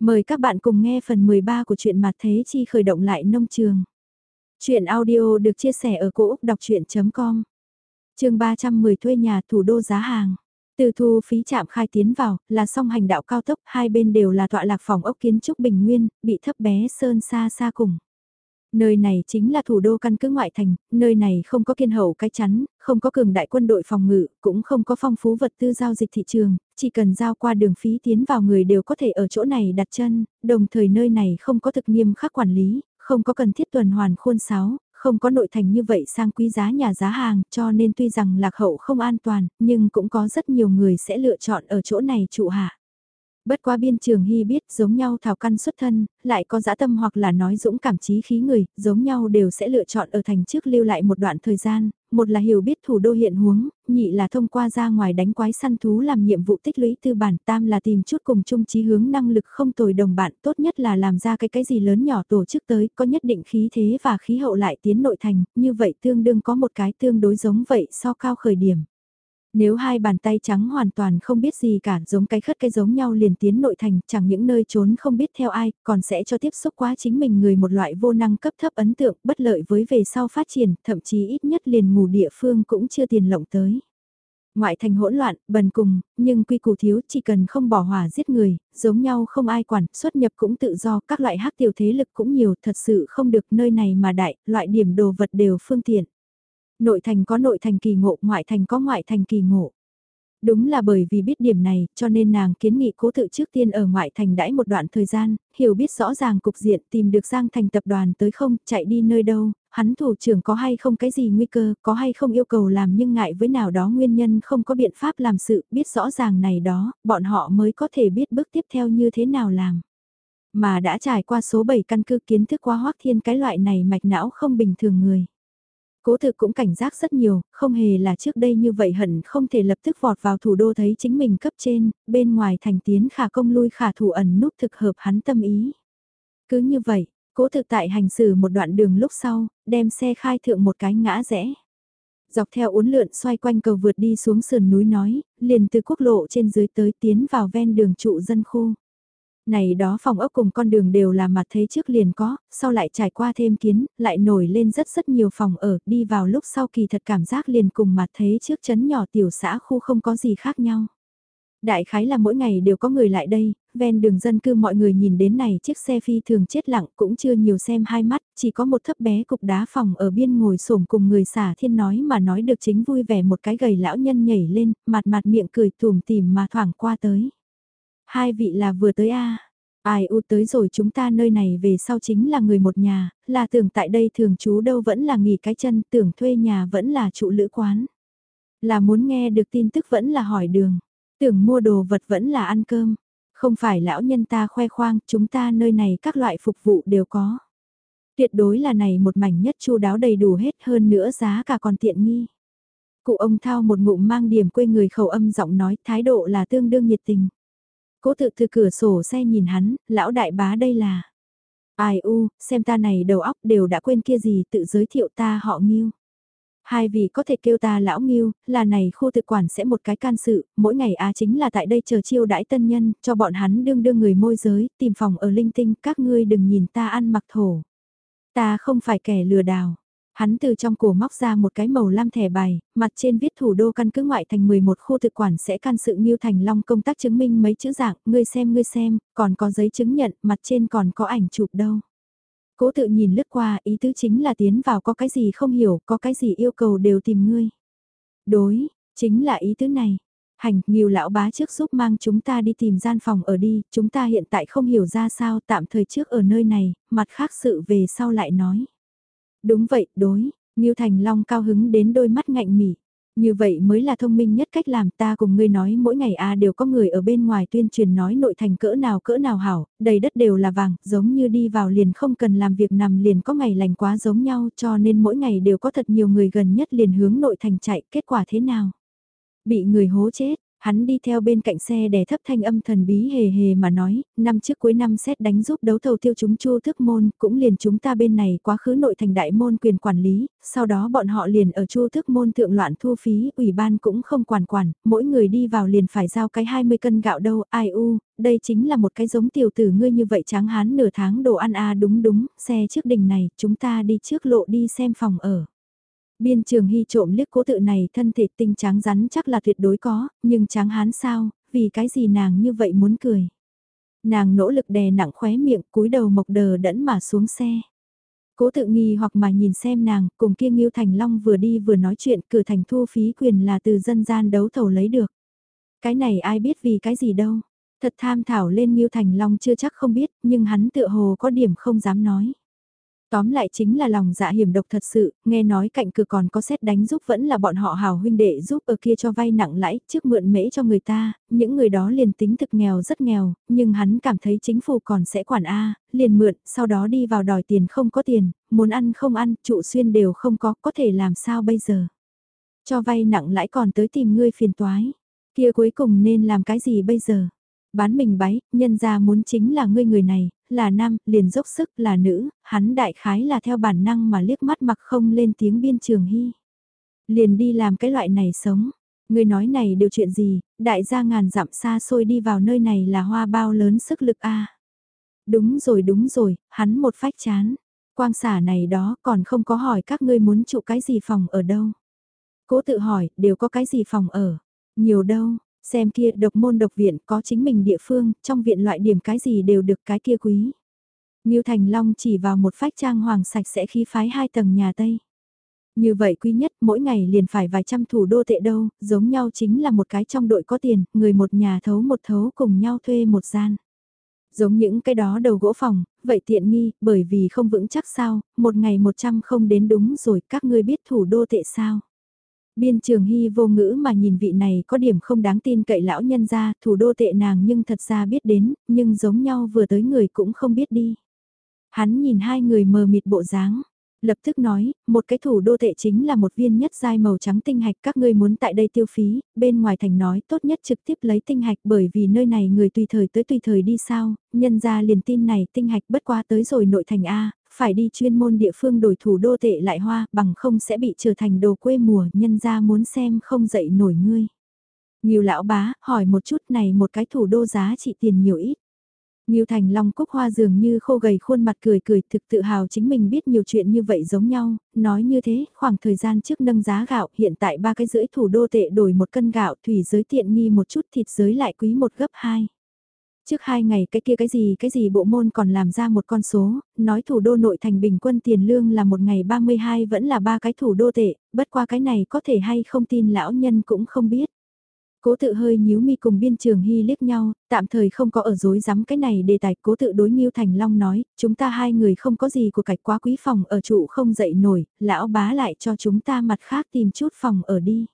Mời các bạn cùng nghe phần 13 của truyện Mạt Thế Chi khởi động lại nông trường. Chuyện audio được chia sẻ ở cỗ đọc chuyện.com Trường 310 thuê nhà thủ đô giá hàng. Từ thu phí chạm khai tiến vào, là song hành đạo cao tốc, hai bên đều là tọa lạc phòng ốc kiến trúc bình nguyên, bị thấp bé sơn xa xa cùng. Nơi này chính là thủ đô căn cứ ngoại thành, nơi này không có kiên hậu cái chắn, không có cường đại quân đội phòng ngự, cũng không có phong phú vật tư giao dịch thị trường, chỉ cần giao qua đường phí tiến vào người đều có thể ở chỗ này đặt chân, đồng thời nơi này không có thực nghiêm khắc quản lý, không có cần thiết tuần hoàn khuôn sáo, không có nội thành như vậy sang quý giá nhà giá hàng, cho nên tuy rằng lạc hậu không an toàn, nhưng cũng có rất nhiều người sẽ lựa chọn ở chỗ này trụ hạ. Bất quá biên trường hy biết giống nhau thảo căn xuất thân, lại có dã tâm hoặc là nói dũng cảm trí khí người, giống nhau đều sẽ lựa chọn ở thành trước lưu lại một đoạn thời gian, một là hiểu biết thủ đô hiện huống, nhị là thông qua ra ngoài đánh quái săn thú làm nhiệm vụ tích lũy tư bản, tam là tìm chút cùng chung chí hướng năng lực không tồi đồng bạn, tốt nhất là làm ra cái cái gì lớn nhỏ tổ chức tới, có nhất định khí thế và khí hậu lại tiến nội thành, như vậy tương đương có một cái tương đối giống vậy so cao khởi điểm. Nếu hai bàn tay trắng hoàn toàn không biết gì cả giống cái khất cái giống nhau liền tiến nội thành chẳng những nơi trốn không biết theo ai còn sẽ cho tiếp xúc quá chính mình người một loại vô năng cấp thấp ấn tượng bất lợi với về sau phát triển thậm chí ít nhất liền ngủ địa phương cũng chưa tiền lộng tới. Ngoại thành hỗn loạn, bần cùng, nhưng quy củ thiếu chỉ cần không bỏ hỏa giết người, giống nhau không ai quản, xuất nhập cũng tự do, các loại hắc tiểu thế lực cũng nhiều, thật sự không được nơi này mà đại, loại điểm đồ vật đều phương tiện. Nội thành có nội thành kỳ ngộ, ngoại thành có ngoại thành kỳ ngộ. Đúng là bởi vì biết điểm này, cho nên nàng kiến nghị cố tự trước tiên ở ngoại thành đãi một đoạn thời gian, hiểu biết rõ ràng cục diện tìm được Giang thành tập đoàn tới không, chạy đi nơi đâu, hắn thủ trưởng có hay không cái gì nguy cơ, có hay không yêu cầu làm nhưng ngại với nào đó nguyên nhân không có biện pháp làm sự, biết rõ ràng này đó, bọn họ mới có thể biết bước tiếp theo như thế nào làm. Mà đã trải qua số 7 căn cứ kiến thức qua hoác thiên cái loại này mạch não không bình thường người. Cố thực cũng cảnh giác rất nhiều, không hề là trước đây như vậy hận không thể lập tức vọt vào thủ đô thấy chính mình cấp trên, bên ngoài thành tiến khả công lui khả thủ ẩn nút thực hợp hắn tâm ý. Cứ như vậy, cố thực tại hành xử một đoạn đường lúc sau, đem xe khai thượng một cái ngã rẽ. Dọc theo uốn lượn xoay quanh cầu vượt đi xuống sườn núi nói, liền từ quốc lộ trên dưới tới tiến vào ven đường trụ dân khu. Này đó phòng ốc cùng con đường đều là mặt thế trước liền có, sau lại trải qua thêm kiến, lại nổi lên rất rất nhiều phòng ở, đi vào lúc sau kỳ thật cảm giác liền cùng mặt thế trước chấn nhỏ tiểu xã khu không có gì khác nhau. Đại khái là mỗi ngày đều có người lại đây, ven đường dân cư mọi người nhìn đến này chiếc xe phi thường chết lặng cũng chưa nhiều xem hai mắt, chỉ có một thấp bé cục đá phòng ở biên ngồi xổm cùng người xả thiên nói mà nói được chính vui vẻ một cái gầy lão nhân nhảy lên, mặt mặt miệng cười thùm tìm mà thoảng qua tới. Hai vị là vừa tới a Ai u tới rồi chúng ta nơi này về sau chính là người một nhà, là tưởng tại đây thường trú đâu vẫn là nghỉ cái chân, tưởng thuê nhà vẫn là trụ lữ quán. Là muốn nghe được tin tức vẫn là hỏi đường, tưởng mua đồ vật vẫn là ăn cơm. Không phải lão nhân ta khoe khoang, chúng ta nơi này các loại phục vụ đều có. Tuyệt đối là này một mảnh nhất chu đáo đầy đủ hết hơn nữa giá cả còn tiện nghi. Cụ ông thao một ngụm mang điểm quê người khẩu âm giọng nói thái độ là tương đương nhiệt tình. Cố tự từ cửa sổ xe nhìn hắn, lão đại bá đây là. Ai u, xem ta này đầu óc đều đã quên kia gì tự giới thiệu ta họ nghiêu. Hai vị có thể kêu ta lão nghiêu, là này khu tự quản sẽ một cái can sự, mỗi ngày á chính là tại đây chờ chiêu đãi tân nhân, cho bọn hắn đương đương người môi giới, tìm phòng ở linh tinh, các ngươi đừng nhìn ta ăn mặc thổ. Ta không phải kẻ lừa đảo. Hắn từ trong cổ móc ra một cái màu lam thẻ bài, mặt trên viết thủ đô căn cứ ngoại thành 11 khu thực quản sẽ can sự Nghiêu Thành Long công tác chứng minh mấy chữ dạng, ngươi xem ngươi xem, còn có giấy chứng nhận, mặt trên còn có ảnh chụp đâu. Cố tự nhìn lướt qua, ý tứ chính là tiến vào có cái gì không hiểu, có cái gì yêu cầu đều tìm ngươi. Đối, chính là ý tứ này. Hành, nhiều lão bá trước giúp mang chúng ta đi tìm gian phòng ở đi, chúng ta hiện tại không hiểu ra sao tạm thời trước ở nơi này, mặt khác sự về sau lại nói. Đúng vậy, đối, Ngưu Thành Long cao hứng đến đôi mắt ngạnh mỉ. Như vậy mới là thông minh nhất cách làm ta cùng ngươi nói mỗi ngày a đều có người ở bên ngoài tuyên truyền nói nội thành cỡ nào cỡ nào hảo, đầy đất đều là vàng, giống như đi vào liền không cần làm việc nằm liền có ngày lành quá giống nhau cho nên mỗi ngày đều có thật nhiều người gần nhất liền hướng nội thành chạy, kết quả thế nào? Bị người hố chết, Hắn đi theo bên cạnh xe đè thấp thanh âm thần bí hề hề mà nói, năm trước cuối năm xét đánh giúp đấu thầu tiêu chúng chu thức môn, cũng liền chúng ta bên này quá khứ nội thành đại môn quyền quản lý, sau đó bọn họ liền ở chu thức môn thượng loạn thu phí, ủy ban cũng không quản quản, mỗi người đi vào liền phải giao cái 20 cân gạo đâu, ai u, đây chính là một cái giống tiểu tử ngươi như vậy tráng hán nửa tháng đồ ăn à đúng đúng, xe trước đỉnh này, chúng ta đi trước lộ đi xem phòng ở. Biên trường hy trộm liếc cố tự này thân thể tinh tráng rắn chắc là tuyệt đối có, nhưng tráng hán sao, vì cái gì nàng như vậy muốn cười. Nàng nỗ lực đè nặng khóe miệng cúi đầu mộc đờ đẫn mà xuống xe. Cố tự nghi hoặc mà nhìn xem nàng, cùng kia Nghiêu Thành Long vừa đi vừa nói chuyện cử thành thu phí quyền là từ dân gian đấu thầu lấy được. Cái này ai biết vì cái gì đâu. Thật tham thảo lên Nghiêu Thành Long chưa chắc không biết, nhưng hắn tựa hồ có điểm không dám nói. Tóm lại chính là lòng dạ hiểm độc thật sự, nghe nói cạnh cửa còn có xét đánh giúp vẫn là bọn họ hào huynh đệ giúp ở kia cho vay nặng lãi trước mượn mễ cho người ta, những người đó liền tính thực nghèo rất nghèo, nhưng hắn cảm thấy chính phủ còn sẽ quản A, liền mượn, sau đó đi vào đòi tiền không có tiền, muốn ăn không ăn, trụ xuyên đều không có, có thể làm sao bây giờ. Cho vay nặng lãi còn tới tìm ngươi phiền toái, kia cuối cùng nên làm cái gì bây giờ? Bán mình báy nhân ra muốn chính là ngươi người này, là nam, liền dốc sức là nữ, hắn đại khái là theo bản năng mà liếc mắt mặc không lên tiếng biên trường hy. Liền đi làm cái loại này sống. Ngươi nói này đều chuyện gì, đại gia ngàn dặm xa xôi đi vào nơi này là hoa bao lớn sức lực a Đúng rồi đúng rồi, hắn một phách chán. Quang xả này đó còn không có hỏi các ngươi muốn trụ cái gì phòng ở đâu. Cố tự hỏi, đều có cái gì phòng ở. Nhiều đâu, Xem kia độc môn độc viện có chính mình địa phương, trong viện loại điểm cái gì đều được cái kia quý. Nhiêu Thành Long chỉ vào một phách trang hoàng sạch sẽ khi phái hai tầng nhà Tây. Như vậy quý nhất mỗi ngày liền phải vài trăm thủ đô tệ đâu, giống nhau chính là một cái trong đội có tiền, người một nhà thấu một thấu cùng nhau thuê một gian. Giống những cái đó đầu gỗ phòng, vậy tiện nghi, bởi vì không vững chắc sao, một ngày một trăm không đến đúng rồi, các ngươi biết thủ đô tệ sao. Biên trường hy vô ngữ mà nhìn vị này có điểm không đáng tin cậy lão nhân ra, thủ đô tệ nàng nhưng thật ra biết đến, nhưng giống nhau vừa tới người cũng không biết đi. Hắn nhìn hai người mờ mịt bộ dáng, lập tức nói, một cái thủ đô tệ chính là một viên nhất giai màu trắng tinh hạch các ngươi muốn tại đây tiêu phí, bên ngoài thành nói tốt nhất trực tiếp lấy tinh hạch bởi vì nơi này người tùy thời tới tùy thời đi sao, nhân ra liền tin này tinh hạch bất qua tới rồi nội thành A, phải đi chuyên môn địa phương đổi thủ đô tệ lại hoa, bằng không sẽ bị trở thành đồ quê mùa, nhân ra muốn xem không dậy nổi ngươi. Nhiều lão bá, hỏi một chút này một cái thủ đô giá trị tiền nhiều ít. Nhiều thành long cúc hoa dường như khô gầy khuôn mặt cười cười thực tự hào chính mình biết nhiều chuyện như vậy giống nhau, nói như thế, khoảng thời gian trước nâng giá gạo hiện tại ba cái rưỡi thủ đô tệ đổi một cân gạo thủy giới tiện nghi một chút thịt giới lại quý một gấp hai. Trước hai ngày cái kia cái gì cái gì bộ môn còn làm ra một con số, nói thủ đô nội thành bình quân tiền lương là một ngày 32 vẫn là ba cái thủ đô tệ, bất qua cái này có thể hay không tin lão nhân cũng không biết. Cố tự hơi nhíu mi cùng biên trường hy liếc nhau, tạm thời không có ở dối rắm cái này đề tài cố tự đối Nghiêu Thành Long nói, chúng ta hai người không có gì của cải quá quý phòng ở trụ không dậy nổi, lão bá lại cho chúng ta mặt khác tìm chút phòng ở đi.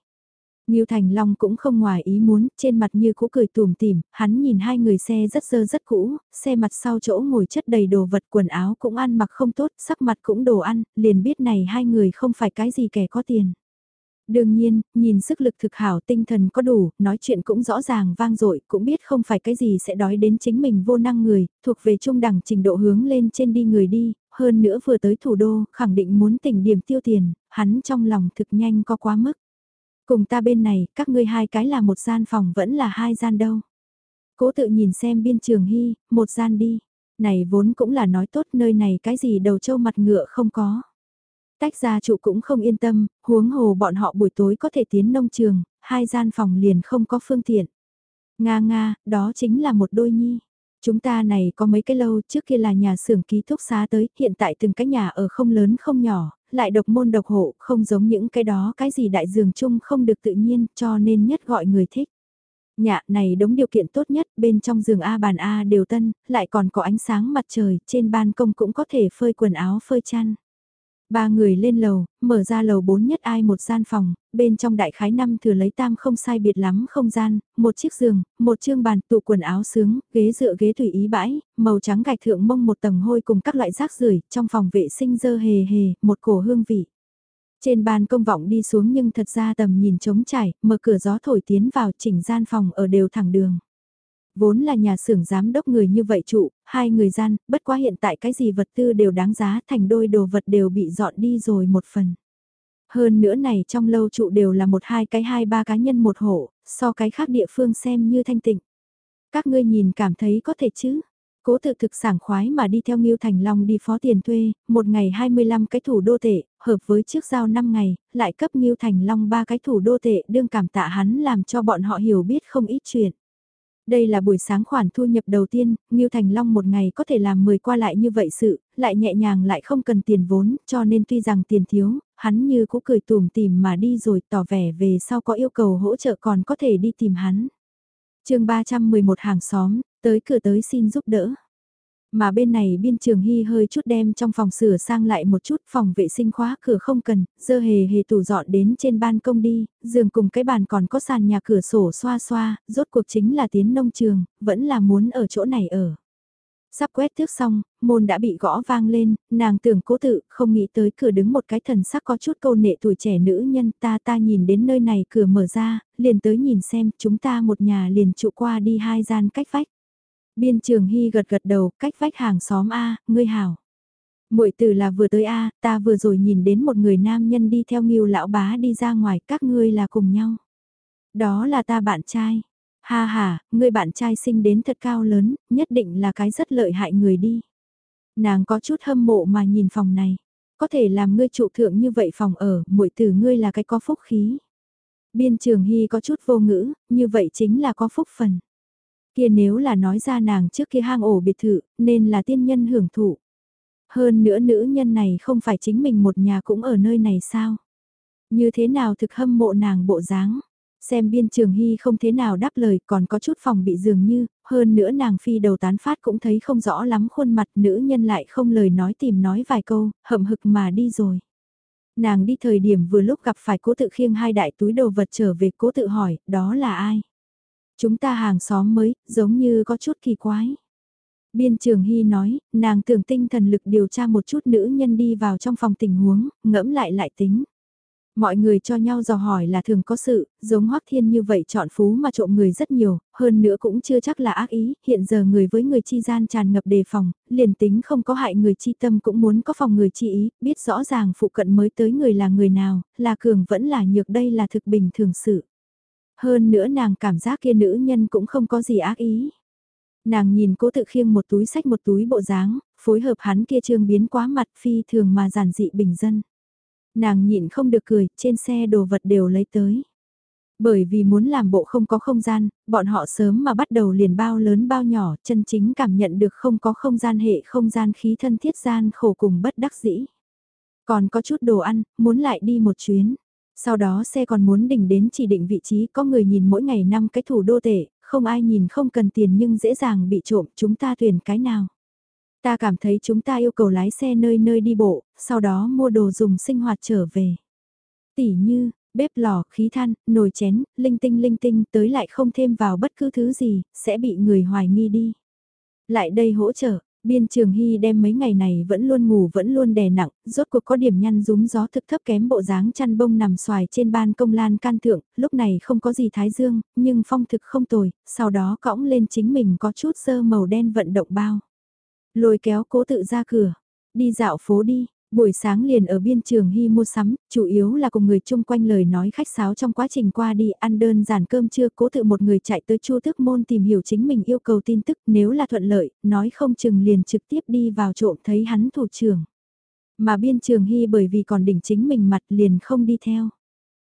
Ngưu Thành Long cũng không ngoài ý muốn, trên mặt như cũ cười tùm tìm, hắn nhìn hai người xe rất dơ rất cũ, xe mặt sau chỗ ngồi chất đầy đồ vật quần áo cũng ăn mặc không tốt, sắc mặt cũng đồ ăn, liền biết này hai người không phải cái gì kẻ có tiền. Đương nhiên, nhìn sức lực thực hảo tinh thần có đủ, nói chuyện cũng rõ ràng vang dội cũng biết không phải cái gì sẽ đói đến chính mình vô năng người, thuộc về trung đẳng trình độ hướng lên trên đi người đi, hơn nữa vừa tới thủ đô, khẳng định muốn tỉnh điểm tiêu tiền, hắn trong lòng thực nhanh có quá mức. Cùng ta bên này, các ngươi hai cái là một gian phòng vẫn là hai gian đâu. Cố tự nhìn xem biên trường hy, một gian đi. Này vốn cũng là nói tốt nơi này cái gì đầu trâu mặt ngựa không có. Tách ra trụ cũng không yên tâm, huống hồ bọn họ buổi tối có thể tiến nông trường, hai gian phòng liền không có phương tiện. Nga nga, đó chính là một đôi nhi. Chúng ta này có mấy cái lâu trước kia là nhà xưởng ký túc xá tới, hiện tại từng cái nhà ở không lớn không nhỏ, lại độc môn độc hộ, không giống những cái đó cái gì đại dường chung không được tự nhiên, cho nên nhất gọi người thích. Nhà này đống điều kiện tốt nhất, bên trong giường A bàn A đều tân, lại còn có ánh sáng mặt trời, trên ban công cũng có thể phơi quần áo phơi chăn. Ba người lên lầu, mở ra lầu bốn nhất ai một gian phòng, bên trong đại khái năm thừa lấy tam không sai biệt lắm không gian, một chiếc giường, một chương bàn tụ quần áo sướng, ghế dựa ghế tùy ý bãi, màu trắng gạch thượng mông một tầng hôi cùng các loại rác rưởi trong phòng vệ sinh dơ hề hề, một cổ hương vị. Trên bàn công vọng đi xuống nhưng thật ra tầm nhìn trống trải, mở cửa gió thổi tiến vào chỉnh gian phòng ở đều thẳng đường. Vốn là nhà xưởng giám đốc người như vậy trụ, hai người gian, bất quá hiện tại cái gì vật tư đều đáng giá thành đôi đồ vật đều bị dọn đi rồi một phần. Hơn nữa này trong lâu trụ đều là một hai cái hai ba cá nhân một hộ, so cái khác địa phương xem như thanh tịnh. Các ngươi nhìn cảm thấy có thể chứ? Cố tự thực sảng khoái mà đi theo Ngưu Thành Long đi phó tiền thuê, một ngày 25 cái thủ đô tệ, hợp với trước giao 5 ngày, lại cấp Ngưu Thành Long ba cái thủ đô tệ đương cảm tạ hắn làm cho bọn họ hiểu biết không ít chuyện. Đây là buổi sáng khoản thu nhập đầu tiên, Ngưu Thành Long một ngày có thể làm 10 qua lại như vậy sự, lại nhẹ nhàng lại không cần tiền vốn, cho nên tuy rằng tiền thiếu, hắn như cũng cười tùm tìm mà đi rồi tỏ vẻ về sau có yêu cầu hỗ trợ còn có thể đi tìm hắn. chương 311 hàng xóm, tới cửa tới xin giúp đỡ. Mà bên này biên trường hy hơi chút đem trong phòng sửa sang lại một chút phòng vệ sinh khóa cửa không cần, dơ hề hề tủ dọn đến trên ban công đi, giường cùng cái bàn còn có sàn nhà cửa sổ xoa xoa, rốt cuộc chính là tiến nông trường, vẫn là muốn ở chỗ này ở. Sắp quét thước xong, môn đã bị gõ vang lên, nàng tưởng cố tự, không nghĩ tới cửa đứng một cái thần sắc có chút câu nệ tuổi trẻ nữ nhân ta ta nhìn đến nơi này cửa mở ra, liền tới nhìn xem chúng ta một nhà liền trụ qua đi hai gian cách vách. Biên trường hy gật gật đầu, cách vách hàng xóm A, ngươi hảo. muội tử là vừa tới A, ta vừa rồi nhìn đến một người nam nhân đi theo nghiêu lão bá đi ra ngoài, các ngươi là cùng nhau. Đó là ta bạn trai. Ha ha, ngươi bạn trai sinh đến thật cao lớn, nhất định là cái rất lợi hại người đi. Nàng có chút hâm mộ mà nhìn phòng này. Có thể làm ngươi trụ thượng như vậy phòng ở, muội tử ngươi là cái có phúc khí. Biên trường hy có chút vô ngữ, như vậy chính là có phúc phần. Kia nếu là nói ra nàng trước kia hang ổ biệt thự, nên là tiên nhân hưởng thụ. Hơn nữa nữ nhân này không phải chính mình một nhà cũng ở nơi này sao? Như thế nào thực hâm mộ nàng bộ dáng? Xem biên trường hy không thế nào đáp lời còn có chút phòng bị dường như, hơn nữa nàng phi đầu tán phát cũng thấy không rõ lắm khuôn mặt nữ nhân lại không lời nói tìm nói vài câu, hậm hực mà đi rồi. Nàng đi thời điểm vừa lúc gặp phải cố tự khiêng hai đại túi đồ vật trở về cố tự hỏi, đó là ai? Chúng ta hàng xóm mới, giống như có chút kỳ quái. Biên trường Hy nói, nàng tưởng tinh thần lực điều tra một chút nữ nhân đi vào trong phòng tình huống, ngẫm lại lại tính. Mọi người cho nhau dò hỏi là thường có sự, giống Hoắc Thiên như vậy chọn phú mà trộm người rất nhiều, hơn nữa cũng chưa chắc là ác ý, hiện giờ người với người chi gian tràn ngập đề phòng, liền tính không có hại người chi tâm cũng muốn có phòng người chi ý, biết rõ ràng phụ cận mới tới người là người nào, là cường vẫn là nhược đây là thực bình thường sự. Hơn nữa nàng cảm giác kia nữ nhân cũng không có gì ác ý. Nàng nhìn cố tự khiêng một túi sách một túi bộ dáng, phối hợp hắn kia trương biến quá mặt phi thường mà giản dị bình dân. Nàng nhịn không được cười, trên xe đồ vật đều lấy tới. Bởi vì muốn làm bộ không có không gian, bọn họ sớm mà bắt đầu liền bao lớn bao nhỏ, chân chính cảm nhận được không có không gian hệ không gian khí thân thiết gian khổ cùng bất đắc dĩ. Còn có chút đồ ăn, muốn lại đi một chuyến. Sau đó xe còn muốn đỉnh đến chỉ định vị trí có người nhìn mỗi ngày năm cái thủ đô tệ, không ai nhìn không cần tiền nhưng dễ dàng bị trộm, chúng ta tuyển cái nào. Ta cảm thấy chúng ta yêu cầu lái xe nơi nơi đi bộ, sau đó mua đồ dùng sinh hoạt trở về. Tỉ như, bếp lò, khí than, nồi chén, linh tinh linh tinh tới lại không thêm vào bất cứ thứ gì, sẽ bị người hoài nghi đi. Lại đây hỗ trợ, Biên Trường Hy đem mấy ngày này vẫn luôn ngủ vẫn luôn đè nặng, rốt cuộc có điểm nhăn rúm gió thực thấp kém bộ dáng chăn bông nằm xoài trên ban công lan can thượng, lúc này không có gì thái dương, nhưng phong thực không tồi, sau đó cõng lên chính mình có chút sơ màu đen vận động bao. Lôi kéo cố tự ra cửa, đi dạo phố đi, Buổi sáng liền ở biên trường hy mua sắm, chủ yếu là cùng người chung quanh lời nói khách sáo trong quá trình qua đi ăn đơn giản cơm trưa cố tự một người chạy tới chu thức môn tìm hiểu chính mình yêu cầu tin tức nếu là thuận lợi, nói không chừng liền trực tiếp đi vào trộm thấy hắn thủ trưởng. Mà biên trường hy bởi vì còn đỉnh chính mình mặt liền không đi theo.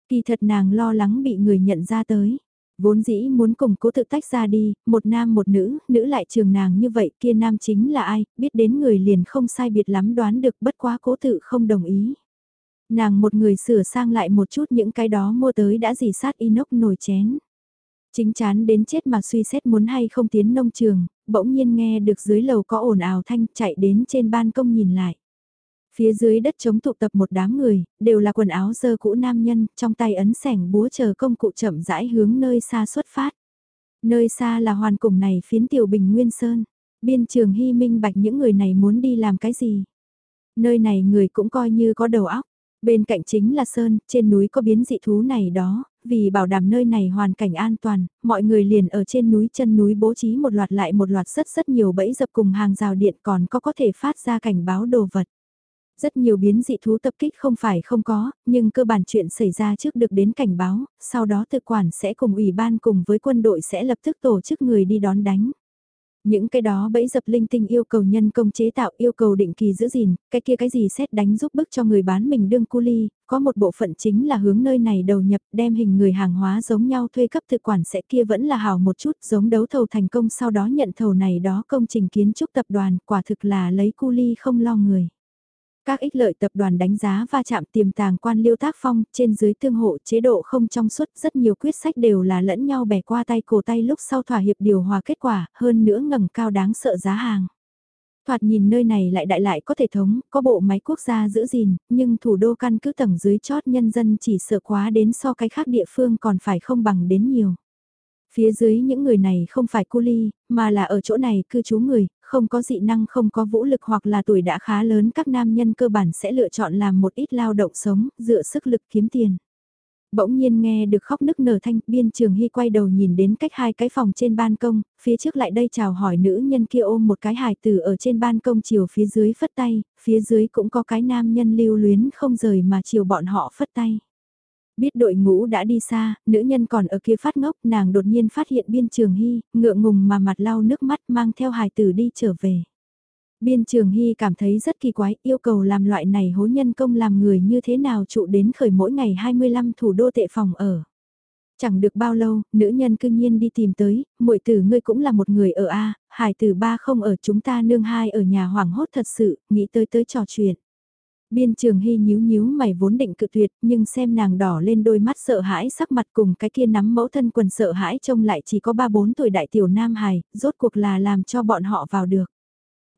Kỳ thật nàng lo lắng bị người nhận ra tới vốn dĩ muốn cùng cố tự tách ra đi, một nam một nữ, nữ lại trường nàng như vậy kia nam chính là ai, biết đến người liền không sai biệt lắm đoán được bất quá cố tự không đồng ý. Nàng một người sửa sang lại một chút những cái đó mua tới đã dì sát inox nổi chén. Chính chán đến chết mà suy xét muốn hay không tiến nông trường, bỗng nhiên nghe được dưới lầu có ồn ào thanh chạy đến trên ban công nhìn lại. Phía dưới đất chống tụ tập một đám người, đều là quần áo dơ cũ nam nhân, trong tay ấn sẻng búa chờ công cụ chậm rãi hướng nơi xa xuất phát. Nơi xa là hoàn cùng này phiến tiểu bình nguyên sơn. Biên trường hy minh bạch những người này muốn đi làm cái gì. Nơi này người cũng coi như có đầu óc. Bên cạnh chính là Sơn, trên núi có biến dị thú này đó, vì bảo đảm nơi này hoàn cảnh an toàn, mọi người liền ở trên núi chân núi bố trí một loạt lại một loạt rất rất nhiều bẫy dập cùng hàng rào điện còn có có thể phát ra cảnh báo đồ vật. Rất nhiều biến dị thú tập kích không phải không có, nhưng cơ bản chuyện xảy ra trước được đến cảnh báo, sau đó tự quản sẽ cùng ủy ban cùng với quân đội sẽ lập tức tổ chức người đi đón đánh. Những cái đó bẫy dập linh tinh yêu cầu nhân công chế tạo yêu cầu định kỳ giữ gìn, cái kia cái gì xét đánh giúp bức cho người bán mình đương cu ly, có một bộ phận chính là hướng nơi này đầu nhập đem hình người hàng hóa giống nhau thuê cấp thực quản sẽ kia vẫn là hào một chút giống đấu thầu thành công sau đó nhận thầu này đó công trình kiến trúc tập đoàn quả thực là lấy cu ly không lo người. Các ích lợi tập đoàn đánh giá va chạm tiềm tàng quan liêu tác phong, trên dưới tương hộ chế độ không trong suốt, rất nhiều quyết sách đều là lẫn nhau bẻ qua tay cổ tay lúc sau thỏa hiệp điều hòa kết quả, hơn nữa ngầm cao đáng sợ giá hàng. Thoạt nhìn nơi này lại đại lại có thể thống, có bộ máy quốc gia giữ gìn, nhưng thủ đô căn cứ tầng dưới chót nhân dân chỉ sợ quá đến so cái khác địa phương còn phải không bằng đến nhiều. Phía dưới những người này không phải cu ly, mà là ở chỗ này cư trú người, không có dị năng không có vũ lực hoặc là tuổi đã khá lớn các nam nhân cơ bản sẽ lựa chọn làm một ít lao động sống, dựa sức lực kiếm tiền. Bỗng nhiên nghe được khóc nức nở thanh, biên trường hy quay đầu nhìn đến cách hai cái phòng trên ban công, phía trước lại đây chào hỏi nữ nhân kia ôm một cái hài tử ở trên ban công chiều phía dưới phất tay, phía dưới cũng có cái nam nhân lưu luyến không rời mà chiều bọn họ phất tay. Biết đội ngũ đã đi xa, nữ nhân còn ở kia phát ngốc, nàng đột nhiên phát hiện biên trường hy, ngượng ngùng mà mặt lau nước mắt mang theo hài tử đi trở về. Biên trường hy cảm thấy rất kỳ quái, yêu cầu làm loại này hối nhân công làm người như thế nào trụ đến khởi mỗi ngày 25 thủ đô tệ phòng ở. Chẳng được bao lâu, nữ nhân cư nhiên đi tìm tới, muội tử ngươi cũng là một người ở A, hải tử ba không ở chúng ta nương hai ở nhà hoảng hốt thật sự, nghĩ tới tới trò chuyện. Biên trường hy nhíu nhíu mày vốn định cự tuyệt nhưng xem nàng đỏ lên đôi mắt sợ hãi sắc mặt cùng cái kia nắm mẫu thân quần sợ hãi trông lại chỉ có 3-4 tuổi đại tiểu nam hài, rốt cuộc là làm cho bọn họ vào được.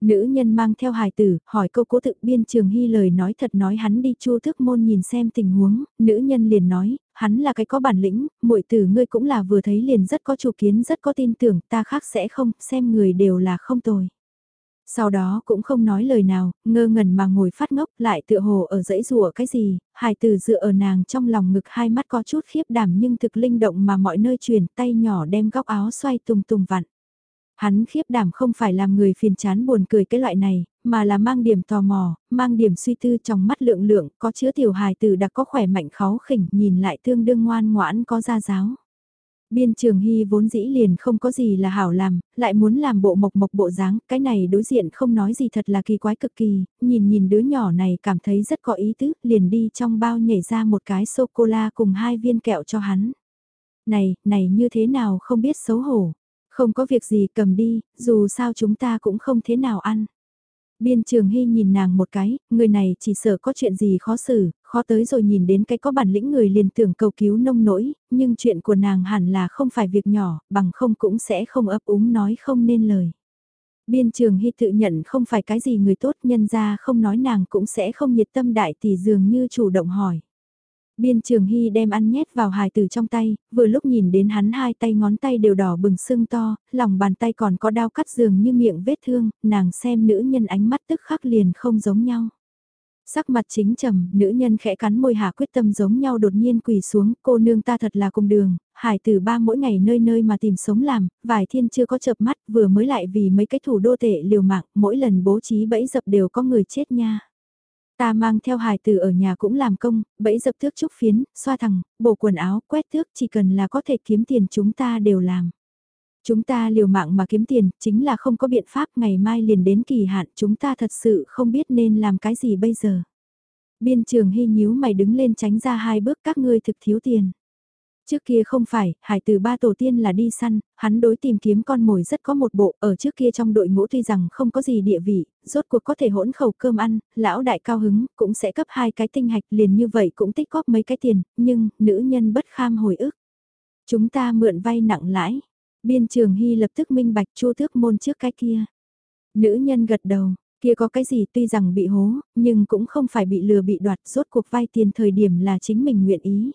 Nữ nhân mang theo hài tử, hỏi câu cố tự biên trường hy lời nói thật nói hắn đi chu thức môn nhìn xem tình huống, nữ nhân liền nói, hắn là cái có bản lĩnh, muội tử ngươi cũng là vừa thấy liền rất có chủ kiến rất có tin tưởng ta khác sẽ không, xem người đều là không tồi. Sau đó cũng không nói lời nào, ngơ ngẩn mà ngồi phát ngốc lại tựa hồ ở dãy rùa cái gì, hài từ dựa ở nàng trong lòng ngực hai mắt có chút khiếp đảm nhưng thực linh động mà mọi nơi truyền tay nhỏ đem góc áo xoay tung tung vặn. Hắn khiếp đảm không phải làm người phiền chán buồn cười cái loại này, mà là mang điểm tò mò, mang điểm suy tư trong mắt lượng lượng, có chứa tiểu hài từ đặc có khỏe mạnh khó khỉnh, nhìn lại tương đương ngoan ngoãn có gia giáo. Biên trường hy vốn dĩ liền không có gì là hảo làm, lại muốn làm bộ mộc mộc bộ dáng, cái này đối diện không nói gì thật là kỳ quái cực kỳ, nhìn nhìn đứa nhỏ này cảm thấy rất có ý tứ, liền đi trong bao nhảy ra một cái sô-cô-la cùng hai viên kẹo cho hắn. Này, này như thế nào không biết xấu hổ, không có việc gì cầm đi, dù sao chúng ta cũng không thế nào ăn. Biên trường hy nhìn nàng một cái, người này chỉ sợ có chuyện gì khó xử, khó tới rồi nhìn đến cái có bản lĩnh người liền tưởng cầu cứu nông nỗi, nhưng chuyện của nàng hẳn là không phải việc nhỏ, bằng không cũng sẽ không ấp úng nói không nên lời. Biên trường hy tự nhận không phải cái gì người tốt nhân ra không nói nàng cũng sẽ không nhiệt tâm đại tỷ dường như chủ động hỏi. Biên trường hy đem ăn nhét vào hài tử trong tay, vừa lúc nhìn đến hắn hai tay ngón tay đều đỏ bừng sưng to, lòng bàn tay còn có đau cắt dường như miệng vết thương, nàng xem nữ nhân ánh mắt tức khắc liền không giống nhau. Sắc mặt chính trầm, nữ nhân khẽ cắn môi hạ quyết tâm giống nhau đột nhiên quỳ xuống, cô nương ta thật là cùng đường, hải tử ba mỗi ngày nơi nơi mà tìm sống làm, vài thiên chưa có chợp mắt, vừa mới lại vì mấy cái thủ đô tệ liều mạng, mỗi lần bố trí bẫy dập đều có người chết nha. Ta mang theo hài tử ở nhà cũng làm công, bẫy dập thước trúc phiến, xoa thẳng, bổ quần áo, quét thước chỉ cần là có thể kiếm tiền chúng ta đều làm. Chúng ta liều mạng mà kiếm tiền, chính là không có biện pháp ngày mai liền đến kỳ hạn chúng ta thật sự không biết nên làm cái gì bây giờ. Biên trường hy nhíu mày đứng lên tránh ra hai bước các ngươi thực thiếu tiền. Trước kia không phải, hải từ ba tổ tiên là đi săn, hắn đối tìm kiếm con mồi rất có một bộ, ở trước kia trong đội ngũ tuy rằng không có gì địa vị, rốt cuộc có thể hỗn khẩu cơm ăn, lão đại cao hứng, cũng sẽ cấp hai cái tinh hạch liền như vậy cũng tích góp mấy cái tiền, nhưng, nữ nhân bất kham hồi ức. Chúng ta mượn vay nặng lãi, biên trường hy lập tức minh bạch chua thước môn trước cái kia. Nữ nhân gật đầu, kia có cái gì tuy rằng bị hố, nhưng cũng không phải bị lừa bị đoạt, rốt cuộc vay tiền thời điểm là chính mình nguyện ý.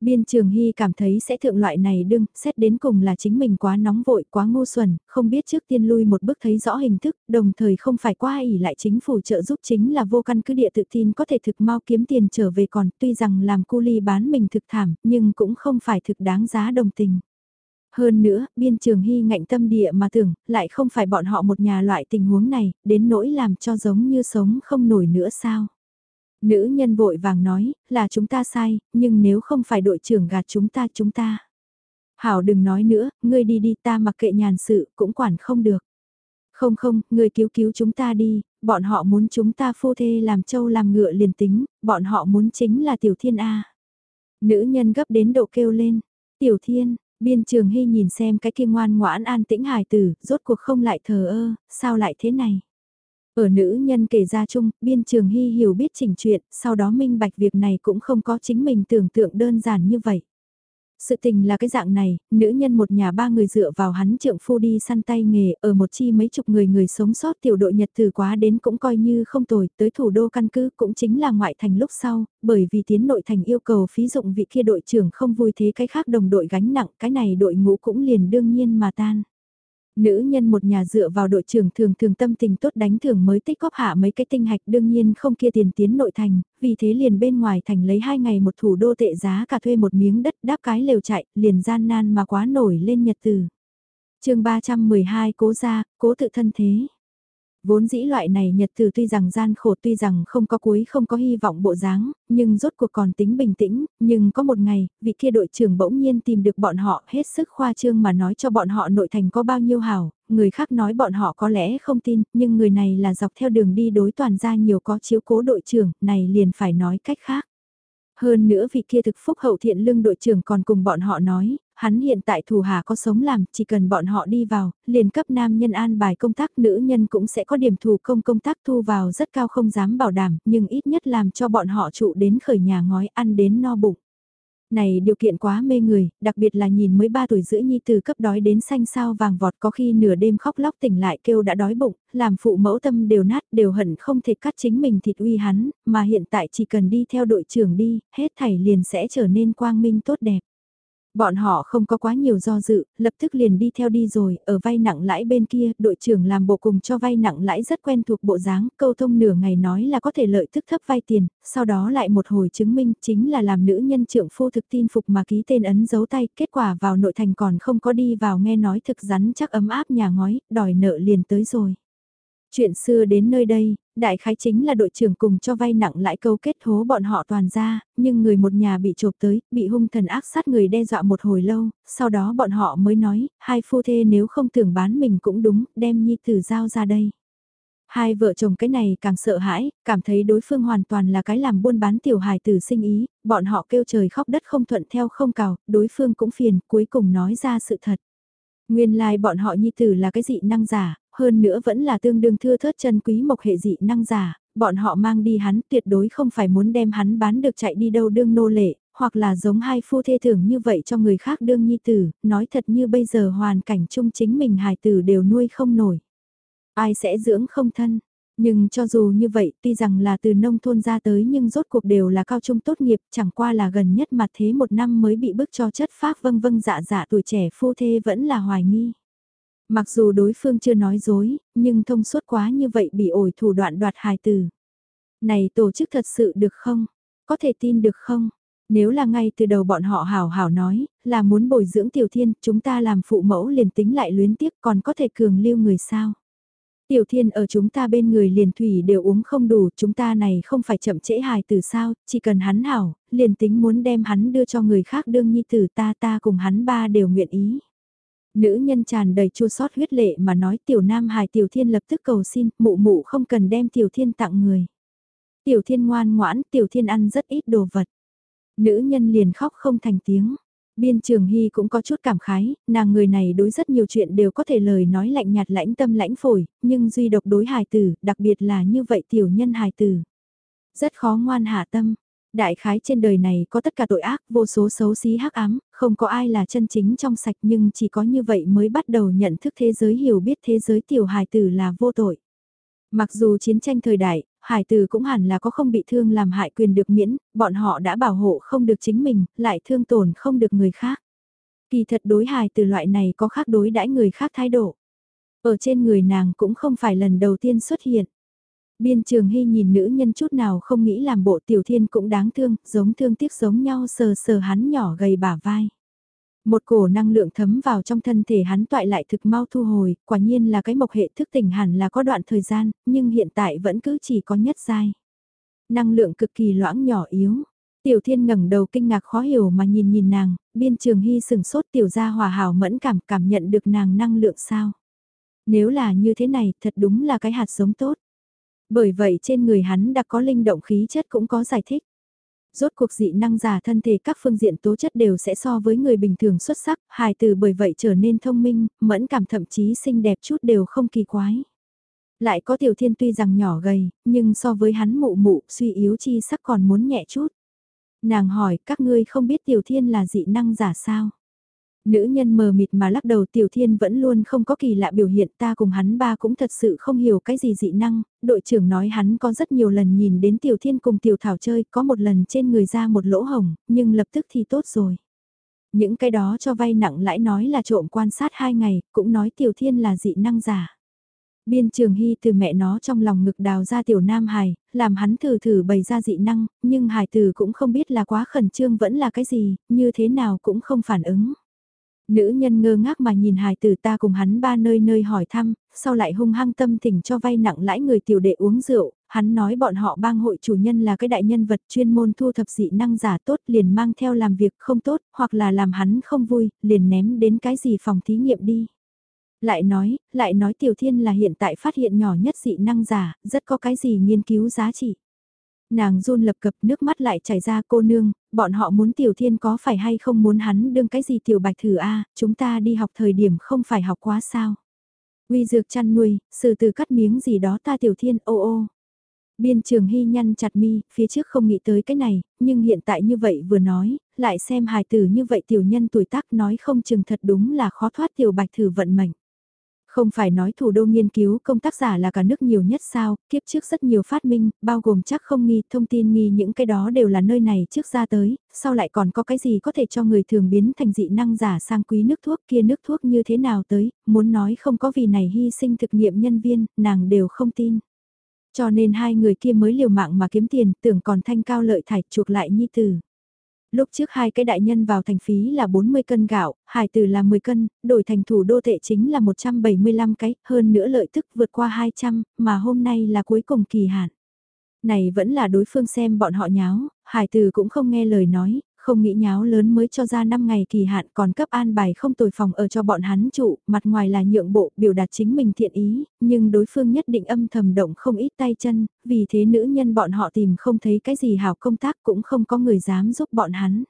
Biên Trường Hy cảm thấy sẽ thượng loại này đương, xét đến cùng là chính mình quá nóng vội, quá ngu xuẩn, không biết trước tiên lui một bước thấy rõ hình thức, đồng thời không phải quá ỉ lại chính phủ trợ giúp chính là vô căn cứ địa tự tin có thể thực mau kiếm tiền trở về còn tuy rằng làm cu ly bán mình thực thảm, nhưng cũng không phải thực đáng giá đồng tình. Hơn nữa, biên trường hy ngạnh tâm địa mà tưởng, lại không phải bọn họ một nhà loại tình huống này, đến nỗi làm cho giống như sống không nổi nữa sao. Nữ nhân vội vàng nói, là chúng ta sai, nhưng nếu không phải đội trưởng gạt chúng ta chúng ta. Hảo đừng nói nữa, ngươi đi đi ta mặc kệ nhàn sự, cũng quản không được. Không không, ngươi cứu cứu chúng ta đi, bọn họ muốn chúng ta phu thê làm trâu làm ngựa liền tính, bọn họ muốn chính là tiểu thiên A. Nữ nhân gấp đến độ kêu lên, tiểu thiên, biên trường hy nhìn xem cái kia ngoan ngoãn an tĩnh hài tử, rốt cuộc không lại thờ ơ, sao lại thế này. Ở nữ nhân kể ra chung, biên trường hy hiểu biết chỉnh chuyện, sau đó minh bạch việc này cũng không có chính mình tưởng tượng đơn giản như vậy. Sự tình là cái dạng này, nữ nhân một nhà ba người dựa vào hắn trượng phu đi săn tay nghề ở một chi mấy chục người người sống sót tiểu đội nhật từ quá đến cũng coi như không tồi, tới thủ đô căn cứ cũng chính là ngoại thành lúc sau, bởi vì tiến nội thành yêu cầu phí dụng vị kia đội trưởng không vui thế cái khác đồng đội gánh nặng, cái này đội ngũ cũng liền đương nhiên mà tan. Nữ nhân một nhà dựa vào đội trưởng thường thường tâm tình tốt đánh thưởng mới tích góp hạ mấy cái tinh hạch đương nhiên không kia tiền tiến nội thành, vì thế liền bên ngoài thành lấy hai ngày một thủ đô tệ giá cả thuê một miếng đất đáp cái lều chạy, liền gian nan mà quá nổi lên nhật từ. chương 312 cố ra, cố tự thân thế. Vốn dĩ loại này nhật từ tuy rằng gian khổ tuy rằng không có cuối không có hy vọng bộ dáng, nhưng rốt cuộc còn tính bình tĩnh, nhưng có một ngày, vị kia đội trưởng bỗng nhiên tìm được bọn họ hết sức khoa trương mà nói cho bọn họ nội thành có bao nhiêu hảo, người khác nói bọn họ có lẽ không tin, nhưng người này là dọc theo đường đi đối toàn ra nhiều có chiếu cố đội trưởng, này liền phải nói cách khác. Hơn nữa vị kia thực phúc hậu thiện lương đội trưởng còn cùng bọn họ nói, hắn hiện tại thủ hà có sống làm, chỉ cần bọn họ đi vào, liền cấp nam nhân an bài công tác nữ nhân cũng sẽ có điểm thủ công công tác thu vào rất cao không dám bảo đảm, nhưng ít nhất làm cho bọn họ trụ đến khởi nhà ngói ăn đến no bụng. Này điều kiện quá mê người, đặc biệt là nhìn mới 3 tuổi rưỡi nhi từ cấp đói đến xanh sao vàng vọt có khi nửa đêm khóc lóc tỉnh lại kêu đã đói bụng, làm phụ mẫu tâm đều nát đều hận không thể cắt chính mình thịt uy hắn, mà hiện tại chỉ cần đi theo đội trưởng đi, hết thảy liền sẽ trở nên quang minh tốt đẹp. Bọn họ không có quá nhiều do dự, lập tức liền đi theo đi rồi, ở vay nặng lãi bên kia, đội trưởng làm bộ cùng cho vay nặng lãi rất quen thuộc bộ dáng, câu thông nửa ngày nói là có thể lợi tức thấp vay tiền, sau đó lại một hồi chứng minh chính là làm nữ nhân trưởng phu thực tin phục mà ký tên ấn dấu tay, kết quả vào nội thành còn không có đi vào nghe nói thực rắn chắc ấm áp nhà ngói, đòi nợ liền tới rồi. Chuyện xưa đến nơi đây, đại khái chính là đội trưởng cùng cho vay nặng lãi câu kết hố bọn họ toàn ra, nhưng người một nhà bị chộp tới, bị hung thần ác sát người đe dọa một hồi lâu, sau đó bọn họ mới nói, hai phu thê nếu không tưởng bán mình cũng đúng, đem nhi tử giao ra đây. Hai vợ chồng cái này càng sợ hãi, cảm thấy đối phương hoàn toàn là cái làm buôn bán tiểu hài tử sinh ý, bọn họ kêu trời khóc đất không thuận theo không cào, đối phương cũng phiền, cuối cùng nói ra sự thật. Nguyên lai like bọn họ nhi tử là cái dị năng giả, hơn nữa vẫn là tương đương thưa thớt chân quý mộc hệ dị năng giả, bọn họ mang đi hắn tuyệt đối không phải muốn đem hắn bán được chạy đi đâu đương nô lệ, hoặc là giống hai phu thê thường như vậy cho người khác đương nhi tử, nói thật như bây giờ hoàn cảnh chung chính mình hài tử đều nuôi không nổi. Ai sẽ dưỡng không thân, nhưng cho dù như vậy, tuy rằng là từ nông thôn ra tới nhưng rốt cuộc đều là cao trung tốt nghiệp, chẳng qua là gần nhất mặt thế một năm mới bị bức cho chất phác vâng vâng dạ dạ tuổi trẻ phu thê vẫn là hoài nghi. Mặc dù đối phương chưa nói dối, nhưng thông suốt quá như vậy bị ổi thủ đoạn đoạt hài từ. Này tổ chức thật sự được không? Có thể tin được không? Nếu là ngay từ đầu bọn họ hảo hảo nói, là muốn bồi dưỡng tiểu thiên, chúng ta làm phụ mẫu liền tính lại luyến tiếc còn có thể cường lưu người sao? Tiểu thiên ở chúng ta bên người liền thủy đều uống không đủ, chúng ta này không phải chậm trễ hài từ sao, chỉ cần hắn hảo, liền tính muốn đem hắn đưa cho người khác đương nhi tử ta ta cùng hắn ba đều nguyện ý. Nữ nhân tràn đầy chua sót huyết lệ mà nói tiểu nam hài tiểu thiên lập tức cầu xin, mụ mụ không cần đem tiểu thiên tặng người. Tiểu thiên ngoan ngoãn, tiểu thiên ăn rất ít đồ vật. Nữ nhân liền khóc không thành tiếng. Biên trường hy cũng có chút cảm khái, nàng người này đối rất nhiều chuyện đều có thể lời nói lạnh nhạt lãnh tâm lãnh phổi, nhưng duy độc đối hài tử, đặc biệt là như vậy tiểu nhân hài tử. Rất khó ngoan hạ tâm, Đại khái trên đời này có tất cả tội ác, vô số xấu xí hắc ám, không có ai là chân chính trong sạch nhưng chỉ có như vậy mới bắt đầu nhận thức thế giới hiểu biết thế giới tiểu hài tử là vô tội. Mặc dù chiến tranh thời đại, hải tử cũng hẳn là có không bị thương làm hại quyền được miễn, bọn họ đã bảo hộ không được chính mình, lại thương tổn không được người khác. Kỳ thật đối hài từ loại này có khác đối đãi người khác thái độ. Ở trên người nàng cũng không phải lần đầu tiên xuất hiện. Biên trường hy nhìn nữ nhân chút nào không nghĩ làm bộ tiểu thiên cũng đáng thương, giống thương tiếc giống nhau sờ sờ hắn nhỏ gầy bả vai. Một cổ năng lượng thấm vào trong thân thể hắn toại lại thực mau thu hồi, quả nhiên là cái mộc hệ thức tỉnh hẳn là có đoạn thời gian, nhưng hiện tại vẫn cứ chỉ có nhất giai. Năng lượng cực kỳ loãng nhỏ yếu. Tiểu thiên ngẩng đầu kinh ngạc khó hiểu mà nhìn nhìn nàng, biên trường hy sừng sốt tiểu gia hòa hảo mẫn cảm cảm nhận được nàng năng lượng sao. Nếu là như thế này thật đúng là cái hạt giống tốt. Bởi vậy trên người hắn đã có linh động khí chất cũng có giải thích rốt cuộc dị năng giả thân thể các phương diện tố chất đều sẽ so với người bình thường xuất sắc, hài từ bởi vậy trở nên thông minh, mẫn cảm thậm chí xinh đẹp chút đều không kỳ quái. Lại có tiểu thiên tuy rằng nhỏ gầy, nhưng so với hắn mụ mụ suy yếu chi sắc còn muốn nhẹ chút. Nàng hỏi các ngươi không biết tiểu thiên là dị năng giả sao? Nữ nhân mờ mịt mà lắc đầu Tiểu Thiên vẫn luôn không có kỳ lạ biểu hiện ta cùng hắn ba cũng thật sự không hiểu cái gì dị năng, đội trưởng nói hắn có rất nhiều lần nhìn đến Tiểu Thiên cùng Tiểu Thảo chơi, có một lần trên người ra một lỗ hồng, nhưng lập tức thì tốt rồi. Những cái đó cho vay nặng lãi nói là trộm quan sát hai ngày, cũng nói Tiểu Thiên là dị năng giả. Biên trường hy từ mẹ nó trong lòng ngực đào ra tiểu nam hài, làm hắn thử thử bày ra dị năng, nhưng hài từ cũng không biết là quá khẩn trương vẫn là cái gì, như thế nào cũng không phản ứng. Nữ nhân ngơ ngác mà nhìn hài tử ta cùng hắn ba nơi nơi hỏi thăm, sau lại hung hăng tâm thỉnh cho vay nặng lãi người tiểu đệ uống rượu, hắn nói bọn họ bang hội chủ nhân là cái đại nhân vật chuyên môn thu thập dị năng giả tốt liền mang theo làm việc không tốt, hoặc là làm hắn không vui, liền ném đến cái gì phòng thí nghiệm đi. Lại nói, lại nói tiểu thiên là hiện tại phát hiện nhỏ nhất dị năng giả, rất có cái gì nghiên cứu giá trị. Nàng run lập cập nước mắt lại chảy ra cô nương, bọn họ muốn tiểu thiên có phải hay không muốn hắn đương cái gì tiểu bạch thử a chúng ta đi học thời điểm không phải học quá sao. Uy dược chăn nuôi, sự từ cắt miếng gì đó ta tiểu thiên ô ô. Biên trường hy nhăn chặt mi, phía trước không nghĩ tới cái này, nhưng hiện tại như vậy vừa nói, lại xem hài tử như vậy tiểu nhân tuổi tác nói không chừng thật đúng là khó thoát tiểu bạch thử vận mệnh. Không phải nói thủ đô nghiên cứu công tác giả là cả nước nhiều nhất sao, kiếp trước rất nhiều phát minh, bao gồm chắc không nghi, thông tin nghi những cái đó đều là nơi này trước ra tới, sau lại còn có cái gì có thể cho người thường biến thành dị năng giả sang quý nước thuốc kia nước thuốc như thế nào tới, muốn nói không có vì này hy sinh thực nghiệm nhân viên, nàng đều không tin. Cho nên hai người kia mới liều mạng mà kiếm tiền, tưởng còn thanh cao lợi thải chuộc lại nhi tử. Lúc trước hai cái đại nhân vào thành phí là 40 cân gạo, hải tử là 10 cân, đổi thành thủ đô tệ chính là 175 cái, hơn nữa lợi tức vượt qua 200, mà hôm nay là cuối cùng kỳ hạn. Này vẫn là đối phương xem bọn họ nháo, hải tử cũng không nghe lời nói, không nghĩ nháo lớn mới cho ra 5 ngày kỳ hạn còn cấp an bài không tồi phòng ở cho bọn hắn trụ, mặt ngoài là nhượng bộ, biểu đạt chính mình thiện ý, nhưng đối phương nhất định âm thầm động không ít tay chân, vì thế nữ nhân bọn họ tìm không thấy cái gì hảo công tác cũng không có người dám giúp bọn hắn.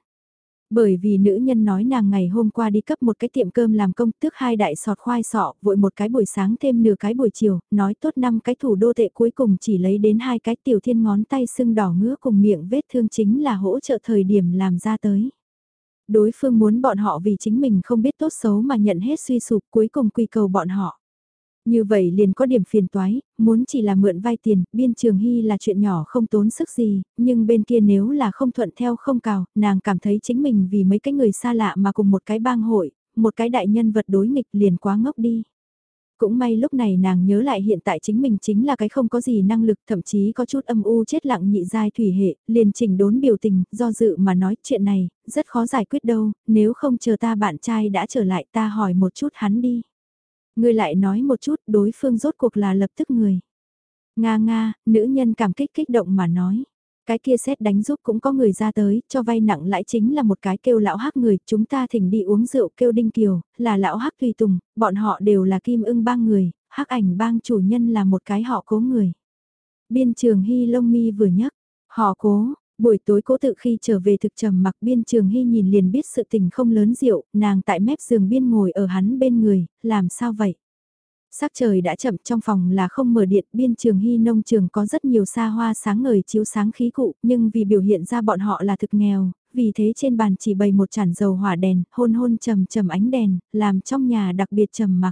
Bởi vì nữ nhân nói nàng ngày hôm qua đi cấp một cái tiệm cơm làm công tước hai đại sọt khoai sọ, vội một cái buổi sáng thêm nửa cái buổi chiều, nói tốt năm cái thủ đô tệ cuối cùng chỉ lấy đến hai cái tiểu thiên ngón tay sưng đỏ ngứa cùng miệng vết thương chính là hỗ trợ thời điểm làm ra tới. Đối phương muốn bọn họ vì chính mình không biết tốt xấu mà nhận hết suy sụp cuối cùng quy cầu bọn họ. Như vậy liền có điểm phiền toái, muốn chỉ là mượn vay tiền, biên trường hy là chuyện nhỏ không tốn sức gì, nhưng bên kia nếu là không thuận theo không cào, nàng cảm thấy chính mình vì mấy cái người xa lạ mà cùng một cái bang hội, một cái đại nhân vật đối nghịch liền quá ngốc đi. Cũng may lúc này nàng nhớ lại hiện tại chính mình chính là cái không có gì năng lực thậm chí có chút âm u chết lặng nhị giai thủy hệ, liền chỉnh đốn biểu tình, do dự mà nói chuyện này, rất khó giải quyết đâu, nếu không chờ ta bạn trai đã trở lại ta hỏi một chút hắn đi. Ngươi lại nói một chút đối phương rốt cuộc là lập tức người. Nga nga, nữ nhân cảm kích kích động mà nói. Cái kia xét đánh giúp cũng có người ra tới, cho vay nặng lãi chính là một cái kêu lão hắc người, chúng ta thỉnh đi uống rượu kêu đinh kiều, là lão hắc tùy tùng, bọn họ đều là kim ưng bang người, hắc ảnh bang chủ nhân là một cái họ cố người. Biên trường hy lông mi vừa nhắc, họ cố, Buổi tối cố tự khi trở về thực trầm mặc biên trường hy nhìn liền biết sự tình không lớn rượu, nàng tại mép giường biên ngồi ở hắn bên người, làm sao vậy? Sắc trời đã chậm trong phòng là không mở điện, biên trường hy nông trường có rất nhiều xa hoa sáng ngời chiếu sáng khí cụ, nhưng vì biểu hiện ra bọn họ là thực nghèo, vì thế trên bàn chỉ bày một chản dầu hỏa đèn, hôn hôn trầm trầm ánh đèn, làm trong nhà đặc biệt trầm mặc.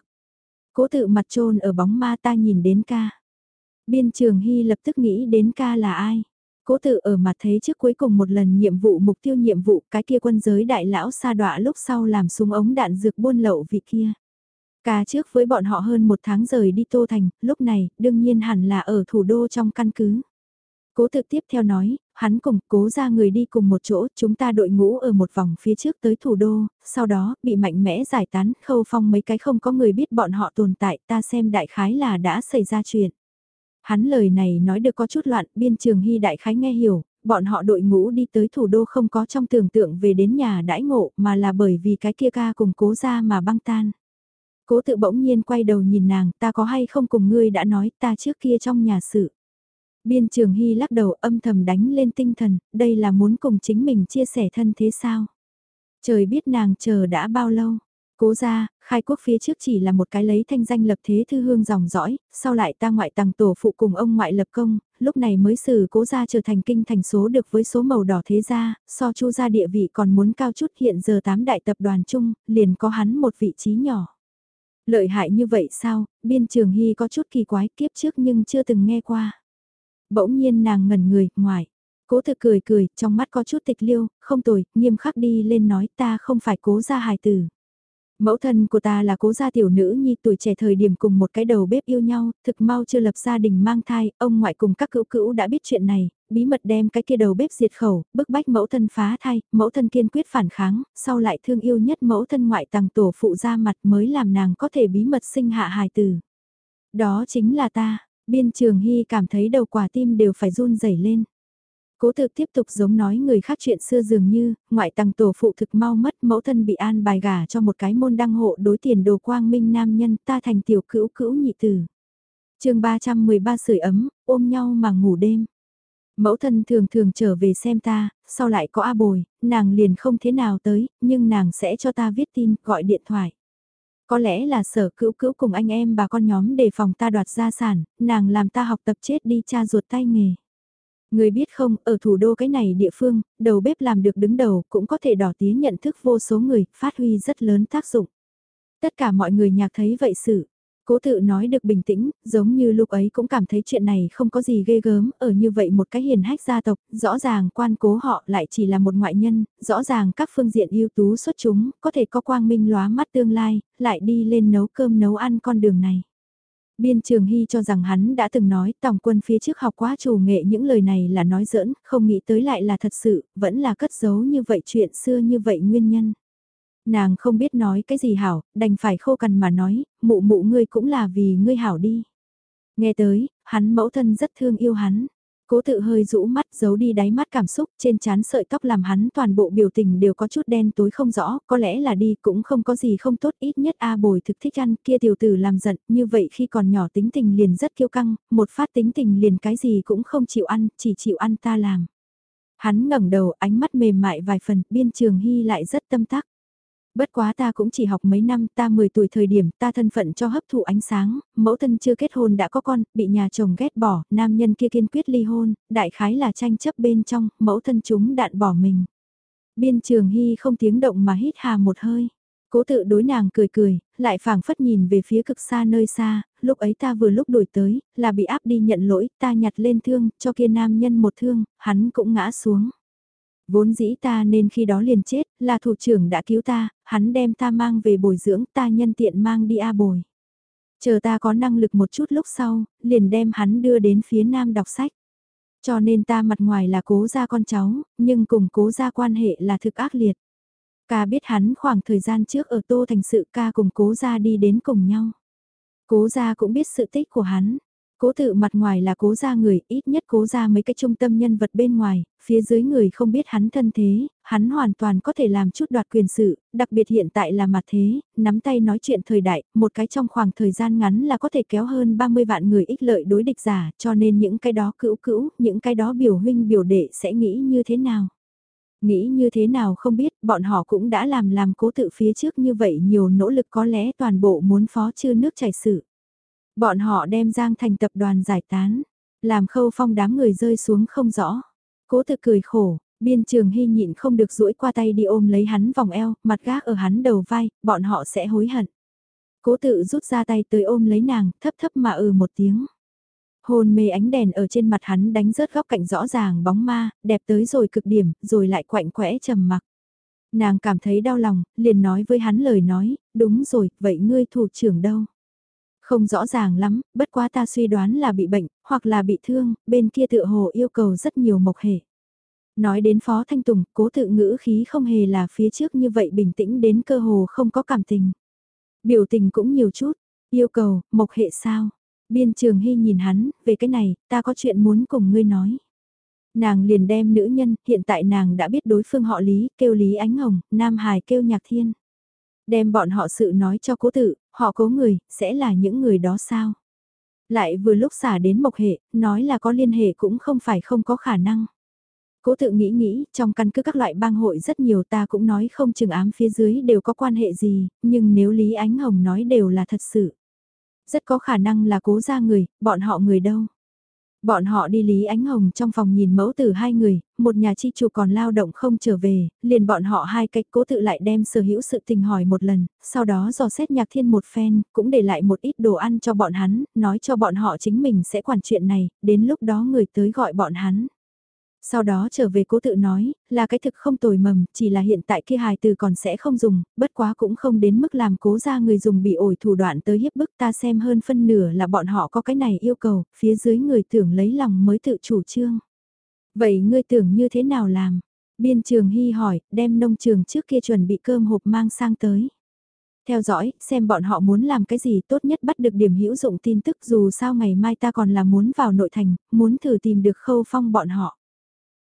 Cố tự mặt trôn ở bóng ma ta nhìn đến ca. Biên trường Hy lập tức nghĩ đến ca là ai. Cố tự ở mặt thế trước cuối cùng một lần nhiệm vụ mục tiêu nhiệm vụ cái kia quân giới đại lão sa đọa lúc sau làm súng ống đạn dược buôn lậu vị kia. cả trước với bọn họ hơn một tháng rời đi Tô Thành, lúc này, đương nhiên hẳn là ở thủ đô trong căn cứ. Cố tự tiếp theo nói, hắn cùng cố ra người đi cùng một chỗ, chúng ta đội ngũ ở một vòng phía trước tới thủ đô, sau đó, bị mạnh mẽ giải tán, khâu phong mấy cái không có người biết bọn họ tồn tại, ta xem đại khái là đã xảy ra chuyện. Hắn lời này nói được có chút loạn, biên trường hy đại khái nghe hiểu, bọn họ đội ngũ đi tới thủ đô không có trong tưởng tượng về đến nhà đãi ngộ mà là bởi vì cái kia ca cùng cố ra mà băng tan. Cố tự bỗng nhiên quay đầu nhìn nàng, ta có hay không cùng ngươi đã nói ta trước kia trong nhà sự. Biên trường hy lắc đầu âm thầm đánh lên tinh thần, đây là muốn cùng chính mình chia sẻ thân thế sao? Trời biết nàng chờ đã bao lâu, Cố ra, khai quốc phía trước chỉ là một cái lấy thanh danh lập thế thư hương dòng dõi, sau lại ta ngoại tàng tổ phụ cùng ông ngoại lập công, lúc này mới xử cố ra trở thành kinh thành số được với số màu đỏ thế gia, so chu gia địa vị còn muốn cao chút hiện giờ tám đại tập đoàn chung, liền có hắn một vị trí nhỏ. Lợi hại như vậy sao, biên trường hy có chút kỳ quái kiếp trước nhưng chưa từng nghe qua. Bỗng nhiên nàng ngẩn người, ngoài. Cố thực cười cười, trong mắt có chút tịch liêu, không tồi, nghiêm khắc đi lên nói ta không phải cố gia hài tử. Mẫu thân của ta là cố gia tiểu nữ nhi tuổi trẻ thời điểm cùng một cái đầu bếp yêu nhau, thực mau chưa lập gia đình mang thai, ông ngoại cùng các cữu cữu đã biết chuyện này, bí mật đem cái kia đầu bếp diệt khẩu, bức bách mẫu thân phá thai, mẫu thân kiên quyết phản kháng, sau lại thương yêu nhất mẫu thân ngoại tàng tổ phụ ra mặt mới làm nàng có thể bí mật sinh hạ hài tử. Đó chính là ta, biên trường hy cảm thấy đầu quả tim đều phải run rẩy lên. Cố thực tiếp tục giống nói người khác chuyện xưa dường như, ngoại tàng tổ phụ thực mau mất mẫu thân bị an bài gả cho một cái môn đăng hộ đối tiền đồ quang minh nam nhân ta thành tiểu cữu cữu nhị tử. chương 313 sưởi ấm, ôm nhau mà ngủ đêm. Mẫu thân thường thường trở về xem ta, sau lại có A bồi, nàng liền không thế nào tới, nhưng nàng sẽ cho ta viết tin, gọi điện thoại. Có lẽ là sở cữu cữu cùng anh em bà con nhóm đề phòng ta đoạt gia sản, nàng làm ta học tập chết đi cha ruột tay nghề. Người biết không, ở thủ đô cái này địa phương, đầu bếp làm được đứng đầu cũng có thể đỏ tía nhận thức vô số người, phát huy rất lớn tác dụng. Tất cả mọi người nhạc thấy vậy sự. Cố tự nói được bình tĩnh, giống như lúc ấy cũng cảm thấy chuyện này không có gì ghê gớm, ở như vậy một cái hiền hách gia tộc, rõ ràng quan cố họ lại chỉ là một ngoại nhân, rõ ràng các phương diện ưu tú xuất chúng, có thể có quang minh lóa mắt tương lai, lại đi lên nấu cơm nấu ăn con đường này. Biên Trường Hy cho rằng hắn đã từng nói tòng quân phía trước học quá chủ nghệ những lời này là nói giỡn, không nghĩ tới lại là thật sự, vẫn là cất giấu như vậy chuyện xưa như vậy nguyên nhân. Nàng không biết nói cái gì hảo, đành phải khô cằn mà nói, mụ mụ ngươi cũng là vì ngươi hảo đi. Nghe tới, hắn mẫu thân rất thương yêu hắn. Cố tự hơi rũ mắt giấu đi đáy mắt cảm xúc trên trán sợi tóc làm hắn toàn bộ biểu tình đều có chút đen tối không rõ, có lẽ là đi cũng không có gì không tốt ít nhất A bồi thực thích ăn kia tiểu tử làm giận như vậy khi còn nhỏ tính tình liền rất kiêu căng, một phát tính tình liền cái gì cũng không chịu ăn, chỉ chịu ăn ta làm. Hắn ngẩng đầu ánh mắt mềm mại vài phần, biên trường hy lại rất tâm tắc. Bất quá ta cũng chỉ học mấy năm, ta 10 tuổi thời điểm, ta thân phận cho hấp thụ ánh sáng, mẫu thân chưa kết hôn đã có con, bị nhà chồng ghét bỏ, nam nhân kia kiên quyết ly hôn, đại khái là tranh chấp bên trong, mẫu thân chúng đạn bỏ mình. Biên trường hy không tiếng động mà hít hà một hơi. Cố tự đối nàng cười cười, lại phảng phất nhìn về phía cực xa nơi xa, lúc ấy ta vừa lúc đổi tới, là bị áp đi nhận lỗi, ta nhặt lên thương, cho kia nam nhân một thương, hắn cũng ngã xuống. Vốn dĩ ta nên khi đó liền chết, là thủ trưởng đã cứu ta, hắn đem ta mang về bồi dưỡng ta nhân tiện mang đi A bồi. Chờ ta có năng lực một chút lúc sau, liền đem hắn đưa đến phía nam đọc sách. Cho nên ta mặt ngoài là cố gia con cháu, nhưng cùng cố gia quan hệ là thực ác liệt. Ca biết hắn khoảng thời gian trước ở Tô Thành sự ca cùng cố gia đi đến cùng nhau. Cố gia cũng biết sự tích của hắn, Cố tự mặt ngoài là cố ra người, ít nhất cố ra mấy cái trung tâm nhân vật bên ngoài, phía dưới người không biết hắn thân thế, hắn hoàn toàn có thể làm chút đoạt quyền sự, đặc biệt hiện tại là mặt thế, nắm tay nói chuyện thời đại, một cái trong khoảng thời gian ngắn là có thể kéo hơn 30 vạn người ích lợi đối địch giả, cho nên những cái đó cữu cữu, những cái đó biểu huynh biểu đệ sẽ nghĩ như thế nào. Nghĩ như thế nào không biết, bọn họ cũng đã làm làm cố tự phía trước như vậy nhiều nỗ lực có lẽ toàn bộ muốn phó chư nước chảy sự. Bọn họ đem Giang thành tập đoàn giải tán, làm khâu phong đám người rơi xuống không rõ. Cố tự cười khổ, biên trường hy nhịn không được duỗi qua tay đi ôm lấy hắn vòng eo, mặt gác ở hắn đầu vai, bọn họ sẽ hối hận. Cố tự rút ra tay tới ôm lấy nàng, thấp thấp mà ừ một tiếng. hồn mê ánh đèn ở trên mặt hắn đánh rớt góc cạnh rõ ràng bóng ma, đẹp tới rồi cực điểm, rồi lại quạnh quẽ trầm mặc. Nàng cảm thấy đau lòng, liền nói với hắn lời nói, đúng rồi, vậy ngươi thủ trưởng đâu? Không rõ ràng lắm, bất quá ta suy đoán là bị bệnh, hoặc là bị thương, bên kia tựa hồ yêu cầu rất nhiều mộc hệ. Nói đến Phó Thanh Tùng, cố tự ngữ khí không hề là phía trước như vậy bình tĩnh đến cơ hồ không có cảm tình. Biểu tình cũng nhiều chút, yêu cầu, mộc hệ sao? Biên trường hy nhìn hắn, về cái này, ta có chuyện muốn cùng ngươi nói. Nàng liền đem nữ nhân, hiện tại nàng đã biết đối phương họ Lý, kêu Lý Ánh Hồng, Nam Hải kêu Nhạc Thiên. Đem bọn họ sự nói cho cố tự, họ cố người, sẽ là những người đó sao? Lại vừa lúc xả đến mộc hệ, nói là có liên hệ cũng không phải không có khả năng. Cố tự nghĩ nghĩ, trong căn cứ các loại bang hội rất nhiều ta cũng nói không chừng ám phía dưới đều có quan hệ gì, nhưng nếu Lý Ánh Hồng nói đều là thật sự. Rất có khả năng là cố ra người, bọn họ người đâu. Bọn họ đi Lý Ánh Hồng trong phòng nhìn mẫu tử hai người, một nhà chi chủ còn lao động không trở về, liền bọn họ hai cách cố tự lại đem sở hữu sự tình hỏi một lần, sau đó dò xét nhạc thiên một phen, cũng để lại một ít đồ ăn cho bọn hắn, nói cho bọn họ chính mình sẽ quản chuyện này, đến lúc đó người tới gọi bọn hắn. Sau đó trở về cố tự nói, là cái thực không tồi mầm, chỉ là hiện tại kia hài từ còn sẽ không dùng, bất quá cũng không đến mức làm cố ra người dùng bị ổi thủ đoạn tới hiếp bức ta xem hơn phân nửa là bọn họ có cái này yêu cầu, phía dưới người tưởng lấy lòng mới tự chủ trương. Vậy ngươi tưởng như thế nào làm? Biên trường hy hỏi, đem nông trường trước kia chuẩn bị cơm hộp mang sang tới. Theo dõi, xem bọn họ muốn làm cái gì tốt nhất bắt được điểm hữu dụng tin tức dù sao ngày mai ta còn là muốn vào nội thành, muốn thử tìm được khâu phong bọn họ.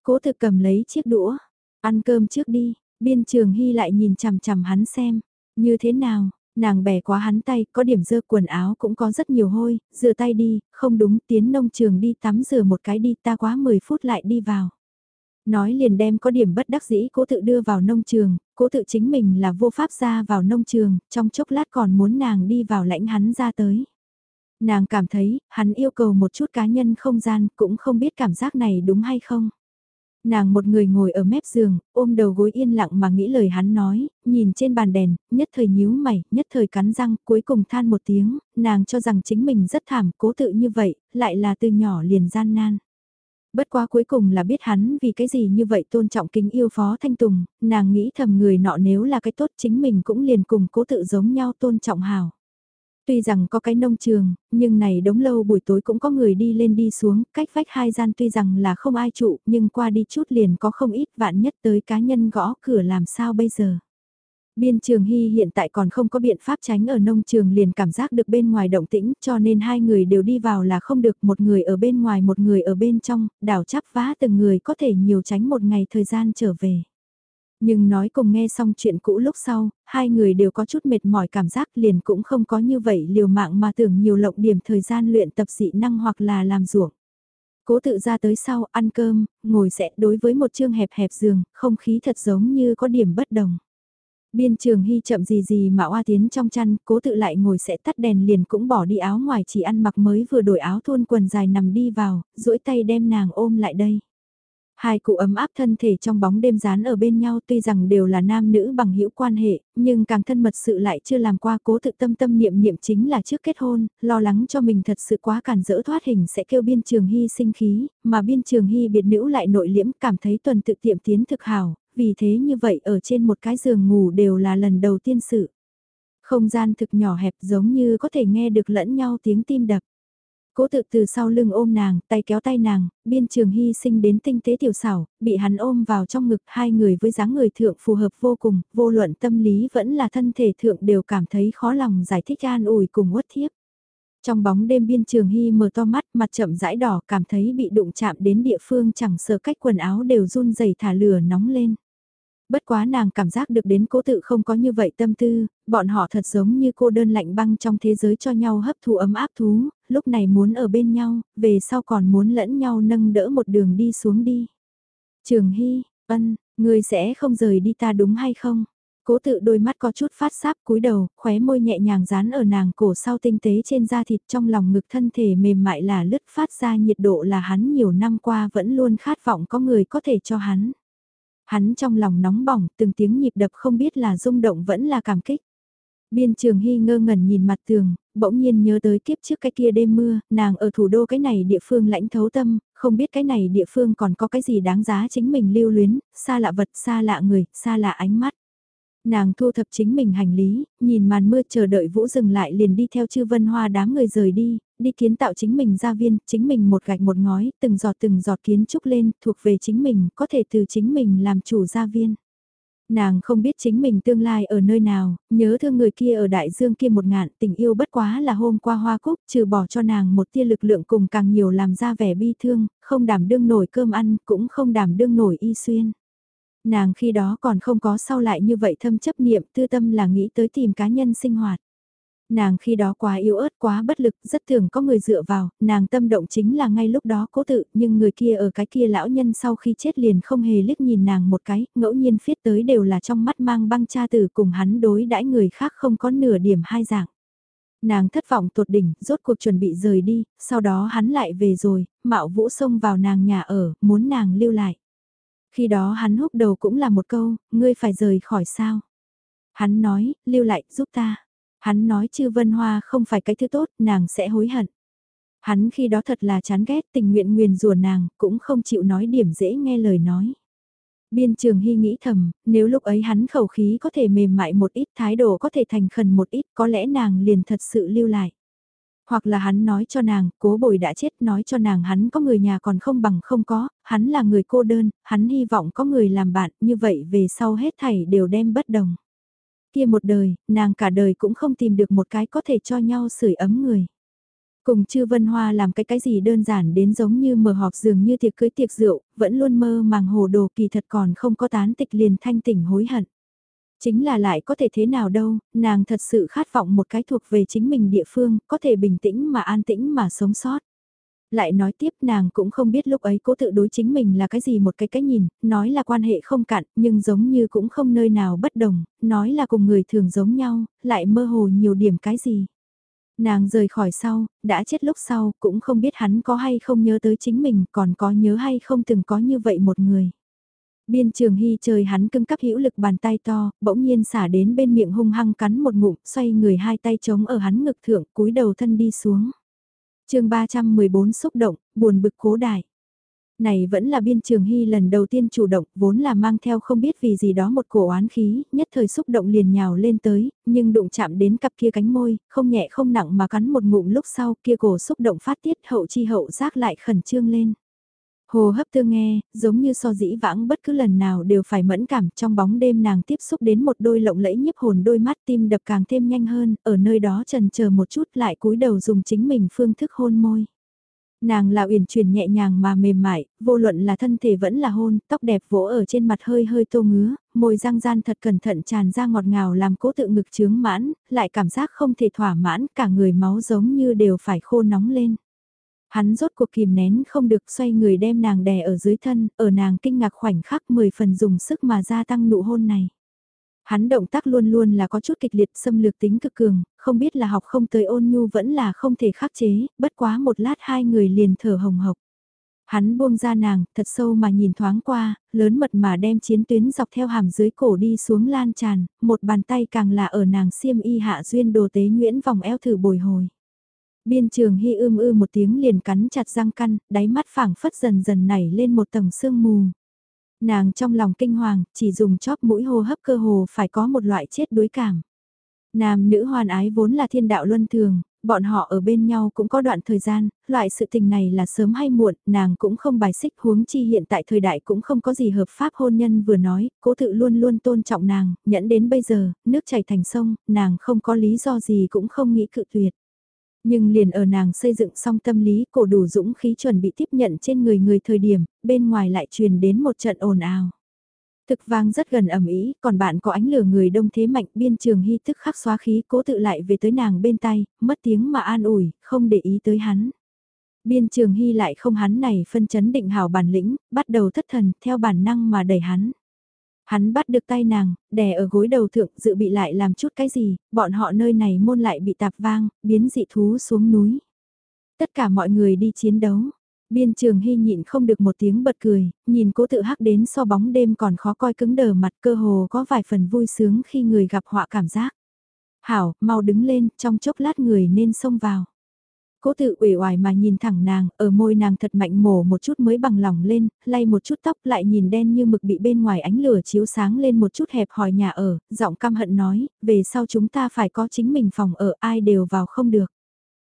Cố thực cầm lấy chiếc đũa, ăn cơm trước đi, biên trường hy lại nhìn chằm chằm hắn xem, như thế nào, nàng bẻ quá hắn tay, có điểm dơ quần áo cũng có rất nhiều hôi, rửa tay đi, không đúng tiến nông trường đi tắm rửa một cái đi ta quá 10 phút lại đi vào. Nói liền đem có điểm bất đắc dĩ cố tự đưa vào nông trường, cố tự chính mình là vô pháp ra vào nông trường, trong chốc lát còn muốn nàng đi vào lãnh hắn ra tới. Nàng cảm thấy, hắn yêu cầu một chút cá nhân không gian, cũng không biết cảm giác này đúng hay không. Nàng một người ngồi ở mép giường, ôm đầu gối yên lặng mà nghĩ lời hắn nói, nhìn trên bàn đèn, nhất thời nhíu mày, nhất thời cắn răng, cuối cùng than một tiếng, nàng cho rằng chính mình rất thảm, cố tự như vậy, lại là từ nhỏ liền gian nan. Bất quá cuối cùng là biết hắn vì cái gì như vậy tôn trọng kính yêu phó thanh tùng, nàng nghĩ thầm người nọ nếu là cái tốt chính mình cũng liền cùng cố tự giống nhau tôn trọng hào. Tuy rằng có cái nông trường, nhưng này đống lâu buổi tối cũng có người đi lên đi xuống, cách vách hai gian tuy rằng là không ai trụ, nhưng qua đi chút liền có không ít vạn nhất tới cá nhân gõ cửa làm sao bây giờ. Biên trường Hy hiện tại còn không có biện pháp tránh ở nông trường liền cảm giác được bên ngoài động tĩnh cho nên hai người đều đi vào là không được một người ở bên ngoài một người ở bên trong, đảo chắp vá từng người có thể nhiều tránh một ngày thời gian trở về. Nhưng nói cùng nghe xong chuyện cũ lúc sau, hai người đều có chút mệt mỏi cảm giác liền cũng không có như vậy liều mạng mà tưởng nhiều lộng điểm thời gian luyện tập dị năng hoặc là làm ruộng. Cố tự ra tới sau, ăn cơm, ngồi sẽ đối với một chương hẹp hẹp giường, không khí thật giống như có điểm bất đồng. Biên trường hy chậm gì gì mà oa tiến trong chăn, cố tự lại ngồi sẽ tắt đèn liền cũng bỏ đi áo ngoài chỉ ăn mặc mới vừa đổi áo thun quần dài nằm đi vào, duỗi tay đem nàng ôm lại đây. Hai cụ ấm áp thân thể trong bóng đêm dán ở bên nhau tuy rằng đều là nam nữ bằng hữu quan hệ, nhưng càng thân mật sự lại chưa làm qua cố tự tâm tâm niệm niệm chính là trước kết hôn, lo lắng cho mình thật sự quá cản dỡ thoát hình sẽ kêu biên trường hy sinh khí, mà biên trường hy biệt nữ lại nội liễm cảm thấy tuần tự tiệm tiến thực hảo, vì thế như vậy ở trên một cái giường ngủ đều là lần đầu tiên sự. Không gian thực nhỏ hẹp giống như có thể nghe được lẫn nhau tiếng tim đập. Cố tự từ sau lưng ôm nàng, tay kéo tay nàng, biên trường hy sinh đến tinh tế tiểu xảo, bị hắn ôm vào trong ngực hai người với dáng người thượng phù hợp vô cùng, vô luận tâm lý vẫn là thân thể thượng đều cảm thấy khó lòng giải thích an ủi cùng uất thiếp. Trong bóng đêm biên trường hy mở to mắt mặt chậm rãi đỏ cảm thấy bị đụng chạm đến địa phương chẳng sợ cách quần áo đều run rẩy thả lửa nóng lên. Bất quá nàng cảm giác được đến cố tự không có như vậy tâm tư, bọn họ thật giống như cô đơn lạnh băng trong thế giới cho nhau hấp thụ ấm áp thú, lúc này muốn ở bên nhau, về sau còn muốn lẫn nhau nâng đỡ một đường đi xuống đi. Trường Hy, ân, người sẽ không rời đi ta đúng hay không? Cố tự đôi mắt có chút phát sáp cúi đầu, khóe môi nhẹ nhàng dán ở nàng cổ sau tinh tế trên da thịt trong lòng ngực thân thể mềm mại là lướt phát ra nhiệt độ là hắn nhiều năm qua vẫn luôn khát vọng có người có thể cho hắn. Hắn trong lòng nóng bỏng, từng tiếng nhịp đập không biết là rung động vẫn là cảm kích. Biên trường hy ngơ ngẩn nhìn mặt tường, bỗng nhiên nhớ tới kiếp trước cái kia đêm mưa, nàng ở thủ đô cái này địa phương lãnh thấu tâm, không biết cái này địa phương còn có cái gì đáng giá chính mình lưu luyến, xa lạ vật, xa lạ người, xa lạ ánh mắt. Nàng thu thập chính mình hành lý, nhìn màn mưa chờ đợi Vũ dừng lại liền đi theo chư vân hoa đám người rời đi, đi kiến tạo chính mình gia viên, chính mình một gạch một ngói, từng giọt từng giọt kiến trúc lên, thuộc về chính mình, có thể từ chính mình làm chủ gia viên. Nàng không biết chính mình tương lai ở nơi nào, nhớ thương người kia ở đại dương kia một ngạn, tình yêu bất quá là hôm qua hoa cúc, trừ bỏ cho nàng một tia lực lượng cùng càng nhiều làm ra vẻ bi thương, không đảm đương nổi cơm ăn, cũng không đảm đương nổi y xuyên. Nàng khi đó còn không có sau lại như vậy thâm chấp niệm tư tâm là nghĩ tới tìm cá nhân sinh hoạt. Nàng khi đó quá yếu ớt quá bất lực rất thường có người dựa vào, nàng tâm động chính là ngay lúc đó cố tự nhưng người kia ở cái kia lão nhân sau khi chết liền không hề liếc nhìn nàng một cái, ngẫu nhiên phiết tới đều là trong mắt mang băng cha tử cùng hắn đối đãi người khác không có nửa điểm hai dạng nàng thất vọng tột đỉnh, rốt cuộc chuẩn bị rời đi, sau đó hắn lại về rồi, mạo vũ xông vào nàng nhà ở, muốn nàng lưu lại. Khi đó hắn húc đầu cũng là một câu, ngươi phải rời khỏi sao. Hắn nói, lưu lại, giúp ta. Hắn nói chư vân hoa không phải cái thứ tốt, nàng sẽ hối hận. Hắn khi đó thật là chán ghét tình nguyện nguyền rủa nàng, cũng không chịu nói điểm dễ nghe lời nói. Biên trường hy nghĩ thầm, nếu lúc ấy hắn khẩu khí có thể mềm mại một ít, thái độ có thể thành khẩn một ít, có lẽ nàng liền thật sự lưu lại. Hoặc là hắn nói cho nàng, cố bồi đã chết, nói cho nàng hắn có người nhà còn không bằng không có, hắn là người cô đơn, hắn hy vọng có người làm bạn, như vậy về sau hết thảy đều đem bất đồng. Kia một đời, nàng cả đời cũng không tìm được một cái có thể cho nhau sưởi ấm người. Cùng chư Vân Hoa làm cái cái gì đơn giản đến giống như mở họp dường như tiệc cưới tiệc rượu, vẫn luôn mơ màng hồ đồ kỳ thật còn không có tán tịch liền thanh tỉnh hối hận. Chính là lại có thể thế nào đâu, nàng thật sự khát vọng một cái thuộc về chính mình địa phương, có thể bình tĩnh mà an tĩnh mà sống sót. Lại nói tiếp nàng cũng không biết lúc ấy cố tự đối chính mình là cái gì một cái cái nhìn, nói là quan hệ không cạn, nhưng giống như cũng không nơi nào bất đồng, nói là cùng người thường giống nhau, lại mơ hồ nhiều điểm cái gì. Nàng rời khỏi sau, đã chết lúc sau, cũng không biết hắn có hay không nhớ tới chính mình, còn có nhớ hay không từng có như vậy một người. Biên trường hy trời hắn cưng cắp hữu lực bàn tay to, bỗng nhiên xả đến bên miệng hung hăng cắn một ngụm, xoay người hai tay chống ở hắn ngực thượng, cúi đầu thân đi xuống chương 314 xúc động, buồn bực cố đại. Này vẫn là biên trường hy lần đầu tiên chủ động, vốn là mang theo không biết vì gì đó một cổ oán khí, nhất thời xúc động liền nhào lên tới, nhưng đụng chạm đến cặp kia cánh môi, không nhẹ không nặng mà cắn một ngụm lúc sau kia cổ xúc động phát tiết hậu chi hậu giác lại khẩn trương lên. Hồ hấp tư nghe, giống như so dĩ vãng bất cứ lần nào đều phải mẫn cảm trong bóng đêm nàng tiếp xúc đến một đôi lộng lẫy nhiếp hồn đôi mắt tim đập càng thêm nhanh hơn, ở nơi đó trần chờ một chút lại cúi đầu dùng chính mình phương thức hôn môi. Nàng là uyển chuyển nhẹ nhàng mà mềm mại, vô luận là thân thể vẫn là hôn, tóc đẹp vỗ ở trên mặt hơi hơi tô ngứa, môi răng gian thật cẩn thận tràn ra ngọt ngào làm cố tự ngực chướng mãn, lại cảm giác không thể thỏa mãn, cả người máu giống như đều phải khô nóng lên. Hắn rốt cuộc kìm nén không được xoay người đem nàng đè ở dưới thân, ở nàng kinh ngạc khoảnh khắc 10 phần dùng sức mà gia tăng nụ hôn này. Hắn động tác luôn luôn là có chút kịch liệt xâm lược tính cực cường, không biết là học không tới ôn nhu vẫn là không thể khắc chế, bất quá một lát hai người liền thở hồng hộc. Hắn buông ra nàng, thật sâu mà nhìn thoáng qua, lớn mật mà đem chiến tuyến dọc theo hàm dưới cổ đi xuống lan tràn, một bàn tay càng là ở nàng xiêm y hạ duyên đồ tế nguyễn vòng eo thử bồi hồi. Biên trường hy ưm ư một tiếng liền cắn chặt răng căn, đáy mắt phảng phất dần dần nảy lên một tầng sương mù. Nàng trong lòng kinh hoàng, chỉ dùng chóp mũi hô hấp cơ hồ phải có một loại chết đuối cảm. Nam nữ hoàn ái vốn là thiên đạo luân thường, bọn họ ở bên nhau cũng có đoạn thời gian, loại sự tình này là sớm hay muộn, nàng cũng không bài xích huống chi hiện tại thời đại cũng không có gì hợp pháp hôn nhân vừa nói, cố tự luôn luôn tôn trọng nàng, nhẫn đến bây giờ, nước chảy thành sông, nàng không có lý do gì cũng không nghĩ cự tuyệt. Nhưng liền ở nàng xây dựng xong tâm lý cổ đủ dũng khí chuẩn bị tiếp nhận trên người người thời điểm, bên ngoài lại truyền đến một trận ồn ào. Thực vang rất gần ẩm ý, còn bạn có ánh lửa người đông thế mạnh biên trường hy tức khắc xóa khí cố tự lại về tới nàng bên tay, mất tiếng mà an ủi, không để ý tới hắn. Biên trường hy lại không hắn này phân chấn định hào bản lĩnh, bắt đầu thất thần, theo bản năng mà đẩy hắn. Hắn bắt được tay nàng, đè ở gối đầu thượng dự bị lại làm chút cái gì, bọn họ nơi này môn lại bị tạp vang, biến dị thú xuống núi. Tất cả mọi người đi chiến đấu. Biên trường hy nhịn không được một tiếng bật cười, nhìn cố tự hắc đến so bóng đêm còn khó coi cứng đờ mặt cơ hồ có vài phần vui sướng khi người gặp họa cảm giác. Hảo, mau đứng lên, trong chốc lát người nên xông vào. Cố tự uể oải mà nhìn thẳng nàng, ở môi nàng thật mạnh mổ một chút mới bằng lòng lên, lay một chút tóc lại nhìn đen như mực bị bên ngoài ánh lửa chiếu sáng lên một chút hẹp hòi nhà ở, giọng căm hận nói, về sau chúng ta phải có chính mình phòng ở ai đều vào không được.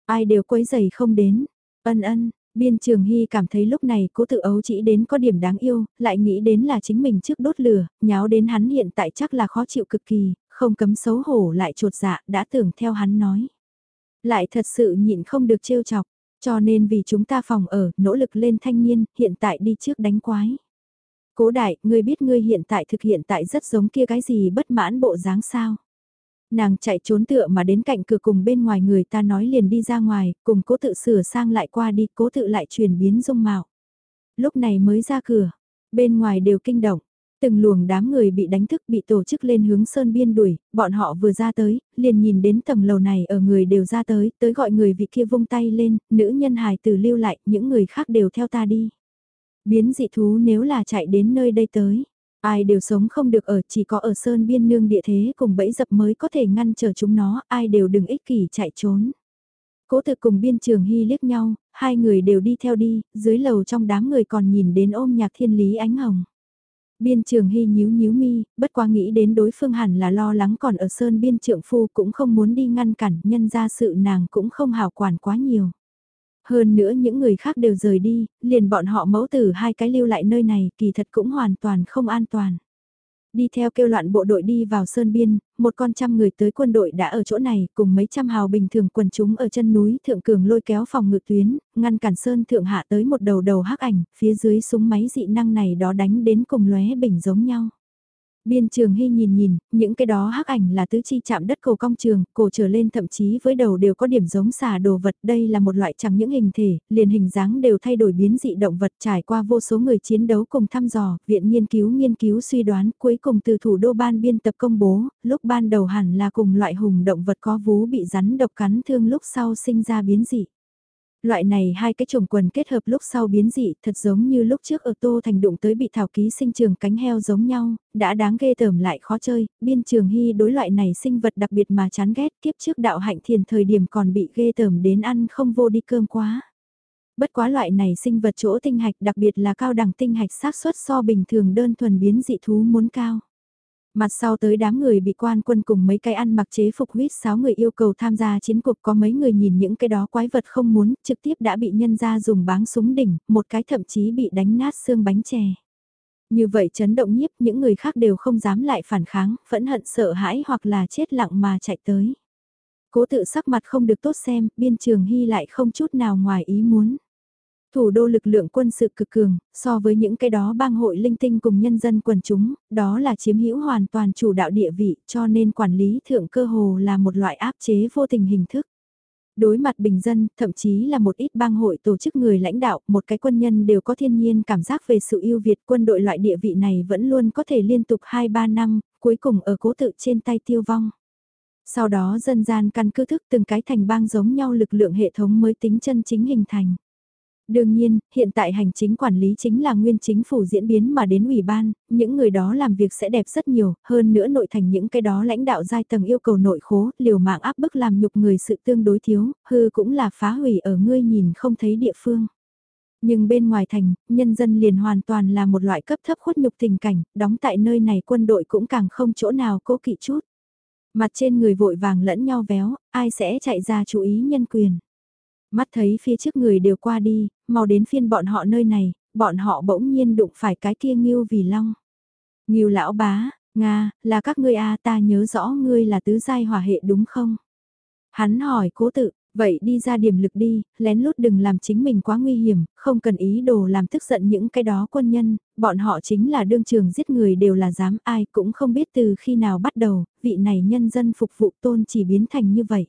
Ai đều quấy giày không đến. Ân ân, Biên Trường Hy cảm thấy lúc này cố tự ấu chỉ đến có điểm đáng yêu, lại nghĩ đến là chính mình trước đốt lửa, nháo đến hắn hiện tại chắc là khó chịu cực kỳ, không cấm xấu hổ lại trột dạ, đã tưởng theo hắn nói. Lại thật sự nhịn không được trêu chọc, cho nên vì chúng ta phòng ở, nỗ lực lên thanh niên, hiện tại đi trước đánh quái. Cố đại, ngươi biết ngươi hiện tại thực hiện tại rất giống kia cái gì bất mãn bộ dáng sao? Nàng chạy trốn tựa mà đến cạnh cửa cùng bên ngoài người ta nói liền đi ra ngoài, cùng cố tự sửa sang lại qua đi, cố tự lại chuyển biến dung mạo. Lúc này mới ra cửa, bên ngoài đều kinh động, từng luồng đám người bị đánh thức bị tổ chức lên hướng sơn biên đuổi, bọn họ vừa ra tới, liền nhìn đến tầng lầu này ở người đều ra tới, tới gọi người vị kia vung tay lên, nữ nhân hài từ lưu lại, những người khác đều theo ta đi. Biến dị thú nếu là chạy đến nơi đây tới, ai đều sống không được ở chỉ có ở sơn biên nương địa thế cùng bẫy dập mới có thể ngăn trở chúng nó, ai đều đừng ích kỷ chạy trốn. Cố thực cùng biên trường hy liếc nhau, hai người đều đi theo đi, dưới lầu trong đám người còn nhìn đến ôm nhạc thiên lý ánh hồng. Biên trường hy nhíu nhíu mi, bất quá nghĩ đến đối phương hẳn là lo lắng còn ở sơn biên trượng phu cũng không muốn đi ngăn cản nhân ra sự nàng cũng không hào quản quá nhiều. Hơn nữa những người khác đều rời đi, liền bọn họ mẫu tử hai cái lưu lại nơi này kỳ thật cũng hoàn toàn không an toàn. Đi theo kêu loạn bộ đội đi vào Sơn Biên, một con trăm người tới quân đội đã ở chỗ này, cùng mấy trăm hào bình thường quần chúng ở chân núi Thượng Cường lôi kéo phòng ngự tuyến, ngăn cản Sơn Thượng Hạ tới một đầu đầu hắc ảnh, phía dưới súng máy dị năng này đó đánh đến cùng lóe bình giống nhau. Biên trường hy nhìn nhìn, những cái đó hắc ảnh là tứ chi chạm đất cổ cong trường, cổ trở lên thậm chí với đầu đều có điểm giống xà đồ vật. Đây là một loại chẳng những hình thể, liền hình dáng đều thay đổi biến dị động vật trải qua vô số người chiến đấu cùng thăm dò, viện nghiên cứu nghiên cứu suy đoán cuối cùng từ thủ đô ban biên tập công bố, lúc ban đầu hẳn là cùng loại hùng động vật có vú bị rắn độc cắn thương lúc sau sinh ra biến dị. Loại này hai cái trồng quần kết hợp lúc sau biến dị thật giống như lúc trước ở Tô Thành đụng tới bị thảo ký sinh trường cánh heo giống nhau, đã đáng ghê tởm lại khó chơi, biên trường hy đối loại này sinh vật đặc biệt mà chán ghét kiếp trước đạo hạnh thiền thời điểm còn bị ghê tởm đến ăn không vô đi cơm quá. Bất quá loại này sinh vật chỗ tinh hạch đặc biệt là cao đẳng tinh hạch xác suất so bình thường đơn thuần biến dị thú muốn cao. Mặt sau tới đám người bị quan quân cùng mấy cái ăn mặc chế phục huyết sáu người yêu cầu tham gia chiến cuộc có mấy người nhìn những cái đó quái vật không muốn, trực tiếp đã bị nhân ra dùng báng súng đỉnh, một cái thậm chí bị đánh nát xương bánh chè. Như vậy chấn động nhiếp những người khác đều không dám lại phản kháng, phẫn hận sợ hãi hoặc là chết lặng mà chạy tới. Cố tự sắc mặt không được tốt xem, biên trường hy lại không chút nào ngoài ý muốn. Thủ đô lực lượng quân sự cực cường, so với những cái đó bang hội linh tinh cùng nhân dân quần chúng, đó là chiếm hữu hoàn toàn chủ đạo địa vị cho nên quản lý thượng cơ hồ là một loại áp chế vô tình hình thức. Đối mặt bình dân, thậm chí là một ít bang hội tổ chức người lãnh đạo, một cái quân nhân đều có thiên nhiên cảm giác về sự yêu Việt quân đội loại địa vị này vẫn luôn có thể liên tục 2-3 năm, cuối cùng ở cố tự trên tay tiêu vong. Sau đó dân gian căn cứ thức từng cái thành bang giống nhau lực lượng hệ thống mới tính chân chính hình thành. Đương nhiên, hiện tại hành chính quản lý chính là nguyên chính phủ diễn biến mà đến ủy ban, những người đó làm việc sẽ đẹp rất nhiều, hơn nữa nội thành những cái đó lãnh đạo giai tầng yêu cầu nội khố, liều mạng áp bức làm nhục người sự tương đối thiếu, hư cũng là phá hủy ở ngươi nhìn không thấy địa phương. Nhưng bên ngoài thành, nhân dân liền hoàn toàn là một loại cấp thấp khuất nhục tình cảnh, đóng tại nơi này quân đội cũng càng không chỗ nào cố kỵ chút. Mặt trên người vội vàng lẫn nhau véo, ai sẽ chạy ra chú ý nhân quyền. Mắt thấy phía trước người đều qua đi, mau đến phiên bọn họ nơi này, bọn họ bỗng nhiên đụng phải cái kia nghiêu vì long. Nghiêu lão bá, Nga, là các ngươi a ta nhớ rõ ngươi là tứ giai hỏa hệ đúng không? Hắn hỏi cố tự, vậy đi ra điểm lực đi, lén lút đừng làm chính mình quá nguy hiểm, không cần ý đồ làm tức giận những cái đó quân nhân, bọn họ chính là đương trường giết người đều là dám ai cũng không biết từ khi nào bắt đầu, vị này nhân dân phục vụ tôn chỉ biến thành như vậy.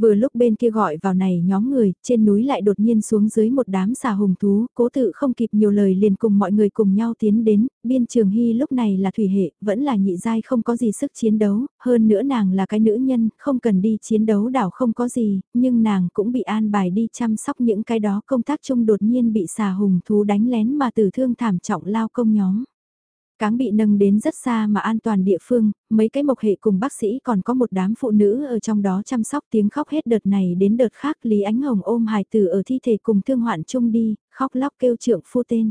Vừa lúc bên kia gọi vào này nhóm người, trên núi lại đột nhiên xuống dưới một đám xà hùng thú, cố tự không kịp nhiều lời liền cùng mọi người cùng nhau tiến đến, biên trường hy lúc này là thủy hệ, vẫn là nhị giai không có gì sức chiến đấu, hơn nữa nàng là cái nữ nhân, không cần đi chiến đấu đảo không có gì, nhưng nàng cũng bị an bài đi chăm sóc những cái đó công tác chung đột nhiên bị xà hùng thú đánh lén mà tử thương thảm trọng lao công nhóm. Cáng bị nâng đến rất xa mà an toàn địa phương, mấy cái mộc hệ cùng bác sĩ còn có một đám phụ nữ ở trong đó chăm sóc tiếng khóc hết đợt này đến đợt khác Lý Ánh Hồng ôm hài tử ở thi thể cùng thương hoạn chung đi, khóc lóc kêu trượng phu tên.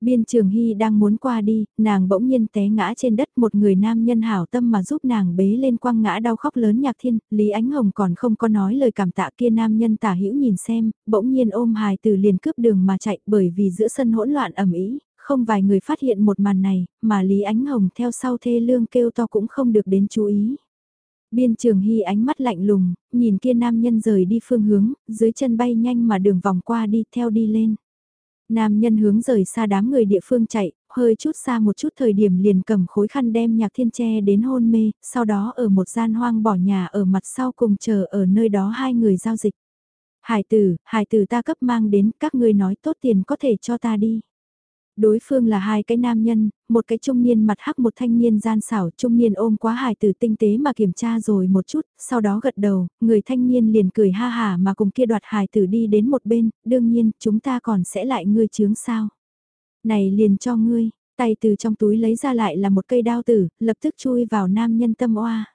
Biên Trường Hy đang muốn qua đi, nàng bỗng nhiên té ngã trên đất một người nam nhân hảo tâm mà giúp nàng bế lên quăng ngã đau khóc lớn nhạc thiên, Lý Ánh Hồng còn không có nói lời cảm tạ kia nam nhân tả hữu nhìn xem, bỗng nhiên ôm hài từ liền cướp đường mà chạy bởi vì giữa sân hỗn loạn ẩm ý, không vài người phát hiện một màn này, mà Lý Ánh Hồng theo sau thê lương kêu to cũng không được đến chú ý. Biên trường hy ánh mắt lạnh lùng, nhìn kia nam nhân rời đi phương hướng, dưới chân bay nhanh mà đường vòng qua đi theo đi lên. Nam nhân hướng rời xa đám người địa phương chạy, hơi chút xa một chút thời điểm liền cầm khối khăn đem nhạc thiên tre đến hôn mê, sau đó ở một gian hoang bỏ nhà ở mặt sau cùng chờ ở nơi đó hai người giao dịch. Hải tử, hải tử ta cấp mang đến, các ngươi nói tốt tiền có thể cho ta đi. Đối phương là hai cái nam nhân, một cái trung niên mặt hắc một thanh niên gian xảo trung niên ôm quá hài tử tinh tế mà kiểm tra rồi một chút, sau đó gật đầu, người thanh niên liền cười ha hà mà cùng kia đoạt hài tử đi đến một bên, đương nhiên chúng ta còn sẽ lại ngươi chướng sao. Này liền cho ngươi, tay từ trong túi lấy ra lại là một cây đao tử, lập tức chui vào nam nhân tâm oa.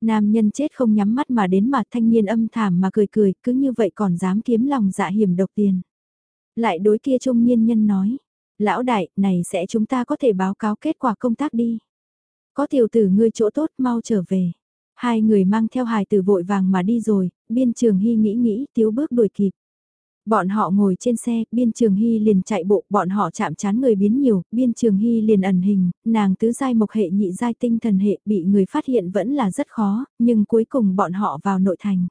Nam nhân chết không nhắm mắt mà đến mà thanh niên âm thảm mà cười cười, cứ như vậy còn dám kiếm lòng dạ hiểm độc tiền. Lại đối kia trung niên nhân nói, lão đại, này sẽ chúng ta có thể báo cáo kết quả công tác đi. Có tiểu tử ngươi chỗ tốt mau trở về. Hai người mang theo hài tử vội vàng mà đi rồi, biên trường hy nghĩ nghĩ, tiếu bước đuổi kịp. Bọn họ ngồi trên xe, biên trường hy liền chạy bộ, bọn họ chạm chán người biến nhiều, biên trường hy liền ẩn hình, nàng tứ giai mộc hệ nhị giai tinh thần hệ bị người phát hiện vẫn là rất khó, nhưng cuối cùng bọn họ vào nội thành.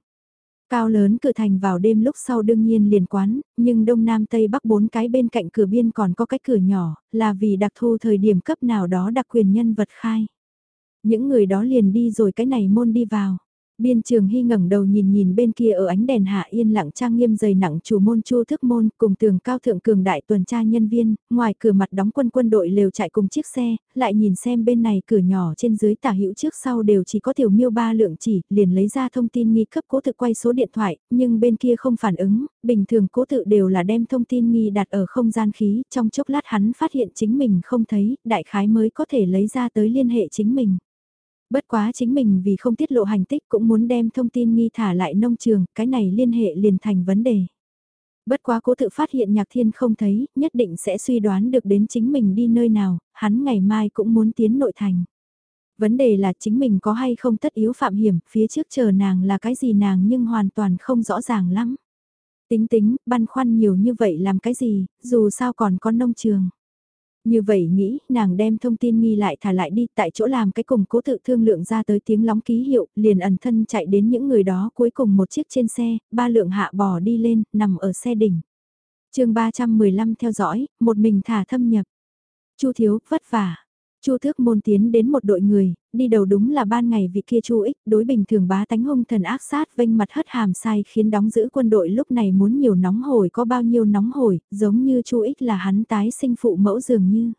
Cao lớn cửa thành vào đêm lúc sau đương nhiên liền quán, nhưng đông nam tây bắc bốn cái bên cạnh cửa biên còn có cái cửa nhỏ, là vì đặc thu thời điểm cấp nào đó đặc quyền nhân vật khai. Những người đó liền đi rồi cái này môn đi vào. Biên trường hy ngẩng đầu nhìn nhìn bên kia ở ánh đèn hạ yên lặng trang nghiêm dày nặng chủ môn chu thức môn cùng tường cao thượng cường đại tuần tra nhân viên, ngoài cửa mặt đóng quân quân đội lều chạy cùng chiếc xe, lại nhìn xem bên này cửa nhỏ trên dưới tả hữu trước sau đều chỉ có tiểu miêu ba lượng chỉ, liền lấy ra thông tin nghi cấp cố tự quay số điện thoại, nhưng bên kia không phản ứng, bình thường cố tự đều là đem thông tin nghi đặt ở không gian khí, trong chốc lát hắn phát hiện chính mình không thấy, đại khái mới có thể lấy ra tới liên hệ chính mình. Bất quá chính mình vì không tiết lộ hành tích cũng muốn đem thông tin nghi thả lại nông trường, cái này liên hệ liền thành vấn đề. Bất quá cố tự phát hiện nhạc thiên không thấy, nhất định sẽ suy đoán được đến chính mình đi nơi nào, hắn ngày mai cũng muốn tiến nội thành. Vấn đề là chính mình có hay không tất yếu phạm hiểm, phía trước chờ nàng là cái gì nàng nhưng hoàn toàn không rõ ràng lắm. Tính tính, băn khoăn nhiều như vậy làm cái gì, dù sao còn có nông trường. Như vậy nghĩ, nàng đem thông tin nghi lại thả lại đi tại chỗ làm cái cùng cố tự thương lượng ra tới tiếng lóng ký hiệu, liền ẩn thân chạy đến những người đó cuối cùng một chiếc trên xe, ba lượng hạ bò đi lên, nằm ở xe đỉnh. chương 315 theo dõi, một mình thả thâm nhập. Chu thiếu, vất vả. Chu Thước Môn tiến đến một đội người, đi đầu đúng là ban ngày vị kia Chu Ích, đối bình thường bá tánh hung thần ác sát vênh mặt hất hàm sai khiến đóng giữ quân đội lúc này muốn nhiều nóng hổi có bao nhiêu nóng hổi, giống như Chu Ích là hắn tái sinh phụ mẫu dường như.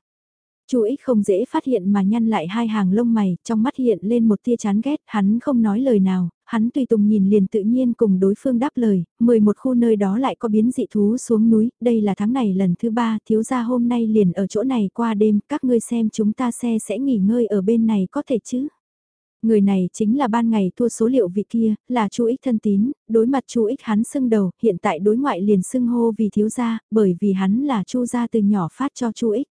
Chu ích không dễ phát hiện mà nhăn lại hai hàng lông mày, trong mắt hiện lên một tia chán ghét, hắn không nói lời nào, hắn tùy tùng nhìn liền tự nhiên cùng đối phương đáp lời, 11 khu nơi đó lại có biến dị thú xuống núi, đây là tháng này lần thứ ba, thiếu gia hôm nay liền ở chỗ này qua đêm, các ngươi xem chúng ta xe sẽ nghỉ ngơi ở bên này có thể chứ. Người này chính là ban ngày thua số liệu vị kia, là Chu Ích thân tín, đối mặt Chu Ích hắn xưng đầu, hiện tại đối ngoại liền xưng hô vì thiếu gia, bởi vì hắn là Chu gia từ nhỏ phát cho Chu Ích.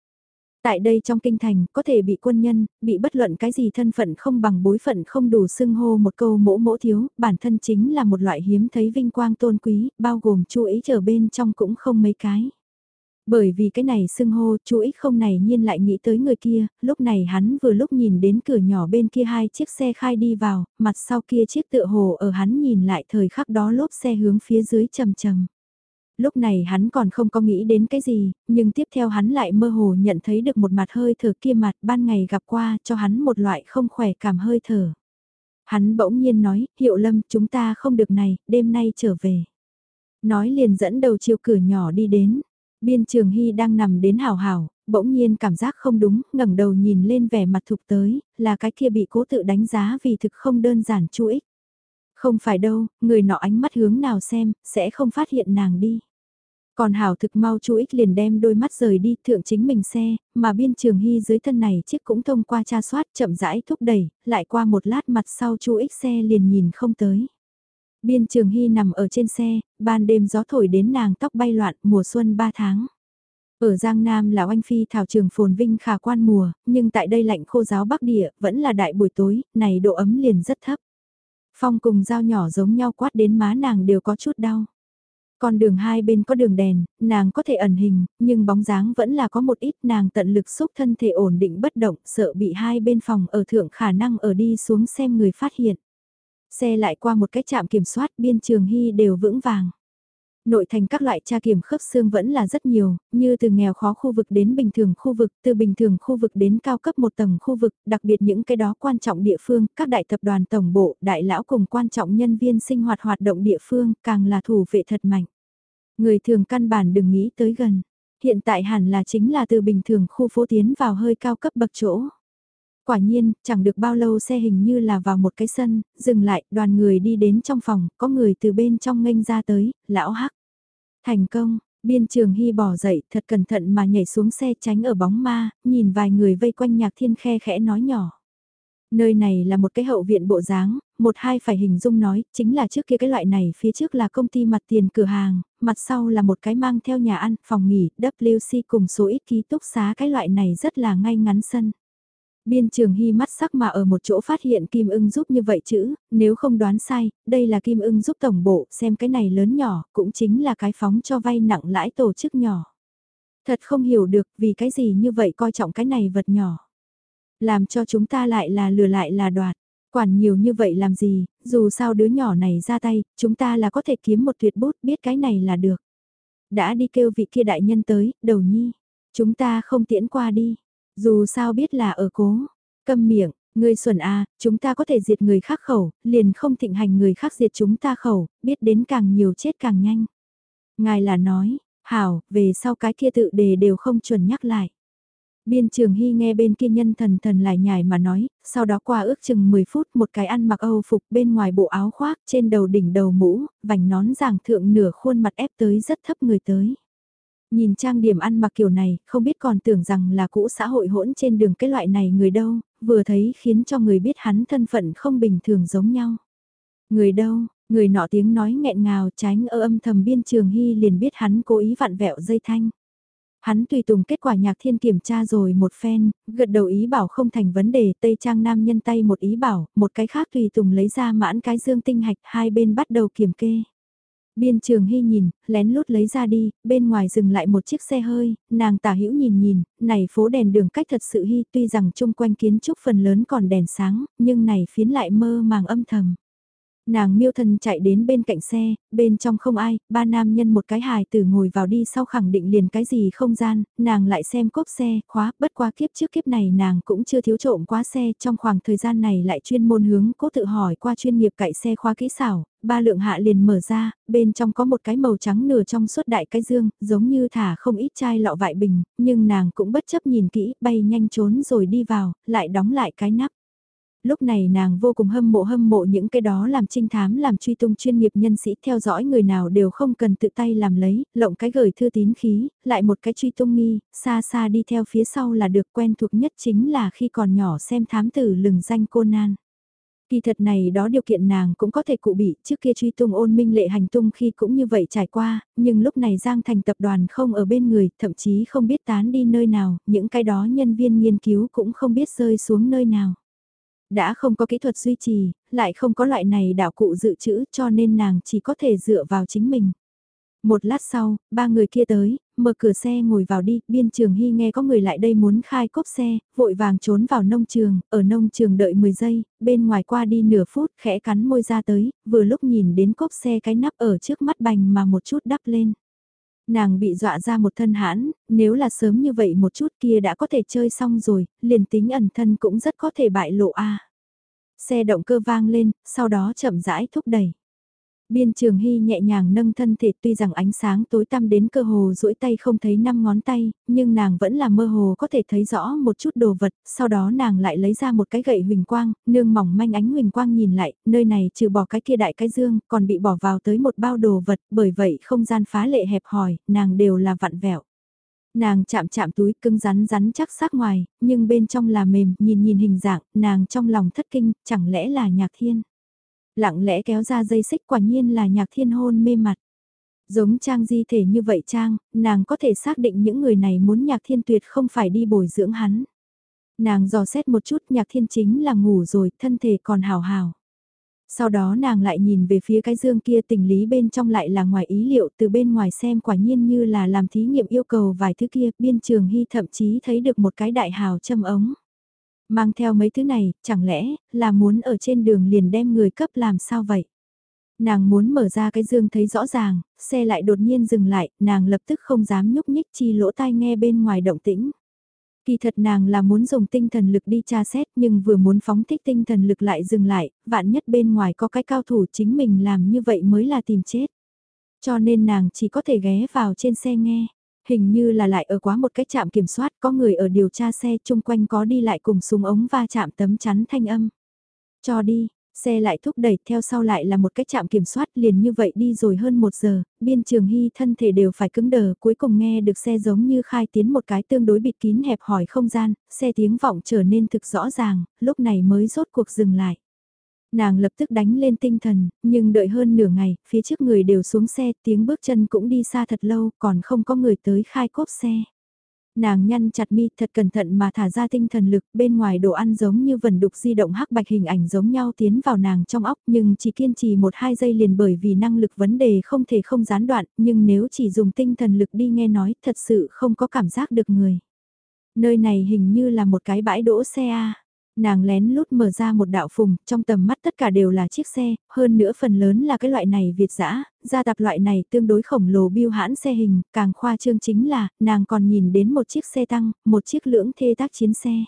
Tại đây trong kinh thành, có thể bị quân nhân, bị bất luận cái gì thân phận không bằng bối phận không đủ xưng hô một câu mỗ mỗ thiếu, bản thân chính là một loại hiếm thấy vinh quang tôn quý, bao gồm chú ý trở bên trong cũng không mấy cái. Bởi vì cái này xưng hô, chú ý không này nhiên lại nghĩ tới người kia, lúc này hắn vừa lúc nhìn đến cửa nhỏ bên kia hai chiếc xe khai đi vào, mặt sau kia chiếc tựa hồ ở hắn nhìn lại thời khắc đó lốp xe hướng phía dưới trầm trầm lúc này hắn còn không có nghĩ đến cái gì, nhưng tiếp theo hắn lại mơ hồ nhận thấy được một mặt hơi thở kia mặt ban ngày gặp qua cho hắn một loại không khỏe cảm hơi thở. Hắn bỗng nhiên nói, hiệu lâm chúng ta không được này, đêm nay trở về. Nói liền dẫn đầu chiều cửa nhỏ đi đến, biên trường hy đang nằm đến hào hào, bỗng nhiên cảm giác không đúng, ngẩng đầu nhìn lên vẻ mặt thục tới, là cái kia bị cố tự đánh giá vì thực không đơn giản chú ích. Không phải đâu, người nọ ánh mắt hướng nào xem, sẽ không phát hiện nàng đi. Còn Hảo thực mau chú ích liền đem đôi mắt rời đi thượng chính mình xe, mà biên trường hy dưới thân này chiếc cũng thông qua tra soát chậm rãi thúc đẩy, lại qua một lát mặt sau chú ích xe liền nhìn không tới. Biên trường hy nằm ở trên xe, ban đêm gió thổi đến nàng tóc bay loạn mùa xuân ba tháng. Ở Giang Nam là oanh phi thảo trường phồn vinh khả quan mùa, nhưng tại đây lạnh khô giáo bắc địa, vẫn là đại buổi tối, này độ ấm liền rất thấp. Phong cùng dao nhỏ giống nhau quát đến má nàng đều có chút đau. Con đường hai bên có đường đèn, nàng có thể ẩn hình, nhưng bóng dáng vẫn là có một ít nàng tận lực xúc thân thể ổn định bất động, sợ bị hai bên phòng ở thượng khả năng ở đi xuống xem người phát hiện. Xe lại qua một cái trạm kiểm soát biên trường hy đều vững vàng. Nội thành các loại tra kiểm khớp xương vẫn là rất nhiều, như từ nghèo khó khu vực đến bình thường khu vực, từ bình thường khu vực đến cao cấp một tầng khu vực, đặc biệt những cái đó quan trọng địa phương, các đại tập đoàn tổng bộ, đại lão cùng quan trọng nhân viên sinh hoạt hoạt động địa phương, càng là thủ vệ thật mạnh. Người thường căn bản đừng nghĩ tới gần. Hiện tại hẳn là chính là từ bình thường khu phố tiến vào hơi cao cấp bậc chỗ. Quả nhiên, chẳng được bao lâu xe hình như là vào một cái sân, dừng lại, đoàn người đi đến trong phòng, có người từ bên trong nghênh ra tới, lão hắc. Thành công, biên trường hy bỏ dậy thật cẩn thận mà nhảy xuống xe tránh ở bóng ma, nhìn vài người vây quanh nhạc thiên khe khẽ nói nhỏ. Nơi này là một cái hậu viện bộ dáng, một hai phải hình dung nói, chính là trước kia cái loại này, phía trước là công ty mặt tiền cửa hàng, mặt sau là một cái mang theo nhà ăn, phòng nghỉ, WC cùng số ít ký túc xá cái loại này rất là ngay ngắn sân. Biên trường hy mắt sắc mà ở một chỗ phát hiện Kim ưng giúp như vậy chữ, nếu không đoán sai, đây là Kim ưng giúp tổng bộ, xem cái này lớn nhỏ, cũng chính là cái phóng cho vay nặng lãi tổ chức nhỏ. Thật không hiểu được vì cái gì như vậy coi trọng cái này vật nhỏ. Làm cho chúng ta lại là lừa lại là đoạt. Quản nhiều như vậy làm gì, dù sao đứa nhỏ này ra tay, chúng ta là có thể kiếm một tuyệt bút biết cái này là được. Đã đi kêu vị kia đại nhân tới, đầu nhi. Chúng ta không tiễn qua đi. Dù sao biết là ở cố. Câm miệng, ngươi xuẩn a chúng ta có thể diệt người khác khẩu, liền không thịnh hành người khác diệt chúng ta khẩu, biết đến càng nhiều chết càng nhanh. Ngài là nói, hảo, về sau cái kia tự đề đều không chuẩn nhắc lại. Biên trường hy nghe bên kia nhân thần thần lại nhải mà nói, sau đó qua ước chừng 10 phút một cái ăn mặc âu phục bên ngoài bộ áo khoác trên đầu đỉnh đầu mũ, vành nón giảng thượng nửa khuôn mặt ép tới rất thấp người tới. Nhìn trang điểm ăn mặc kiểu này, không biết còn tưởng rằng là cũ xã hội hỗn trên đường cái loại này người đâu, vừa thấy khiến cho người biết hắn thân phận không bình thường giống nhau. Người đâu, người nọ tiếng nói nghẹn ngào tránh ở âm thầm biên trường hy liền biết hắn cố ý vặn vẹo dây thanh. Hắn tùy tùng kết quả nhạc thiên kiểm tra rồi một phen, gật đầu ý bảo không thành vấn đề, Tây Trang Nam nhân tay một ý bảo, một cái khác tùy tùng lấy ra mãn cái dương tinh hạch, hai bên bắt đầu kiểm kê. Biên trường hy nhìn, lén lút lấy ra đi, bên ngoài dừng lại một chiếc xe hơi, nàng tả hữu nhìn nhìn, này phố đèn đường cách thật sự hy tuy rằng chung quanh kiến trúc phần lớn còn đèn sáng, nhưng này phiến lại mơ màng âm thầm. Nàng miêu thần chạy đến bên cạnh xe, bên trong không ai, ba nam nhân một cái hài tử ngồi vào đi sau khẳng định liền cái gì không gian, nàng lại xem cốp xe, khóa, bất qua kiếp trước kiếp này nàng cũng chưa thiếu trộm quá xe, trong khoảng thời gian này lại chuyên môn hướng cố tự hỏi qua chuyên nghiệp cậy xe khóa kỹ xảo, ba lượng hạ liền mở ra, bên trong có một cái màu trắng nửa trong suốt đại cái dương, giống như thả không ít chai lọ vại bình, nhưng nàng cũng bất chấp nhìn kỹ, bay nhanh trốn rồi đi vào, lại đóng lại cái nắp lúc này nàng vô cùng hâm mộ hâm mộ những cái đó làm trinh thám làm truy tung chuyên nghiệp nhân sĩ theo dõi người nào đều không cần tự tay làm lấy, lộng cái gửi thư tín khí, lại một cái truy tung nghi, xa xa đi theo phía sau là được quen thuộc nhất chính là khi còn nhỏ xem thám tử lừng danh cô nan. Kỳ thật này đó điều kiện nàng cũng có thể cụ bị, trước kia truy tung ôn minh lệ hành tung khi cũng như vậy trải qua, nhưng lúc này Giang Thành tập đoàn không ở bên người, thậm chí không biết tán đi nơi nào, những cái đó nhân viên nghiên cứu cũng không biết rơi xuống nơi nào. Đã không có kỹ thuật duy trì, lại không có loại này đạo cụ dự trữ cho nên nàng chỉ có thể dựa vào chính mình. Một lát sau, ba người kia tới, mở cửa xe ngồi vào đi, biên trường hy nghe có người lại đây muốn khai cốp xe, vội vàng trốn vào nông trường, ở nông trường đợi 10 giây, bên ngoài qua đi nửa phút, khẽ cắn môi ra tới, vừa lúc nhìn đến cốp xe cái nắp ở trước mắt bành mà một chút đắp lên. Nàng bị dọa ra một thân hãn, nếu là sớm như vậy một chút kia đã có thể chơi xong rồi, liền tính ẩn thân cũng rất có thể bại lộ a. Xe động cơ vang lên, sau đó chậm rãi thúc đẩy. Biên Trường Hy nhẹ nhàng nâng thân thể tuy rằng ánh sáng tối tăm đến cơ hồ duỗi tay không thấy năm ngón tay, nhưng nàng vẫn là mơ hồ có thể thấy rõ một chút đồ vật, sau đó nàng lại lấy ra một cái gậy huỳnh quang, nương mỏng manh ánh huỳnh quang nhìn lại, nơi này trừ bỏ cái kia đại cái dương, còn bị bỏ vào tới một bao đồ vật, bởi vậy không gian phá lệ hẹp hòi, nàng đều là vặn vẹo. Nàng chạm chạm túi cưng rắn rắn chắc xác ngoài, nhưng bên trong là mềm, nhìn nhìn hình dạng, nàng trong lòng thất kinh, chẳng lẽ là nhạc thiên lặng lẽ kéo ra dây xích quả nhiên là nhạc thiên hôn mê mặt. Giống trang di thể như vậy trang, nàng có thể xác định những người này muốn nhạc thiên tuyệt không phải đi bồi dưỡng hắn. Nàng dò xét một chút nhạc thiên chính là ngủ rồi, thân thể còn hào hào. Sau đó nàng lại nhìn về phía cái dương kia tình lý bên trong lại là ngoài ý liệu từ bên ngoài xem quả nhiên như là làm thí nghiệm yêu cầu vài thứ kia, biên trường hy thậm chí thấy được một cái đại hào châm ống. Mang theo mấy thứ này, chẳng lẽ là muốn ở trên đường liền đem người cấp làm sao vậy? Nàng muốn mở ra cái dương thấy rõ ràng, xe lại đột nhiên dừng lại, nàng lập tức không dám nhúc nhích chi lỗ tai nghe bên ngoài động tĩnh. Kỳ thật nàng là muốn dùng tinh thần lực đi tra xét nhưng vừa muốn phóng thích tinh thần lực lại dừng lại, vạn nhất bên ngoài có cái cao thủ chính mình làm như vậy mới là tìm chết. Cho nên nàng chỉ có thể ghé vào trên xe nghe. Hình như là lại ở quá một cái chạm kiểm soát có người ở điều tra xe chung quanh có đi lại cùng súng ống va chạm tấm chắn thanh âm. Cho đi, xe lại thúc đẩy theo sau lại là một cái chạm kiểm soát liền như vậy đi rồi hơn một giờ, biên trường hy thân thể đều phải cứng đờ cuối cùng nghe được xe giống như khai tiến một cái tương đối bịt kín hẹp hỏi không gian, xe tiếng vọng trở nên thực rõ ràng, lúc này mới rốt cuộc dừng lại. Nàng lập tức đánh lên tinh thần, nhưng đợi hơn nửa ngày, phía trước người đều xuống xe, tiếng bước chân cũng đi xa thật lâu, còn không có người tới khai cốp xe. Nàng nhăn chặt mi thật cẩn thận mà thả ra tinh thần lực, bên ngoài đồ ăn giống như vần đục di động hắc bạch hình ảnh giống nhau tiến vào nàng trong óc nhưng chỉ kiên trì một hai giây liền bởi vì năng lực vấn đề không thể không gián đoạn, nhưng nếu chỉ dùng tinh thần lực đi nghe nói thật sự không có cảm giác được người. Nơi này hình như là một cái bãi đỗ xe A. Nàng lén lút mở ra một đạo phùng, trong tầm mắt tất cả đều là chiếc xe, hơn nữa phần lớn là cái loại này Việt dã gia tạp loại này tương đối khổng lồ biêu hãn xe hình, càng khoa trương chính là, nàng còn nhìn đến một chiếc xe tăng, một chiếc lưỡng thê tác chiến xe.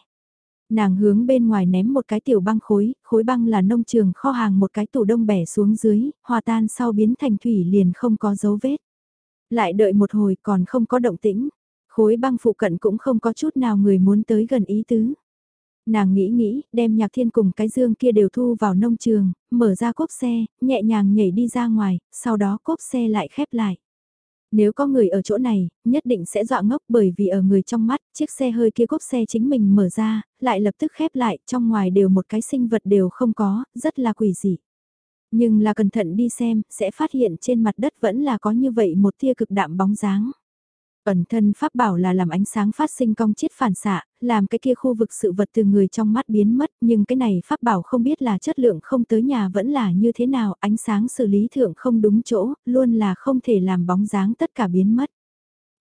Nàng hướng bên ngoài ném một cái tiểu băng khối, khối băng là nông trường kho hàng một cái tủ đông bẻ xuống dưới, hòa tan sau biến thành thủy liền không có dấu vết. Lại đợi một hồi còn không có động tĩnh, khối băng phụ cận cũng không có chút nào người muốn tới gần ý tứ nàng nghĩ nghĩ, đem nhạc thiên cùng cái dương kia đều thu vào nông trường, mở ra cốp xe, nhẹ nhàng nhảy đi ra ngoài, sau đó cốp xe lại khép lại. Nếu có người ở chỗ này, nhất định sẽ dọa ngốc bởi vì ở người trong mắt, chiếc xe hơi kia cốp xe chính mình mở ra, lại lập tức khép lại, trong ngoài đều một cái sinh vật đều không có, rất là quỷ dị. Nhưng là cẩn thận đi xem, sẽ phát hiện trên mặt đất vẫn là có như vậy một tia cực đạm bóng dáng. Ẩn thân pháp bảo là làm ánh sáng phát sinh cong chiết phản xạ, làm cái kia khu vực sự vật từ người trong mắt biến mất, nhưng cái này pháp bảo không biết là chất lượng không tới nhà vẫn là như thế nào, ánh sáng xử lý thượng không đúng chỗ, luôn là không thể làm bóng dáng tất cả biến mất.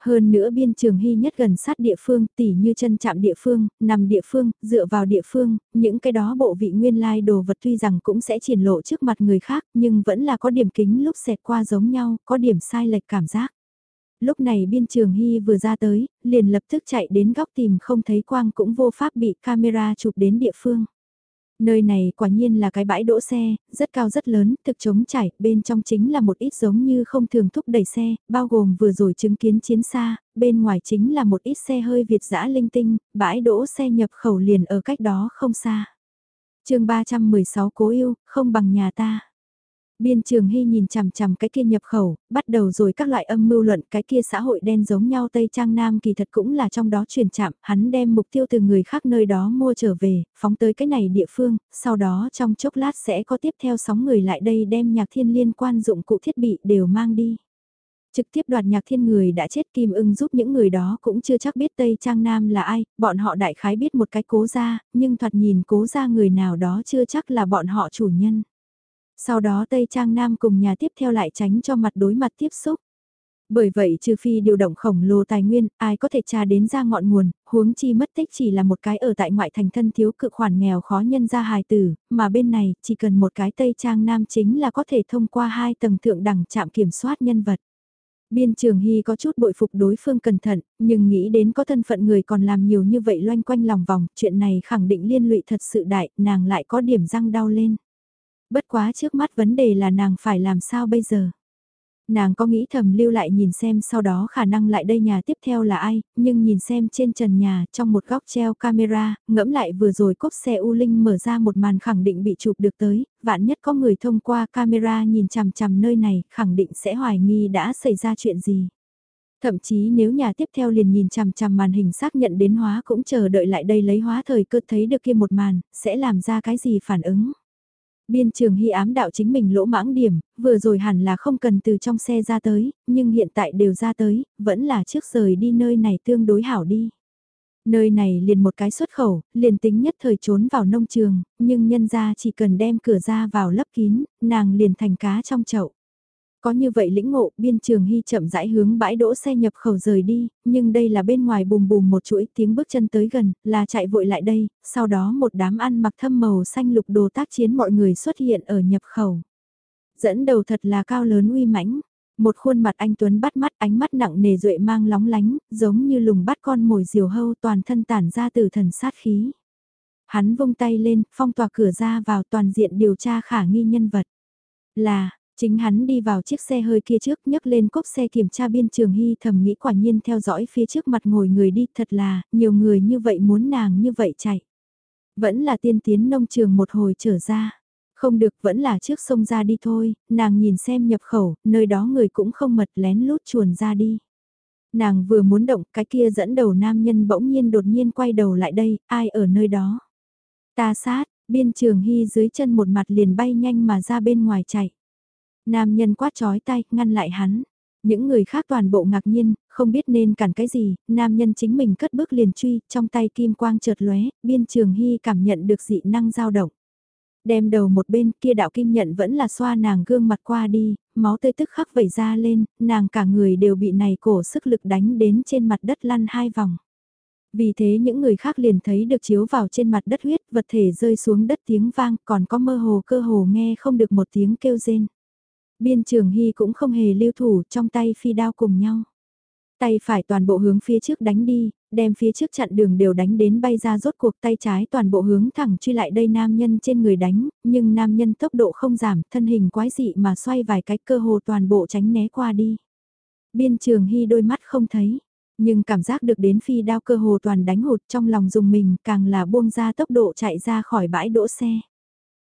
Hơn nữa biên trường hy nhất gần sát địa phương, tỉ như chân chạm địa phương, nằm địa phương, dựa vào địa phương, những cái đó bộ vị nguyên lai đồ vật tuy rằng cũng sẽ triển lộ trước mặt người khác, nhưng vẫn là có điểm kính lúc xẹt qua giống nhau, có điểm sai lệch cảm giác. Lúc này biên trường hy vừa ra tới, liền lập tức chạy đến góc tìm không thấy quang cũng vô pháp bị camera chụp đến địa phương. Nơi này quả nhiên là cái bãi đỗ xe, rất cao rất lớn, thực chống chảy, bên trong chính là một ít giống như không thường thúc đẩy xe, bao gồm vừa rồi chứng kiến chiến xa, bên ngoài chính là một ít xe hơi Việt dã linh tinh, bãi đỗ xe nhập khẩu liền ở cách đó không xa. chương 316 cố yêu, không bằng nhà ta. Biên trường hy nhìn chằm chằm cái kia nhập khẩu, bắt đầu rồi các loại âm mưu luận cái kia xã hội đen giống nhau Tây Trang Nam kỳ thật cũng là trong đó truyền chạm, hắn đem mục tiêu từ người khác nơi đó mua trở về, phóng tới cái này địa phương, sau đó trong chốc lát sẽ có tiếp theo sóng người lại đây đem nhạc thiên liên quan dụng cụ thiết bị đều mang đi. Trực tiếp đoạt nhạc thiên người đã chết Kim ưng giúp những người đó cũng chưa chắc biết Tây Trang Nam là ai, bọn họ đại khái biết một cái cố ra, nhưng thoạt nhìn cố ra người nào đó chưa chắc là bọn họ chủ nhân. Sau đó Tây Trang Nam cùng nhà tiếp theo lại tránh cho mặt đối mặt tiếp xúc. Bởi vậy trừ phi điều động khổng lồ tài nguyên, ai có thể tra đến ra ngọn nguồn, huống chi mất tích chỉ là một cái ở tại ngoại thành thân thiếu cự khoản nghèo khó nhân ra hài tử, mà bên này chỉ cần một cái Tây Trang Nam chính là có thể thông qua hai tầng thượng đẳng chạm kiểm soát nhân vật. Biên trường Hy có chút bội phục đối phương cẩn thận, nhưng nghĩ đến có thân phận người còn làm nhiều như vậy loanh quanh lòng vòng, chuyện này khẳng định liên lụy thật sự đại, nàng lại có điểm răng đau lên. Bất quá trước mắt vấn đề là nàng phải làm sao bây giờ. Nàng có nghĩ thầm lưu lại nhìn xem sau đó khả năng lại đây nhà tiếp theo là ai, nhưng nhìn xem trên trần nhà trong một góc treo camera, ngẫm lại vừa rồi cốp xe U Linh mở ra một màn khẳng định bị chụp được tới, vạn nhất có người thông qua camera nhìn chằm chằm nơi này khẳng định sẽ hoài nghi đã xảy ra chuyện gì. Thậm chí nếu nhà tiếp theo liền nhìn chằm chằm màn hình xác nhận đến hóa cũng chờ đợi lại đây lấy hóa thời cơ thấy được kia một màn, sẽ làm ra cái gì phản ứng. Biên trường hy ám đạo chính mình lỗ mãng điểm, vừa rồi hẳn là không cần từ trong xe ra tới, nhưng hiện tại đều ra tới, vẫn là trước rời đi nơi này tương đối hảo đi. Nơi này liền một cái xuất khẩu, liền tính nhất thời trốn vào nông trường, nhưng nhân ra chỉ cần đem cửa ra vào lấp kín, nàng liền thành cá trong chậu. Có như vậy lĩnh ngộ, biên trường hy chậm rãi hướng bãi đỗ xe nhập khẩu rời đi, nhưng đây là bên ngoài bùm bùm một chuỗi tiếng bước chân tới gần, là chạy vội lại đây, sau đó một đám ăn mặc thâm màu xanh lục đồ tác chiến mọi người xuất hiện ở nhập khẩu. Dẫn đầu thật là cao lớn uy mãnh, một khuôn mặt anh Tuấn bắt mắt ánh mắt nặng nề duệ mang lóng lánh, giống như lùng bắt con mồi diều hâu toàn thân tản ra từ thần sát khí. Hắn vung tay lên, phong tỏa cửa ra vào toàn diện điều tra khả nghi nhân vật. Là, Chính hắn đi vào chiếc xe hơi kia trước nhấc lên cốp xe kiểm tra biên trường hy thầm nghĩ quả nhiên theo dõi phía trước mặt ngồi người đi thật là, nhiều người như vậy muốn nàng như vậy chạy. Vẫn là tiên tiến nông trường một hồi trở ra. Không được vẫn là trước sông ra đi thôi, nàng nhìn xem nhập khẩu, nơi đó người cũng không mật lén lút chuồn ra đi. Nàng vừa muốn động cái kia dẫn đầu nam nhân bỗng nhiên đột nhiên quay đầu lại đây, ai ở nơi đó. Ta sát, biên trường hy dưới chân một mặt liền bay nhanh mà ra bên ngoài chạy. Nam nhân quát chói tay, ngăn lại hắn. Những người khác toàn bộ ngạc nhiên, không biết nên cản cái gì, nam nhân chính mình cất bước liền truy, trong tay kim quang chợt lóe, biên trường hy cảm nhận được dị năng dao động. Đem đầu một bên kia đạo kim nhận vẫn là xoa nàng gương mặt qua đi, máu tươi tức khắc vẩy ra lên, nàng cả người đều bị này cổ sức lực đánh đến trên mặt đất lăn hai vòng. Vì thế những người khác liền thấy được chiếu vào trên mặt đất huyết, vật thể rơi xuống đất tiếng vang, còn có mơ hồ cơ hồ nghe không được một tiếng kêu rên. Biên trường hy cũng không hề lưu thủ trong tay phi đao cùng nhau. Tay phải toàn bộ hướng phía trước đánh đi, đem phía trước chặn đường đều đánh đến bay ra rốt cuộc tay trái toàn bộ hướng thẳng truy lại đây nam nhân trên người đánh, nhưng nam nhân tốc độ không giảm, thân hình quái dị mà xoay vài cái cơ hồ toàn bộ tránh né qua đi. Biên trường hy đôi mắt không thấy, nhưng cảm giác được đến phi đao cơ hồ toàn đánh hụt trong lòng dùng mình càng là buông ra tốc độ chạy ra khỏi bãi đỗ xe.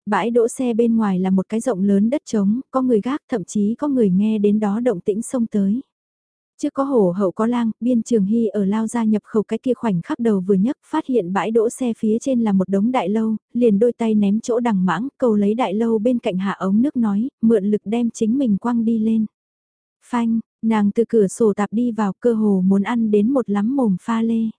Bãi đỗ xe bên ngoài là một cái rộng lớn đất trống, có người gác thậm chí có người nghe đến đó động tĩnh xông tới. Trước có hổ hậu có lang, biên trường hy ở lao ra nhập khẩu cái kia khoảnh khắc đầu vừa nhấc phát hiện bãi đỗ xe phía trên là một đống đại lâu, liền đôi tay ném chỗ đằng mãng, cầu lấy đại lâu bên cạnh hạ ống nước nói, mượn lực đem chính mình quăng đi lên. Phanh, nàng từ cửa sổ tạp đi vào cơ hồ muốn ăn đến một lắm mồm pha lê.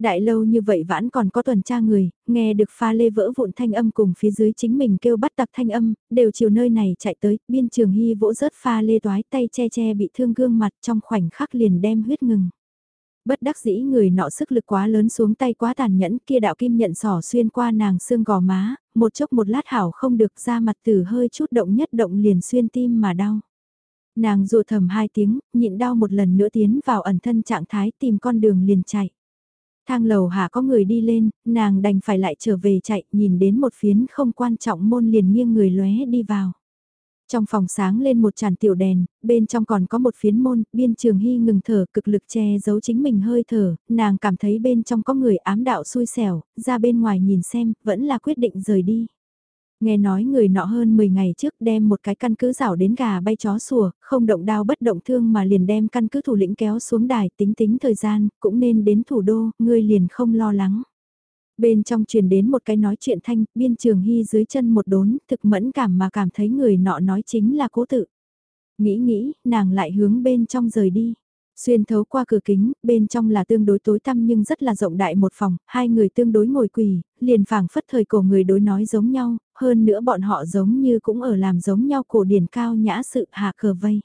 Đại lâu như vậy vẫn còn có tuần tra người, nghe được pha lê vỡ vụn thanh âm cùng phía dưới chính mình kêu bắt tặc thanh âm, đều chiều nơi này chạy tới, biên trường hy vỗ rớt pha lê toái tay che che bị thương gương mặt trong khoảnh khắc liền đem huyết ngừng. Bất đắc dĩ người nọ sức lực quá lớn xuống tay quá tàn nhẫn kia đạo kim nhận sỏ xuyên qua nàng xương gò má, một chốc một lát hảo không được ra mặt tử hơi chút động nhất động liền xuyên tim mà đau. Nàng rùa thầm hai tiếng, nhịn đau một lần nữa tiến vào ẩn thân trạng thái tìm con đường liền chạy. Thang lầu hạ có người đi lên, nàng đành phải lại trở về chạy, nhìn đến một phiến không quan trọng môn liền nghiêng người lóe đi vào. Trong phòng sáng lên một tràn tiểu đèn, bên trong còn có một phiến môn, biên trường hy ngừng thở cực lực che giấu chính mình hơi thở, nàng cảm thấy bên trong có người ám đạo xui xẻo, ra bên ngoài nhìn xem, vẫn là quyết định rời đi. Nghe nói người nọ hơn 10 ngày trước đem một cái căn cứ rảo đến gà bay chó sủa, không động đao bất động thương mà liền đem căn cứ thủ lĩnh kéo xuống đài tính tính thời gian, cũng nên đến thủ đô, ngươi liền không lo lắng. Bên trong truyền đến một cái nói chuyện thanh, biên trường hy dưới chân một đốn, thực mẫn cảm mà cảm thấy người nọ nói chính là cố tự. Nghĩ nghĩ, nàng lại hướng bên trong rời đi. Xuyên thấu qua cửa kính, bên trong là tương đối tối tăm nhưng rất là rộng đại một phòng, hai người tương đối ngồi quỳ, liền phảng phất thời cổ người đối nói giống nhau, hơn nữa bọn họ giống như cũng ở làm giống nhau cổ điển cao nhã sự hạ cờ vây.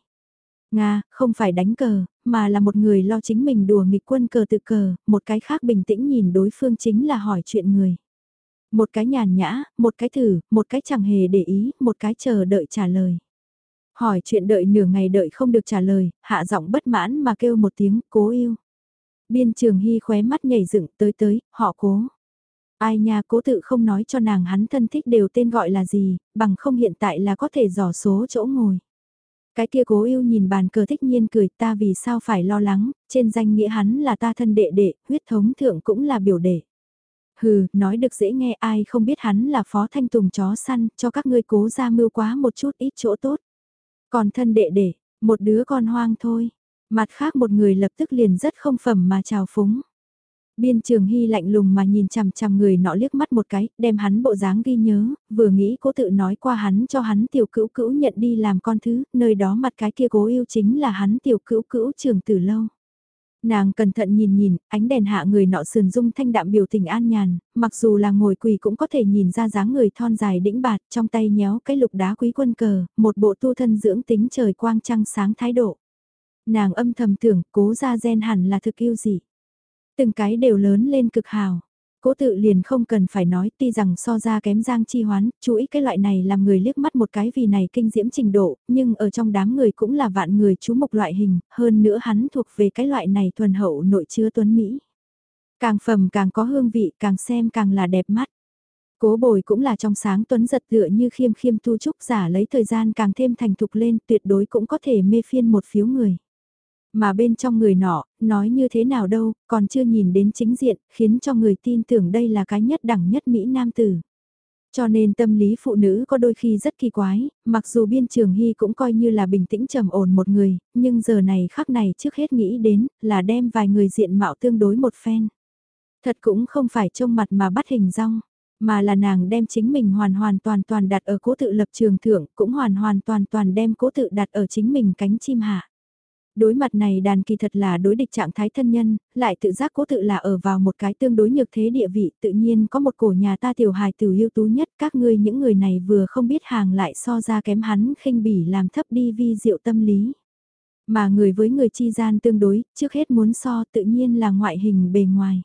Nga, không phải đánh cờ, mà là một người lo chính mình đùa nghịch quân cờ tự cờ, một cái khác bình tĩnh nhìn đối phương chính là hỏi chuyện người. Một cái nhàn nhã, một cái thử, một cái chẳng hề để ý, một cái chờ đợi trả lời. Hỏi chuyện đợi nửa ngày đợi không được trả lời, hạ giọng bất mãn mà kêu một tiếng cố yêu. Biên trường hy khóe mắt nhảy dựng tới tới, họ cố. Ai nha cố tự không nói cho nàng hắn thân thích đều tên gọi là gì, bằng không hiện tại là có thể dò số chỗ ngồi. Cái kia cố yêu nhìn bàn cờ thích nhiên cười ta vì sao phải lo lắng, trên danh nghĩa hắn là ta thân đệ đệ, huyết thống thượng cũng là biểu đệ. Hừ, nói được dễ nghe ai không biết hắn là phó thanh tùng chó săn, cho các ngươi cố ra mưu quá một chút ít chỗ tốt. Còn thân đệ đệ, một đứa con hoang thôi. Mặt khác một người lập tức liền rất không phẩm mà chào phúng. Biên trường hy lạnh lùng mà nhìn chằm chằm người nọ liếc mắt một cái, đem hắn bộ dáng ghi nhớ, vừa nghĩ cố tự nói qua hắn cho hắn tiểu cữu cữu nhận đi làm con thứ, nơi đó mặt cái kia cố yêu chính là hắn tiểu cữu cữu trường từ lâu. Nàng cẩn thận nhìn nhìn, ánh đèn hạ người nọ sườn dung thanh đạm biểu tình an nhàn, mặc dù là ngồi quỳ cũng có thể nhìn ra dáng người thon dài đĩnh bạt, trong tay nhéo cái lục đá quý quân cờ, một bộ tu thân dưỡng tính trời quang trăng sáng thái độ. Nàng âm thầm tưởng, cố ra gen hẳn là thực yêu gì. Từng cái đều lớn lên cực hào. Cố tự liền không cần phải nói tuy rằng so ra kém giang chi hoán, chú ý cái loại này làm người liếc mắt một cái vì này kinh diễm trình độ, nhưng ở trong đám người cũng là vạn người chú mục loại hình, hơn nữa hắn thuộc về cái loại này thuần hậu nội chứa tuấn Mỹ. Càng phẩm càng có hương vị, càng xem càng là đẹp mắt. Cố bồi cũng là trong sáng tuấn giật tựa như khiêm khiêm tu trúc giả lấy thời gian càng thêm thành thục lên tuyệt đối cũng có thể mê phiên một phiếu người. Mà bên trong người nọ, nói như thế nào đâu, còn chưa nhìn đến chính diện, khiến cho người tin tưởng đây là cái nhất đẳng nhất Mỹ Nam tử. Cho nên tâm lý phụ nữ có đôi khi rất kỳ quái, mặc dù biên trường hy cũng coi như là bình tĩnh trầm ổn một người, nhưng giờ này khắc này trước hết nghĩ đến là đem vài người diện mạo tương đối một phen. Thật cũng không phải trông mặt mà bắt hình rong, mà là nàng đem chính mình hoàn hoàn toàn toàn đặt ở cố tự lập trường thượng, cũng hoàn hoàn toàn toàn đem cố tự đặt ở chính mình cánh chim hạ. Đối mặt này đàn kỳ thật là đối địch trạng thái thân nhân, lại tự giác cố tự là ở vào một cái tương đối nhược thế địa vị, tự nhiên có một cổ nhà ta tiểu hài tử ưu tú nhất, các ngươi những người này vừa không biết hàng lại so ra kém hắn khinh bỉ làm thấp đi vi diệu tâm lý. Mà người với người chi gian tương đối, trước hết muốn so tự nhiên là ngoại hình bề ngoài.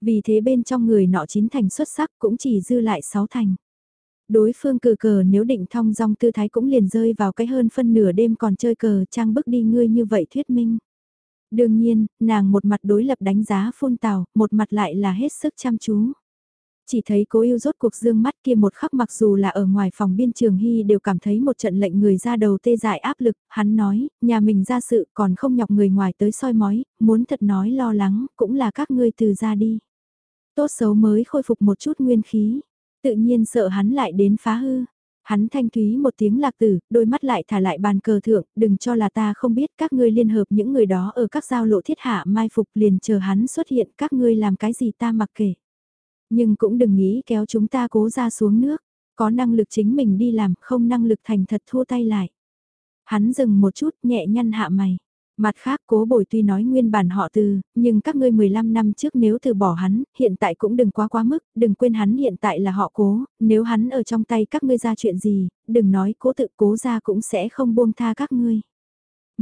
Vì thế bên trong người nọ chín thành xuất sắc cũng chỉ dư lại sáu thành. Đối phương cờ cờ nếu định thong dong tư thái cũng liền rơi vào cái hơn phân nửa đêm còn chơi cờ trang bức đi ngươi như vậy thuyết minh. Đương nhiên, nàng một mặt đối lập đánh giá phun tào, một mặt lại là hết sức chăm chú. Chỉ thấy cố yêu rốt cuộc dương mắt kia một khắc mặc dù là ở ngoài phòng biên trường hy đều cảm thấy một trận lệnh người ra đầu tê dại áp lực, hắn nói, nhà mình ra sự còn không nhọc người ngoài tới soi mói, muốn thật nói lo lắng, cũng là các ngươi từ ra đi. Tốt xấu mới khôi phục một chút nguyên khí, Tự nhiên sợ hắn lại đến phá hư. Hắn thanh thúy một tiếng lạc tử, đôi mắt lại thả lại bàn cờ thượng, đừng cho là ta không biết các ngươi liên hợp những người đó ở các giao lộ thiết hạ mai phục liền chờ hắn xuất hiện các ngươi làm cái gì ta mặc kể. Nhưng cũng đừng nghĩ kéo chúng ta cố ra xuống nước, có năng lực chính mình đi làm, không năng lực thành thật thua tay lại. Hắn dừng một chút nhẹ nhăn hạ mày. Mặt khác cố bồi tuy nói nguyên bản họ từ, nhưng các ngươi 15 năm trước nếu từ bỏ hắn, hiện tại cũng đừng quá quá mức, đừng quên hắn hiện tại là họ cố, nếu hắn ở trong tay các ngươi ra chuyện gì, đừng nói cố tự cố ra cũng sẽ không buông tha các ngươi.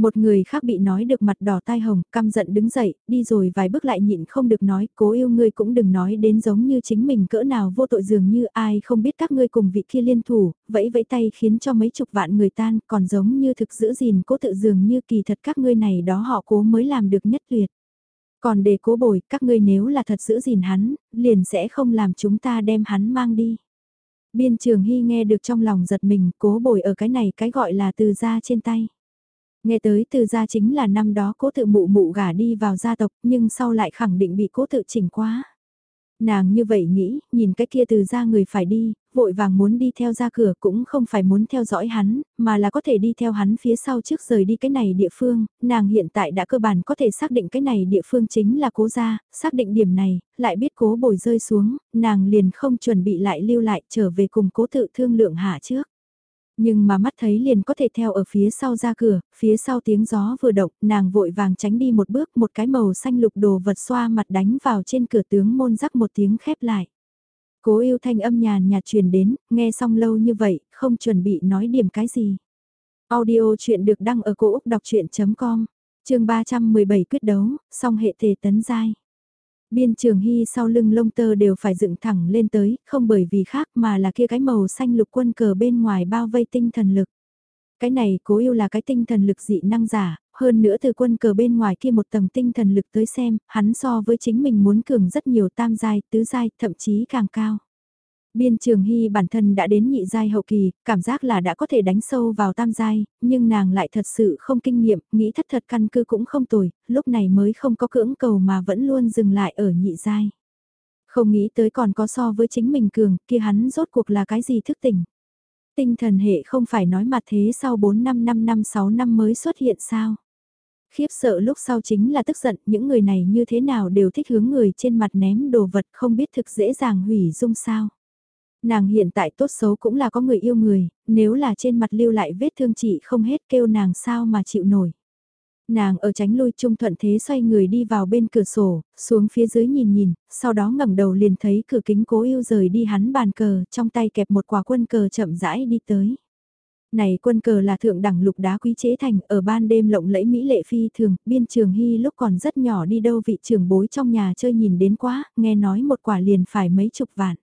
Một người khác bị nói được mặt đỏ tai hồng, căm giận đứng dậy, đi rồi vài bước lại nhịn không được nói, cố yêu ngươi cũng đừng nói đến giống như chính mình cỡ nào vô tội dường như ai không biết các ngươi cùng vị kia liên thủ, vẫy vẫy tay khiến cho mấy chục vạn người tan, còn giống như thực giữ gìn cố tự dường như kỳ thật các ngươi này đó họ cố mới làm được nhất tuyệt. Còn để cố bồi, các ngươi nếu là thật giữ gìn hắn, liền sẽ không làm chúng ta đem hắn mang đi. Biên trường hy nghe được trong lòng giật mình, cố bồi ở cái này cái gọi là từ ra trên tay. Nghe tới từ gia chính là năm đó cố tự mụ mụ gả đi vào gia tộc nhưng sau lại khẳng định bị cố tự chỉnh quá. Nàng như vậy nghĩ, nhìn cái kia từ gia người phải đi, vội vàng muốn đi theo ra cửa cũng không phải muốn theo dõi hắn, mà là có thể đi theo hắn phía sau trước rời đi cái này địa phương, nàng hiện tại đã cơ bản có thể xác định cái này địa phương chính là cố gia, xác định điểm này, lại biết cố bồi rơi xuống, nàng liền không chuẩn bị lại lưu lại trở về cùng cố tự thương lượng hạ trước. Nhưng mà mắt thấy liền có thể theo ở phía sau ra cửa, phía sau tiếng gió vừa động, nàng vội vàng tránh đi một bước, một cái màu xanh lục đồ vật xoa mặt đánh vào trên cửa tướng môn rắc một tiếng khép lại. Cố yêu thanh âm nhàn nhạt truyền đến, nghe xong lâu như vậy, không chuẩn bị nói điểm cái gì. Audio chuyện được đăng ở cổ Úc đọc chuyện.com, trường 317 quyết đấu, song hệ thể tấn giai. Biên trường hy sau lưng lông tơ đều phải dựng thẳng lên tới, không bởi vì khác mà là kia cái màu xanh lục quân cờ bên ngoài bao vây tinh thần lực. Cái này cố yêu là cái tinh thần lực dị năng giả, hơn nữa từ quân cờ bên ngoài kia một tầng tinh thần lực tới xem, hắn so với chính mình muốn cường rất nhiều tam giai, tứ giai, thậm chí càng cao. Biên Trường Hy bản thân đã đến nhị giai hậu kỳ, cảm giác là đã có thể đánh sâu vào tam giai, nhưng nàng lại thật sự không kinh nghiệm, nghĩ thất thật căn cứ cũng không tồi, lúc này mới không có cưỡng cầu mà vẫn luôn dừng lại ở nhị giai. Không nghĩ tới còn có so với chính mình cường, kia hắn rốt cuộc là cái gì thức tỉnh. Tinh thần hệ không phải nói mặt thế sau 4 năm 5 năm 6 năm mới xuất hiện sao. Khiếp sợ lúc sau chính là tức giận những người này như thế nào đều thích hướng người trên mặt ném đồ vật không biết thực dễ dàng hủy dung sao. Nàng hiện tại tốt xấu cũng là có người yêu người, nếu là trên mặt lưu lại vết thương chị không hết kêu nàng sao mà chịu nổi. Nàng ở tránh lui trung thuận thế xoay người đi vào bên cửa sổ, xuống phía dưới nhìn nhìn, sau đó ngẩng đầu liền thấy cửa kính cố yêu rời đi hắn bàn cờ, trong tay kẹp một quả quân cờ chậm rãi đi tới. Này quân cờ là thượng đẳng lục đá quý chế thành, ở ban đêm lộng lẫy mỹ lệ phi thường, biên trường hy lúc còn rất nhỏ đi đâu vị trường bối trong nhà chơi nhìn đến quá, nghe nói một quả liền phải mấy chục vạn.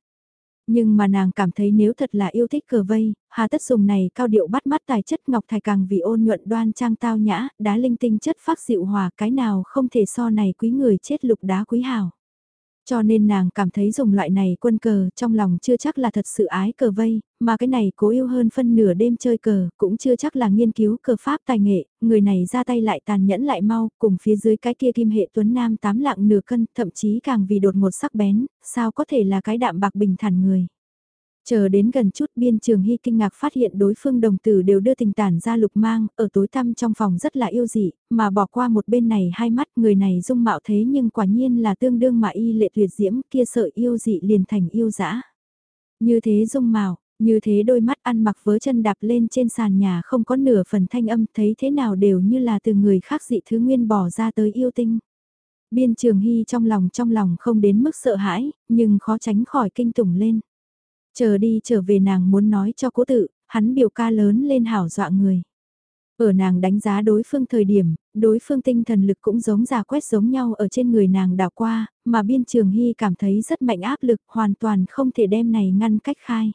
Nhưng mà nàng cảm thấy nếu thật là yêu thích cờ vây, hà tất dùng này cao điệu bắt mắt tài chất ngọc thải càng vì ôn nhuận đoan trang tao nhã, đá linh tinh chất phát dịu hòa cái nào không thể so này quý người chết lục đá quý hào. Cho nên nàng cảm thấy dùng loại này quân cờ trong lòng chưa chắc là thật sự ái cờ vây, mà cái này cố yêu hơn phân nửa đêm chơi cờ, cũng chưa chắc là nghiên cứu cờ pháp tài nghệ, người này ra tay lại tàn nhẫn lại mau, cùng phía dưới cái kia kim hệ tuấn nam tám lạng nửa cân, thậm chí càng vì đột ngột sắc bén, sao có thể là cái đạm bạc bình thản người. Chờ đến gần chút biên trường hy kinh ngạc phát hiện đối phương đồng tử đều đưa tình tản ra lục mang, ở tối tăm trong phòng rất là yêu dị, mà bỏ qua một bên này hai mắt người này dung mạo thế nhưng quả nhiên là tương đương mà y lệ tuyệt diễm kia sợ yêu dị liền thành yêu dã. Như thế dung mạo, như thế đôi mắt ăn mặc vớ chân đạp lên trên sàn nhà không có nửa phần thanh âm thấy thế nào đều như là từ người khác dị thứ nguyên bỏ ra tới yêu tinh. Biên trường hy trong lòng trong lòng không đến mức sợ hãi, nhưng khó tránh khỏi kinh tủng lên. Chờ đi trở về nàng muốn nói cho cố tự, hắn biểu ca lớn lên hảo dọa người. Ở nàng đánh giá đối phương thời điểm, đối phương tinh thần lực cũng giống giả quét giống nhau ở trên người nàng đảo qua, mà biên trường hy cảm thấy rất mạnh áp lực hoàn toàn không thể đem này ngăn cách khai.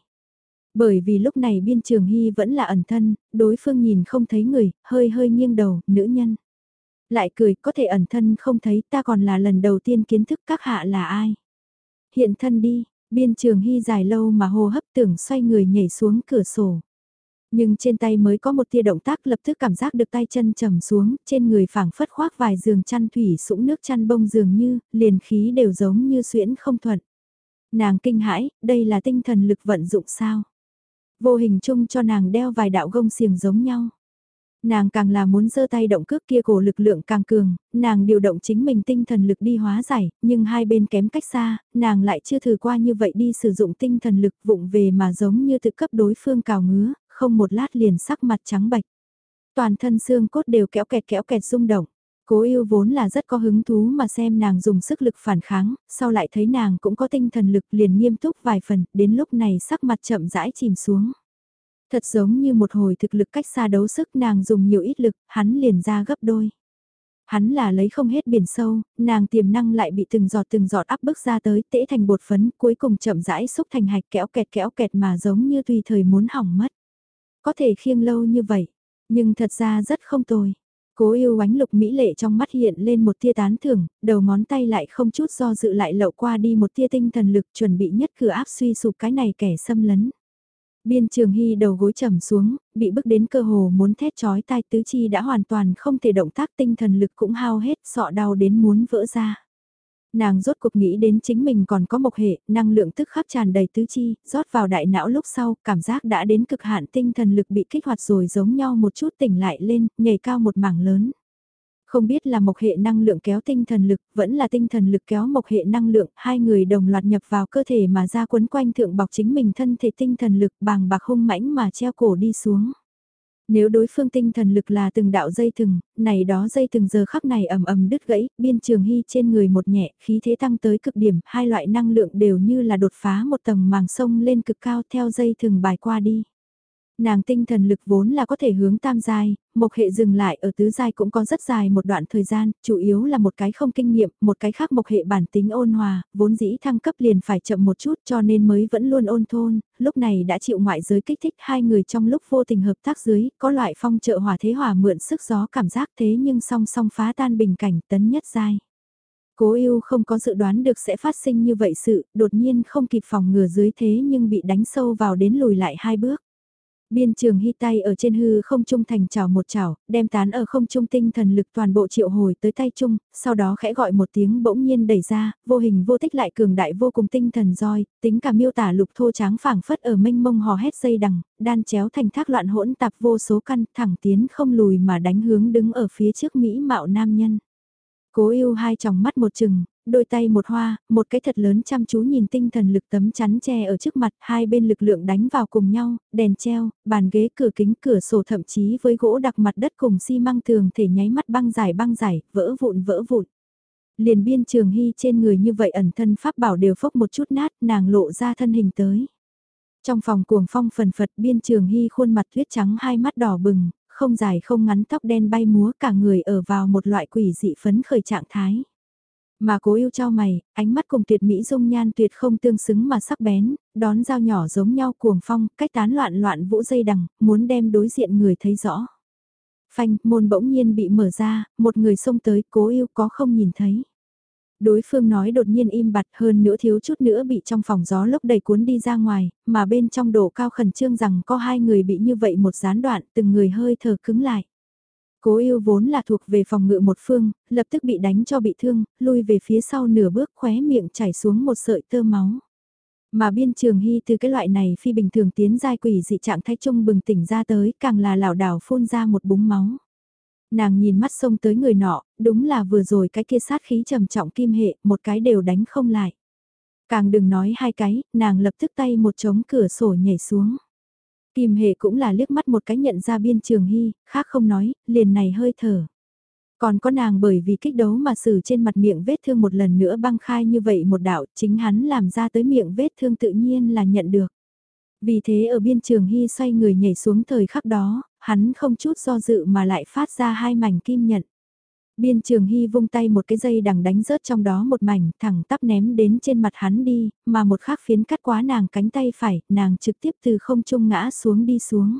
Bởi vì lúc này biên trường hy vẫn là ẩn thân, đối phương nhìn không thấy người, hơi hơi nghiêng đầu, nữ nhân. Lại cười, có thể ẩn thân không thấy ta còn là lần đầu tiên kiến thức các hạ là ai. Hiện thân đi, Biên trường hy dài lâu mà hô hấp tưởng xoay người nhảy xuống cửa sổ. Nhưng trên tay mới có một tia động tác lập tức cảm giác được tay chân trầm xuống, trên người phảng phất khoác vài giường chăn thủy sũng nước chăn bông dường như, liền khí đều giống như xuyễn không thuận. Nàng kinh hãi, đây là tinh thần lực vận dụng sao? Vô hình chung cho nàng đeo vài đạo gông xiềng giống nhau. Nàng càng là muốn giơ tay động cước kia cổ lực lượng càng cường, nàng điều động chính mình tinh thần lực đi hóa giải, nhưng hai bên kém cách xa, nàng lại chưa thử qua như vậy đi sử dụng tinh thần lực vụng về mà giống như thực cấp đối phương cào ngứa, không một lát liền sắc mặt trắng bạch. Toàn thân xương cốt đều kéo kẹt kéo kẹt rung động. Cố yêu vốn là rất có hứng thú mà xem nàng dùng sức lực phản kháng, sau lại thấy nàng cũng có tinh thần lực liền nghiêm túc vài phần, đến lúc này sắc mặt chậm rãi chìm xuống. Thật giống như một hồi thực lực cách xa đấu sức nàng dùng nhiều ít lực, hắn liền ra gấp đôi. Hắn là lấy không hết biển sâu, nàng tiềm năng lại bị từng giọt từng giọt áp bức ra tới tễ thành bột phấn cuối cùng chậm rãi xúc thành hạch kéo kẹt kéo kẹt mà giống như tùy thời muốn hỏng mất. Có thể khiêng lâu như vậy, nhưng thật ra rất không tồi. Cố yêu ánh lục mỹ lệ trong mắt hiện lên một tia tán thưởng, đầu ngón tay lại không chút do dự lại lậu qua đi một tia tinh thần lực chuẩn bị nhất cửa áp suy sụp cái này kẻ xâm lấn. Biên trường hy đầu gối trầm xuống, bị bức đến cơ hồ muốn thét chói tai tứ chi đã hoàn toàn không thể động tác tinh thần lực cũng hao hết sọ đau đến muốn vỡ ra. Nàng rốt cuộc nghĩ đến chính mình còn có một hệ, năng lượng tức khắc tràn đầy tứ chi, rót vào đại não lúc sau, cảm giác đã đến cực hạn tinh thần lực bị kích hoạt rồi giống nhau một chút tỉnh lại lên, nhảy cao một mảng lớn. Không biết là một hệ năng lượng kéo tinh thần lực, vẫn là tinh thần lực kéo một hệ năng lượng, hai người đồng loạt nhập vào cơ thể mà ra quấn quanh thượng bọc chính mình thân thể tinh thần lực bàng bạc hung mãnh mà treo cổ đi xuống. Nếu đối phương tinh thần lực là từng đạo dây thừng, này đó dây từng giờ khắc này ầm ầm đứt gãy, biên trường hy trên người một nhẹ, khí thế tăng tới cực điểm, hai loại năng lượng đều như là đột phá một tầng màng sông lên cực cao theo dây thừng bài qua đi. Nàng tinh thần lực vốn là có thể hướng tam giai, mộc hệ dừng lại ở tứ giai cũng có rất dài một đoạn thời gian, chủ yếu là một cái không kinh nghiệm, một cái khác mộc hệ bản tính ôn hòa, vốn dĩ thăng cấp liền phải chậm một chút cho nên mới vẫn luôn ôn thôn, lúc này đã chịu ngoại giới kích thích hai người trong lúc vô tình hợp tác dưới, có loại phong trợ hòa thế hòa mượn sức gió cảm giác thế nhưng song song phá tan bình cảnh tấn nhất giai. Cố yêu không có dự đoán được sẽ phát sinh như vậy sự, đột nhiên không kịp phòng ngừa dưới thế nhưng bị đánh sâu vào đến lùi lại hai bước. Biên trường hy tay ở trên hư không trung thành chảo một chảo, đem tán ở không trung tinh thần lực toàn bộ triệu hồi tới tay trung, sau đó khẽ gọi một tiếng bỗng nhiên đẩy ra, vô hình vô tích lại cường đại vô cùng tinh thần roi, tính cả miêu tả lục thô tráng phảng phất ở mênh mông hò hét dây đằng, đan chéo thành thác loạn hỗn tạp vô số căn thẳng tiến không lùi mà đánh hướng đứng ở phía trước Mỹ mạo nam nhân. Cố yêu hai tròng mắt một chừng, đôi tay một hoa, một cái thật lớn chăm chú nhìn tinh thần lực tấm chắn che ở trước mặt, hai bên lực lượng đánh vào cùng nhau, đèn treo, bàn ghế cửa kính cửa sổ thậm chí với gỗ đặc mặt đất cùng xi măng tường thể nháy mắt băng giải băng giải, vỡ vụn vỡ vụn. Liền biên trường hy trên người như vậy ẩn thân pháp bảo đều phốc một chút nát, nàng lộ ra thân hình tới. Trong phòng cuồng phong phần phật biên trường hy khuôn mặt tuyết trắng hai mắt đỏ bừng, không dài không ngắn tóc đen bay múa cả người ở vào một loại quỷ dị phấn khởi trạng thái. Mà cố yêu cho mày, ánh mắt cùng tuyệt mỹ dung nhan tuyệt không tương xứng mà sắc bén, đón dao nhỏ giống nhau cuồng phong, cách tán loạn loạn vũ dây đằng, muốn đem đối diện người thấy rõ. Phanh, môn bỗng nhiên bị mở ra, một người xông tới, cố yêu có không nhìn thấy. Đối phương nói đột nhiên im bặt hơn nữa thiếu chút nữa bị trong phòng gió lốc đầy cuốn đi ra ngoài, mà bên trong độ cao khẩn trương rằng có hai người bị như vậy một gián đoạn, từng người hơi thở cứng lại. Cố yêu vốn là thuộc về phòng ngự một phương, lập tức bị đánh cho bị thương, lui về phía sau nửa bước khóe miệng chảy xuống một sợi tơ máu. Mà biên trường hy từ cái loại này phi bình thường tiến giai quỷ dị trạng thái trung bừng tỉnh ra tới càng là lảo đảo phun ra một búng máu. Nàng nhìn mắt sông tới người nọ, đúng là vừa rồi cái kia sát khí trầm trọng kim hệ, một cái đều đánh không lại. Càng đừng nói hai cái, nàng lập tức tay một trống cửa sổ nhảy xuống. Kim Hề cũng là liếc mắt một cái nhận ra biên trường hy, khác không nói, liền này hơi thở. Còn có nàng bởi vì kích đấu mà xử trên mặt miệng vết thương một lần nữa băng khai như vậy một đạo, chính hắn làm ra tới miệng vết thương tự nhiên là nhận được. Vì thế ở biên trường hy xoay người nhảy xuống thời khắc đó, hắn không chút do dự mà lại phát ra hai mảnh kim nhận. Biên trường hy vung tay một cái dây đằng đánh rớt trong đó một mảnh thẳng tắp ném đến trên mặt hắn đi, mà một khắc phiến cắt quá nàng cánh tay phải, nàng trực tiếp từ không trung ngã xuống đi xuống.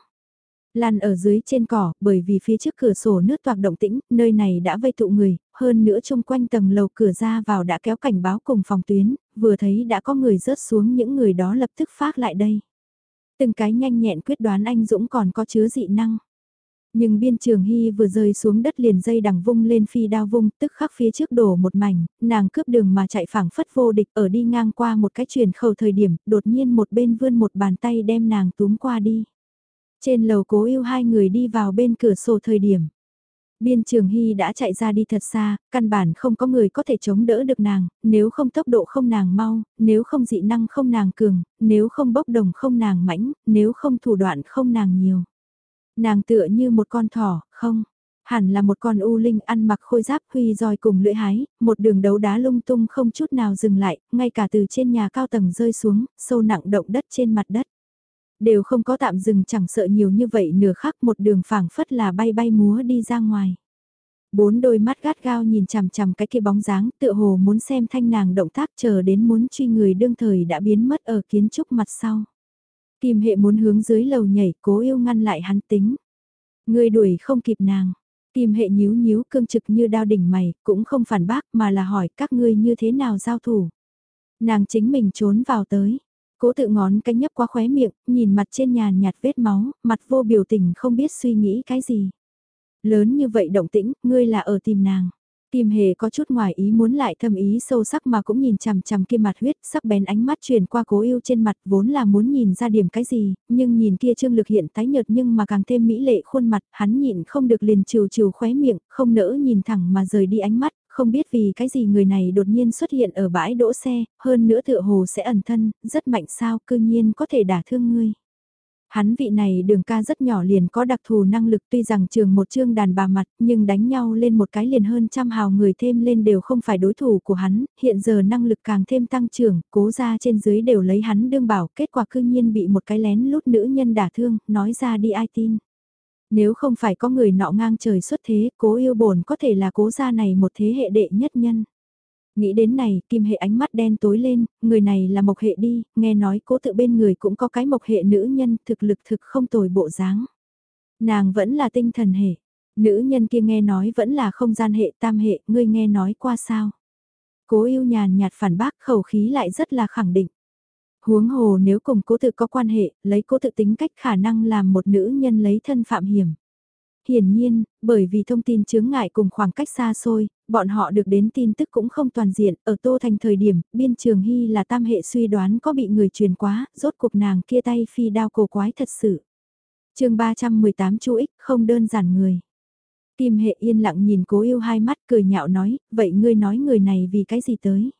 lan ở dưới trên cỏ, bởi vì phía trước cửa sổ nước toạc động tĩnh, nơi này đã vây tụ người, hơn nữa chung quanh tầng lầu cửa ra vào đã kéo cảnh báo cùng phòng tuyến, vừa thấy đã có người rớt xuống những người đó lập tức phát lại đây. Từng cái nhanh nhẹn quyết đoán anh Dũng còn có chứa dị năng. Nhưng biên trường hy vừa rơi xuống đất liền dây đằng vung lên phi đao vung tức khắc phía trước đổ một mảnh, nàng cướp đường mà chạy phẳng phất vô địch ở đi ngang qua một cái truyền khẩu thời điểm, đột nhiên một bên vươn một bàn tay đem nàng túm qua đi. Trên lầu cố yêu hai người đi vào bên cửa sổ thời điểm. Biên Trường Hy đã chạy ra đi thật xa, căn bản không có người có thể chống đỡ được nàng, nếu không tốc độ không nàng mau, nếu không dị năng không nàng cường, nếu không bốc đồng không nàng mãnh, nếu không thủ đoạn không nàng nhiều. Nàng tựa như một con thỏ, không, hẳn là một con u linh ăn mặc khôi giáp huy roi cùng lưỡi hái, một đường đấu đá lung tung không chút nào dừng lại, ngay cả từ trên nhà cao tầng rơi xuống, sâu nặng động đất trên mặt đất. Đều không có tạm dừng chẳng sợ nhiều như vậy nửa khắc một đường phảng phất là bay bay múa đi ra ngoài. Bốn đôi mắt gắt gao nhìn chằm chằm cái kia bóng dáng tựa hồ muốn xem thanh nàng động tác chờ đến muốn truy người đương thời đã biến mất ở kiến trúc mặt sau. Kim hệ muốn hướng dưới lầu nhảy cố yêu ngăn lại hắn tính. Người đuổi không kịp nàng. Kim hệ nhíu nhíu cương trực như đao đỉnh mày, cũng không phản bác mà là hỏi các ngươi như thế nào giao thủ. Nàng chính mình trốn vào tới. Cố tự ngón cái nhấp qua khóe miệng, nhìn mặt trên nhàn nhạt vết máu, mặt vô biểu tình không biết suy nghĩ cái gì. Lớn như vậy động tĩnh, ngươi là ở tìm nàng. Kim hề có chút ngoài ý muốn lại thâm ý sâu sắc mà cũng nhìn chằm chằm kia mặt huyết, sắc bén ánh mắt truyền qua cố yêu trên mặt vốn là muốn nhìn ra điểm cái gì, nhưng nhìn kia trương lực hiện tái nhợt nhưng mà càng thêm mỹ lệ khuôn mặt, hắn nhịn không được liền trừ trừ khóe miệng, không nỡ nhìn thẳng mà rời đi ánh mắt, không biết vì cái gì người này đột nhiên xuất hiện ở bãi đỗ xe, hơn nữa tựa hồ sẽ ẩn thân, rất mạnh sao cư nhiên có thể đả thương ngươi. Hắn vị này đường ca rất nhỏ liền có đặc thù năng lực tuy rằng trường một chương đàn bà mặt nhưng đánh nhau lên một cái liền hơn trăm hào người thêm lên đều không phải đối thủ của hắn, hiện giờ năng lực càng thêm tăng trưởng, cố ra trên dưới đều lấy hắn đương bảo, kết quả cư nhiên bị một cái lén lút nữ nhân đả thương, nói ra đi ai tin. Nếu không phải có người nọ ngang trời xuất thế, cố yêu bổn có thể là cố gia này một thế hệ đệ nhất nhân. Nghĩ đến này, kim hệ ánh mắt đen tối lên, người này là mộc hệ đi, nghe nói cố tự bên người cũng có cái mộc hệ nữ nhân, thực lực thực không tồi bộ dáng. Nàng vẫn là tinh thần hệ, nữ nhân kia nghe nói vẫn là không gian hệ tam hệ, ngươi nghe nói qua sao. Cố yêu nhàn nhạt phản bác khẩu khí lại rất là khẳng định. Huống hồ nếu cùng cố tự có quan hệ, lấy cố tự tính cách khả năng làm một nữ nhân lấy thân phạm hiểm. Hiển nhiên, bởi vì thông tin chướng ngại cùng khoảng cách xa xôi, bọn họ được đến tin tức cũng không toàn diện, ở Tô Thành thời điểm, biên trường hy là tam hệ suy đoán có bị người truyền quá, rốt cuộc nàng kia tay phi đao cổ quái thật sự. chương 318 chú ích không đơn giản người. Kim hệ yên lặng nhìn cố yêu hai mắt cười nhạo nói, vậy ngươi nói người này vì cái gì tới?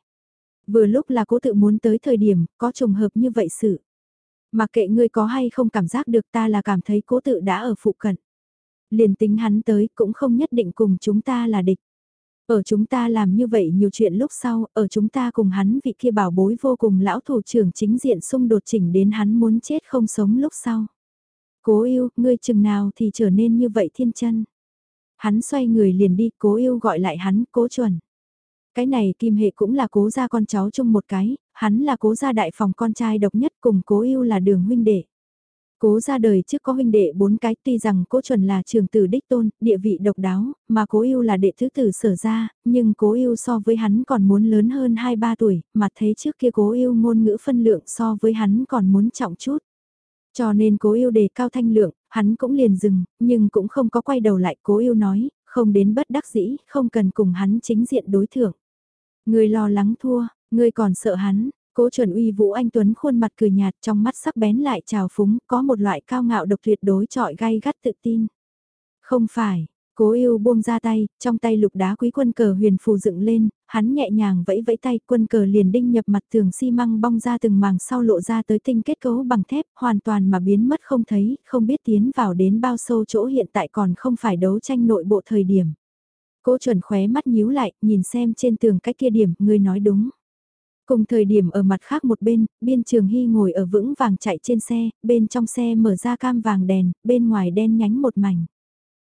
Vừa lúc là cố tự muốn tới thời điểm, có trùng hợp như vậy sự. Mặc kệ ngươi có hay không cảm giác được ta là cảm thấy cố tự đã ở phụ cận. Liền tính hắn tới cũng không nhất định cùng chúng ta là địch. Ở chúng ta làm như vậy nhiều chuyện lúc sau, ở chúng ta cùng hắn vị kia bảo bối vô cùng lão thủ trưởng chính diện xung đột chỉnh đến hắn muốn chết không sống lúc sau. Cố yêu, ngươi chừng nào thì trở nên như vậy thiên chân. Hắn xoay người liền đi, cố yêu gọi lại hắn, cố chuẩn. Cái này kim hệ cũng là cố gia con cháu chung một cái, hắn là cố gia đại phòng con trai độc nhất cùng cố yêu là đường huynh đệ. Cố ra đời trước có huynh đệ bốn cái tuy rằng cố chuẩn là trường tử đích tôn, địa vị độc đáo, mà cố yêu là đệ thứ tử sở ra, nhưng cố yêu so với hắn còn muốn lớn hơn 2-3 tuổi, mà thấy trước kia cố yêu ngôn ngữ phân lượng so với hắn còn muốn trọng chút. Cho nên cố yêu đề cao thanh lượng, hắn cũng liền dừng, nhưng cũng không có quay đầu lại cố yêu nói, không đến bất đắc dĩ, không cần cùng hắn chính diện đối thưởng. Người lo lắng thua, người còn sợ hắn, Cố chuẩn uy Vũ Anh Tuấn khuôn mặt cười nhạt trong mắt sắc bén lại trào phúng, có một loại cao ngạo độc tuyệt đối trọi gai gắt tự tin. Không phải, cố yêu buông ra tay, trong tay lục đá quý quân cờ huyền phù dựng lên, hắn nhẹ nhàng vẫy vẫy tay quân cờ liền đinh nhập mặt tường xi măng bong ra từng màng sau lộ ra tới tinh kết cấu bằng thép, hoàn toàn mà biến mất không thấy, không biết tiến vào đến bao sâu chỗ hiện tại còn không phải đấu tranh nội bộ thời điểm. Cố chuẩn khóe mắt nhíu lại, nhìn xem trên tường cái kia điểm, người nói đúng. Cùng thời điểm ở mặt khác một bên, biên trường hy ngồi ở vững vàng chạy trên xe, bên trong xe mở ra cam vàng đèn, bên ngoài đen nhánh một mảnh.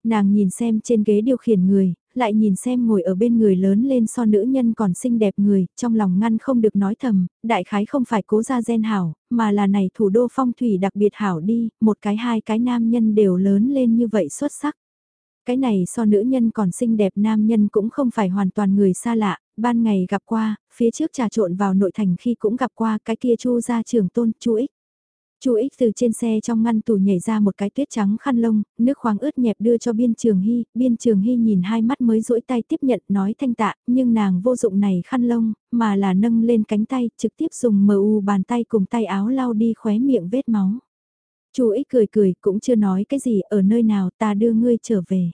Nàng nhìn xem trên ghế điều khiển người, lại nhìn xem ngồi ở bên người lớn lên so nữ nhân còn xinh đẹp người, trong lòng ngăn không được nói thầm, đại khái không phải cố ra gen hảo, mà là này thủ đô phong thủy đặc biệt hảo đi, một cái hai cái nam nhân đều lớn lên như vậy xuất sắc. Cái này so nữ nhân còn xinh đẹp nam nhân cũng không phải hoàn toàn người xa lạ, ban ngày gặp qua, phía trước trà trộn vào nội thành khi cũng gặp qua cái kia chu ra trường tôn, chu ích. Chu ích từ trên xe trong ngăn tủ nhảy ra một cái tuyết trắng khăn lông, nước khoáng ướt nhẹp đưa cho biên trường hy, biên trường hy nhìn hai mắt mới rỗi tay tiếp nhận nói thanh tạ, nhưng nàng vô dụng này khăn lông, mà là nâng lên cánh tay, trực tiếp dùng mờ u bàn tay cùng tay áo lau đi khóe miệng vết máu. Chu ích cười cười cũng chưa nói cái gì ở nơi nào ta đưa ngươi trở về.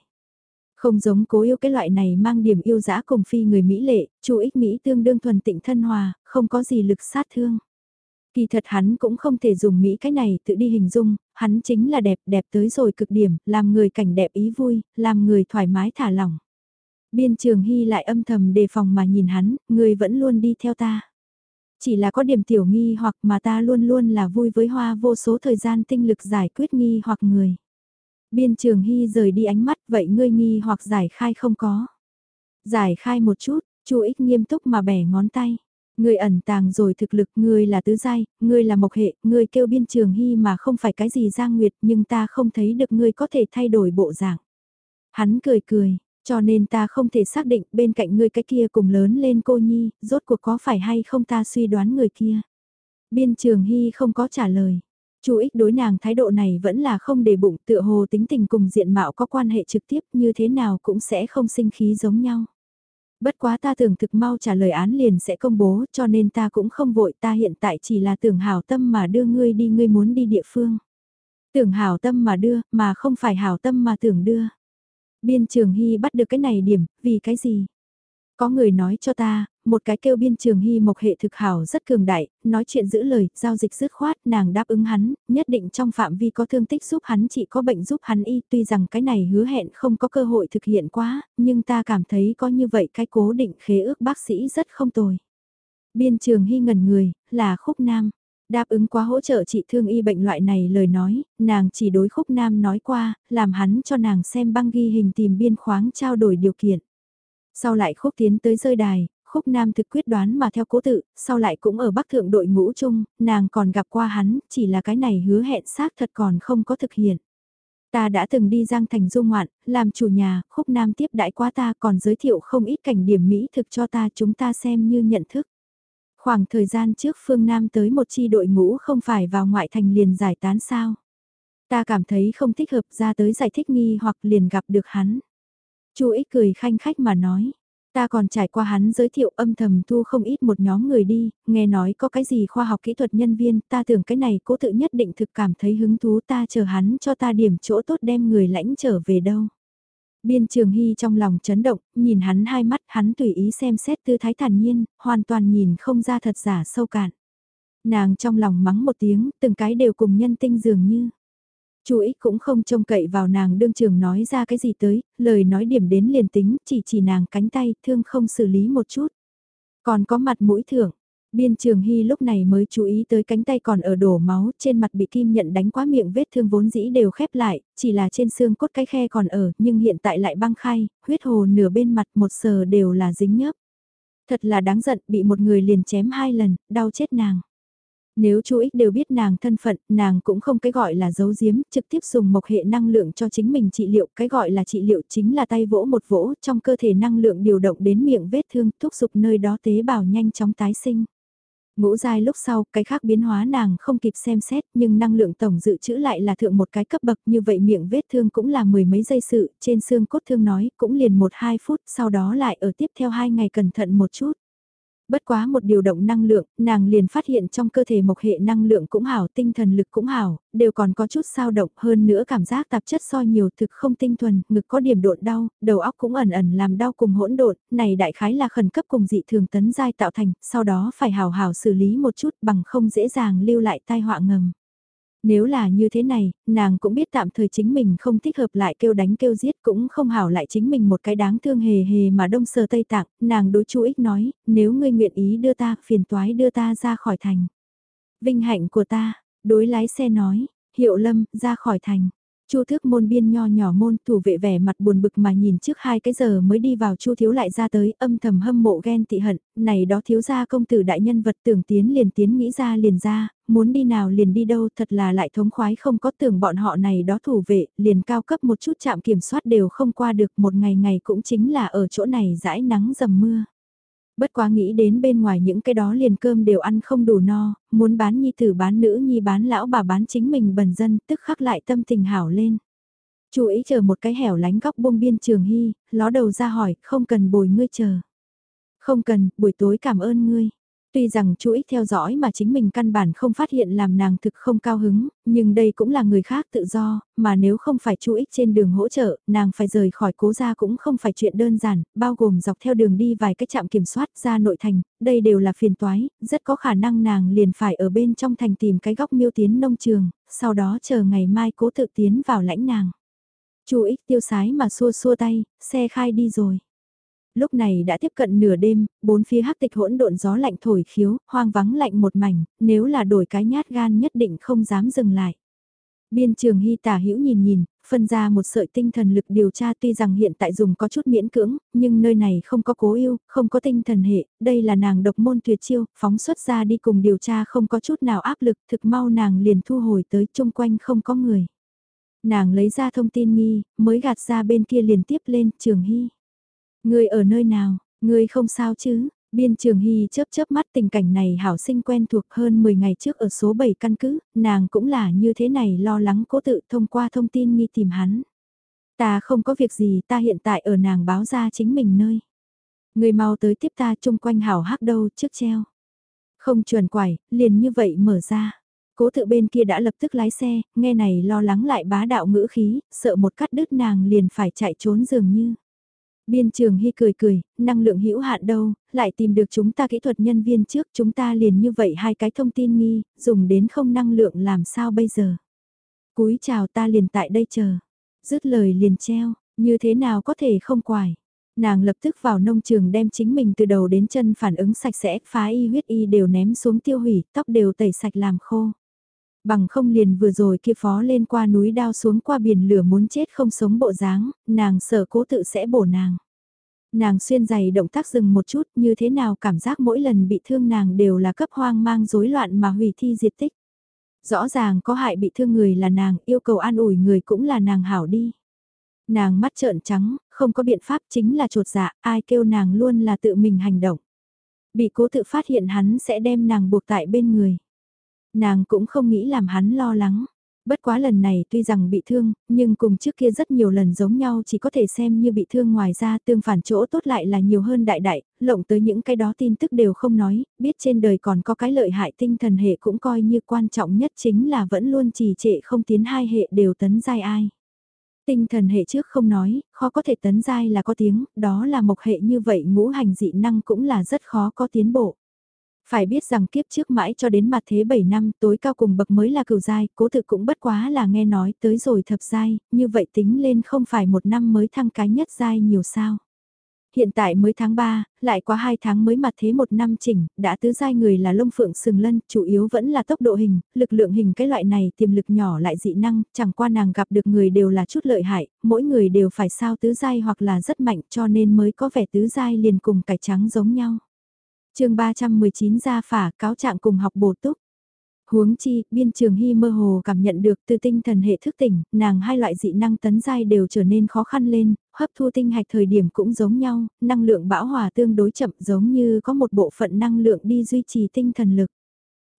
Không giống cố yêu cái loại này mang điểm yêu dã cùng phi người Mỹ lệ, chu ích Mỹ tương đương thuần tịnh thân hòa, không có gì lực sát thương. Kỳ thật hắn cũng không thể dùng Mỹ cái này tự đi hình dung, hắn chính là đẹp, đẹp tới rồi cực điểm, làm người cảnh đẹp ý vui, làm người thoải mái thả lỏng. Biên trường hy lại âm thầm đề phòng mà nhìn hắn, người vẫn luôn đi theo ta. Chỉ là có điểm tiểu nghi hoặc mà ta luôn luôn là vui với hoa vô số thời gian tinh lực giải quyết nghi hoặc người. Biên trường hy rời đi ánh mắt vậy ngươi nghi hoặc giải khai không có. Giải khai một chút, chu ích nghiêm túc mà bẻ ngón tay. Ngươi ẩn tàng rồi thực lực, ngươi là tứ giai, ngươi là mộc hệ, ngươi kêu biên trường hy mà không phải cái gì giang nguyệt nhưng ta không thấy được ngươi có thể thay đổi bộ dạng. Hắn cười cười, cho nên ta không thể xác định bên cạnh ngươi cái kia cùng lớn lên cô nhi, rốt cuộc có phải hay không ta suy đoán người kia. Biên trường hy không có trả lời. Chu ích đối nàng thái độ này vẫn là không để bụng tựa hồ tính tình cùng diện mạo có quan hệ trực tiếp như thế nào cũng sẽ không sinh khí giống nhau. Bất quá ta tưởng thực mau trả lời án liền sẽ công bố cho nên ta cũng không vội ta hiện tại chỉ là tưởng hảo tâm mà đưa ngươi đi ngươi muốn đi địa phương. Tưởng hảo tâm mà đưa mà không phải hảo tâm mà tưởng đưa. Biên trường hy bắt được cái này điểm, vì cái gì? Có người nói cho ta, một cái kêu biên trường hy mộc hệ thực hảo rất cường đại, nói chuyện giữ lời, giao dịch dứt khoát, nàng đáp ứng hắn, nhất định trong phạm vi có thương tích giúp hắn chỉ có bệnh giúp hắn y, tuy rằng cái này hứa hẹn không có cơ hội thực hiện quá, nhưng ta cảm thấy có như vậy cái cố định khế ước bác sĩ rất không tồi. Biên trường hy ngần người, là khúc nam. Đáp ứng quá hỗ trợ trị thương y bệnh loại này lời nói, nàng chỉ đối khúc nam nói qua, làm hắn cho nàng xem băng ghi hình tìm biên khoáng trao đổi điều kiện. Sau lại khúc tiến tới rơi đài, khúc nam thực quyết đoán mà theo cố tự, sau lại cũng ở bắc thượng đội ngũ chung, nàng còn gặp qua hắn, chỉ là cái này hứa hẹn xác thật còn không có thực hiện. Ta đã từng đi Giang Thành du ngoạn, làm chủ nhà, khúc nam tiếp đại qua ta còn giới thiệu không ít cảnh điểm Mỹ thực cho ta chúng ta xem như nhận thức. Khoảng thời gian trước phương Nam tới một chi đội ngũ không phải vào ngoại thành liền giải tán sao. Ta cảm thấy không thích hợp ra tới giải thích nghi hoặc liền gặp được hắn. Chu ích cười khanh khách mà nói. Ta còn trải qua hắn giới thiệu âm thầm thu không ít một nhóm người đi, nghe nói có cái gì khoa học kỹ thuật nhân viên, ta tưởng cái này cố tự nhất định thực cảm thấy hứng thú ta chờ hắn cho ta điểm chỗ tốt đem người lãnh trở về đâu. Biên trường hy trong lòng chấn động, nhìn hắn hai mắt hắn tùy ý xem xét tư thái thản nhiên, hoàn toàn nhìn không ra thật giả sâu cạn. Nàng trong lòng mắng một tiếng, từng cái đều cùng nhân tinh dường như. Chu ích cũng không trông cậy vào nàng đương trường nói ra cái gì tới, lời nói điểm đến liền tính, chỉ chỉ nàng cánh tay, thương không xử lý một chút. Còn có mặt mũi thưởng, Biên Trường Hy lúc này mới chú ý tới cánh tay còn ở đổ máu, trên mặt bị kim nhận đánh quá miệng vết thương vốn dĩ đều khép lại, chỉ là trên xương cốt cái khe còn ở, nhưng hiện tại lại băng khai, huyết hồ nửa bên mặt một sờ đều là dính nhớp. Thật là đáng giận, bị một người liền chém hai lần, đau chết nàng. Nếu chú ích đều biết nàng thân phận, nàng cũng không cái gọi là giấu giếm, trực tiếp dùng mộc hệ năng lượng cho chính mình trị liệu, cái gọi là trị liệu chính là tay vỗ một vỗ, trong cơ thể năng lượng điều động đến miệng vết thương, thúc giục nơi đó tế bào nhanh chóng tái sinh. Ngũ giai lúc sau, cái khác biến hóa nàng không kịp xem xét, nhưng năng lượng tổng dự trữ lại là thượng một cái cấp bậc như vậy miệng vết thương cũng là mười mấy giây sự, trên xương cốt thương nói cũng liền một hai phút, sau đó lại ở tiếp theo hai ngày cẩn thận một chút. Bất quá một điều động năng lượng, nàng liền phát hiện trong cơ thể mộc hệ năng lượng cũng hảo, tinh thần lực cũng hảo, đều còn có chút sao động hơn nữa cảm giác tạp chất so nhiều thực không tinh thuần, ngực có điểm độn đau, đầu óc cũng ẩn ẩn làm đau cùng hỗn độn, này đại khái là khẩn cấp cùng dị thường tấn giai tạo thành, sau đó phải hào hào xử lý một chút bằng không dễ dàng lưu lại tai họa ngầm. Nếu là như thế này, nàng cũng biết tạm thời chính mình không thích hợp lại kêu đánh kêu giết cũng không hảo lại chính mình một cái đáng thương hề hề mà đông sờ tây tạng, nàng đối chu ích nói, nếu ngươi nguyện ý đưa ta, phiền toái đưa ta ra khỏi thành. Vinh hạnh của ta, đối lái xe nói, hiệu lâm, ra khỏi thành. Chu thước môn biên nho nhỏ môn thủ vệ vẻ mặt buồn bực mà nhìn trước hai cái giờ mới đi vào chu thiếu lại ra tới âm thầm hâm mộ ghen tị hận, này đó thiếu gia công tử đại nhân vật tưởng tiến liền tiến nghĩ ra liền ra, muốn đi nào liền đi đâu thật là lại thống khoái không có tưởng bọn họ này đó thủ vệ, liền cao cấp một chút chạm kiểm soát đều không qua được một ngày ngày cũng chính là ở chỗ này rãi nắng dầm mưa. Bất quá nghĩ đến bên ngoài những cái đó liền cơm đều ăn không đủ no, muốn bán nhi tử bán nữ nhi bán lão bà bán chính mình bần dân, tức khắc lại tâm tình hảo lên. Chú ý chờ một cái hẻo lánh góc buông biên trường hy, ló đầu ra hỏi, không cần bồi ngươi chờ. Không cần, buổi tối cảm ơn ngươi. Tuy rằng chú ích theo dõi mà chính mình căn bản không phát hiện làm nàng thực không cao hứng, nhưng đây cũng là người khác tự do, mà nếu không phải chú ích trên đường hỗ trợ, nàng phải rời khỏi cố gia cũng không phải chuyện đơn giản, bao gồm dọc theo đường đi vài cái trạm kiểm soát ra nội thành, đây đều là phiền toái, rất có khả năng nàng liền phải ở bên trong thành tìm cái góc miêu tiến nông trường, sau đó chờ ngày mai cố tự tiến vào lãnh nàng. Chú ích tiêu sái mà xua xua tay, xe khai đi rồi. Lúc này đã tiếp cận nửa đêm, bốn phía hắc tịch hỗn độn gió lạnh thổi khiếu, hoang vắng lạnh một mảnh, nếu là đổi cái nhát gan nhất định không dám dừng lại. Biên trường hy tả hữu nhìn nhìn, phân ra một sợi tinh thần lực điều tra tuy rằng hiện tại dùng có chút miễn cưỡng, nhưng nơi này không có cố yêu, không có tinh thần hệ, đây là nàng độc môn tuyệt chiêu, phóng xuất ra đi cùng điều tra không có chút nào áp lực, thực mau nàng liền thu hồi tới chung quanh không có người. Nàng lấy ra thông tin nghi, mới gạt ra bên kia liền tiếp lên trường hy. Ngươi ở nơi nào, Ngươi không sao chứ? Biên Trường Hy chớp chớp mắt tình cảnh này hảo sinh quen thuộc hơn 10 ngày trước ở số 7 căn cứ, nàng cũng là như thế này lo lắng cố tự thông qua thông tin nghi tìm hắn. Ta không có việc gì ta hiện tại ở nàng báo ra chính mình nơi. Người mau tới tiếp ta chung quanh hảo hắc đâu trước treo. Không chuẩn quải, liền như vậy mở ra. Cố tự bên kia đã lập tức lái xe, nghe này lo lắng lại bá đạo ngữ khí, sợ một cắt đứt nàng liền phải chạy trốn dường như. Biên trường hy cười cười, năng lượng hữu hạn đâu, lại tìm được chúng ta kỹ thuật nhân viên trước chúng ta liền như vậy hai cái thông tin nghi, dùng đến không năng lượng làm sao bây giờ. Cúi chào ta liền tại đây chờ. Dứt lời liền treo, như thế nào có thể không quải. Nàng lập tức vào nông trường đem chính mình từ đầu đến chân phản ứng sạch sẽ, phá y huyết y đều ném xuống tiêu hủy, tóc đều tẩy sạch làm khô. Bằng không liền vừa rồi kia phó lên qua núi đao xuống qua biển lửa muốn chết không sống bộ dáng, nàng sợ cố tự sẽ bổ nàng. Nàng xuyên giày động tác dừng một chút như thế nào cảm giác mỗi lần bị thương nàng đều là cấp hoang mang rối loạn mà hủy thi diệt tích. Rõ ràng có hại bị thương người là nàng, yêu cầu an ủi người cũng là nàng hảo đi. Nàng mắt trợn trắng, không có biện pháp chính là trột dạ, ai kêu nàng luôn là tự mình hành động. Bị cố tự phát hiện hắn sẽ đem nàng buộc tại bên người. Nàng cũng không nghĩ làm hắn lo lắng. Bất quá lần này tuy rằng bị thương, nhưng cùng trước kia rất nhiều lần giống nhau chỉ có thể xem như bị thương ngoài ra tương phản chỗ tốt lại là nhiều hơn đại đại, lộng tới những cái đó tin tức đều không nói, biết trên đời còn có cái lợi hại tinh thần hệ cũng coi như quan trọng nhất chính là vẫn luôn trì trệ không tiến hai hệ đều tấn giai ai. Tinh thần hệ trước không nói, khó có thể tấn giai là có tiếng, đó là mộc hệ như vậy ngũ hành dị năng cũng là rất khó có tiến bộ. Phải biết rằng kiếp trước mãi cho đến mặt thế 7 năm tối cao cùng bậc mới là cửu giai, cố thực cũng bất quá là nghe nói tới rồi thập giai, như vậy tính lên không phải một năm mới thăng cái nhất giai nhiều sao. Hiện tại mới tháng 3, lại qua 2 tháng mới mặt thế một năm chỉnh, đã tứ giai người là lông phượng sừng lân, chủ yếu vẫn là tốc độ hình, lực lượng hình cái loại này tiềm lực nhỏ lại dị năng, chẳng qua nàng gặp được người đều là chút lợi hại, mỗi người đều phải sao tứ giai hoặc là rất mạnh cho nên mới có vẻ tứ giai liền cùng cải trắng giống nhau chương 319 ra phả cáo trạng cùng học bổ túc. Huống chi, biên trường hy mơ hồ cảm nhận được từ tinh thần hệ thức tỉnh, nàng hai loại dị năng tấn giai đều trở nên khó khăn lên, hấp thu tinh hạch thời điểm cũng giống nhau, năng lượng bão hòa tương đối chậm giống như có một bộ phận năng lượng đi duy trì tinh thần lực.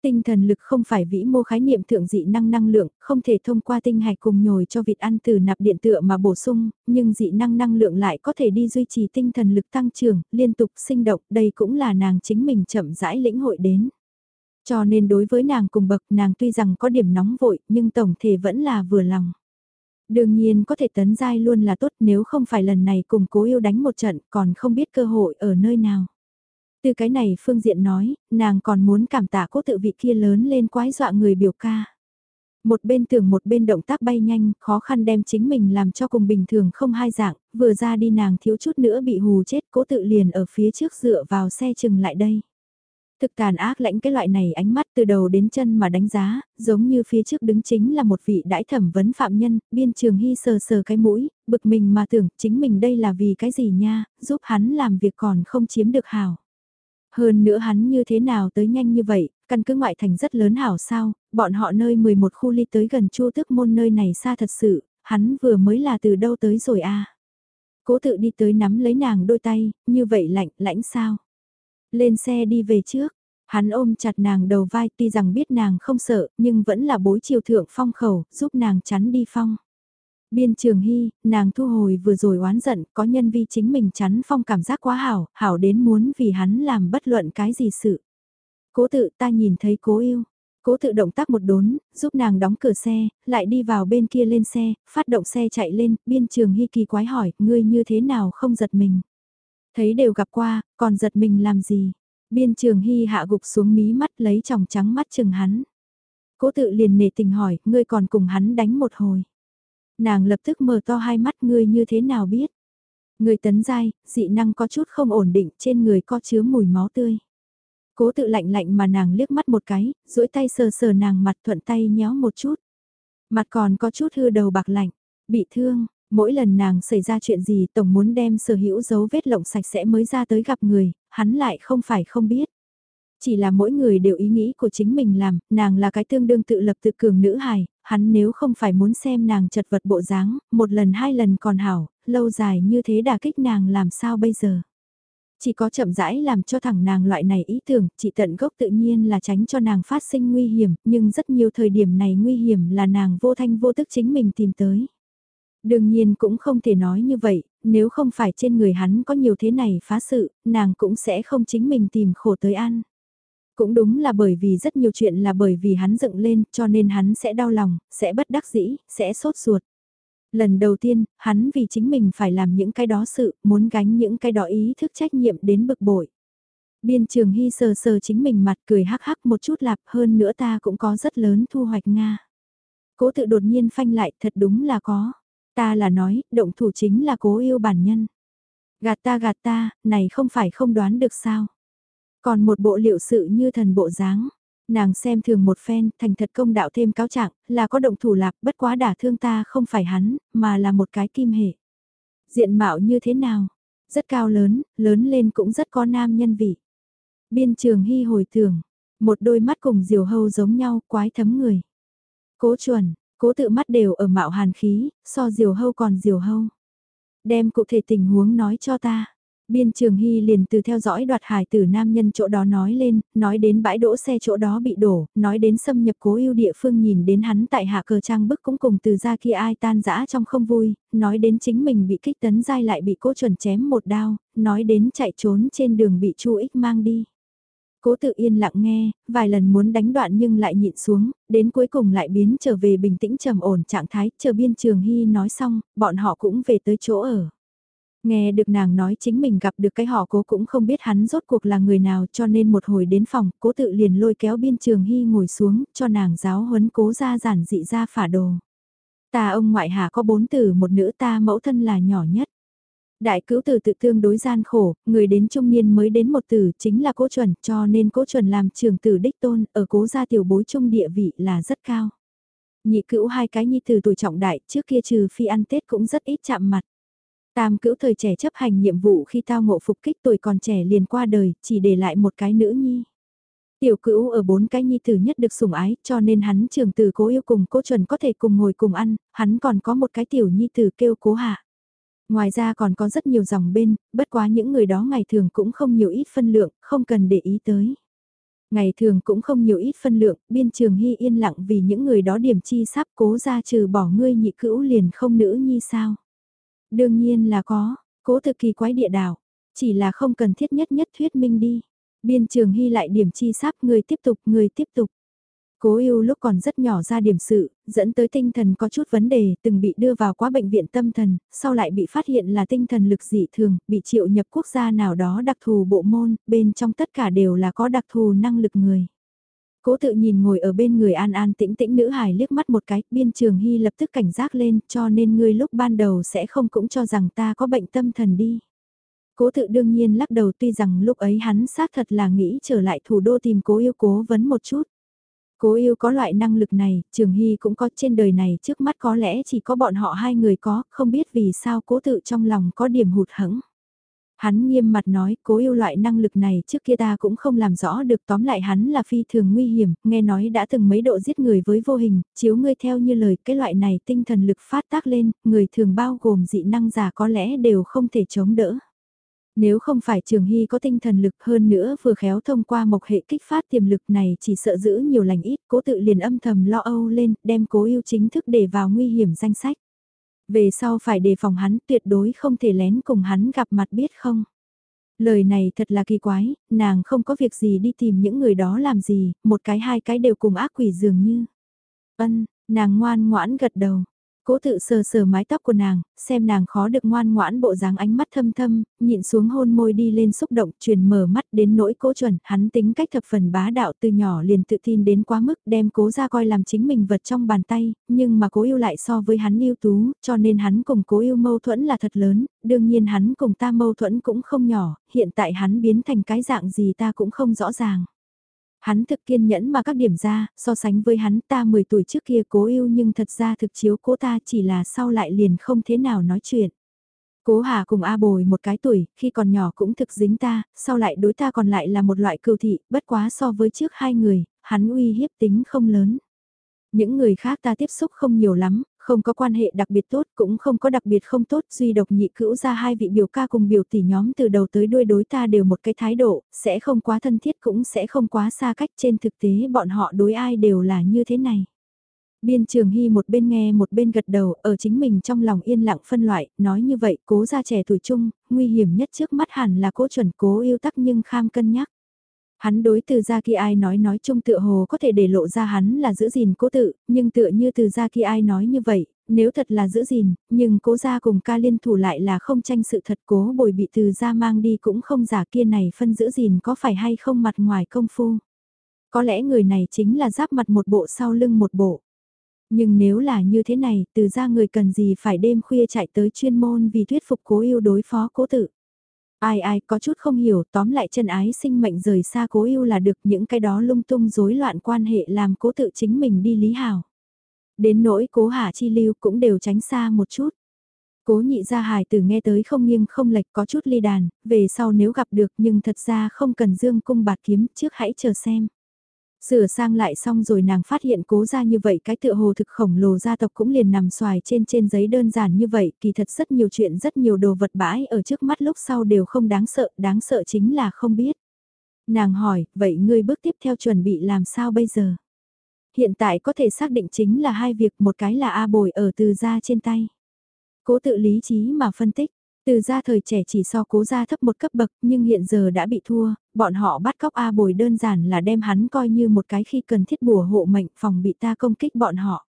Tinh thần lực không phải vĩ mô khái niệm thượng dị năng năng lượng, không thể thông qua tinh hạch cùng nhồi cho vịt ăn từ nạp điện tựa mà bổ sung, nhưng dị năng năng lượng lại có thể đi duy trì tinh thần lực tăng trưởng, liên tục sinh động, đây cũng là nàng chính mình chậm rãi lĩnh hội đến. Cho nên đối với nàng cùng bậc nàng tuy rằng có điểm nóng vội, nhưng tổng thể vẫn là vừa lòng. Đương nhiên có thể tấn giai luôn là tốt nếu không phải lần này cùng cố yêu đánh một trận còn không biết cơ hội ở nơi nào. Từ cái này phương diện nói, nàng còn muốn cảm tạ cố tự vị kia lớn lên quái dọa người biểu ca. Một bên tưởng một bên động tác bay nhanh, khó khăn đem chính mình làm cho cùng bình thường không hai dạng, vừa ra đi nàng thiếu chút nữa bị hù chết cố tự liền ở phía trước dựa vào xe chừng lại đây. Thực tàn ác lãnh cái loại này ánh mắt từ đầu đến chân mà đánh giá, giống như phía trước đứng chính là một vị đãi thẩm vấn phạm nhân, biên trường hy sờ sờ cái mũi, bực mình mà tưởng chính mình đây là vì cái gì nha, giúp hắn làm việc còn không chiếm được hào. Hơn nữa hắn như thế nào tới nhanh như vậy, căn cứ ngoại thành rất lớn hảo sao, bọn họ nơi 11 khu ly tới gần chu tước môn nơi này xa thật sự, hắn vừa mới là từ đâu tới rồi à Cố tự đi tới nắm lấy nàng đôi tay, như vậy lạnh, lãnh sao. Lên xe đi về trước, hắn ôm chặt nàng đầu vai tuy rằng biết nàng không sợ, nhưng vẫn là bối chiều thượng phong khẩu, giúp nàng chắn đi phong. Biên trường hy, nàng thu hồi vừa rồi oán giận, có nhân vi chính mình chắn phong cảm giác quá hảo, hảo đến muốn vì hắn làm bất luận cái gì sự. Cố tự ta nhìn thấy cố yêu. Cố tự động tác một đốn, giúp nàng đóng cửa xe, lại đi vào bên kia lên xe, phát động xe chạy lên, biên trường hy kỳ quái hỏi, ngươi như thế nào không giật mình. Thấy đều gặp qua, còn giật mình làm gì. Biên trường hy hạ gục xuống mí mắt lấy tròng trắng mắt chừng hắn. Cố tự liền nề tình hỏi, ngươi còn cùng hắn đánh một hồi. Nàng lập tức mở to hai mắt ngươi như thế nào biết. Người tấn giai, dị năng có chút không ổn định trên người có chứa mùi máu tươi. Cố tự lạnh lạnh mà nàng liếc mắt một cái, duỗi tay sờ sờ nàng mặt thuận tay nhéo một chút. Mặt còn có chút hư đầu bạc lạnh, bị thương, mỗi lần nàng xảy ra chuyện gì tổng muốn đem sở hữu dấu vết lộng sạch sẽ mới ra tới gặp người, hắn lại không phải không biết. Chỉ là mỗi người đều ý nghĩ của chính mình làm, nàng là cái tương đương tự lập tự cường nữ hài, hắn nếu không phải muốn xem nàng chật vật bộ dáng, một lần hai lần còn hảo, lâu dài như thế đà kích nàng làm sao bây giờ. Chỉ có chậm rãi làm cho thẳng nàng loại này ý tưởng, chỉ tận gốc tự nhiên là tránh cho nàng phát sinh nguy hiểm, nhưng rất nhiều thời điểm này nguy hiểm là nàng vô thanh vô tức chính mình tìm tới. Đương nhiên cũng không thể nói như vậy, nếu không phải trên người hắn có nhiều thế này phá sự, nàng cũng sẽ không chính mình tìm khổ tới ăn. Cũng đúng là bởi vì rất nhiều chuyện là bởi vì hắn dựng lên cho nên hắn sẽ đau lòng, sẽ bất đắc dĩ, sẽ sốt ruột. Lần đầu tiên, hắn vì chính mình phải làm những cái đó sự, muốn gánh những cái đó ý thức trách nhiệm đến bực bội. Biên trường hy sờ sờ chính mình mặt cười hắc hắc một chút lạp hơn nữa ta cũng có rất lớn thu hoạch Nga. Cố tự đột nhiên phanh lại thật đúng là có. Ta là nói, động thủ chính là cố yêu bản nhân. Gạt ta gạt ta, này không phải không đoán được sao. Còn một bộ liệu sự như thần bộ dáng Nàng xem thường một phen, thành thật công đạo thêm cáo trạng, là có động thủ lạc, bất quá đả thương ta không phải hắn, mà là một cái kim hệ. Diện mạo như thế nào? Rất cao lớn, lớn lên cũng rất có nam nhân vị. Biên trường hy hồi tưởng, một đôi mắt cùng diều hâu giống nhau, quái thấm người. Cố chuẩn, cố tự mắt đều ở mạo hàn khí, so diều hâu còn diều hâu. Đem cụ thể tình huống nói cho ta. Biên Trường Hy liền từ theo dõi đoạt hải tử nam nhân chỗ đó nói lên, nói đến bãi đỗ xe chỗ đó bị đổ, nói đến xâm nhập cố yêu địa phương nhìn đến hắn tại hạ cờ trang bức cũng cùng từ ra kia ai tan dã trong không vui, nói đến chính mình bị kích tấn dai lại bị cố chuẩn chém một đao, nói đến chạy trốn trên đường bị chu ích mang đi. Cố tự yên lặng nghe, vài lần muốn đánh đoạn nhưng lại nhịn xuống, đến cuối cùng lại biến trở về bình tĩnh trầm ổn trạng thái, chờ biên trường hy nói xong, bọn họ cũng về tới chỗ ở. Nghe được nàng nói chính mình gặp được cái họ cố cũng không biết hắn rốt cuộc là người nào cho nên một hồi đến phòng, cố tự liền lôi kéo biên trường hy ngồi xuống, cho nàng giáo huấn cố ra giản dị ra phả đồ. Ta ông ngoại hạ có bốn tử một nữ ta mẫu thân là nhỏ nhất. Đại cứu tử tự tương đối gian khổ, người đến trung niên mới đến một tử chính là cố chuẩn cho nên cố chuẩn làm trường tử đích tôn ở cố gia tiểu bối trung địa vị là rất cao. Nhị cữu hai cái nhi tử tuổi trọng đại trước kia trừ phi ăn Tết cũng rất ít chạm mặt. Tam cữu thời trẻ chấp hành nhiệm vụ khi tao ngộ phục kích tuổi còn trẻ liền qua đời, chỉ để lại một cái nữ nhi. Tiểu cữu ở bốn cái nhi tử nhất được sủng ái, cho nên hắn trường từ cố yêu cùng cố chuẩn có thể cùng ngồi cùng ăn, hắn còn có một cái tiểu nhi tử kêu cố hạ. Ngoài ra còn có rất nhiều dòng bên, bất quá những người đó ngày thường cũng không nhiều ít phân lượng, không cần để ý tới. Ngày thường cũng không nhiều ít phân lượng, biên trường hy yên lặng vì những người đó điểm chi sắp cố ra trừ bỏ ngươi nhị cữu liền không nữ nhi sao. Đương nhiên là có, cố thực kỳ quái địa đảo, chỉ là không cần thiết nhất nhất thuyết minh đi. Biên trường hy lại điểm chi sáp người tiếp tục, người tiếp tục. Cố yêu lúc còn rất nhỏ ra điểm sự, dẫn tới tinh thần có chút vấn đề, từng bị đưa vào quá bệnh viện tâm thần, sau lại bị phát hiện là tinh thần lực dị thường, bị triệu nhập quốc gia nào đó đặc thù bộ môn, bên trong tất cả đều là có đặc thù năng lực người. Cố tự nhìn ngồi ở bên người an an tĩnh tĩnh nữ hài liếc mắt một cái, biên trường hy lập tức cảnh giác lên, cho nên ngươi lúc ban đầu sẽ không cũng cho rằng ta có bệnh tâm thần đi. Cố tự đương nhiên lắc đầu tuy rằng lúc ấy hắn xác thật là nghĩ trở lại thủ đô tìm cố yêu cố vấn một chút. Cố yêu có loại năng lực này, Trường Hy cũng có trên đời này trước mắt có lẽ chỉ có bọn họ hai người có, không biết vì sao cố tự trong lòng có điểm hụt hẫng. Hắn nghiêm mặt nói, cố yêu loại năng lực này trước kia ta cũng không làm rõ được tóm lại hắn là phi thường nguy hiểm, nghe nói đã từng mấy độ giết người với vô hình, chiếu ngươi theo như lời cái loại này tinh thần lực phát tác lên, người thường bao gồm dị năng giả có lẽ đều không thể chống đỡ. Nếu không phải Trường Hy có tinh thần lực hơn nữa vừa khéo thông qua một hệ kích phát tiềm lực này chỉ sợ giữ nhiều lành ít, cố tự liền âm thầm lo âu lên, đem cố yêu chính thức để vào nguy hiểm danh sách. Về sau phải đề phòng hắn tuyệt đối không thể lén cùng hắn gặp mặt biết không. Lời này thật là kỳ quái, nàng không có việc gì đi tìm những người đó làm gì, một cái hai cái đều cùng ác quỷ dường như. Ân, nàng ngoan ngoãn gật đầu, Cố tự sờ sờ mái tóc của nàng, xem nàng khó được ngoan ngoãn bộ dáng ánh mắt thâm thâm, nhịn xuống hôn môi đi lên xúc động, truyền mở mắt đến nỗi cố chuẩn, hắn tính cách thập phần bá đạo từ nhỏ liền tự tin đến quá mức đem cố ra coi làm chính mình vật trong bàn tay, nhưng mà cố yêu lại so với hắn yêu tú, cho nên hắn cùng cố yêu mâu thuẫn là thật lớn, đương nhiên hắn cùng ta mâu thuẫn cũng không nhỏ, hiện tại hắn biến thành cái dạng gì ta cũng không rõ ràng. Hắn thực kiên nhẫn mà các điểm ra, so sánh với hắn ta 10 tuổi trước kia cố yêu nhưng thật ra thực chiếu cố ta chỉ là sau lại liền không thế nào nói chuyện. Cố Hà cùng A Bồi một cái tuổi, khi còn nhỏ cũng thực dính ta, sau lại đối ta còn lại là một loại cừu thị, bất quá so với trước hai người, hắn uy hiếp tính không lớn. Những người khác ta tiếp xúc không nhiều lắm, không có quan hệ đặc biệt tốt cũng không có đặc biệt không tốt, duy độc nhị cữu ra hai vị biểu ca cùng biểu tỷ nhóm từ đầu tới đuôi đối ta đều một cái thái độ, sẽ không quá thân thiết cũng sẽ không quá xa cách trên thực tế bọn họ đối ai đều là như thế này. Biên trường hy một bên nghe một bên gật đầu, ở chính mình trong lòng yên lặng phân loại, nói như vậy cố ra trẻ tuổi trung, nguy hiểm nhất trước mắt hẳn là cố chuẩn cố yêu tắc nhưng kham cân nhắc. Hắn đối từ gia kia ai nói nói chung tựa hồ có thể để lộ ra hắn là giữ gìn cố tự, nhưng tựa như từ gia kia ai nói như vậy, Nếu thật là giữ gìn, nhưng cố gia cùng ca liên thủ lại là không tranh sự thật cố bồi bị từ gia mang đi cũng không giả kia này phân giữ gìn có phải hay không mặt ngoài công phu. Có lẽ người này chính là giáp mặt một bộ sau lưng một bộ. Nhưng nếu là như thế này, từ gia người cần gì phải đêm khuya chạy tới chuyên môn vì thuyết phục cố yêu đối phó cố tự. Ai ai có chút không hiểu, tóm lại chân ái sinh mệnh rời xa cố yêu là được những cái đó lung tung rối loạn quan hệ làm cố tự chính mình đi lý hào. Đến nỗi cố hạ chi lưu cũng đều tránh xa một chút. Cố nhị gia hài từ nghe tới không nghiêng không lệch có chút ly đàn, về sau nếu gặp được nhưng thật ra không cần dương cung bạt kiếm trước hãy chờ xem. Sửa sang lại xong rồi nàng phát hiện cố ra như vậy cái tựa hồ thực khổng lồ gia tộc cũng liền nằm xoài trên trên giấy đơn giản như vậy, kỳ thật rất nhiều chuyện rất nhiều đồ vật bãi ở trước mắt lúc sau đều không đáng sợ, đáng sợ chính là không biết. Nàng hỏi, vậy ngươi bước tiếp theo chuẩn bị làm sao bây giờ? Hiện tại có thể xác định chính là hai việc, một cái là A bồi ở từ ra trên tay. Cố tự lý trí mà phân tích, từ gia thời trẻ chỉ so cố gia thấp một cấp bậc nhưng hiện giờ đã bị thua, bọn họ bắt cóc A bồi đơn giản là đem hắn coi như một cái khi cần thiết bùa hộ mệnh phòng bị ta công kích bọn họ.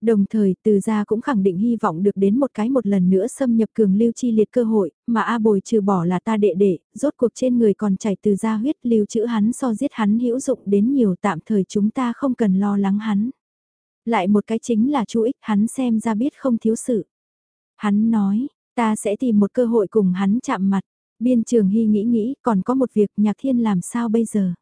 Đồng thời từ gia cũng khẳng định hy vọng được đến một cái một lần nữa xâm nhập cường lưu chi liệt cơ hội, mà A bồi trừ bỏ là ta đệ đệ, rốt cuộc trên người còn chảy từ gia huyết lưu trữ hắn so giết hắn hữu dụng đến nhiều tạm thời chúng ta không cần lo lắng hắn. Lại một cái chính là chú ích hắn xem ra biết không thiếu sự. Hắn nói, Ta sẽ tìm một cơ hội cùng hắn chạm mặt. Biên trường hy nghĩ nghĩ, còn có một việc nhạc thiên làm sao bây giờ?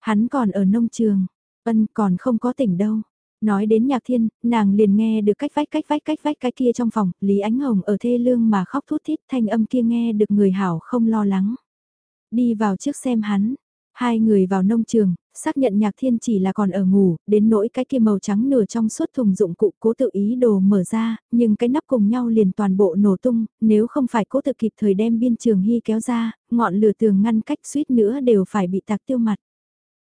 Hắn còn ở nông trường, ân còn không có tỉnh đâu. Nói đến nhạc thiên, nàng liền nghe được cách vách cách vách cách vách cái kia trong phòng, Lý Ánh Hồng ở thê lương mà khóc thút thít thanh âm kia nghe được người hảo không lo lắng. Đi vào trước xem hắn, hai người vào nông trường, xác nhận nhạc thiên chỉ là còn ở ngủ, đến nỗi cái kia màu trắng nửa trong suốt thùng dụng cụ cố tự ý đồ mở ra, nhưng cái nắp cùng nhau liền toàn bộ nổ tung, nếu không phải cố tự kịp thời đem biên trường hy kéo ra, ngọn lửa tường ngăn cách suýt nữa đều phải bị tạc tiêu mặt.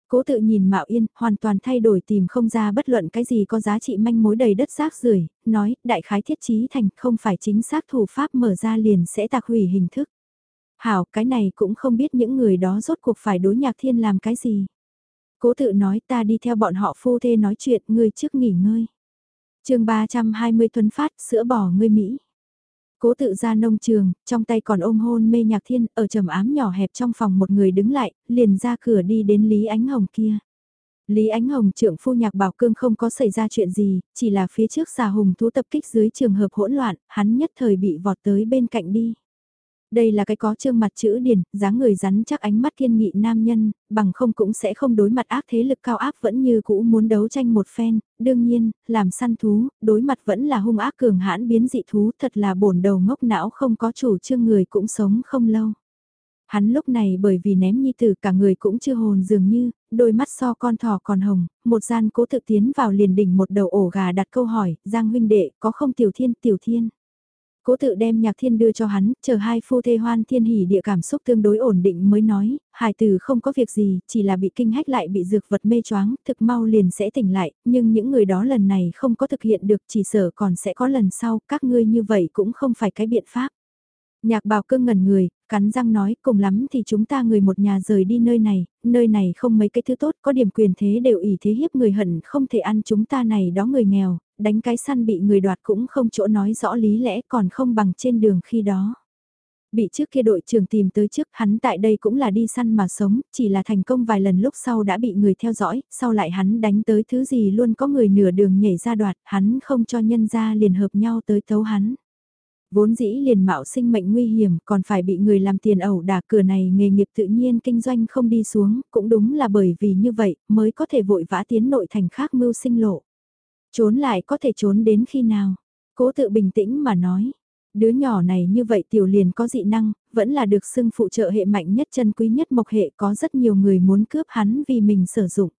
Cố tự nhìn Mạo Yên, hoàn toàn thay đổi tìm không ra bất luận cái gì có giá trị manh mối đầy đất rác rưởi nói, đại khái thiết trí thành không phải chính xác thủ pháp mở ra liền sẽ tạc hủy hình thức. Hảo, cái này cũng không biết những người đó rốt cuộc phải đối nhạc thiên làm cái gì. Cố tự nói ta đi theo bọn họ phu thê nói chuyện, ngươi trước nghỉ ngơi. chương 320 thuần phát, sữa bò ngươi Mỹ. Cố tự ra nông trường, trong tay còn ôm hôn mê nhạc thiên, ở trầm ám nhỏ hẹp trong phòng một người đứng lại, liền ra cửa đi đến Lý Ánh Hồng kia. Lý Ánh Hồng trưởng phu nhạc bảo cương không có xảy ra chuyện gì, chỉ là phía trước xà hùng thú tập kích dưới trường hợp hỗn loạn, hắn nhất thời bị vọt tới bên cạnh đi. Đây là cái có trương mặt chữ điển, dáng người rắn chắc ánh mắt kiên nghị nam nhân, bằng không cũng sẽ không đối mặt ác thế lực cao áp vẫn như cũ muốn đấu tranh một phen, đương nhiên, làm săn thú, đối mặt vẫn là hung ác cường hãn biến dị thú, thật là bổn đầu ngốc não không có chủ trương người cũng sống không lâu. Hắn lúc này bởi vì ném nhi tử cả người cũng chưa hồn dường như, đôi mắt so con thỏ còn hồng, một gian cố tự tiến vào liền đỉnh một đầu ổ gà đặt câu hỏi, Giang huynh đệ, có không tiểu thiên, tiểu thiên. Cố tự đem nhạc thiên đưa cho hắn, chờ hai phu thê hoan thiên hỉ địa cảm xúc tương đối ổn định mới nói, hài tử không có việc gì, chỉ là bị kinh hách lại bị dược vật mê choáng, thực mau liền sẽ tỉnh lại, nhưng những người đó lần này không có thực hiện được chỉ sợ còn sẽ có lần sau, các ngươi như vậy cũng không phải cái biện pháp. Nhạc bào cưng ngẩn người, cắn răng nói cùng lắm thì chúng ta người một nhà rời đi nơi này, nơi này không mấy cái thứ tốt có điểm quyền thế đều ỷ thế hiếp người hận không thể ăn chúng ta này đó người nghèo, đánh cái săn bị người đoạt cũng không chỗ nói rõ lý lẽ còn không bằng trên đường khi đó. Bị trước kia đội trưởng tìm tới trước hắn tại đây cũng là đi săn mà sống, chỉ là thành công vài lần lúc sau đã bị người theo dõi, sau lại hắn đánh tới thứ gì luôn có người nửa đường nhảy ra đoạt, hắn không cho nhân ra liền hợp nhau tới tấu hắn. Vốn dĩ liền mạo sinh mệnh nguy hiểm còn phải bị người làm tiền ẩu đả cửa này nghề nghiệp tự nhiên kinh doanh không đi xuống, cũng đúng là bởi vì như vậy mới có thể vội vã tiến nội thành khác mưu sinh lộ. Trốn lại có thể trốn đến khi nào? Cố tự bình tĩnh mà nói. Đứa nhỏ này như vậy tiểu liền có dị năng, vẫn là được xưng phụ trợ hệ mạnh nhất chân quý nhất mộc hệ có rất nhiều người muốn cướp hắn vì mình sử dụng.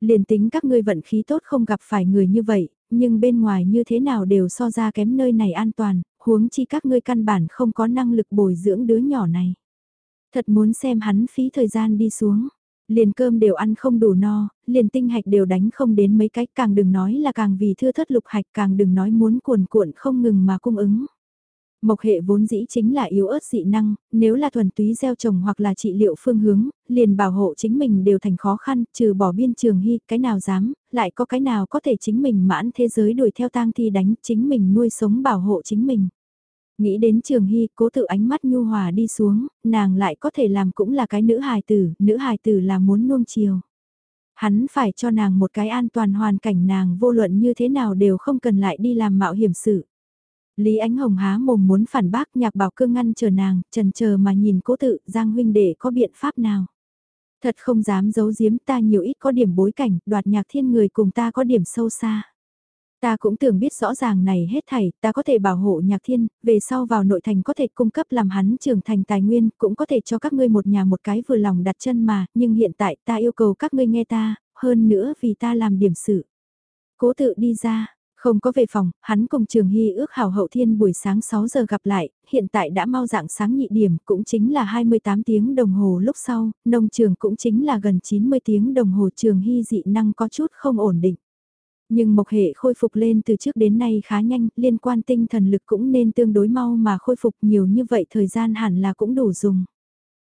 Liền tính các ngươi vận khí tốt không gặp phải người như vậy, nhưng bên ngoài như thế nào đều so ra kém nơi này an toàn, huống chi các ngươi căn bản không có năng lực bồi dưỡng đứa nhỏ này. Thật muốn xem hắn phí thời gian đi xuống. Liền cơm đều ăn không đủ no, liền tinh hạch đều đánh không đến mấy cách càng đừng nói là càng vì thưa thất lục hạch càng đừng nói muốn cuồn cuộn không ngừng mà cung ứng. Mộc hệ vốn dĩ chính là yếu ớt dị năng, nếu là thuần túy gieo trồng hoặc là trị liệu phương hướng, liền bảo hộ chính mình đều thành khó khăn, trừ bỏ biên trường hy, cái nào dám, lại có cái nào có thể chính mình mãn thế giới đuổi theo tang thi đánh, chính mình nuôi sống bảo hộ chính mình. Nghĩ đến trường hy, cố tự ánh mắt nhu hòa đi xuống, nàng lại có thể làm cũng là cái nữ hài tử, nữ hài tử là muốn nuông chiều. Hắn phải cho nàng một cái an toàn hoàn cảnh nàng vô luận như thế nào đều không cần lại đi làm mạo hiểm sự. Lý Ánh Hồng há mồm muốn phản bác nhạc bảo cương ngăn chờ nàng, trần chờ mà nhìn cố tự Giang huynh để có biện pháp nào. Thật không dám giấu giếm ta nhiều ít có điểm bối cảnh, đoạt nhạc thiên người cùng ta có điểm sâu xa. Ta cũng tưởng biết rõ ràng này hết thảy, ta có thể bảo hộ nhạc thiên, về sau vào nội thành có thể cung cấp làm hắn trưởng thành tài nguyên, cũng có thể cho các ngươi một nhà một cái vừa lòng đặt chân mà, nhưng hiện tại ta yêu cầu các ngươi nghe ta, hơn nữa vì ta làm điểm sự. Cố tự đi ra, không có về phòng, hắn cùng Trường Hy ước hảo hậu thiên buổi sáng 6 giờ gặp lại, hiện tại đã mau dạng sáng nhị điểm, cũng chính là 28 tiếng đồng hồ lúc sau, nông trường cũng chính là gần 90 tiếng đồng hồ Trường Hy dị năng có chút không ổn định. Nhưng mộc hệ khôi phục lên từ trước đến nay khá nhanh, liên quan tinh thần lực cũng nên tương đối mau mà khôi phục nhiều như vậy thời gian hẳn là cũng đủ dùng.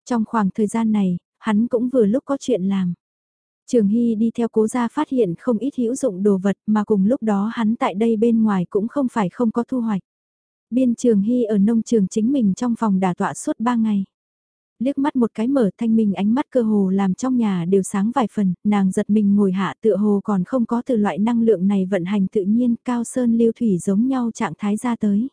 Trong khoảng thời gian này, hắn cũng vừa lúc có chuyện làm. Trường Hy đi theo cố gia phát hiện không ít hữu dụng đồ vật mà cùng lúc đó hắn tại đây bên ngoài cũng không phải không có thu hoạch. Biên Trường Hy ở nông trường chính mình trong phòng đả tọa suốt 3 ngày. Liếc mắt một cái mở thanh minh ánh mắt cơ hồ làm trong nhà đều sáng vài phần, nàng giật mình ngồi hạ tựa hồ còn không có từ loại năng lượng này vận hành tự nhiên cao sơn lưu thủy giống nhau trạng thái ra tới.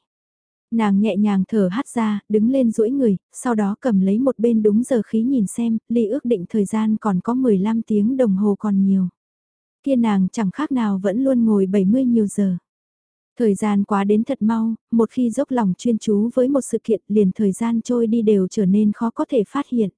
Nàng nhẹ nhàng thở hắt ra, đứng lên duỗi người, sau đó cầm lấy một bên đúng giờ khí nhìn xem, ly ước định thời gian còn có 15 tiếng đồng hồ còn nhiều. Kia nàng chẳng khác nào vẫn luôn ngồi 70 nhiều giờ. Thời gian quá đến thật mau, một khi dốc lòng chuyên chú với một sự kiện liền thời gian trôi đi đều trở nên khó có thể phát hiện.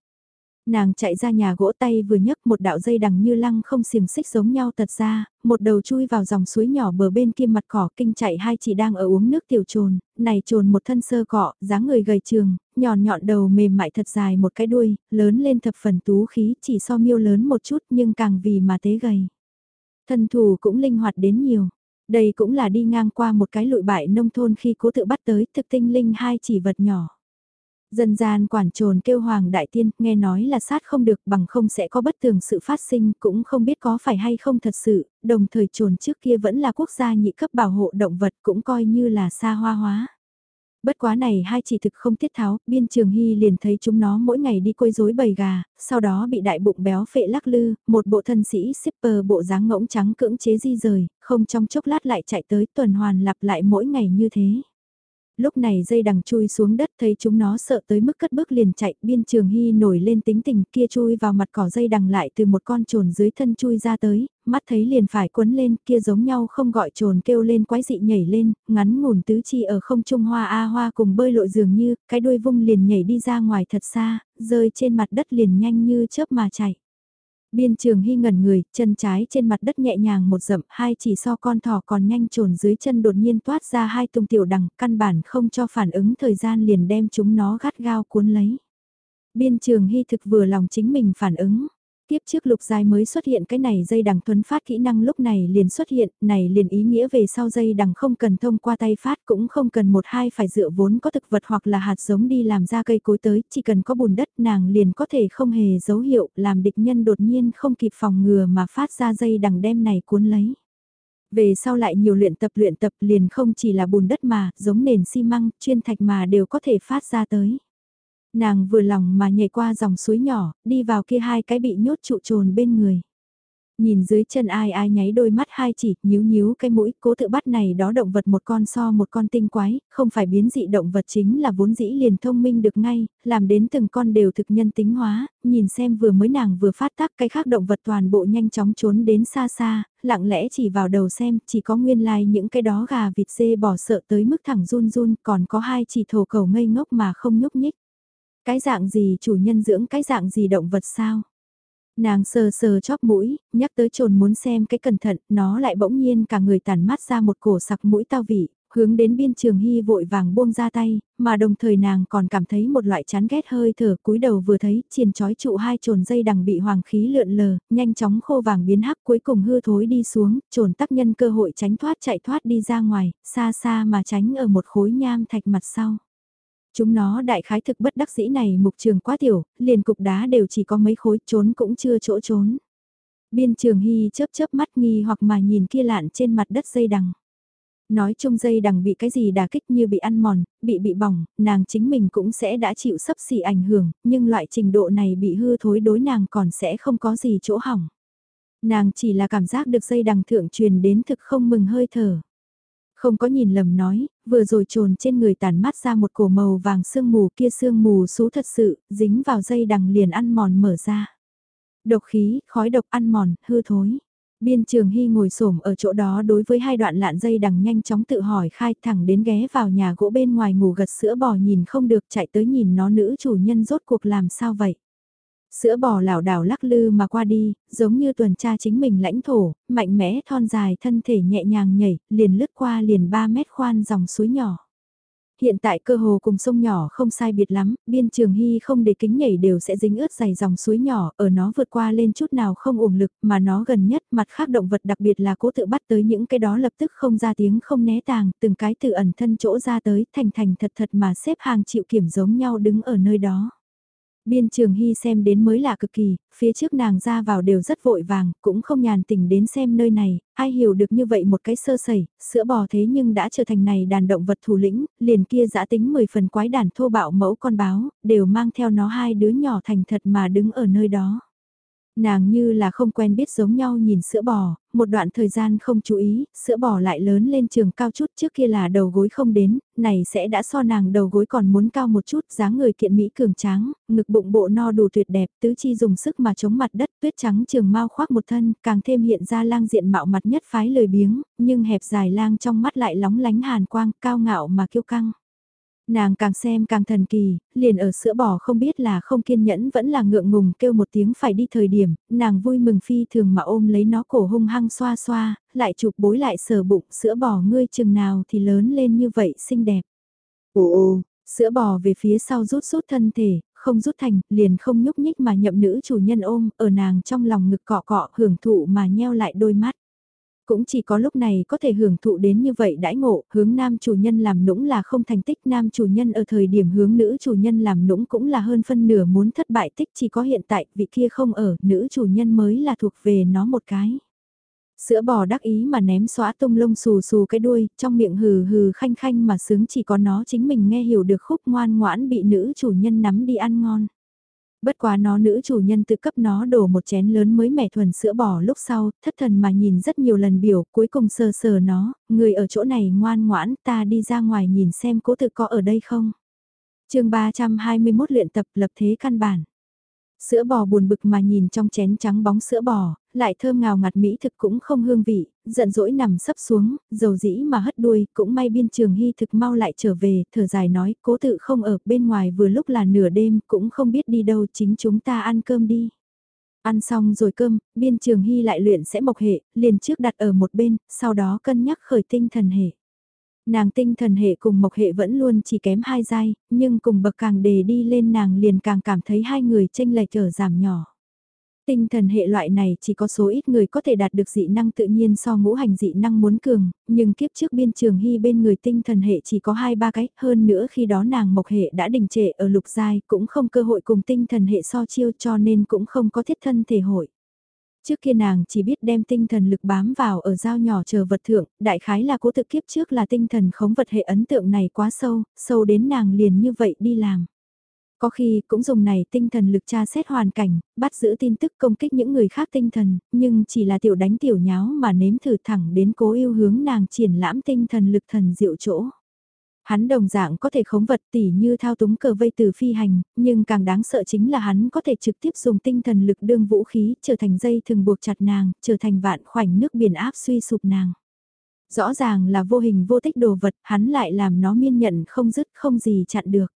Nàng chạy ra nhà gỗ tay vừa nhấc một đạo dây đằng như lăng không xiềng xích giống nhau tật ra, một đầu chui vào dòng suối nhỏ bờ bên kia mặt cỏ kinh chạy hai chị đang ở uống nước tiểu trồn, này trồn một thân sơ cọ, dáng người gầy trường, nhọn nhọn đầu mềm mại thật dài một cái đuôi, lớn lên thập phần tú khí chỉ so miêu lớn một chút nhưng càng vì mà tế gầy. Thân thủ cũng linh hoạt đến nhiều. Đây cũng là đi ngang qua một cái lụi bại nông thôn khi cố tự bắt tới thực tinh linh hai chỉ vật nhỏ. Dân gian quản trồn kêu hoàng đại tiên, nghe nói là sát không được bằng không sẽ có bất tường sự phát sinh, cũng không biết có phải hay không thật sự, đồng thời trồn trước kia vẫn là quốc gia nhị cấp bảo hộ động vật cũng coi như là xa hoa hóa. Bất quá này hai chỉ thực không tiết tháo, biên trường hy liền thấy chúng nó mỗi ngày đi quấy rối bầy gà, sau đó bị đại bụng béo phệ lắc lư, một bộ thân sĩ shipper bộ dáng ngỗng trắng cưỡng chế di rời, không trong chốc lát lại chạy tới tuần hoàn lặp lại mỗi ngày như thế lúc này dây đằng chui xuống đất thấy chúng nó sợ tới mức cất bước liền chạy, biên trường hy nổi lên tính tình kia chui vào mặt cỏ dây đằng lại từ một con trồn dưới thân chui ra tới, mắt thấy liền phải quấn lên kia giống nhau không gọi trồn kêu lên quái dị nhảy lên, ngắn ngủn tứ chi ở không trung hoa a hoa cùng bơi lội dường như, cái đuôi vung liền nhảy đi ra ngoài thật xa, rơi trên mặt đất liền nhanh như chớp mà chạy. Biên trường hy ngẩn người, chân trái trên mặt đất nhẹ nhàng một dậm, hai chỉ so con thỏ còn nhanh trồn dưới chân đột nhiên toát ra hai tung tiểu đằng, căn bản không cho phản ứng thời gian liền đem chúng nó gắt gao cuốn lấy. Biên trường hy thực vừa lòng chính mình phản ứng, Tiếp trước lục dài mới xuất hiện cái này dây đằng thuấn phát kỹ năng lúc này liền xuất hiện, này liền ý nghĩa về sau dây đằng không cần thông qua tay phát cũng không cần một hai phải dựa vốn có thực vật hoặc là hạt giống đi làm ra cây cối tới, chỉ cần có bùn đất nàng liền có thể không hề dấu hiệu làm địch nhân đột nhiên không kịp phòng ngừa mà phát ra dây đằng đem này cuốn lấy. Về sau lại nhiều luyện tập luyện tập liền không chỉ là bùn đất mà, giống nền xi măng, chuyên thạch mà đều có thể phát ra tới. Nàng vừa lòng mà nhảy qua dòng suối nhỏ, đi vào kia hai cái bị nhốt trụ trồn bên người. Nhìn dưới chân ai ai nháy đôi mắt hai chỉ, nhíu nhíu cái mũi, cố tự bắt này đó động vật một con so một con tinh quái, không phải biến dị động vật chính là vốn dĩ liền thông minh được ngay, làm đến từng con đều thực nhân tính hóa, nhìn xem vừa mới nàng vừa phát tác cái khác động vật toàn bộ nhanh chóng trốn đến xa xa, lặng lẽ chỉ vào đầu xem, chỉ có nguyên lai like những cái đó gà vịt dê bò sợ tới mức thẳng run run, còn có hai chỉ thổ cầu ngây ngốc mà không nhúc nhích. Cái dạng gì chủ nhân dưỡng cái dạng gì động vật sao? Nàng sờ sờ chóp mũi, nhắc tới trồn muốn xem cái cẩn thận, nó lại bỗng nhiên cả người tàn mắt ra một cổ sặc mũi tao vị, hướng đến biên trường hy vội vàng buông ra tay, mà đồng thời nàng còn cảm thấy một loại chán ghét hơi thở cúi đầu vừa thấy chiền chói trụ hai trồn dây đằng bị hoàng khí lượn lờ, nhanh chóng khô vàng biến hắc cuối cùng hư thối đi xuống, trồn tác nhân cơ hội tránh thoát chạy thoát đi ra ngoài, xa xa mà tránh ở một khối nham thạch mặt sau. Chúng nó đại khái thực bất đắc dĩ này mục trường quá tiểu, liền cục đá đều chỉ có mấy khối trốn cũng chưa chỗ trốn. Biên trường hy chớp chớp mắt nghi hoặc mà nhìn kia lạn trên mặt đất dây đằng. Nói chung dây đằng bị cái gì đà kích như bị ăn mòn, bị bị bỏng, nàng chính mình cũng sẽ đã chịu sấp xỉ ảnh hưởng, nhưng loại trình độ này bị hư thối đối nàng còn sẽ không có gì chỗ hỏng. Nàng chỉ là cảm giác được dây đằng thượng truyền đến thực không mừng hơi thở. Không có nhìn lầm nói, vừa rồi trồn trên người tàn mắt ra một cổ màu vàng sương mù kia sương mù xú thật sự, dính vào dây đằng liền ăn mòn mở ra. Độc khí, khói độc ăn mòn, hư thối. Biên trường hy ngồi xổm ở chỗ đó đối với hai đoạn lạn dây đằng nhanh chóng tự hỏi khai thẳng đến ghé vào nhà gỗ bên ngoài ngủ gật sữa bò nhìn không được chạy tới nhìn nó nữ chủ nhân rốt cuộc làm sao vậy. Sữa bò lảo đảo lắc lư mà qua đi, giống như tuần tra chính mình lãnh thổ, mạnh mẽ thon dài thân thể nhẹ nhàng nhảy, liền lướt qua liền 3 mét khoan dòng suối nhỏ. Hiện tại cơ hồ cùng sông nhỏ không sai biệt lắm, biên trường hy không để kính nhảy đều sẽ dính ướt dày dòng suối nhỏ, ở nó vượt qua lên chút nào không uổng lực, mà nó gần nhất mặt khác động vật đặc biệt là cố tự bắt tới những cái đó lập tức không ra tiếng không né tàng, từng cái tự ẩn thân chỗ ra tới, thành thành thật thật mà xếp hàng chịu kiểm giống nhau đứng ở nơi đó. Biên trường hy xem đến mới lạ cực kỳ, phía trước nàng ra vào đều rất vội vàng, cũng không nhàn tình đến xem nơi này, ai hiểu được như vậy một cái sơ sẩy, sữa bò thế nhưng đã trở thành này đàn động vật thủ lĩnh, liền kia giã tính 10 phần quái đàn thô bạo mẫu con báo, đều mang theo nó hai đứa nhỏ thành thật mà đứng ở nơi đó. Nàng như là không quen biết giống nhau nhìn sữa bò, một đoạn thời gian không chú ý, sữa bò lại lớn lên trường cao chút trước kia là đầu gối không đến, này sẽ đã so nàng đầu gối còn muốn cao một chút, dáng người kiện mỹ cường tráng, ngực bụng bộ no đủ tuyệt đẹp, tứ chi dùng sức mà chống mặt đất, tuyết trắng trường mau khoác một thân, càng thêm hiện ra lang diện mạo mặt nhất phái lời biếng, nhưng hẹp dài lang trong mắt lại lóng lánh hàn quang, cao ngạo mà kiêu căng. Nàng càng xem càng thần kỳ, liền ở sữa bò không biết là không kiên nhẫn vẫn là ngượng ngùng kêu một tiếng phải đi thời điểm, nàng vui mừng phi thường mà ôm lấy nó cổ hung hăng xoa xoa, lại chụp bối lại sờ bụng sữa bò ngươi chừng nào thì lớn lên như vậy xinh đẹp. Ồ ồ, sữa bò về phía sau rút rút thân thể, không rút thành, liền không nhúc nhích mà nhậm nữ chủ nhân ôm, ở nàng trong lòng ngực cọ cọ hưởng thụ mà nheo lại đôi mắt. Cũng chỉ có lúc này có thể hưởng thụ đến như vậy đãi ngộ, hướng nam chủ nhân làm nũng là không thành tích, nam chủ nhân ở thời điểm hướng nữ chủ nhân làm nũng cũng là hơn phân nửa muốn thất bại tích chỉ có hiện tại, vị kia không ở, nữ chủ nhân mới là thuộc về nó một cái. Sữa bò đắc ý mà ném xóa tung lông xù xù cái đuôi, trong miệng hừ hừ khanh khanh mà sướng chỉ có nó chính mình nghe hiểu được khúc ngoan ngoãn bị nữ chủ nhân nắm đi ăn ngon. Bất quá nó nữ chủ nhân tự cấp nó đổ một chén lớn mới mẻ thuần sữa bò lúc sau, thất thần mà nhìn rất nhiều lần biểu, cuối cùng sờ sờ nó, người ở chỗ này ngoan ngoãn, ta đi ra ngoài nhìn xem cố tự có ở đây không. chương 321 luyện tập lập thế căn bản. Sữa bò buồn bực mà nhìn trong chén trắng bóng sữa bò, lại thơm ngào ngạt mỹ thực cũng không hương vị, giận dỗi nằm sấp xuống, dầu dĩ mà hất đuôi, cũng may biên trường hy thực mau lại trở về, thở dài nói, cố tự không ở bên ngoài vừa lúc là nửa đêm, cũng không biết đi đâu, chính chúng ta ăn cơm đi. Ăn xong rồi cơm, biên trường hy lại luyện sẽ mộc hệ, liền trước đặt ở một bên, sau đó cân nhắc khởi tinh thần hệ. Nàng tinh thần hệ cùng mộc hệ vẫn luôn chỉ kém hai giai, nhưng cùng bậc càng đề đi lên nàng liền càng cảm thấy hai người tranh lệch trở giảm nhỏ. Tinh thần hệ loại này chỉ có số ít người có thể đạt được dị năng tự nhiên so ngũ hành dị năng muốn cường, nhưng kiếp trước biên trường hy bên người tinh thần hệ chỉ có hai ba cái, hơn nữa khi đó nàng mộc hệ đã đình trệ ở lục giai cũng không cơ hội cùng tinh thần hệ so chiêu cho nên cũng không có thiết thân thể hội. Trước kia nàng chỉ biết đem tinh thần lực bám vào ở dao nhỏ chờ vật thượng, đại khái là cố tự kiếp trước là tinh thần khống vật hệ ấn tượng này quá sâu, sâu đến nàng liền như vậy đi làm. Có khi cũng dùng này tinh thần lực tra xét hoàn cảnh, bắt giữ tin tức công kích những người khác tinh thần, nhưng chỉ là tiểu đánh tiểu nháo mà nếm thử thẳng đến cố yêu hướng nàng triển lãm tinh thần lực thần diệu chỗ. Hắn đồng dạng có thể khống vật tỉ như thao túng cờ vây từ phi hành, nhưng càng đáng sợ chính là hắn có thể trực tiếp dùng tinh thần lực đương vũ khí trở thành dây thường buộc chặt nàng, trở thành vạn khoảnh nước biển áp suy sụp nàng. Rõ ràng là vô hình vô tích đồ vật, hắn lại làm nó miên nhận không dứt không gì chặn được.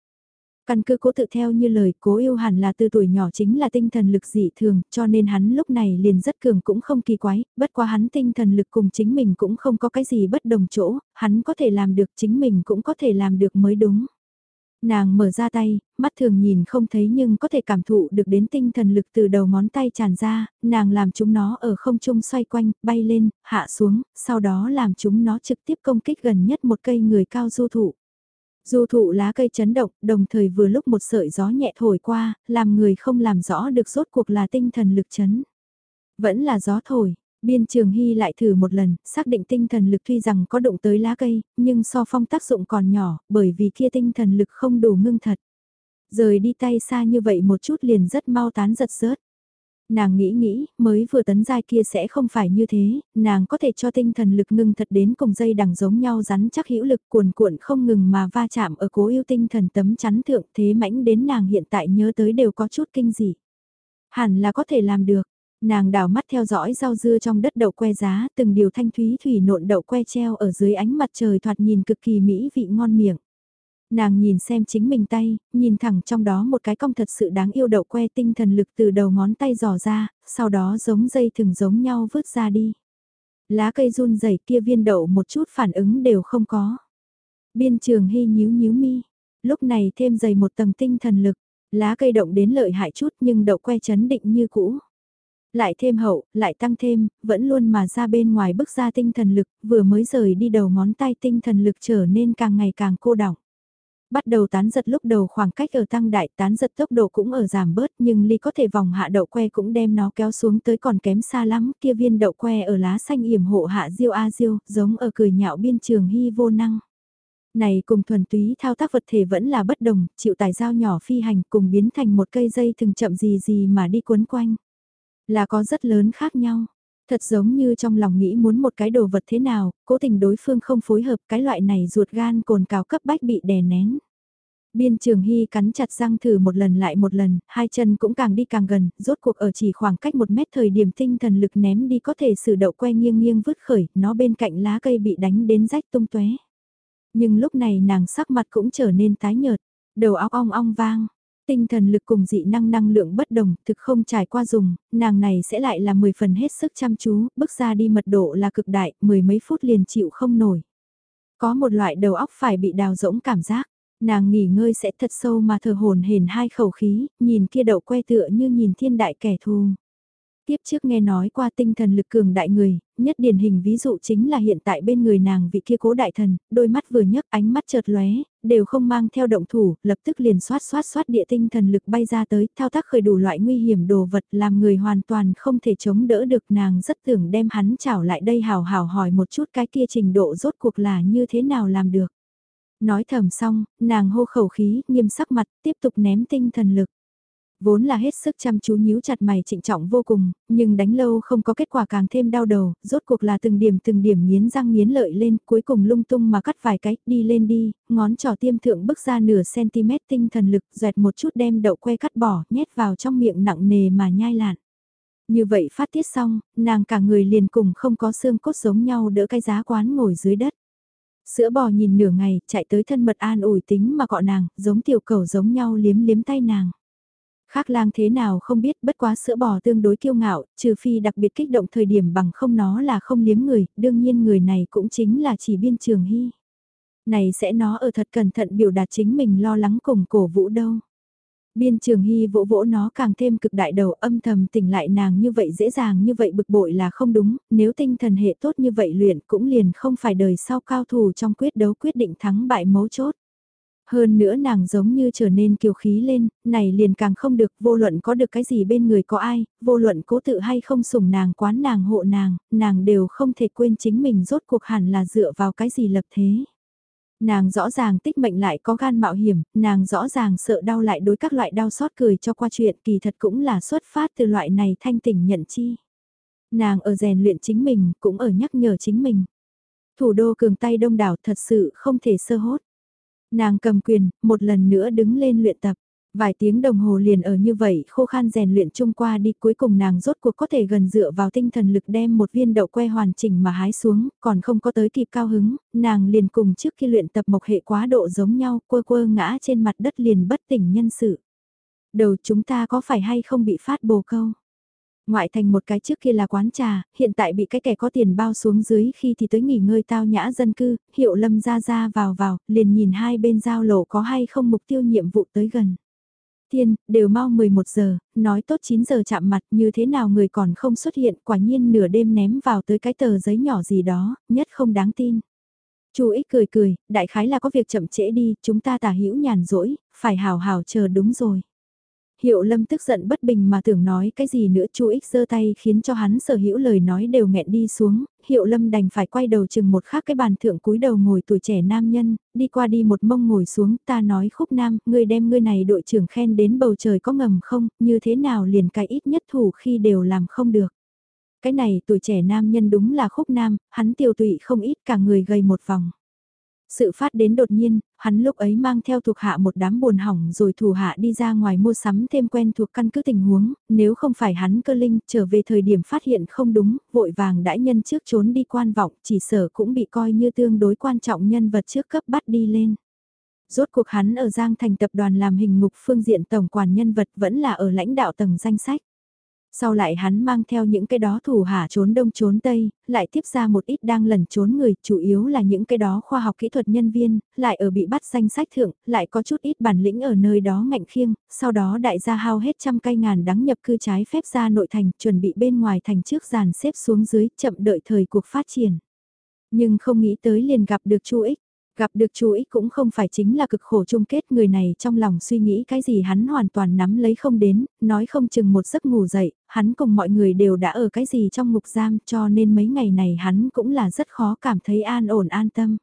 Căn cứ cố tự theo như lời cố yêu hẳn là từ tuổi nhỏ chính là tinh thần lực dị thường, cho nên hắn lúc này liền rất cường cũng không kỳ quái, bất quá hắn tinh thần lực cùng chính mình cũng không có cái gì bất đồng chỗ, hắn có thể làm được chính mình cũng có thể làm được mới đúng. Nàng mở ra tay, mắt thường nhìn không thấy nhưng có thể cảm thụ được đến tinh thần lực từ đầu ngón tay tràn ra, nàng làm chúng nó ở không trung xoay quanh, bay lên, hạ xuống, sau đó làm chúng nó trực tiếp công kích gần nhất một cây người cao du thụ. Du thụ lá cây chấn động, đồng thời vừa lúc một sợi gió nhẹ thổi qua, làm người không làm rõ được rốt cuộc là tinh thần lực chấn. Vẫn là gió thổi, biên trường hy lại thử một lần, xác định tinh thần lực tuy rằng có động tới lá cây, nhưng so phong tác dụng còn nhỏ, bởi vì kia tinh thần lực không đủ ngưng thật. Rời đi tay xa như vậy một chút liền rất mau tán giật rớt. Nàng nghĩ nghĩ, mới vừa tấn giai kia sẽ không phải như thế, nàng có thể cho tinh thần lực ngưng thật đến cùng dây đằng giống nhau rắn chắc hữu lực cuồn cuộn không ngừng mà va chạm ở cố yêu tinh thần tấm chắn thượng thế mãnh đến nàng hiện tại nhớ tới đều có chút kinh dị. Hẳn là có thể làm được, nàng đào mắt theo dõi rau dưa trong đất đậu que giá, từng điều thanh thúy thủy nộn đậu que treo ở dưới ánh mặt trời thoạt nhìn cực kỳ mỹ vị ngon miệng. Nàng nhìn xem chính mình tay, nhìn thẳng trong đó một cái cong thật sự đáng yêu đậu que tinh thần lực từ đầu ngón tay dò ra, sau đó giống dây thừng giống nhau vứt ra đi. Lá cây run rẩy kia viên đậu một chút phản ứng đều không có. Biên trường hy nhíu nhíu mi, lúc này thêm dày một tầng tinh thần lực, lá cây động đến lợi hại chút nhưng đậu que chấn định như cũ lại thêm hậu, lại tăng thêm, vẫn luôn mà ra bên ngoài bức ra tinh thần lực, vừa mới rời đi đầu ngón tay tinh thần lực trở nên càng ngày càng cô đọng bắt đầu tán giật lúc đầu khoảng cách ở tăng đại tán giật tốc độ cũng ở giảm bớt nhưng ly có thể vòng hạ đậu que cũng đem nó kéo xuống tới còn kém xa lắm kia viên đậu que ở lá xanh yểm hộ hạ diêu a diêu giống ở cười nhạo biên trường hy vô năng. Này cùng thuần túy thao tác vật thể vẫn là bất đồng, chịu tài dao nhỏ phi hành cùng biến thành một cây dây thường chậm gì gì mà đi cuốn quanh. Là có rất lớn khác nhau. Thật giống như trong lòng nghĩ muốn một cái đồ vật thế nào, cố tình đối phương không phối hợp cái loại này ruột gan cồn cào cấp bách bị đè nén. Biên trường hy cắn chặt răng thử một lần lại một lần, hai chân cũng càng đi càng gần, rốt cuộc ở chỉ khoảng cách một mét thời điểm tinh thần lực ném đi có thể sử đậu que nghiêng nghiêng vứt khởi, nó bên cạnh lá cây bị đánh đến rách tung tóe. Nhưng lúc này nàng sắc mặt cũng trở nên tái nhợt, đầu óc ong ong vang, Tinh thần lực cùng dị năng năng lượng bất đồng, thực không trải qua dùng, nàng này sẽ lại là 10 phần hết sức chăm chú, bước ra đi mật độ là cực đại, mười mấy phút liền chịu không nổi. Có một loại đầu óc phải bị đào rỗng cảm giác, nàng nghỉ ngơi sẽ thật sâu mà thở hồn hển hai khẩu khí, nhìn kia đậu que tựa như nhìn thiên đại kẻ thù. Tiếp trước nghe nói qua tinh thần lực cường đại người, nhất điển hình ví dụ chính là hiện tại bên người nàng vị kia cố đại thần, đôi mắt vừa nhấc ánh mắt chợt lóe, đều không mang theo động thủ, lập tức liền xoát xoát xoát địa tinh thần lực bay ra tới, thao tác khởi đủ loại nguy hiểm đồ vật làm người hoàn toàn không thể chống đỡ được nàng rất tưởng đem hắn chảo lại đây hào hào hỏi một chút cái kia trình độ rốt cuộc là như thế nào làm được. Nói thầm xong, nàng hô khẩu khí, nghiêm sắc mặt, tiếp tục ném tinh thần lực vốn là hết sức chăm chú nhíu chặt mày trịnh trọng vô cùng, nhưng đánh lâu không có kết quả càng thêm đau đầu, rốt cuộc là từng điểm từng điểm nghiến răng nghiến lợi lên, cuối cùng lung tung mà cắt vài cái, đi lên đi, ngón trỏ tiêm thượng bước ra nửa cm tinh thần lực, dẹt một chút đem đậu que cắt bỏ, nhét vào trong miệng nặng nề mà nhai lạn. Như vậy phát tiết xong, nàng cả người liền cùng không có xương cốt giống nhau đỡ cái giá quán ngồi dưới đất. Sữa bò nhìn nửa ngày, chạy tới thân mật an ủi tính mà gọi nàng, giống tiểu cầu giống nhau liếm liếm tay nàng. Khác lang thế nào không biết bất quá sữa bò tương đối kiêu ngạo, trừ phi đặc biệt kích động thời điểm bằng không nó là không liếm người, đương nhiên người này cũng chính là chỉ biên trường hy. Này sẽ nó ở thật cẩn thận biểu đạt chính mình lo lắng cùng cổ vũ đâu. Biên trường hy vỗ vỗ nó càng thêm cực đại đầu âm thầm tỉnh lại nàng như vậy dễ dàng như vậy bực bội là không đúng, nếu tinh thần hệ tốt như vậy luyện cũng liền không phải đời sau cao thủ trong quyết đấu quyết định thắng bại mấu chốt. Hơn nữa nàng giống như trở nên kiều khí lên, này liền càng không được, vô luận có được cái gì bên người có ai, vô luận cố tự hay không sủng nàng quán nàng hộ nàng, nàng đều không thể quên chính mình rốt cuộc hẳn là dựa vào cái gì lập thế. Nàng rõ ràng tích mệnh lại có gan mạo hiểm, nàng rõ ràng sợ đau lại đối các loại đau xót cười cho qua chuyện kỳ thật cũng là xuất phát từ loại này thanh tỉnh nhận chi. Nàng ở rèn luyện chính mình, cũng ở nhắc nhở chính mình. Thủ đô cường tay đông đảo thật sự không thể sơ hốt. Nàng cầm quyền, một lần nữa đứng lên luyện tập. Vài tiếng đồng hồ liền ở như vậy, khô khan rèn luyện chung qua đi cuối cùng nàng rốt cuộc có thể gần dựa vào tinh thần lực đem một viên đậu que hoàn chỉnh mà hái xuống, còn không có tới kịp cao hứng, nàng liền cùng trước khi luyện tập mộc hệ quá độ giống nhau, quơ quơ ngã trên mặt đất liền bất tỉnh nhân sự. Đầu chúng ta có phải hay không bị phát bồ câu? Ngoại thành một cái trước kia là quán trà, hiện tại bị cái kẻ có tiền bao xuống dưới khi thì tới nghỉ ngơi tao nhã dân cư, hiệu lâm ra ra vào vào, liền nhìn hai bên giao lộ có hay không mục tiêu nhiệm vụ tới gần. Tiên, đều mau 11 giờ, nói tốt 9 giờ chạm mặt như thế nào người còn không xuất hiện, quả nhiên nửa đêm ném vào tới cái tờ giấy nhỏ gì đó, nhất không đáng tin. Chu ích cười cười, đại khái là có việc chậm trễ đi, chúng ta tả hữu nhàn rỗi, phải hào hào chờ đúng rồi. Hiệu lâm tức giận bất bình mà tưởng nói cái gì nữa chú ích giơ tay khiến cho hắn sở hữu lời nói đều nghẹn đi xuống, hiệu lâm đành phải quay đầu chừng một khắc cái bàn thượng cúi đầu ngồi tuổi trẻ nam nhân, đi qua đi một mông ngồi xuống ta nói khúc nam, ngươi đem ngươi này đội trưởng khen đến bầu trời có ngầm không, như thế nào liền cái ít nhất thủ khi đều làm không được. Cái này tuổi trẻ nam nhân đúng là khúc nam, hắn tiêu tụy không ít cả người gầy một vòng. Sự phát đến đột nhiên, hắn lúc ấy mang theo thuộc hạ một đám buồn hỏng rồi thủ hạ đi ra ngoài mua sắm thêm quen thuộc căn cứ tình huống, nếu không phải hắn cơ linh trở về thời điểm phát hiện không đúng, vội vàng đãi nhân trước trốn đi quan vọng, chỉ sở cũng bị coi như tương đối quan trọng nhân vật trước cấp bắt đi lên. Rốt cuộc hắn ở Giang Thành tập đoàn làm hình ngục phương diện tổng quản nhân vật vẫn là ở lãnh đạo tầng danh sách. Sau lại hắn mang theo những cái đó thủ hạ trốn đông trốn tây, lại tiếp ra một ít đang lẩn trốn người, chủ yếu là những cái đó khoa học kỹ thuật nhân viên, lại ở bị bắt danh sách thượng, lại có chút ít bản lĩnh ở nơi đó ngạnh khiêng, sau đó đại gia hao hết trăm cây ngàn đắng nhập cư trái phép ra nội thành, chuẩn bị bên ngoài thành trước giàn xếp xuống dưới, chậm đợi thời cuộc phát triển. Nhưng không nghĩ tới liền gặp được Chu Ích, Gặp được chú ích cũng không phải chính là cực khổ chung kết người này trong lòng suy nghĩ cái gì hắn hoàn toàn nắm lấy không đến, nói không chừng một giấc ngủ dậy, hắn cùng mọi người đều đã ở cái gì trong ngục giam cho nên mấy ngày này hắn cũng là rất khó cảm thấy an ổn an tâm.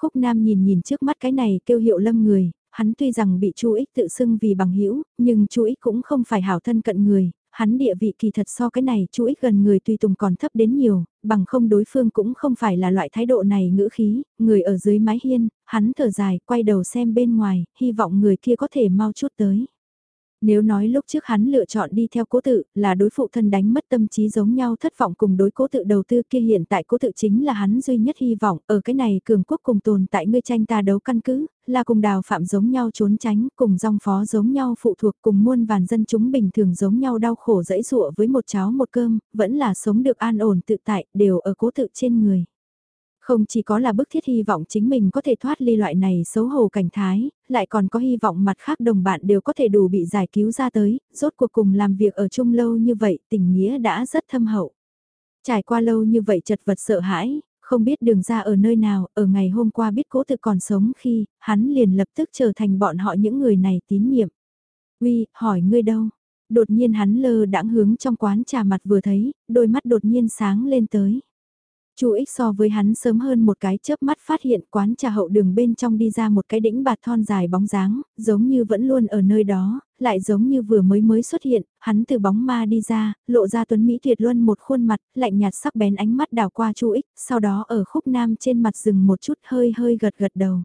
Khúc Nam nhìn nhìn trước mắt cái này kêu hiệu lâm người, hắn tuy rằng bị chú ích tự xưng vì bằng hữu nhưng chú ích cũng không phải hảo thân cận người, hắn địa vị kỳ thật so cái này chú ích gần người tùy tùng còn thấp đến nhiều, bằng không đối phương cũng không phải là loại thái độ này ngữ khí, người ở dưới mái hiên, hắn thở dài, quay đầu xem bên ngoài, hy vọng người kia có thể mau chút tới. Nếu nói lúc trước hắn lựa chọn đi theo cố tự là đối phụ thân đánh mất tâm trí giống nhau thất vọng cùng đối cố tự đầu tư kia hiện tại cố tự chính là hắn duy nhất hy vọng ở cái này cường quốc cùng tồn tại ngươi tranh ta đấu căn cứ, là cùng đào phạm giống nhau trốn tránh, cùng dòng phó giống nhau phụ thuộc cùng muôn vàn dân chúng bình thường giống nhau đau khổ dẫy dụa với một cháo một cơm, vẫn là sống được an ổn tự tại, đều ở cố tự trên người. Không chỉ có là bức thiết hy vọng chính mình có thể thoát ly loại này xấu hổ cảnh thái, lại còn có hy vọng mặt khác đồng bạn đều có thể đủ bị giải cứu ra tới, rốt cuộc cùng làm việc ở chung lâu như vậy tình nghĩa đã rất thâm hậu. Trải qua lâu như vậy chật vật sợ hãi, không biết đường ra ở nơi nào, ở ngày hôm qua biết cố tự còn sống khi, hắn liền lập tức trở thành bọn họ những người này tín nhiệm. Uy, hỏi ngươi đâu? Đột nhiên hắn lơ đãng hướng trong quán trà mặt vừa thấy, đôi mắt đột nhiên sáng lên tới. Chu Ích so với hắn sớm hơn một cái chớp mắt phát hiện quán trà hậu đường bên trong đi ra một cái đĩnh bạt thon dài bóng dáng, giống như vẫn luôn ở nơi đó, lại giống như vừa mới mới xuất hiện, hắn từ bóng ma đi ra, lộ ra tuấn Mỹ tuyệt luân một khuôn mặt, lạnh nhạt sắc bén ánh mắt đảo qua Chu Ích, sau đó ở khúc nam trên mặt dừng một chút hơi hơi gật gật đầu.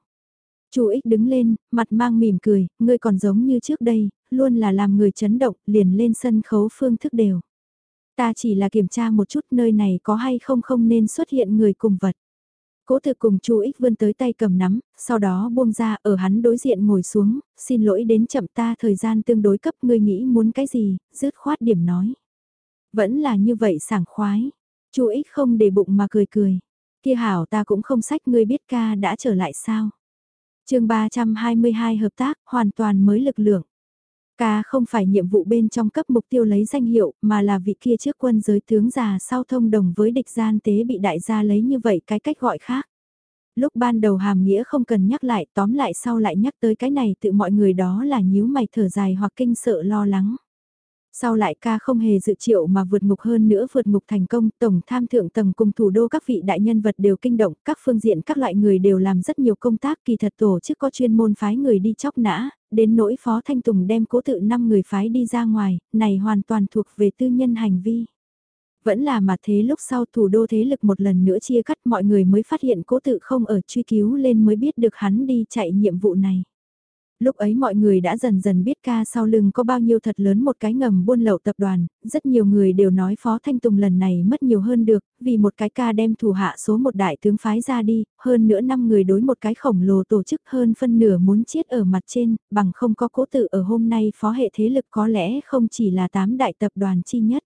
Chu Ích đứng lên, mặt mang mỉm cười, ngươi còn giống như trước đây, luôn là làm người chấn động, liền lên sân khấu phương thức đều. Ta chỉ là kiểm tra một chút nơi này có hay không không nên xuất hiện người cùng vật. Cố thực cùng chú ích vươn tới tay cầm nắm, sau đó buông ra ở hắn đối diện ngồi xuống, xin lỗi đến chậm ta thời gian tương đối cấp ngươi nghĩ muốn cái gì, dứt khoát điểm nói. Vẫn là như vậy sảng khoái, chú ích không để bụng mà cười cười. Kia hảo ta cũng không sách ngươi biết ca đã trở lại sao. chương 322 hợp tác, hoàn toàn mới lực lượng. Ca không phải nhiệm vụ bên trong cấp mục tiêu lấy danh hiệu, mà là vị kia trước quân giới tướng già sau thông đồng với địch gian tế bị đại gia lấy như vậy cái cách gọi khác. Lúc ban đầu hàm nghĩa không cần nhắc lại, tóm lại sau lại nhắc tới cái này tự mọi người đó là nhíu mày thở dài hoặc kinh sợ lo lắng. Sau lại ca không hề dự triệu mà vượt ngục hơn nữa vượt ngục thành công, tổng tham thượng tầng cùng thủ đô các vị đại nhân vật đều kinh động, các phương diện các loại người đều làm rất nhiều công tác kỳ thật tổ chức có chuyên môn phái người đi chóc nã, đến nỗi phó thanh tùng đem cố tự 5 người phái đi ra ngoài, này hoàn toàn thuộc về tư nhân hành vi. Vẫn là mà thế lúc sau thủ đô thế lực một lần nữa chia cắt mọi người mới phát hiện cố tự không ở truy cứu lên mới biết được hắn đi chạy nhiệm vụ này. Lúc ấy mọi người đã dần dần biết ca sau lưng có bao nhiêu thật lớn một cái ngầm buôn lậu tập đoàn, rất nhiều người đều nói Phó Thanh Tùng lần này mất nhiều hơn được, vì một cái ca đem thủ hạ số một đại tướng phái ra đi, hơn nữa năm người đối một cái khổng lồ tổ chức hơn phân nửa muốn chết ở mặt trên, bằng không có cố tự ở hôm nay phó hệ thế lực có lẽ không chỉ là tám đại tập đoàn chi nhất.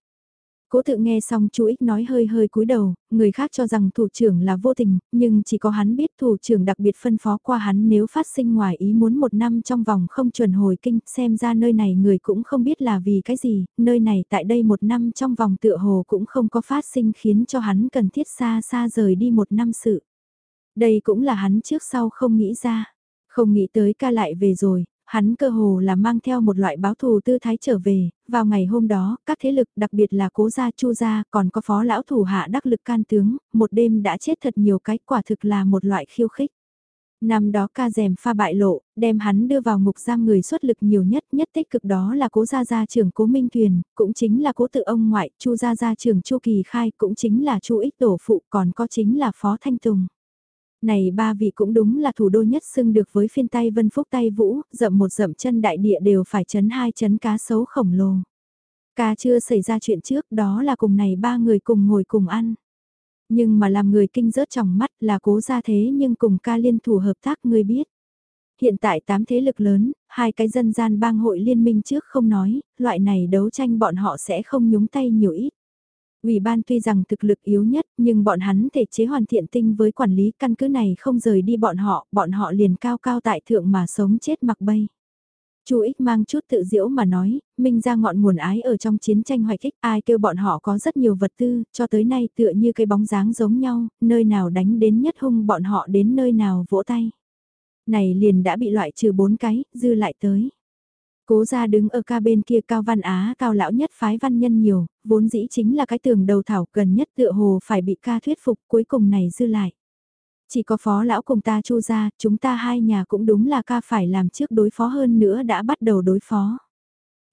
Cố tự nghe xong chú ích nói hơi hơi cúi đầu, người khác cho rằng thủ trưởng là vô tình, nhưng chỉ có hắn biết thủ trưởng đặc biệt phân phó qua hắn nếu phát sinh ngoài ý muốn một năm trong vòng không chuẩn hồi kinh, xem ra nơi này người cũng không biết là vì cái gì, nơi này tại đây một năm trong vòng tựa hồ cũng không có phát sinh khiến cho hắn cần thiết xa xa rời đi một năm sự. Đây cũng là hắn trước sau không nghĩ ra. Không nghĩ tới ca lại về rồi, hắn cơ hồ là mang theo một loại báo thù tư thái trở về, vào ngày hôm đó, các thế lực đặc biệt là cố gia chu gia còn có phó lão thủ hạ đắc lực can tướng, một đêm đã chết thật nhiều cái quả thực là một loại khiêu khích. Năm đó ca dèm pha bại lộ, đem hắn đưa vào ngục giam người xuất lực nhiều nhất nhất tích cực đó là cố gia gia trưởng cố Minh Thuyền, cũng chính là cố tự ông ngoại, chu gia gia trưởng chu Kỳ Khai, cũng chính là chu ích tổ phụ, còn có chính là phó Thanh Tùng. Này ba vị cũng đúng là thủ đô nhất xưng được với phiên tay vân phúc tay vũ, dậm một dậm chân đại địa đều phải chấn hai chấn cá sấu khổng lồ. Ca chưa xảy ra chuyện trước đó là cùng này ba người cùng ngồi cùng ăn. Nhưng mà làm người kinh rớt trong mắt là cố ra thế nhưng cùng ca liên thủ hợp tác người biết. Hiện tại tám thế lực lớn, hai cái dân gian bang hội liên minh trước không nói, loại này đấu tranh bọn họ sẽ không nhúng tay nhiều ít. Ủy ban tuy rằng thực lực yếu nhất nhưng bọn hắn thể chế hoàn thiện tinh với quản lý căn cứ này không rời đi bọn họ, bọn họ liền cao cao tại thượng mà sống chết mặc bay. Chu ích mang chút tự diễu mà nói, minh ra ngọn nguồn ái ở trong chiến tranh hoài kích, ai kêu bọn họ có rất nhiều vật tư, cho tới nay tựa như cái bóng dáng giống nhau, nơi nào đánh đến nhất hung bọn họ đến nơi nào vỗ tay. Này liền đã bị loại trừ bốn cái, dư lại tới. Cố ra đứng ở ca bên kia cao văn á cao lão nhất phái văn nhân nhiều, vốn dĩ chính là cái tường đầu thảo gần nhất tựa hồ phải bị ca thuyết phục cuối cùng này dư lại. Chỉ có phó lão cùng ta chu ra, chúng ta hai nhà cũng đúng là ca phải làm trước đối phó hơn nữa đã bắt đầu đối phó.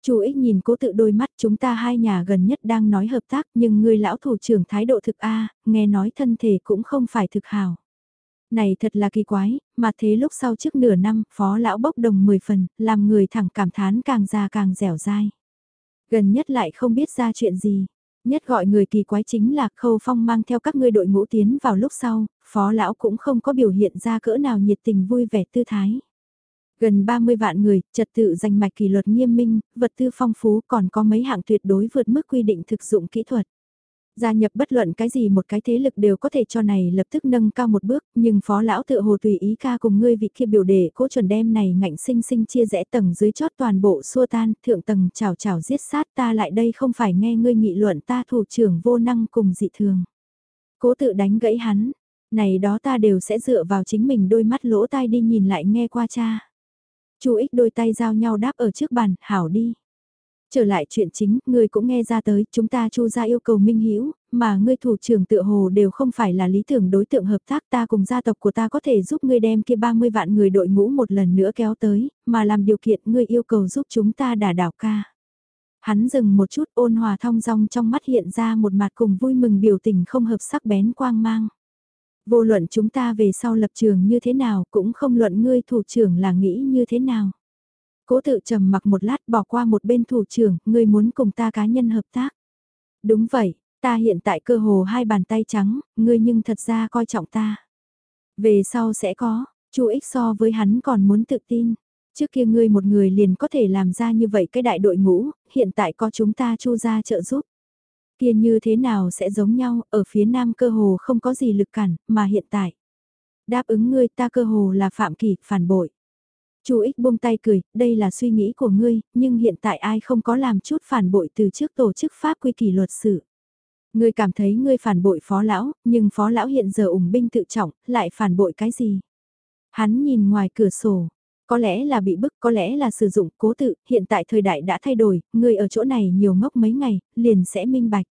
Chu ích nhìn cố tự đôi mắt chúng ta hai nhà gần nhất đang nói hợp tác nhưng người lão thủ trưởng thái độ thực A, nghe nói thân thể cũng không phải thực hào. Này thật là kỳ quái, mà thế lúc sau trước nửa năm, phó lão bốc đồng 10 phần, làm người thẳng cảm thán càng già càng dẻo dai. Gần nhất lại không biết ra chuyện gì. Nhất gọi người kỳ quái chính là khâu phong mang theo các ngươi đội ngũ tiến vào lúc sau, phó lão cũng không có biểu hiện ra cỡ nào nhiệt tình vui vẻ tư thái. Gần 30 vạn người, trật tự danh mạch kỷ luật nghiêm minh, vật tư phong phú còn có mấy hạng tuyệt đối vượt mức quy định thực dụng kỹ thuật. Gia nhập bất luận cái gì một cái thế lực đều có thể cho này lập tức nâng cao một bước, nhưng phó lão tự hồ tùy ý ca cùng ngươi vị kia biểu đề cố chuẩn đem này ngạnh sinh sinh chia rẽ tầng dưới chót toàn bộ xua tan, thượng tầng chào chào giết sát ta lại đây không phải nghe ngươi nghị luận ta thủ trưởng vô năng cùng dị thường. Cố tự đánh gãy hắn, này đó ta đều sẽ dựa vào chính mình đôi mắt lỗ tai đi nhìn lại nghe qua cha. Chu ích đôi tay giao nhau đáp ở trước bàn, hảo đi. Trở lại chuyện chính, ngươi cũng nghe ra tới, chúng ta chu ra yêu cầu minh hiểu mà ngươi thủ trưởng tự hồ đều không phải là lý tưởng đối tượng hợp tác ta cùng gia tộc của ta có thể giúp ngươi đem kia 30 vạn người đội ngũ một lần nữa kéo tới, mà làm điều kiện ngươi yêu cầu giúp chúng ta đả đảo ca. Hắn dừng một chút ôn hòa thong dong trong mắt hiện ra một mặt cùng vui mừng biểu tình không hợp sắc bén quang mang. Vô luận chúng ta về sau lập trường như thế nào cũng không luận ngươi thủ trưởng là nghĩ như thế nào. Cố tự trầm mặc một lát bỏ qua một bên thủ trưởng, ngươi muốn cùng ta cá nhân hợp tác. Đúng vậy, ta hiện tại cơ hồ hai bàn tay trắng, ngươi nhưng thật ra coi trọng ta. Về sau sẽ có, chu ích so với hắn còn muốn tự tin. Trước kia ngươi một người liền có thể làm ra như vậy cái đại đội ngũ, hiện tại có chúng ta chu ra trợ giúp. Kia như thế nào sẽ giống nhau, ở phía nam cơ hồ không có gì lực cản, mà hiện tại. Đáp ứng ngươi ta cơ hồ là phạm kỷ, phản bội. Chu ích buông tay cười, đây là suy nghĩ của ngươi, nhưng hiện tại ai không có làm chút phản bội từ trước tổ chức pháp quy kỷ luật sự. Ngươi cảm thấy ngươi phản bội phó lão, nhưng phó lão hiện giờ ủng binh tự trọng, lại phản bội cái gì? Hắn nhìn ngoài cửa sổ, có lẽ là bị bức, có lẽ là sử dụng cố tự, hiện tại thời đại đã thay đổi, ngươi ở chỗ này nhiều ngốc mấy ngày, liền sẽ minh bạch.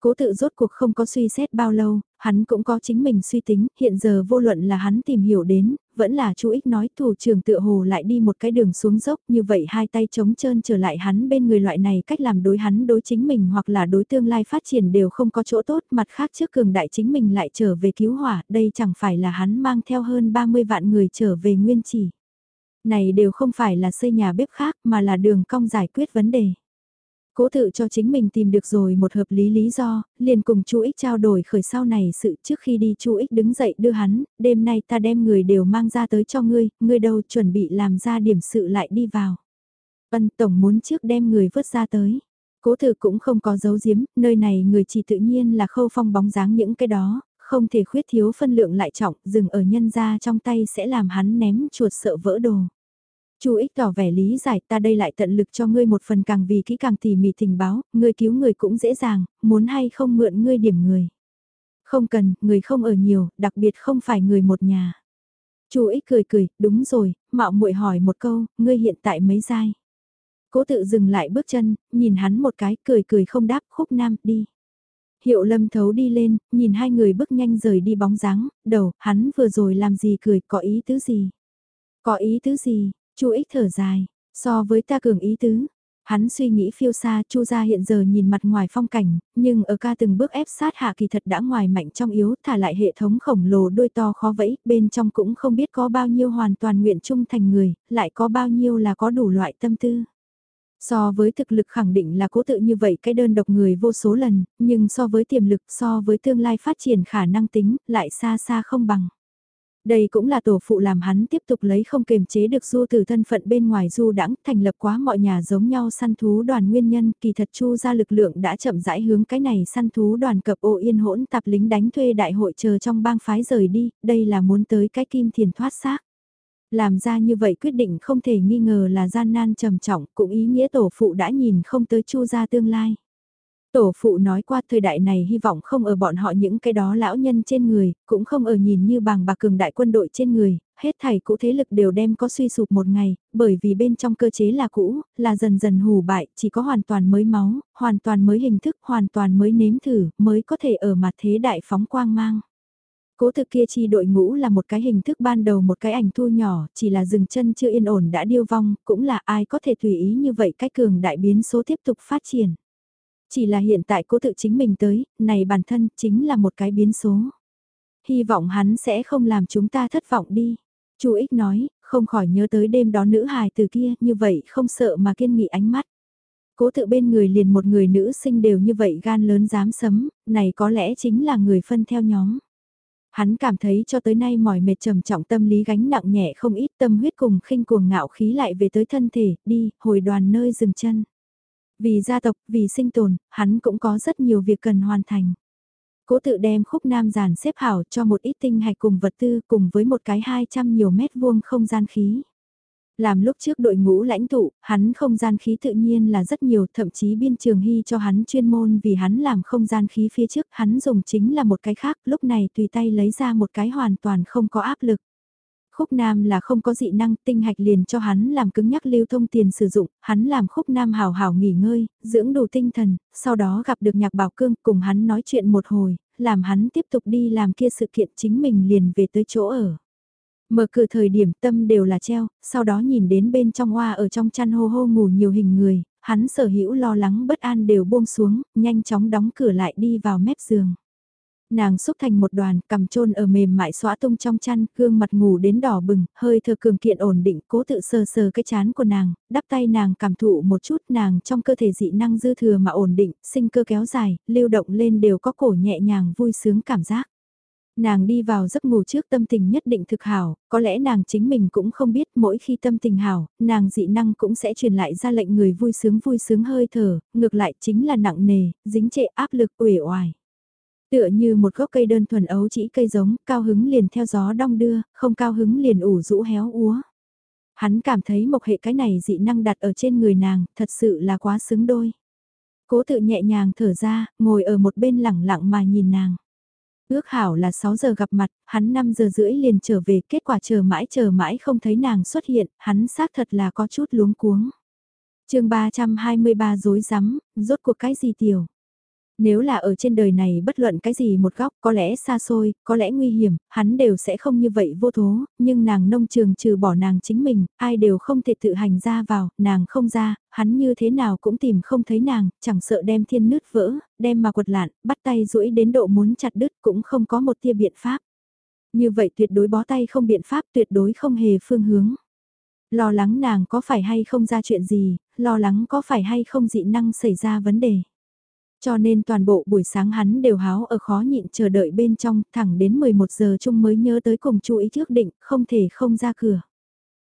Cố tự rốt cuộc không có suy xét bao lâu, hắn cũng có chính mình suy tính, hiện giờ vô luận là hắn tìm hiểu đến, vẫn là chú ích nói, thủ trưởng tựa hồ lại đi một cái đường xuống dốc, như vậy hai tay trống trơn trở lại hắn bên người loại này, cách làm đối hắn đối chính mình hoặc là đối tương lai phát triển đều không có chỗ tốt, mặt khác trước cường đại chính mình lại trở về cứu hỏa, đây chẳng phải là hắn mang theo hơn 30 vạn người trở về nguyên chỉ. Này đều không phải là xây nhà bếp khác, mà là đường cong giải quyết vấn đề. Cố tự cho chính mình tìm được rồi một hợp lý lý do, liền cùng chú Ích trao đổi khởi sau này sự trước khi đi chú Ích đứng dậy đưa hắn, đêm nay ta đem người đều mang ra tới cho ngươi, ngươi đâu chuẩn bị làm ra điểm sự lại đi vào. Ân Tổng muốn trước đem người vớt ra tới. Cố tự cũng không có dấu giếm, nơi này người chỉ tự nhiên là khâu phong bóng dáng những cái đó, không thể khuyết thiếu phân lượng lại trọng, dừng ở nhân ra trong tay sẽ làm hắn ném chuột sợ vỡ đồ. Chu ích tỏ vẻ lý giải ta đây lại tận lực cho ngươi một phần càng vì kỹ càng tỉ mỉ tình báo, ngươi cứu người cũng dễ dàng, muốn hay không mượn ngươi điểm người. Không cần, người không ở nhiều, đặc biệt không phải người một nhà. Chu ích cười cười, đúng rồi, mạo muội hỏi một câu, ngươi hiện tại mấy giai? Cố tự dừng lại bước chân, nhìn hắn một cái, cười cười không đáp, khúc nam, đi. Hiệu lâm thấu đi lên, nhìn hai người bước nhanh rời đi bóng dáng, đầu, hắn vừa rồi làm gì cười, có ý tứ gì? Có ý tứ gì? Chu ích thở dài, so với ta cường ý tứ, Hắn suy nghĩ phiêu xa, Chu gia hiện giờ nhìn mặt ngoài phong cảnh, nhưng ở ca từng bước ép sát hạ kỳ thật đã ngoài mạnh trong yếu, thả lại hệ thống khổng lồ đôi to khó vẫy, bên trong cũng không biết có bao nhiêu hoàn toàn nguyện trung thành người, lại có bao nhiêu là có đủ loại tâm tư. So với thực lực khẳng định là cố tự như vậy cái đơn độc người vô số lần, nhưng so với tiềm lực so với tương lai phát triển khả năng tính, lại xa xa không bằng. Đây cũng là tổ phụ làm hắn tiếp tục lấy không kềm chế được du từ thân phận bên ngoài du đãng thành lập quá mọi nhà giống nhau săn thú đoàn nguyên nhân kỳ thật chu ra lực lượng đã chậm rãi hướng cái này săn thú đoàn cập ô yên hỗn tạp lính đánh thuê đại hội chờ trong bang phái rời đi, đây là muốn tới cái kim thiền thoát xác. Làm ra như vậy quyết định không thể nghi ngờ là gian nan trầm trọng cũng ý nghĩa tổ phụ đã nhìn không tới chu ra tương lai. Tổ phụ nói qua thời đại này hy vọng không ở bọn họ những cái đó lão nhân trên người, cũng không ở nhìn như bàng bạc cường đại quân đội trên người, hết thảy cũ thế lực đều đem có suy sụp một ngày, bởi vì bên trong cơ chế là cũ, là dần dần hù bại, chỉ có hoàn toàn mới máu, hoàn toàn mới hình thức, hoàn toàn mới nếm thử, mới có thể ở mặt thế đại phóng quang mang. Cố thực kia chi đội ngũ là một cái hình thức ban đầu một cái ảnh thu nhỏ, chỉ là dừng chân chưa yên ổn đã điêu vong, cũng là ai có thể tùy ý như vậy cách cường đại biến số tiếp tục phát triển. Chỉ là hiện tại cố tự chính mình tới, này bản thân chính là một cái biến số. Hy vọng hắn sẽ không làm chúng ta thất vọng đi. Chu ích nói, không khỏi nhớ tới đêm đó nữ hài từ kia, như vậy không sợ mà kiên nghị ánh mắt. Cố tự bên người liền một người nữ sinh đều như vậy gan lớn dám sấm, này có lẽ chính là người phân theo nhóm. Hắn cảm thấy cho tới nay mỏi mệt trầm trọng tâm lý gánh nặng nhẹ không ít tâm huyết cùng khinh cuồng ngạo khí lại về tới thân thể, đi, hồi đoàn nơi dừng chân. Vì gia tộc, vì sinh tồn, hắn cũng có rất nhiều việc cần hoàn thành. Cố tự đem khúc nam giàn xếp hảo cho một ít tinh hạch cùng vật tư cùng với một cái 200 nhiều mét vuông không gian khí. Làm lúc trước đội ngũ lãnh tụ, hắn không gian khí tự nhiên là rất nhiều, thậm chí biên trường hy cho hắn chuyên môn vì hắn làm không gian khí phía trước, hắn dùng chính là một cái khác, lúc này tùy tay lấy ra một cái hoàn toàn không có áp lực. Khúc Nam là không có dị năng, tinh hạch liền cho hắn làm cứng nhắc lưu thông tiền sử dụng, hắn làm Khúc Nam hào hào nghỉ ngơi, dưỡng đủ tinh thần, sau đó gặp được nhạc bảo cương cùng hắn nói chuyện một hồi, làm hắn tiếp tục đi làm kia sự kiện chính mình liền về tới chỗ ở. Mở cửa thời điểm tâm đều là treo, sau đó nhìn đến bên trong hoa ở trong chăn hô hô ngủ nhiều hình người, hắn sở hữu lo lắng bất an đều buông xuống, nhanh chóng đóng cửa lại đi vào mép giường. Nàng xúc thành một đoàn, cầm trôn ở mềm mại xóa tung trong chăn, gương mặt ngủ đến đỏ bừng, hơi thở cường kiện ổn định, cố tự sờ sờ cái chán của nàng, đắp tay nàng cảm thụ một chút nàng trong cơ thể dị năng dư thừa mà ổn định, sinh cơ kéo dài, lưu động lên đều có cổ nhẹ nhàng vui sướng cảm giác. Nàng đi vào giấc ngủ trước tâm tình nhất định thực hảo, có lẽ nàng chính mình cũng không biết mỗi khi tâm tình hảo, nàng dị năng cũng sẽ truyền lại ra lệnh người vui sướng vui sướng hơi thở, ngược lại chính là nặng nề, dính trệ áp lực uể oải. Tựa như một gốc cây đơn thuần ấu chỉ cây giống, cao hứng liền theo gió đong đưa, không cao hứng liền ủ rũ héo úa. Hắn cảm thấy một hệ cái này dị năng đặt ở trên người nàng, thật sự là quá xứng đôi. Cố tự nhẹ nhàng thở ra, ngồi ở một bên lẳng lặng mà nhìn nàng. Ước hảo là 6 giờ gặp mặt, hắn 5 giờ rưỡi liền trở về, kết quả chờ mãi chờ mãi không thấy nàng xuất hiện, hắn xác thật là có chút luống cuống. chương 323 dối rắm rốt cuộc cái gì tiểu. Nếu là ở trên đời này bất luận cái gì một góc có lẽ xa xôi, có lẽ nguy hiểm, hắn đều sẽ không như vậy vô thố, nhưng nàng nông trường trừ bỏ nàng chính mình, ai đều không thể tự hành ra vào, nàng không ra, hắn như thế nào cũng tìm không thấy nàng, chẳng sợ đem thiên nứt vỡ, đem mà quật lạn, bắt tay duỗi đến độ muốn chặt đứt cũng không có một tia biện pháp. Như vậy tuyệt đối bó tay không biện pháp tuyệt đối không hề phương hướng. Lo lắng nàng có phải hay không ra chuyện gì, lo lắng có phải hay không dị năng xảy ra vấn đề. Cho nên toàn bộ buổi sáng hắn đều háo ở khó nhịn chờ đợi bên trong, thẳng đến 11 giờ chung mới nhớ tới cùng chú ý trước định, không thể không ra cửa.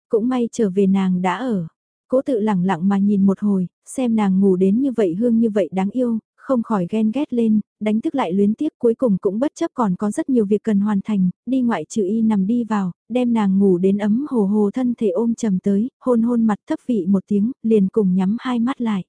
Cũng may trở về nàng đã ở. Cố tự lẳng lặng mà nhìn một hồi, xem nàng ngủ đến như vậy hương như vậy đáng yêu, không khỏi ghen ghét lên, đánh thức lại luyến tiếc cuối cùng cũng bất chấp còn có rất nhiều việc cần hoàn thành, đi ngoại trừ y nằm đi vào, đem nàng ngủ đến ấm hồ hồ thân thể ôm trầm tới, hôn hôn mặt thấp vị một tiếng, liền cùng nhắm hai mắt lại.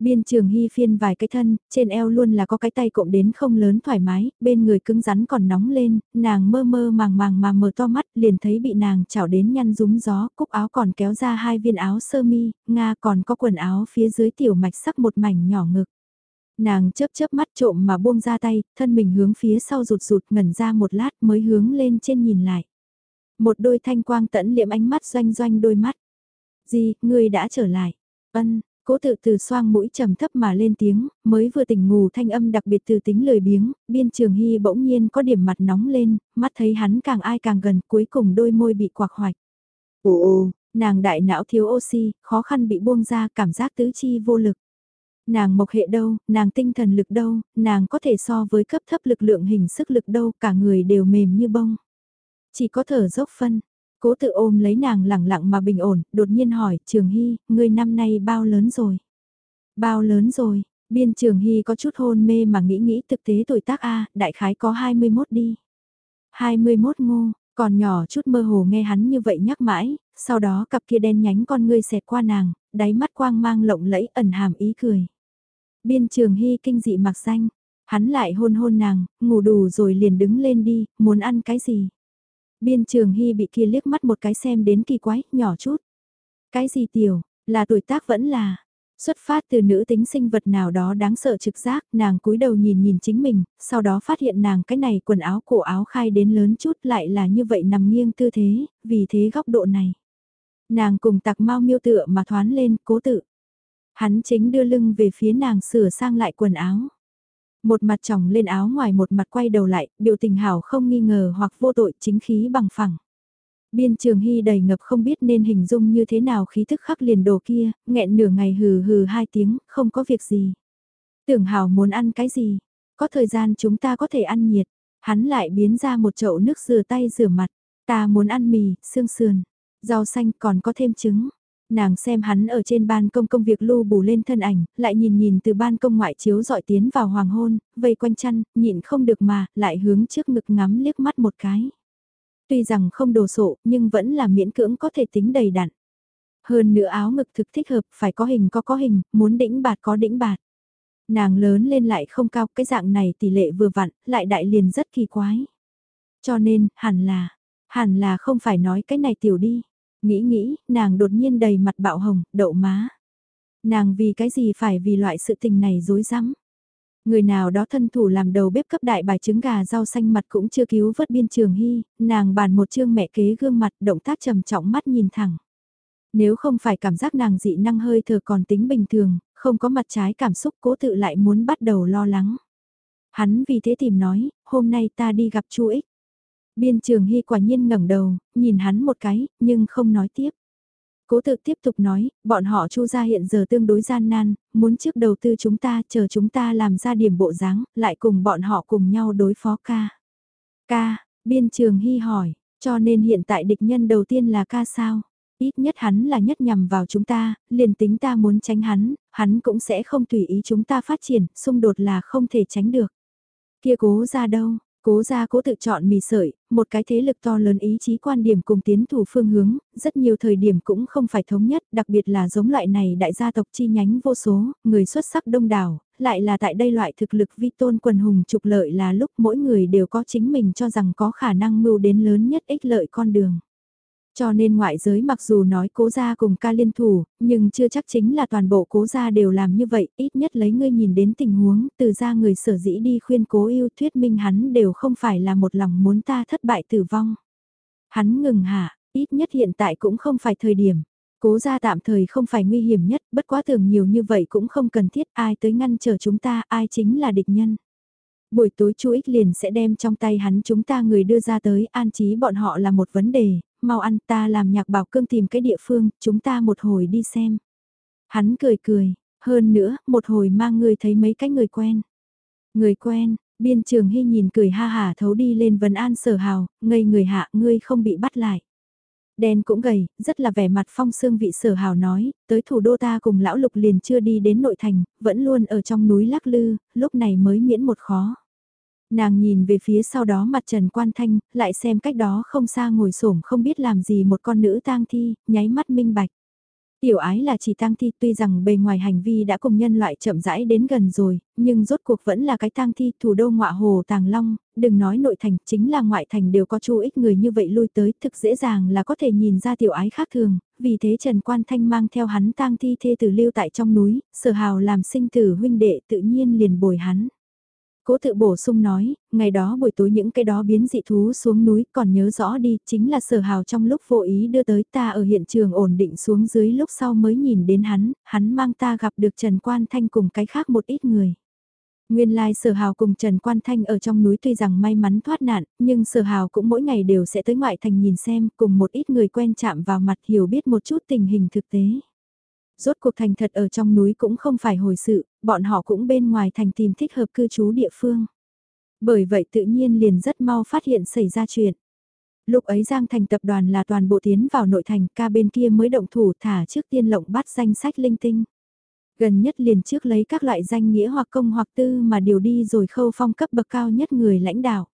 Biên trường hy phiên vài cái thân, trên eo luôn là có cái tay cộng đến không lớn thoải mái, bên người cứng rắn còn nóng lên, nàng mơ mơ màng màng mà mở to mắt liền thấy bị nàng chảo đến nhăn rúng gió, cúc áo còn kéo ra hai viên áo sơ mi, Nga còn có quần áo phía dưới tiểu mạch sắc một mảnh nhỏ ngực. Nàng chớp chớp mắt trộm mà buông ra tay, thân mình hướng phía sau rụt rụt ngẩn ra một lát mới hướng lên trên nhìn lại. Một đôi thanh quang tẫn liệm ánh mắt doanh doanh đôi mắt. Gì, ngươi đã trở lại. Ân, cố tự từ xoang mũi trầm thấp mà lên tiếng, mới vừa tỉnh ngủ thanh âm đặc biệt từ tính lời biếng, biên trường hy bỗng nhiên có điểm mặt nóng lên, mắt thấy hắn càng ai càng gần cuối cùng đôi môi bị quạc hoạch. Ồ ồ, nàng đại não thiếu oxy, khó khăn bị buông ra cảm giác tứ chi vô lực. Nàng mộc hệ đâu, nàng tinh thần lực đâu, nàng có thể so với cấp thấp lực lượng hình sức lực đâu, cả người đều mềm như bông. Chỉ có thở dốc phân, cố tự ôm lấy nàng lẳng lặng mà bình ổn, đột nhiên hỏi, Trường Hy, ngươi năm nay bao lớn rồi? Bao lớn rồi, biên Trường Hy có chút hôn mê mà nghĩ nghĩ thực tế tuổi tác A, đại khái có 21 đi. 21 ngô, còn nhỏ chút mơ hồ nghe hắn như vậy nhắc mãi, sau đó cặp kia đen nhánh con ngươi xẹt qua nàng, đáy mắt quang mang lộng lẫy ẩn hàm ý cười. Biên trường hy kinh dị mặc xanh, hắn lại hôn hôn nàng, ngủ đủ rồi liền đứng lên đi, muốn ăn cái gì. Biên trường hy bị kia liếc mắt một cái xem đến kỳ quái, nhỏ chút. Cái gì tiểu, là tuổi tác vẫn là, xuất phát từ nữ tính sinh vật nào đó đáng sợ trực giác, nàng cúi đầu nhìn nhìn chính mình, sau đó phát hiện nàng cái này quần áo cổ áo khai đến lớn chút lại là như vậy nằm nghiêng tư thế, vì thế góc độ này. Nàng cùng tặc mau miêu tựa mà thoán lên, cố tự. Hắn chính đưa lưng về phía nàng sửa sang lại quần áo. Một mặt tròng lên áo ngoài một mặt quay đầu lại, biểu tình hảo không nghi ngờ hoặc vô tội chính khí bằng phẳng. Biên trường hy đầy ngập không biết nên hình dung như thế nào khí thức khắc liền đồ kia, nghẹn nửa ngày hừ hừ hai tiếng, không có việc gì. Tưởng hảo muốn ăn cái gì, có thời gian chúng ta có thể ăn nhiệt, hắn lại biến ra một chậu nước rửa tay rửa mặt, ta muốn ăn mì, xương sườn, rau xanh còn có thêm trứng nàng xem hắn ở trên ban công công việc lưu bù lên thân ảnh, lại nhìn nhìn từ ban công ngoại chiếu dọi tiến vào hoàng hôn, vây quanh chăn, nhịn không được mà, lại hướng trước ngực ngắm liếc mắt một cái. Tuy rằng không đồ sộ, nhưng vẫn là miễn cưỡng có thể tính đầy đặn. Hơn nữa áo ngực thực thích hợp, phải có hình có có hình, muốn đĩnh bạt có đĩnh bạt. Nàng lớn lên lại không cao, cái dạng này tỷ lệ vừa vặn, lại đại liền rất kỳ quái. Cho nên, hẳn là, hẳn là không phải nói cái này tiểu đi. Nghĩ nghĩ, nàng đột nhiên đầy mặt bạo hồng, đậu má. Nàng vì cái gì phải vì loại sự tình này dối rắm Người nào đó thân thủ làm đầu bếp cấp đại bài trứng gà rau xanh mặt cũng chưa cứu vớt biên trường hy, nàng bàn một chương mẹ kế gương mặt động tác trầm trọng mắt nhìn thẳng. Nếu không phải cảm giác nàng dị năng hơi thở còn tính bình thường, không có mặt trái cảm xúc cố tự lại muốn bắt đầu lo lắng. Hắn vì thế tìm nói, hôm nay ta đi gặp chu ích. Biên trường hy quả nhiên ngẩng đầu, nhìn hắn một cái, nhưng không nói tiếp. Cố tự tiếp tục nói, bọn họ chu ra hiện giờ tương đối gian nan, muốn trước đầu tư chúng ta chờ chúng ta làm ra điểm bộ dáng, lại cùng bọn họ cùng nhau đối phó ca. Ca, biên trường hy hỏi, cho nên hiện tại địch nhân đầu tiên là ca sao? Ít nhất hắn là nhất nhằm vào chúng ta, liền tính ta muốn tránh hắn, hắn cũng sẽ không tùy ý chúng ta phát triển, xung đột là không thể tránh được. Kia cố ra đâu, Cố gia cố tự chọn mì sợi, một cái thế lực to lớn ý chí quan điểm cùng tiến thủ phương hướng, rất nhiều thời điểm cũng không phải thống nhất, đặc biệt là giống loại này đại gia tộc chi nhánh vô số, người xuất sắc đông đảo, lại là tại đây loại thực lực vi tôn quần hùng trục lợi là lúc mỗi người đều có chính mình cho rằng có khả năng mưu đến lớn nhất ích lợi con đường. Cho nên ngoại giới mặc dù nói cố gia cùng ca liên thủ, nhưng chưa chắc chính là toàn bộ cố gia đều làm như vậy, ít nhất lấy ngươi nhìn đến tình huống, từ ra người sở dĩ đi khuyên cố yêu thuyết minh hắn đều không phải là một lòng muốn ta thất bại tử vong. Hắn ngừng hạ, ít nhất hiện tại cũng không phải thời điểm. Cố gia tạm thời không phải nguy hiểm nhất, bất quá tưởng nhiều như vậy cũng không cần thiết ai tới ngăn trở chúng ta, ai chính là địch nhân. Buổi tối chú ích liền sẽ đem trong tay hắn chúng ta người đưa ra tới an trí bọn họ là một vấn đề, mau ăn ta làm nhạc bảo cương tìm cái địa phương, chúng ta một hồi đi xem. Hắn cười cười, hơn nữa, một hồi mang người thấy mấy cái người quen. Người quen, biên trường hy nhìn cười ha hà thấu đi lên vấn an sở hào, ngây người hạ ngươi không bị bắt lại. Đen cũng gầy, rất là vẻ mặt phong sương vị sở hào nói, tới thủ đô ta cùng lão lục liền chưa đi đến nội thành, vẫn luôn ở trong núi lắc lư, lúc này mới miễn một khó. Nàng nhìn về phía sau đó mặt Trần Quan Thanh, lại xem cách đó không xa ngồi xổm không biết làm gì một con nữ tang thi, nháy mắt minh bạch. Tiểu ái là chỉ tang thi tuy rằng bề ngoài hành vi đã cùng nhân loại chậm rãi đến gần rồi, nhưng rốt cuộc vẫn là cái tang thi thủ đô ngọa hồ Tàng Long, đừng nói nội thành, chính là ngoại thành đều có chú ích người như vậy lui tới, thực dễ dàng là có thể nhìn ra tiểu ái khác thường, vì thế Trần Quan Thanh mang theo hắn tang thi thê tử lưu tại trong núi, sở hào làm sinh tử huynh đệ tự nhiên liền bồi hắn. Cố tự bổ sung nói, ngày đó buổi tối những cái đó biến dị thú xuống núi còn nhớ rõ đi, chính là sở hào trong lúc vô ý đưa tới ta ở hiện trường ổn định xuống dưới lúc sau mới nhìn đến hắn, hắn mang ta gặp được Trần Quan Thanh cùng cái khác một ít người. Nguyên lai sở hào cùng Trần Quan Thanh ở trong núi tuy rằng may mắn thoát nạn, nhưng sở hào cũng mỗi ngày đều sẽ tới ngoại thành nhìn xem cùng một ít người quen chạm vào mặt hiểu biết một chút tình hình thực tế rốt cuộc thành thật ở trong núi cũng không phải hồi sự, bọn họ cũng bên ngoài thành tìm thích hợp cư trú địa phương. Bởi vậy tự nhiên liền rất mau phát hiện xảy ra chuyện. Lúc ấy Giang Thành tập đoàn là toàn bộ tiến vào nội thành ca bên kia mới động thủ thả trước tiên lộng bắt danh sách linh tinh. Gần nhất liền trước lấy các loại danh nghĩa hoặc công hoặc tư mà điều đi rồi khâu phong cấp bậc cao nhất người lãnh đạo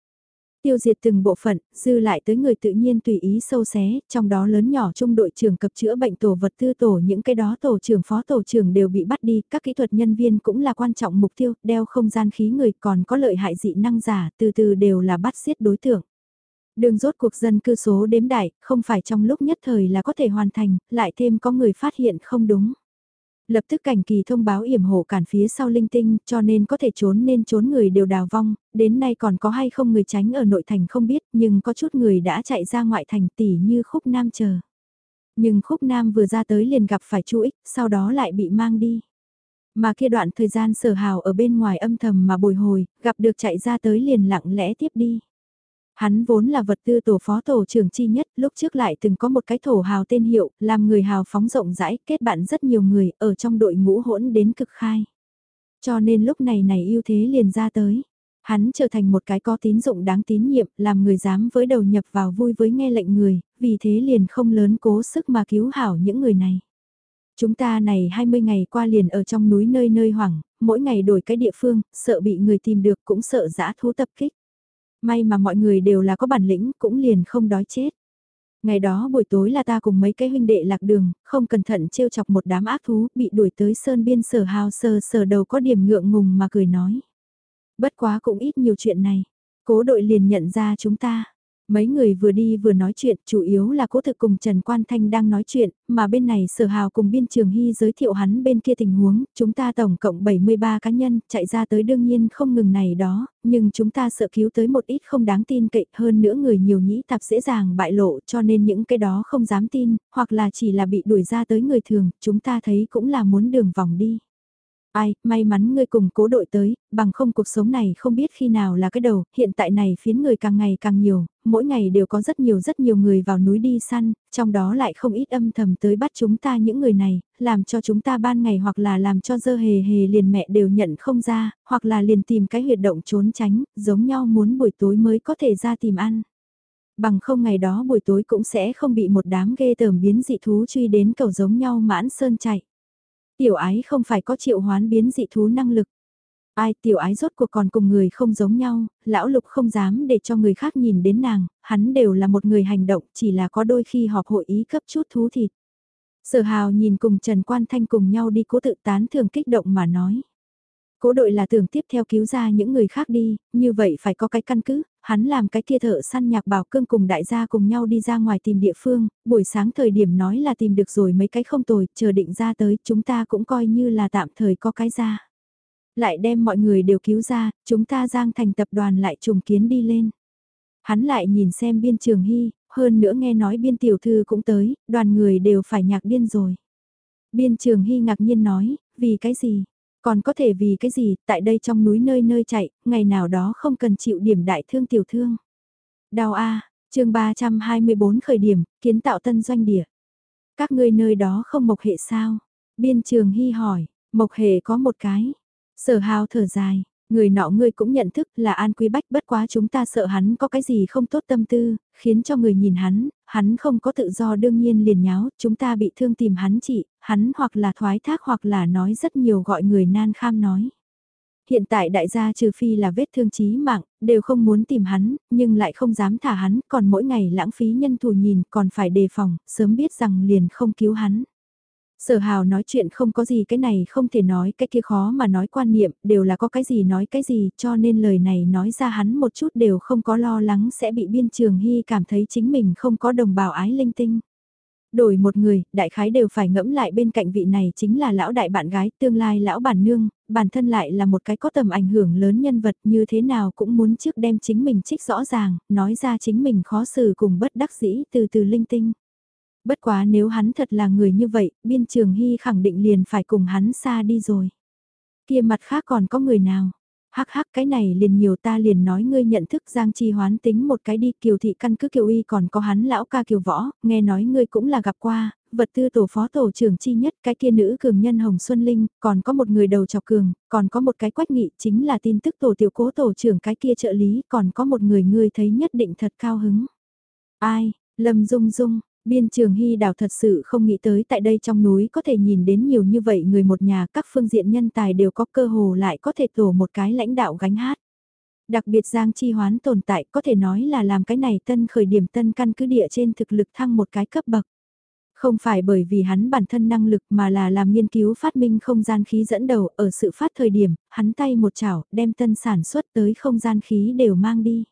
tiêu diệt từng bộ phận, dư lại tới người tự nhiên tùy ý sâu xé, trong đó lớn nhỏ trung đội trưởng cập chữa bệnh tổ vật tư tổ những cái đó tổ trưởng phó tổ trưởng đều bị bắt đi, các kỹ thuật nhân viên cũng là quan trọng mục tiêu, đeo không gian khí người còn có lợi hại dị năng giả, từ từ đều là bắt giết đối tượng. Đường rốt cuộc dân cư số đếm đại, không phải trong lúc nhất thời là có thể hoàn thành, lại thêm có người phát hiện không đúng. Lập tức cảnh kỳ thông báo yểm hộ cản phía sau linh tinh cho nên có thể trốn nên trốn người đều đào vong, đến nay còn có hay không người tránh ở nội thành không biết nhưng có chút người đã chạy ra ngoại thành tỉ như khúc nam chờ. Nhưng khúc nam vừa ra tới liền gặp phải chu ích, sau đó lại bị mang đi. Mà kia đoạn thời gian sở hào ở bên ngoài âm thầm mà bồi hồi, gặp được chạy ra tới liền lặng lẽ tiếp đi. Hắn vốn là vật tư tổ phó tổ trưởng chi nhất, lúc trước lại từng có một cái thổ hào tên hiệu, làm người hào phóng rộng rãi, kết bạn rất nhiều người, ở trong đội ngũ hỗn đến cực khai. Cho nên lúc này này ưu thế liền ra tới. Hắn trở thành một cái có tín dụng đáng tín nhiệm, làm người dám với đầu nhập vào vui với nghe lệnh người, vì thế liền không lớn cố sức mà cứu hảo những người này. Chúng ta này 20 ngày qua liền ở trong núi nơi nơi hoảng, mỗi ngày đổi cái địa phương, sợ bị người tìm được cũng sợ dã thú tập kích. May mà mọi người đều là có bản lĩnh, cũng liền không đói chết. Ngày đó buổi tối là ta cùng mấy cái huynh đệ lạc đường, không cẩn thận trêu chọc một đám ác thú, bị đuổi tới sơn biên sở hào sờ sờ đầu có điểm ngượng ngùng mà cười nói. Bất quá cũng ít nhiều chuyện này, cố đội liền nhận ra chúng ta. Mấy người vừa đi vừa nói chuyện, chủ yếu là cố thực cùng Trần Quan Thanh đang nói chuyện, mà bên này sở hào cùng biên trường hy giới thiệu hắn bên kia tình huống, chúng ta tổng cộng 73 cá nhân, chạy ra tới đương nhiên không ngừng này đó, nhưng chúng ta sợ cứu tới một ít không đáng tin cậy hơn nữa người nhiều nhĩ tạp dễ dàng bại lộ cho nên những cái đó không dám tin, hoặc là chỉ là bị đuổi ra tới người thường, chúng ta thấy cũng là muốn đường vòng đi. Ai, may mắn ngươi cùng cố đội tới, bằng không cuộc sống này không biết khi nào là cái đầu, hiện tại này phiến người càng ngày càng nhiều, mỗi ngày đều có rất nhiều rất nhiều người vào núi đi săn, trong đó lại không ít âm thầm tới bắt chúng ta những người này, làm cho chúng ta ban ngày hoặc là làm cho dơ hề hề liền mẹ đều nhận không ra, hoặc là liền tìm cái huyệt động trốn tránh, giống nhau muốn buổi tối mới có thể ra tìm ăn. Bằng không ngày đó buổi tối cũng sẽ không bị một đám ghê tởm biến dị thú truy đến cầu giống nhau mãn sơn chạy. Tiểu ái không phải có triệu hoán biến dị thú năng lực. Ai tiểu ái rốt cuộc còn cùng người không giống nhau, lão lục không dám để cho người khác nhìn đến nàng, hắn đều là một người hành động chỉ là có đôi khi họp hội ý cấp chút thú thịt. Sở hào nhìn cùng Trần Quan Thanh cùng nhau đi cố tự tán thường kích động mà nói. Cố đội là tưởng tiếp theo cứu ra những người khác đi, như vậy phải có cái căn cứ, hắn làm cái kia thợ săn nhạc bảo cương cùng đại gia cùng nhau đi ra ngoài tìm địa phương, buổi sáng thời điểm nói là tìm được rồi mấy cái không tồi, chờ định ra tới, chúng ta cũng coi như là tạm thời có cái ra. Lại đem mọi người đều cứu ra, chúng ta giang thành tập đoàn lại trùng kiến đi lên. Hắn lại nhìn xem biên trường hy, hơn nữa nghe nói biên tiểu thư cũng tới, đoàn người đều phải nhạc điên rồi. Biên trường hy ngạc nhiên nói, vì cái gì? Còn có thể vì cái gì, tại đây trong núi nơi nơi chạy, ngày nào đó không cần chịu điểm đại thương tiểu thương. Đào A, à, chương 324 khởi điểm, kiến tạo tân doanh địa. Các ngươi nơi đó không mộc hệ sao? Biên trường hy hỏi, mộc hệ có một cái. Sở hào thở dài, người nọ ngươi cũng nhận thức là an quý bách bất quá chúng ta sợ hắn có cái gì không tốt tâm tư, khiến cho người nhìn hắn, hắn không có tự do đương nhiên liền nháo, chúng ta bị thương tìm hắn chị, hắn hoặc là thoái thác hoặc là nói rất nhiều gọi người nan kham nói. Hiện tại đại gia trừ phi là vết thương chí mạng, đều không muốn tìm hắn, nhưng lại không dám thả hắn, còn mỗi ngày lãng phí nhân thủ nhìn còn phải đề phòng, sớm biết rằng liền không cứu hắn. Sở hào nói chuyện không có gì cái này không thể nói cái kia khó mà nói quan niệm, đều là có cái gì nói cái gì, cho nên lời này nói ra hắn một chút đều không có lo lắng sẽ bị biên trường hy cảm thấy chính mình không có đồng bào ái linh tinh. Đổi một người, đại khái đều phải ngẫm lại bên cạnh vị này chính là lão đại bạn gái tương lai lão bản nương, bản thân lại là một cái có tầm ảnh hưởng lớn nhân vật như thế nào cũng muốn trước đem chính mình trích rõ ràng, nói ra chính mình khó xử cùng bất đắc dĩ từ từ linh tinh. Bất quá nếu hắn thật là người như vậy, biên trường hy khẳng định liền phải cùng hắn xa đi rồi. Kia mặt khác còn có người nào? hắc hắc cái này liền nhiều ta liền nói ngươi nhận thức Giang Chi hoán tính một cái đi kiều thị căn cứ kiều y còn có hắn lão ca kiều võ, nghe nói ngươi cũng là gặp qua, vật tư tổ phó tổ trưởng chi nhất cái kia nữ cường nhân Hồng Xuân Linh, còn có một người đầu chọc cường, còn có một cái quách nghị chính là tin tức tổ tiểu cố tổ trưởng cái kia trợ lý, còn có một người ngươi thấy nhất định thật cao hứng. Ai, Lâm Dung Dung, Biên trường hy đào thật sự không nghĩ tới tại đây trong núi có thể nhìn đến nhiều như vậy người một nhà các phương diện nhân tài đều có cơ hồ lại có thể tổ một cái lãnh đạo gánh hát. Đặc biệt Giang Chi Hoán tồn tại có thể nói là làm cái này tân khởi điểm tân căn cứ địa trên thực lực thăng một cái cấp bậc. Không phải bởi vì hắn bản thân năng lực mà là làm nghiên cứu phát minh không gian khí dẫn đầu ở sự phát thời điểm, hắn tay một chảo đem tân sản xuất tới không gian khí đều mang đi.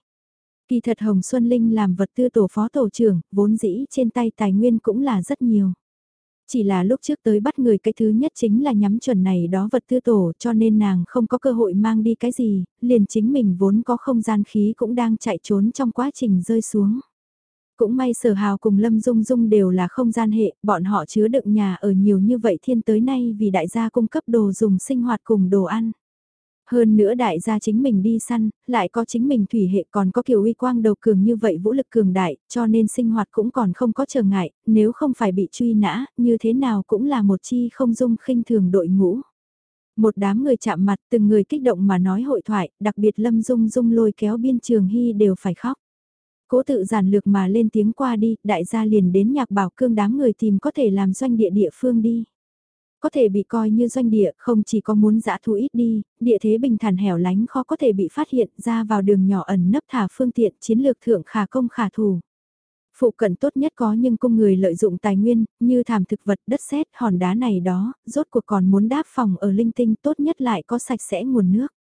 Kỳ thật Hồng Xuân Linh làm vật tư tổ phó tổ trưởng, vốn dĩ trên tay tài nguyên cũng là rất nhiều. Chỉ là lúc trước tới bắt người cái thứ nhất chính là nhắm chuẩn này đó vật tư tổ cho nên nàng không có cơ hội mang đi cái gì, liền chính mình vốn có không gian khí cũng đang chạy trốn trong quá trình rơi xuống. Cũng may sở hào cùng Lâm Dung Dung đều là không gian hệ, bọn họ chứa đựng nhà ở nhiều như vậy thiên tới nay vì đại gia cung cấp đồ dùng sinh hoạt cùng đồ ăn. Hơn nữa đại gia chính mình đi săn, lại có chính mình thủy hệ còn có kiểu uy quang đầu cường như vậy vũ lực cường đại, cho nên sinh hoạt cũng còn không có trở ngại, nếu không phải bị truy nã, như thế nào cũng là một chi không dung khinh thường đội ngũ. Một đám người chạm mặt từng người kích động mà nói hội thoại, đặc biệt Lâm Dung Dung lôi kéo biên trường hy đều phải khóc. Cố tự giản lược mà lên tiếng qua đi, đại gia liền đến nhạc bảo cương đám người tìm có thể làm doanh địa địa phương đi. Có thể bị coi như doanh địa, không chỉ có muốn dã thú ít đi, địa thế bình thản hẻo lánh khó có thể bị phát hiện ra vào đường nhỏ ẩn nấp thả phương tiện chiến lược thượng khả công khả thủ. Phụ cận tốt nhất có nhưng cung người lợi dụng tài nguyên, như thảm thực vật, đất sét, hòn đá này đó, rốt cuộc còn muốn đáp phòng ở linh tinh tốt nhất lại có sạch sẽ nguồn nước.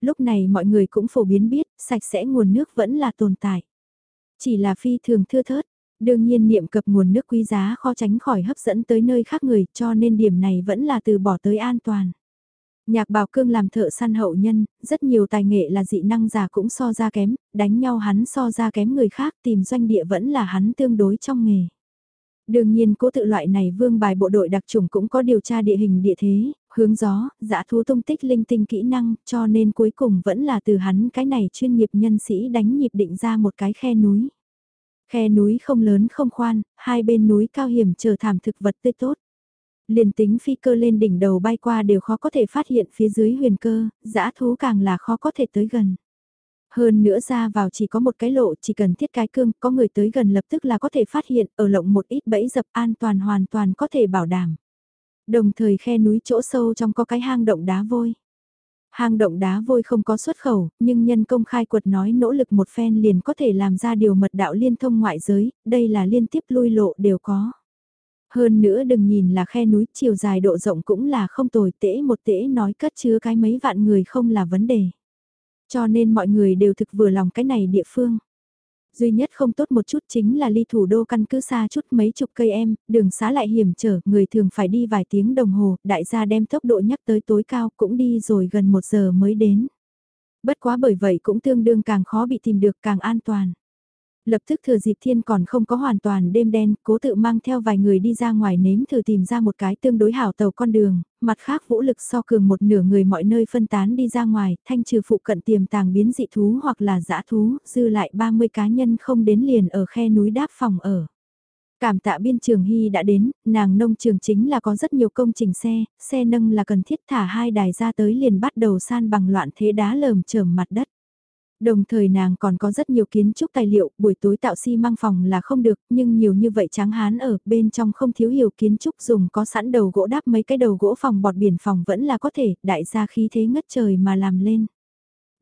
Lúc này mọi người cũng phổ biến biết, sạch sẽ nguồn nước vẫn là tồn tại. Chỉ là phi thường thưa thớt, Đương nhiên niệm cập nguồn nước quý giá khó tránh khỏi hấp dẫn tới nơi khác người cho nên điểm này vẫn là từ bỏ tới an toàn. Nhạc bảo cương làm thợ săn hậu nhân, rất nhiều tài nghệ là dị năng giả cũng so ra kém, đánh nhau hắn so ra kém người khác tìm doanh địa vẫn là hắn tương đối trong nghề. Đương nhiên cố tự loại này vương bài bộ đội đặc trùng cũng có điều tra địa hình địa thế, hướng gió, giả thú tung tích linh tinh kỹ năng, cho nên cuối cùng vẫn là từ hắn cái này chuyên nghiệp nhân sĩ đánh nhịp định ra một cái khe núi. Khe núi không lớn không khoan, hai bên núi cao hiểm trở thảm thực vật tươi tốt. Liền tính phi cơ lên đỉnh đầu bay qua đều khó có thể phát hiện phía dưới huyền cơ, dã thú càng là khó có thể tới gần. Hơn nữa ra vào chỉ có một cái lộ, chỉ cần thiết cái cương, có người tới gần lập tức là có thể phát hiện, ở lộng một ít bẫy dập an toàn hoàn toàn có thể bảo đảm. Đồng thời khe núi chỗ sâu trong có cái hang động đá vôi. Hang động đá vôi không có xuất khẩu, nhưng nhân công khai quật nói nỗ lực một phen liền có thể làm ra điều mật đạo liên thông ngoại giới, đây là liên tiếp lui lộ đều có. Hơn nữa đừng nhìn là khe núi, chiều dài độ rộng cũng là không tồi tễ một tễ nói cất chứa cái mấy vạn người không là vấn đề. Cho nên mọi người đều thực vừa lòng cái này địa phương. Duy nhất không tốt một chút chính là ly thủ đô căn cứ xa chút mấy chục cây em, đường xá lại hiểm trở, người thường phải đi vài tiếng đồng hồ, đại gia đem tốc độ nhắc tới tối cao cũng đi rồi gần một giờ mới đến. Bất quá bởi vậy cũng tương đương càng khó bị tìm được càng an toàn. Lập tức thừa dịp thiên còn không có hoàn toàn đêm đen, cố tự mang theo vài người đi ra ngoài nếm thử tìm ra một cái tương đối hảo tàu con đường, mặt khác vũ lực so cường một nửa người mọi nơi phân tán đi ra ngoài, thanh trừ phụ cận tiềm tàng biến dị thú hoặc là dã thú, dư lại 30 cá nhân không đến liền ở khe núi đáp phòng ở. Cảm tạ biên trường hy đã đến, nàng nông trường chính là có rất nhiều công trình xe, xe nâng là cần thiết thả hai đài ra tới liền bắt đầu san bằng loạn thế đá lởm chởm mặt đất. Đồng thời nàng còn có rất nhiều kiến trúc tài liệu, buổi tối tạo xi si măng phòng là không được, nhưng nhiều như vậy tráng hán ở bên trong không thiếu hiểu kiến trúc dùng có sẵn đầu gỗ đáp mấy cái đầu gỗ phòng bọt biển phòng vẫn là có thể, đại gia khí thế ngất trời mà làm lên.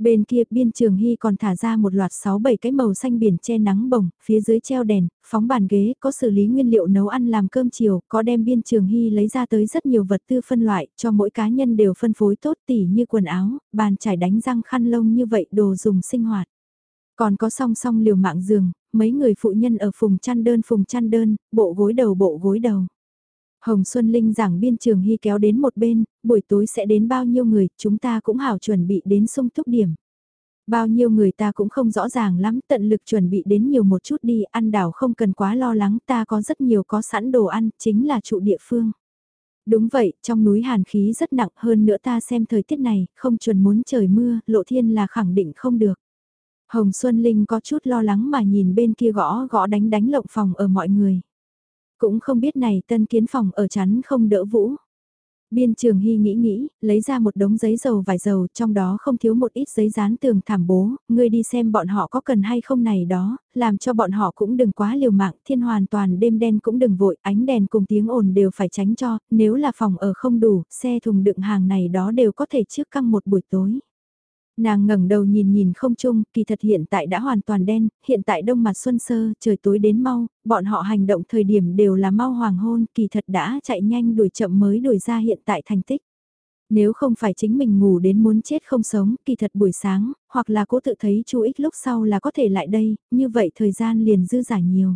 Bên kia biên trường hy còn thả ra một loạt 6-7 cái màu xanh biển che nắng bồng, phía dưới treo đèn, phóng bàn ghế, có xử lý nguyên liệu nấu ăn làm cơm chiều, có đem biên trường hy lấy ra tới rất nhiều vật tư phân loại, cho mỗi cá nhân đều phân phối tốt tỉ như quần áo, bàn trải đánh răng khăn lông như vậy đồ dùng sinh hoạt. Còn có song song liều mạng giường, mấy người phụ nhân ở phùng chăn đơn phùng chăn đơn, bộ gối đầu bộ gối đầu. Hồng Xuân Linh giảng biên trường hy kéo đến một bên, buổi tối sẽ đến bao nhiêu người, chúng ta cũng hảo chuẩn bị đến sung túc điểm. Bao nhiêu người ta cũng không rõ ràng lắm, tận lực chuẩn bị đến nhiều một chút đi, ăn đảo không cần quá lo lắng, ta có rất nhiều có sẵn đồ ăn, chính là trụ địa phương. Đúng vậy, trong núi hàn khí rất nặng hơn nữa ta xem thời tiết này, không chuẩn muốn trời mưa, lộ thiên là khẳng định không được. Hồng Xuân Linh có chút lo lắng mà nhìn bên kia gõ gõ đánh đánh lộng phòng ở mọi người. Cũng không biết này tân kiến phòng ở chắn không đỡ vũ. Biên trường hy nghĩ nghĩ, lấy ra một đống giấy dầu vải dầu, trong đó không thiếu một ít giấy dán tường thảm bố, ngươi đi xem bọn họ có cần hay không này đó, làm cho bọn họ cũng đừng quá liều mạng, thiên hoàn toàn đêm đen cũng đừng vội, ánh đèn cùng tiếng ồn đều phải tránh cho, nếu là phòng ở không đủ, xe thùng đựng hàng này đó đều có thể trước căng một buổi tối. Nàng ngẩng đầu nhìn nhìn không chung, kỳ thật hiện tại đã hoàn toàn đen, hiện tại đông mặt xuân sơ, trời tối đến mau, bọn họ hành động thời điểm đều là mau hoàng hôn, kỳ thật đã chạy nhanh đuổi chậm mới đuổi ra hiện tại thành tích. Nếu không phải chính mình ngủ đến muốn chết không sống, kỳ thật buổi sáng, hoặc là cố tự thấy chú ích lúc sau là có thể lại đây, như vậy thời gian liền dư giả nhiều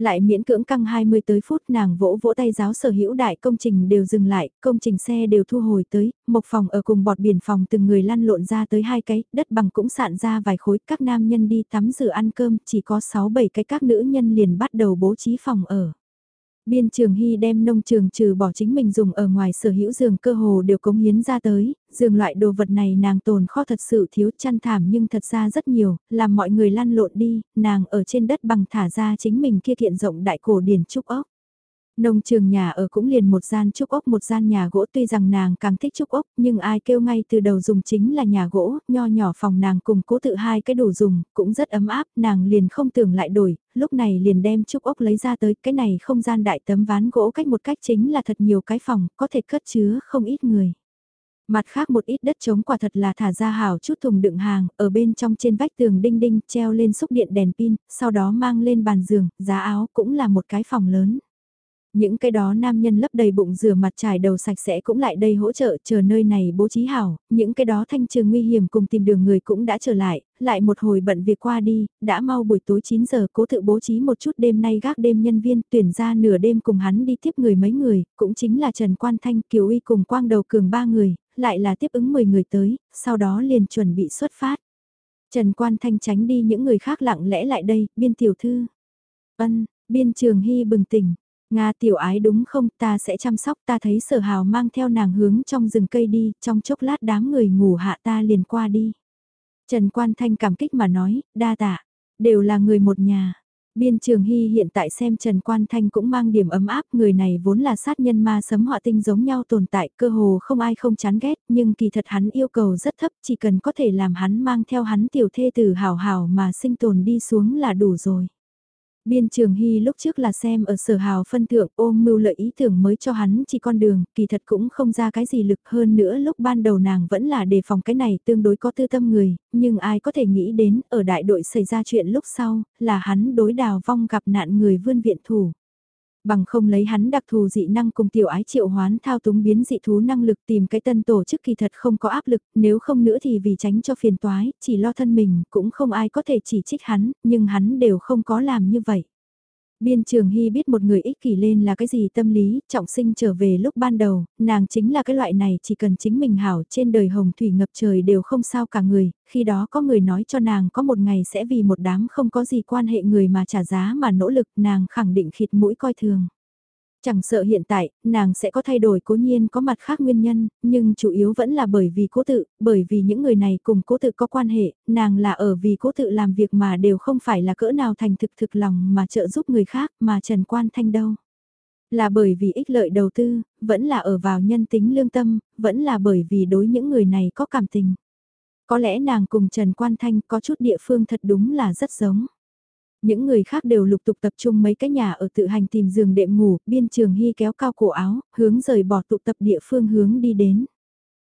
lại miễn cưỡng căng 20 tới phút nàng vỗ vỗ tay giáo sở hữu đại công trình đều dừng lại, công trình xe đều thu hồi tới, một phòng ở cùng bọt biển phòng từng người lăn lộn ra tới hai cái, đất bằng cũng sạn ra vài khối, các nam nhân đi tắm rửa ăn cơm, chỉ có 6-7 cái các nữ nhân liền bắt đầu bố trí phòng ở. Biên trường hy đem nông trường trừ bỏ chính mình dùng ở ngoài sở hữu giường cơ hồ đều cống hiến ra tới, giường loại đồ vật này nàng tồn kho thật sự thiếu chăn thảm nhưng thật ra rất nhiều, làm mọi người lăn lộn đi, nàng ở trên đất bằng thả ra chính mình kia kiện rộng đại cổ điển trúc ốc. Nông trường nhà ở cũng liền một gian trúc ốc một gian nhà gỗ tuy rằng nàng càng thích trúc ốc nhưng ai kêu ngay từ đầu dùng chính là nhà gỗ, nho nhỏ phòng nàng cùng cố tự hai cái đồ dùng, cũng rất ấm áp, nàng liền không tưởng lại đổi, lúc này liền đem trúc ốc lấy ra tới cái này không gian đại tấm ván gỗ cách một cách chính là thật nhiều cái phòng, có thể cất chứa không ít người. Mặt khác một ít đất trống quả thật là thả ra hảo chút thùng đựng hàng, ở bên trong trên vách tường đinh đinh treo lên xúc điện đèn pin, sau đó mang lên bàn giường, giá áo cũng là một cái phòng lớn. Những cái đó nam nhân lấp đầy bụng rửa mặt trải đầu sạch sẽ cũng lại đây hỗ trợ chờ nơi này bố trí hảo, những cái đó thanh trường nguy hiểm cùng tìm đường người cũng đã trở lại, lại một hồi bận việc qua đi, đã mau buổi tối 9 giờ cố tự bố trí một chút đêm nay gác đêm nhân viên tuyển ra nửa đêm cùng hắn đi tiếp người mấy người, cũng chính là Trần Quan Thanh Kiều Y cùng Quang Đầu Cường ba người, lại là tiếp ứng 10 người tới, sau đó liền chuẩn bị xuất phát. Trần Quan Thanh tránh đi những người khác lặng lẽ lại đây, biên tiểu thư. Ân, biên trường hy bừng tỉnh, Nga tiểu ái đúng không ta sẽ chăm sóc ta thấy sở hào mang theo nàng hướng trong rừng cây đi, trong chốc lát đám người ngủ hạ ta liền qua đi. Trần Quan Thanh cảm kích mà nói, đa tạ, đều là người một nhà. Biên Trường Hy hiện tại xem Trần Quan Thanh cũng mang điểm ấm áp, người này vốn là sát nhân ma sấm họa tinh giống nhau tồn tại, cơ hồ không ai không chán ghét, nhưng kỳ thật hắn yêu cầu rất thấp, chỉ cần có thể làm hắn mang theo hắn tiểu thê tử hào hào mà sinh tồn đi xuống là đủ rồi. Biên Trường Hy lúc trước là xem ở sở hào phân thượng ôm mưu lợi ý tưởng mới cho hắn chỉ con đường, kỳ thật cũng không ra cái gì lực hơn nữa lúc ban đầu nàng vẫn là đề phòng cái này tương đối có tư tâm người, nhưng ai có thể nghĩ đến ở đại đội xảy ra chuyện lúc sau, là hắn đối đào vong gặp nạn người vươn viện thủ. Bằng không lấy hắn đặc thù dị năng cùng tiểu ái triệu hoán thao túng biến dị thú năng lực tìm cái tân tổ chức kỳ thật không có áp lực, nếu không nữa thì vì tránh cho phiền toái, chỉ lo thân mình, cũng không ai có thể chỉ trích hắn, nhưng hắn đều không có làm như vậy. Biên trường hy biết một người ích kỷ lên là cái gì tâm lý, trọng sinh trở về lúc ban đầu, nàng chính là cái loại này chỉ cần chính mình hảo trên đời hồng thủy ngập trời đều không sao cả người, khi đó có người nói cho nàng có một ngày sẽ vì một đám không có gì quan hệ người mà trả giá mà nỗ lực nàng khẳng định khịt mũi coi thường. Chẳng sợ hiện tại, nàng sẽ có thay đổi cố nhiên có mặt khác nguyên nhân, nhưng chủ yếu vẫn là bởi vì cố tự, bởi vì những người này cùng cố tự có quan hệ, nàng là ở vì cố tự làm việc mà đều không phải là cỡ nào thành thực thực lòng mà trợ giúp người khác mà Trần Quan Thanh đâu. Là bởi vì ích lợi đầu tư, vẫn là ở vào nhân tính lương tâm, vẫn là bởi vì đối những người này có cảm tình. Có lẽ nàng cùng Trần Quan Thanh có chút địa phương thật đúng là rất giống. Những người khác đều lục tục tập trung mấy cái nhà ở tự hành tìm giường đệm ngủ, biên trường hy kéo cao cổ áo, hướng rời bỏ tụ tập địa phương hướng đi đến.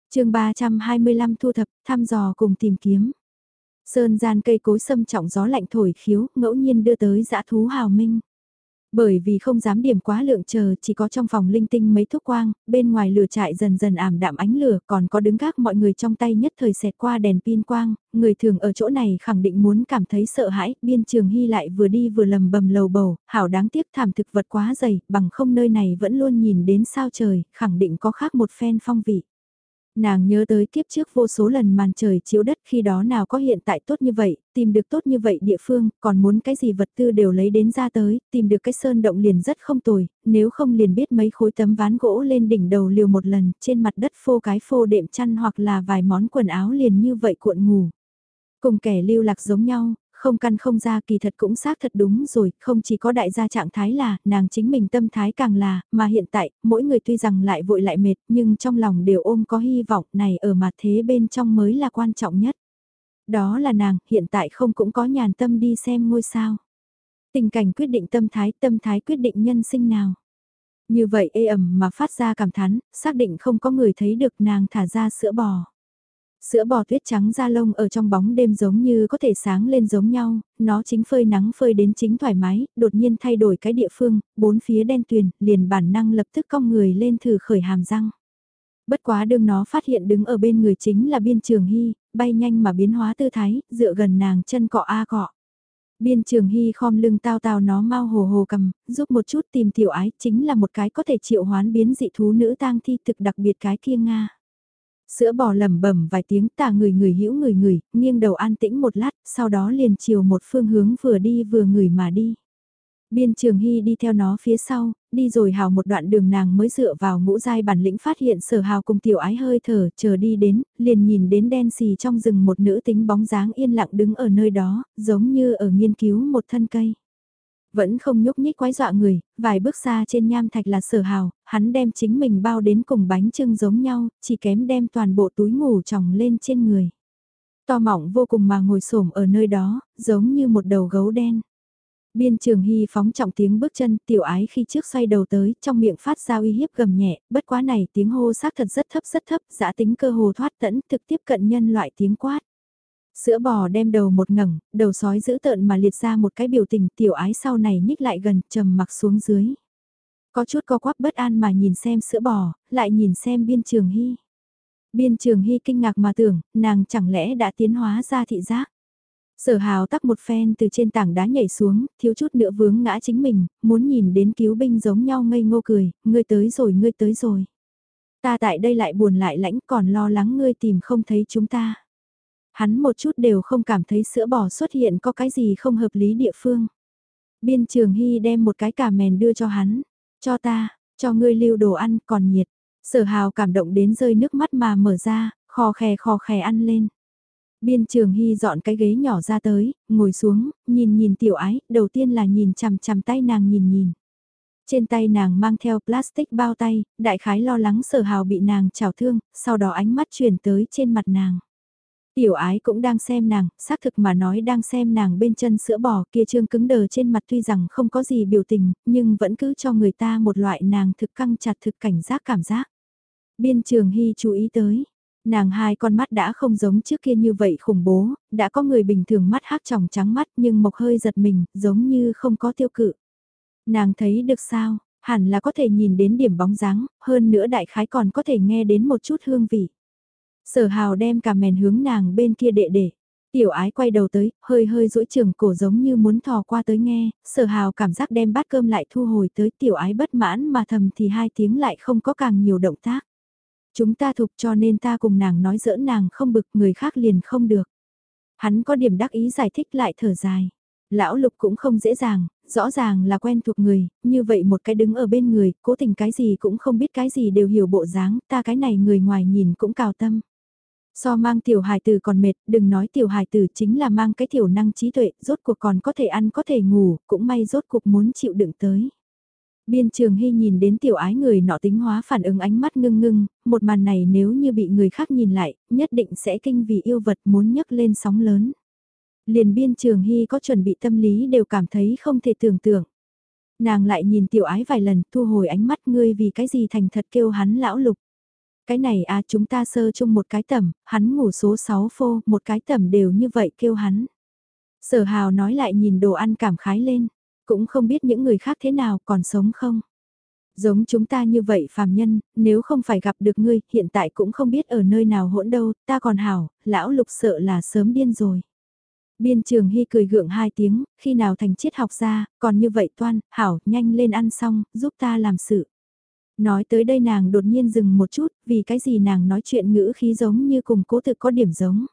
chương 325 thu thập, thăm dò cùng tìm kiếm. Sơn gian cây cối sâm trọng gió lạnh thổi khiếu, ngẫu nhiên đưa tới dã thú hào minh. Bởi vì không dám điểm quá lượng chờ, chỉ có trong phòng linh tinh mấy thuốc quang, bên ngoài lửa trại dần dần ảm đạm ánh lửa, còn có đứng gác mọi người trong tay nhất thời xẹt qua đèn pin quang, người thường ở chỗ này khẳng định muốn cảm thấy sợ hãi, biên trường hy lại vừa đi vừa lầm bầm lầu bầu, hảo đáng tiếc thảm thực vật quá dày, bằng không nơi này vẫn luôn nhìn đến sao trời, khẳng định có khác một phen phong vị. Nàng nhớ tới kiếp trước vô số lần màn trời chiếu đất khi đó nào có hiện tại tốt như vậy, tìm được tốt như vậy địa phương, còn muốn cái gì vật tư đều lấy đến ra tới, tìm được cái sơn động liền rất không tồi, nếu không liền biết mấy khối tấm ván gỗ lên đỉnh đầu liều một lần, trên mặt đất phô cái phô đệm chăn hoặc là vài món quần áo liền như vậy cuộn ngủ. Cùng kẻ lưu lạc giống nhau, không căn không ra kỳ thật cũng xác thật đúng rồi, không chỉ có đại gia trạng thái là, nàng chính mình tâm thái càng là, mà hiện tại, mỗi người tuy rằng lại vội lại mệt, nhưng trong lòng đều ôm có hy vọng này ở mặt thế bên trong mới là quan trọng nhất. Đó là nàng, hiện tại không cũng có nhàn tâm đi xem ngôi sao. Tình cảnh quyết định tâm thái, tâm thái quyết định nhân sinh nào. Như vậy ê ẩm mà phát ra cảm thán, xác định không có người thấy được nàng thả ra sữa bò. Sữa bò tuyết trắng da lông ở trong bóng đêm giống như có thể sáng lên giống nhau, nó chính phơi nắng phơi đến chính thoải mái, đột nhiên thay đổi cái địa phương, bốn phía đen tuyền, liền bản năng lập tức cong người lên thử khởi hàm răng. Bất quá đương nó phát hiện đứng ở bên người chính là biên trường hy, bay nhanh mà biến hóa tư thái, dựa gần nàng chân cọ a cọ. Biên trường hy khom lưng tao tao nó mau hồ hồ cầm, giúp một chút tìm tiểu ái, chính là một cái có thể triệu hoán biến dị thú nữ tang thi thực đặc biệt cái kia Nga. Sữa bò lẩm bẩm vài tiếng tà người người hữu người người, nghiêng đầu an tĩnh một lát, sau đó liền chiều một phương hướng vừa đi vừa người mà đi. Biên Trường Hy đi theo nó phía sau, đi rồi hào một đoạn đường nàng mới dựa vào ngũ giai bản lĩnh phát hiện sở hào cùng tiểu ái hơi thở, chờ đi đến, liền nhìn đến đen xì trong rừng một nữ tính bóng dáng yên lặng đứng ở nơi đó, giống như ở nghiên cứu một thân cây. Vẫn không nhúc nhích quái dọa người, vài bước xa trên nham thạch là sở hào, hắn đem chính mình bao đến cùng bánh trưng giống nhau, chỉ kém đem toàn bộ túi ngủ tròng lên trên người. To mỏng vô cùng mà ngồi xổm ở nơi đó, giống như một đầu gấu đen. Biên trường hy phóng trọng tiếng bước chân tiểu ái khi trước xoay đầu tới, trong miệng phát ra uy hiếp gầm nhẹ, bất quá này tiếng hô xác thật rất thấp rất thấp, giã tính cơ hồ thoát tẫn, thực tiếp cận nhân loại tiếng quát. Sữa bò đem đầu một ngẩng, đầu sói giữ tợn mà liệt ra một cái biểu tình tiểu ái sau này nhích lại gần trầm mặc xuống dưới. Có chút co quắp bất an mà nhìn xem sữa bò, lại nhìn xem biên trường hy. Biên trường hy kinh ngạc mà tưởng, nàng chẳng lẽ đã tiến hóa ra thị giác. Sở hào tắc một phen từ trên tảng đá nhảy xuống, thiếu chút nữa vướng ngã chính mình, muốn nhìn đến cứu binh giống nhau ngây ngô cười, ngươi tới rồi ngươi tới rồi. Ta tại đây lại buồn lại lãnh còn lo lắng ngươi tìm không thấy chúng ta hắn một chút đều không cảm thấy sữa bò xuất hiện có cái gì không hợp lý địa phương. Biên trường hy đem một cái cà mèn đưa cho hắn, cho ta, cho ngươi lưu đồ ăn còn nhiệt. Sở hào cảm động đến rơi nước mắt mà mở ra, khò khè khò khè ăn lên. Biên trường hy dọn cái ghế nhỏ ra tới, ngồi xuống, nhìn nhìn tiểu ái, đầu tiên là nhìn chằm chằm tay nàng nhìn nhìn. Trên tay nàng mang theo plastic bao tay, đại khái lo lắng sở hào bị nàng chảo thương, sau đó ánh mắt chuyển tới trên mặt nàng. Tiểu ái cũng đang xem nàng, xác thực mà nói đang xem nàng bên chân sữa bò kia trương cứng đờ trên mặt tuy rằng không có gì biểu tình, nhưng vẫn cứ cho người ta một loại nàng thực căng chặt thực cảnh giác cảm giác. Biên trường hy chú ý tới, nàng hai con mắt đã không giống trước kia như vậy khủng bố, đã có người bình thường mắt hắc tròng trắng mắt nhưng mộc hơi giật mình, giống như không có tiêu cự. Nàng thấy được sao, hẳn là có thể nhìn đến điểm bóng dáng, hơn nữa đại khái còn có thể nghe đến một chút hương vị. Sở hào đem cả mèn hướng nàng bên kia đệ đệ Tiểu ái quay đầu tới, hơi hơi duỗi trường cổ giống như muốn thò qua tới nghe, sở hào cảm giác đem bát cơm lại thu hồi tới tiểu ái bất mãn mà thầm thì hai tiếng lại không có càng nhiều động tác. Chúng ta thục cho nên ta cùng nàng nói dỡ nàng không bực người khác liền không được. Hắn có điểm đắc ý giải thích lại thở dài. Lão lục cũng không dễ dàng, rõ ràng là quen thuộc người, như vậy một cái đứng ở bên người, cố tình cái gì cũng không biết cái gì đều hiểu bộ dáng, ta cái này người ngoài nhìn cũng cào tâm. So mang tiểu hài tử còn mệt, đừng nói tiểu hài tử chính là mang cái tiểu năng trí tuệ, rốt cuộc còn có thể ăn có thể ngủ, cũng may rốt cuộc muốn chịu đựng tới. Biên trường hy nhìn đến tiểu ái người nọ tính hóa phản ứng ánh mắt ngưng ngưng, một màn này nếu như bị người khác nhìn lại, nhất định sẽ kinh vì yêu vật muốn nhấc lên sóng lớn. Liền biên trường hy có chuẩn bị tâm lý đều cảm thấy không thể tưởng tượng. Nàng lại nhìn tiểu ái vài lần thu hồi ánh mắt ngươi vì cái gì thành thật kêu hắn lão lục. Cái này à chúng ta sơ chung một cái tầm, hắn ngủ số 6 phô, một cái tầm đều như vậy kêu hắn. Sở hào nói lại nhìn đồ ăn cảm khái lên, cũng không biết những người khác thế nào còn sống không. Giống chúng ta như vậy phàm nhân, nếu không phải gặp được ngươi, hiện tại cũng không biết ở nơi nào hỗn đâu, ta còn hảo, lão lục sợ là sớm điên rồi. Biên trường hy cười gượng hai tiếng, khi nào thành triết học ra, còn như vậy toan, hảo, nhanh lên ăn xong, giúp ta làm sự. Nói tới đây nàng đột nhiên dừng một chút, vì cái gì nàng nói chuyện ngữ khí giống như cùng cố thực có điểm giống.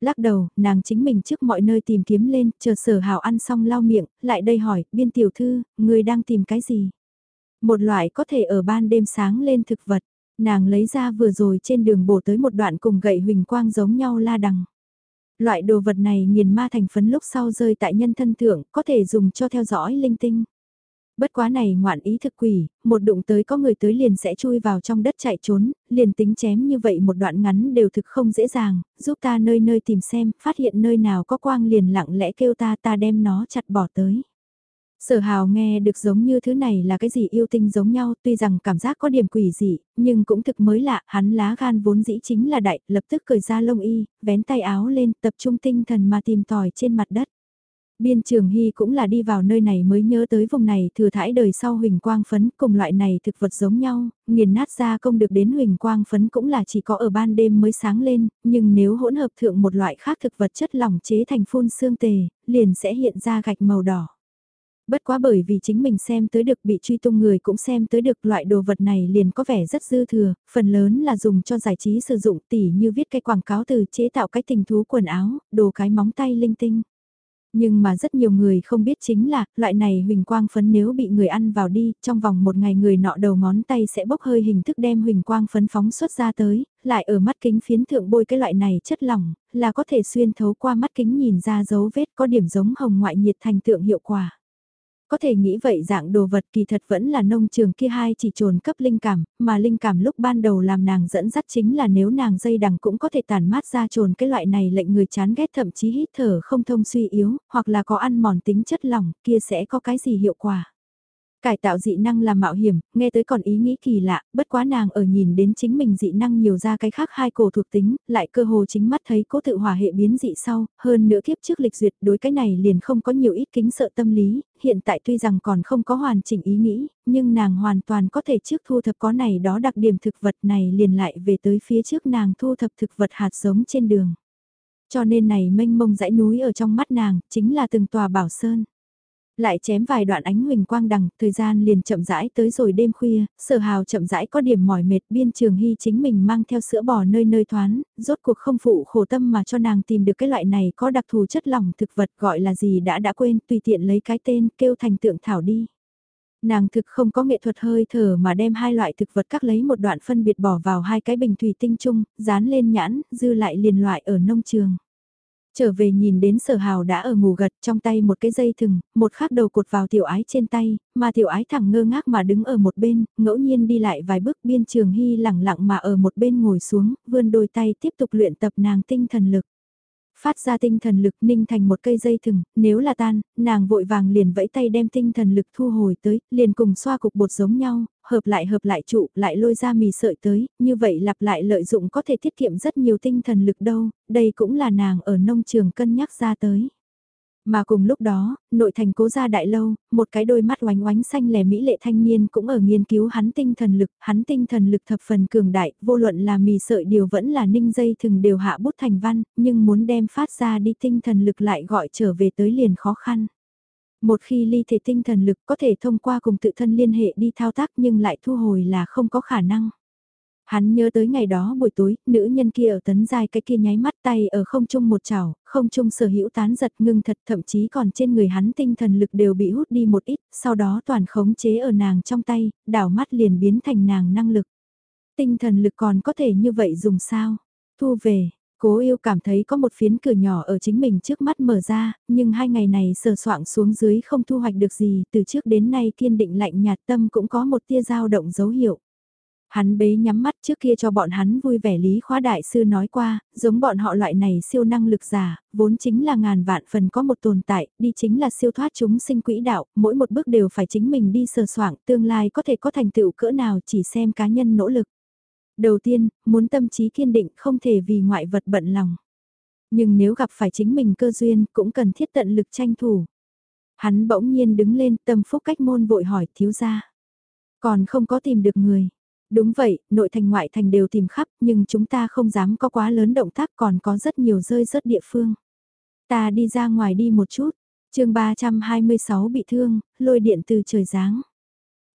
Lắc đầu, nàng chính mình trước mọi nơi tìm kiếm lên, chờ sở hào ăn xong lau miệng, lại đây hỏi, biên tiểu thư, người đang tìm cái gì? Một loại có thể ở ban đêm sáng lên thực vật, nàng lấy ra vừa rồi trên đường bổ tới một đoạn cùng gậy huỳnh quang giống nhau la đằng. Loại đồ vật này nghiền ma thành phấn lúc sau rơi tại nhân thân thượng, có thể dùng cho theo dõi linh tinh. Bất quá này ngoạn ý thực quỷ, một đụng tới có người tới liền sẽ chui vào trong đất chạy trốn, liền tính chém như vậy một đoạn ngắn đều thực không dễ dàng, giúp ta nơi nơi tìm xem, phát hiện nơi nào có quang liền lặng lẽ kêu ta ta đem nó chặt bỏ tới. Sở hào nghe được giống như thứ này là cái gì yêu tinh giống nhau, tuy rằng cảm giác có điểm quỷ dị, nhưng cũng thực mới lạ, hắn lá gan vốn dĩ chính là đại, lập tức cởi ra lông y, vén tay áo lên, tập trung tinh thần mà tìm tòi trên mặt đất. Biên trường hy cũng là đi vào nơi này mới nhớ tới vùng này thừa thải đời sau huỳnh quang phấn cùng loại này thực vật giống nhau, nghiền nát ra công được đến huỳnh quang phấn cũng là chỉ có ở ban đêm mới sáng lên, nhưng nếu hỗn hợp thượng một loại khác thực vật chất lỏng chế thành phun xương tề, liền sẽ hiện ra gạch màu đỏ. Bất quá bởi vì chính mình xem tới được bị truy tung người cũng xem tới được loại đồ vật này liền có vẻ rất dư thừa, phần lớn là dùng cho giải trí sử dụng tỉ như viết cái quảng cáo từ chế tạo cái tình thú quần áo, đồ cái móng tay linh tinh. Nhưng mà rất nhiều người không biết chính là, loại này huỳnh quang phấn nếu bị người ăn vào đi, trong vòng một ngày người nọ đầu ngón tay sẽ bốc hơi hình thức đem huỳnh quang phấn phóng xuất ra tới, lại ở mắt kính phiến thượng bôi cái loại này chất lỏng, là có thể xuyên thấu qua mắt kính nhìn ra dấu vết có điểm giống hồng ngoại nhiệt thành tượng hiệu quả. Có thể nghĩ vậy dạng đồ vật kỳ thật vẫn là nông trường kia hai chỉ trồn cấp linh cảm, mà linh cảm lúc ban đầu làm nàng dẫn dắt chính là nếu nàng dây đằng cũng có thể tàn mát ra trồn cái loại này lệnh người chán ghét thậm chí hít thở không thông suy yếu, hoặc là có ăn mòn tính chất lỏng, kia sẽ có cái gì hiệu quả. Cải tạo dị năng là mạo hiểm, nghe tới còn ý nghĩ kỳ lạ, bất quá nàng ở nhìn đến chính mình dị năng nhiều ra cái khác hai cổ thuộc tính, lại cơ hồ chính mắt thấy cố tự hỏa hệ biến dị sau, hơn nữa kiếp trước lịch duyệt đối cái này liền không có nhiều ít kính sợ tâm lý, hiện tại tuy rằng còn không có hoàn chỉnh ý nghĩ, nhưng nàng hoàn toàn có thể trước thu thập có này đó đặc điểm thực vật này liền lại về tới phía trước nàng thu thập thực vật hạt giống trên đường. Cho nên này mênh mông dãy núi ở trong mắt nàng, chính là từng tòa bảo sơn lại chém vài đoạn ánh huỳnh quang đằng, thời gian liền chậm rãi tới rồi đêm khuya, sở hào chậm rãi có điểm mỏi mệt biên trường hy chính mình mang theo sữa bò nơi nơi thoán, rốt cuộc không phụ khổ tâm mà cho nàng tìm được cái loại này có đặc thù chất lỏng thực vật gọi là gì đã đã quên, tùy tiện lấy cái tên kêu thành tượng thảo đi. Nàng thực không có nghệ thuật hơi thở mà đem hai loại thực vật các lấy một đoạn phân biệt bỏ vào hai cái bình thủy tinh chung, dán lên nhãn, dư lại liền loại ở nông trường. Trở về nhìn đến sở hào đã ở ngủ gật trong tay một cái dây thừng, một khắc đầu cột vào tiểu ái trên tay, mà tiểu ái thẳng ngơ ngác mà đứng ở một bên, ngẫu nhiên đi lại vài bước biên trường hy lẳng lặng mà ở một bên ngồi xuống, vươn đôi tay tiếp tục luyện tập nàng tinh thần lực phát ra tinh thần lực ninh thành một cây dây thừng, nếu là tan, nàng vội vàng liền vẫy tay đem tinh thần lực thu hồi tới, liền cùng xoa cục bột giống nhau, hợp lại hợp lại trụ, lại lôi ra mì sợi tới, như vậy lặp lại lợi dụng có thể tiết kiệm rất nhiều tinh thần lực đâu, đây cũng là nàng ở nông trường cân nhắc ra tới. Mà cùng lúc đó, nội thành cố gia đại lâu, một cái đôi mắt oánh oánh xanh lẻ mỹ lệ thanh niên cũng ở nghiên cứu hắn tinh thần lực, hắn tinh thần lực thập phần cường đại, vô luận là mì sợi điều vẫn là ninh dây thường đều hạ bút thành văn, nhưng muốn đem phát ra đi tinh thần lực lại gọi trở về tới liền khó khăn. Một khi ly thể tinh thần lực có thể thông qua cùng tự thân liên hệ đi thao tác nhưng lại thu hồi là không có khả năng. Hắn nhớ tới ngày đó buổi tối, nữ nhân kia ở tấn dài cái kia nháy mắt tay ở không trung một chảo, không trung sở hữu tán giật ngưng thật thậm chí còn trên người hắn tinh thần lực đều bị hút đi một ít, sau đó toàn khống chế ở nàng trong tay, đảo mắt liền biến thành nàng năng lực. Tinh thần lực còn có thể như vậy dùng sao? Thu về, Cố yêu cảm thấy có một phiến cửa nhỏ ở chính mình trước mắt mở ra, nhưng hai ngày này sờ soạng xuống dưới không thu hoạch được gì, từ trước đến nay kiên định lạnh nhạt tâm cũng có một tia dao động dấu hiệu. Hắn bế nhắm mắt trước kia cho bọn hắn vui vẻ lý khóa đại sư nói qua, giống bọn họ loại này siêu năng lực giả, vốn chính là ngàn vạn phần có một tồn tại, đi chính là siêu thoát chúng sinh quỹ đạo, mỗi một bước đều phải chính mình đi sờ soạng, tương lai có thể có thành tựu cỡ nào chỉ xem cá nhân nỗ lực. Đầu tiên, muốn tâm trí kiên định không thể vì ngoại vật bận lòng. Nhưng nếu gặp phải chính mình cơ duyên cũng cần thiết tận lực tranh thủ. Hắn bỗng nhiên đứng lên tâm phúc cách môn vội hỏi thiếu gia. Còn không có tìm được người. Đúng vậy, nội thành ngoại thành đều tìm khắp nhưng chúng ta không dám có quá lớn động tác còn có rất nhiều rơi rớt địa phương. Ta đi ra ngoài đi một chút, chương 326 bị thương, lôi điện từ trời giáng.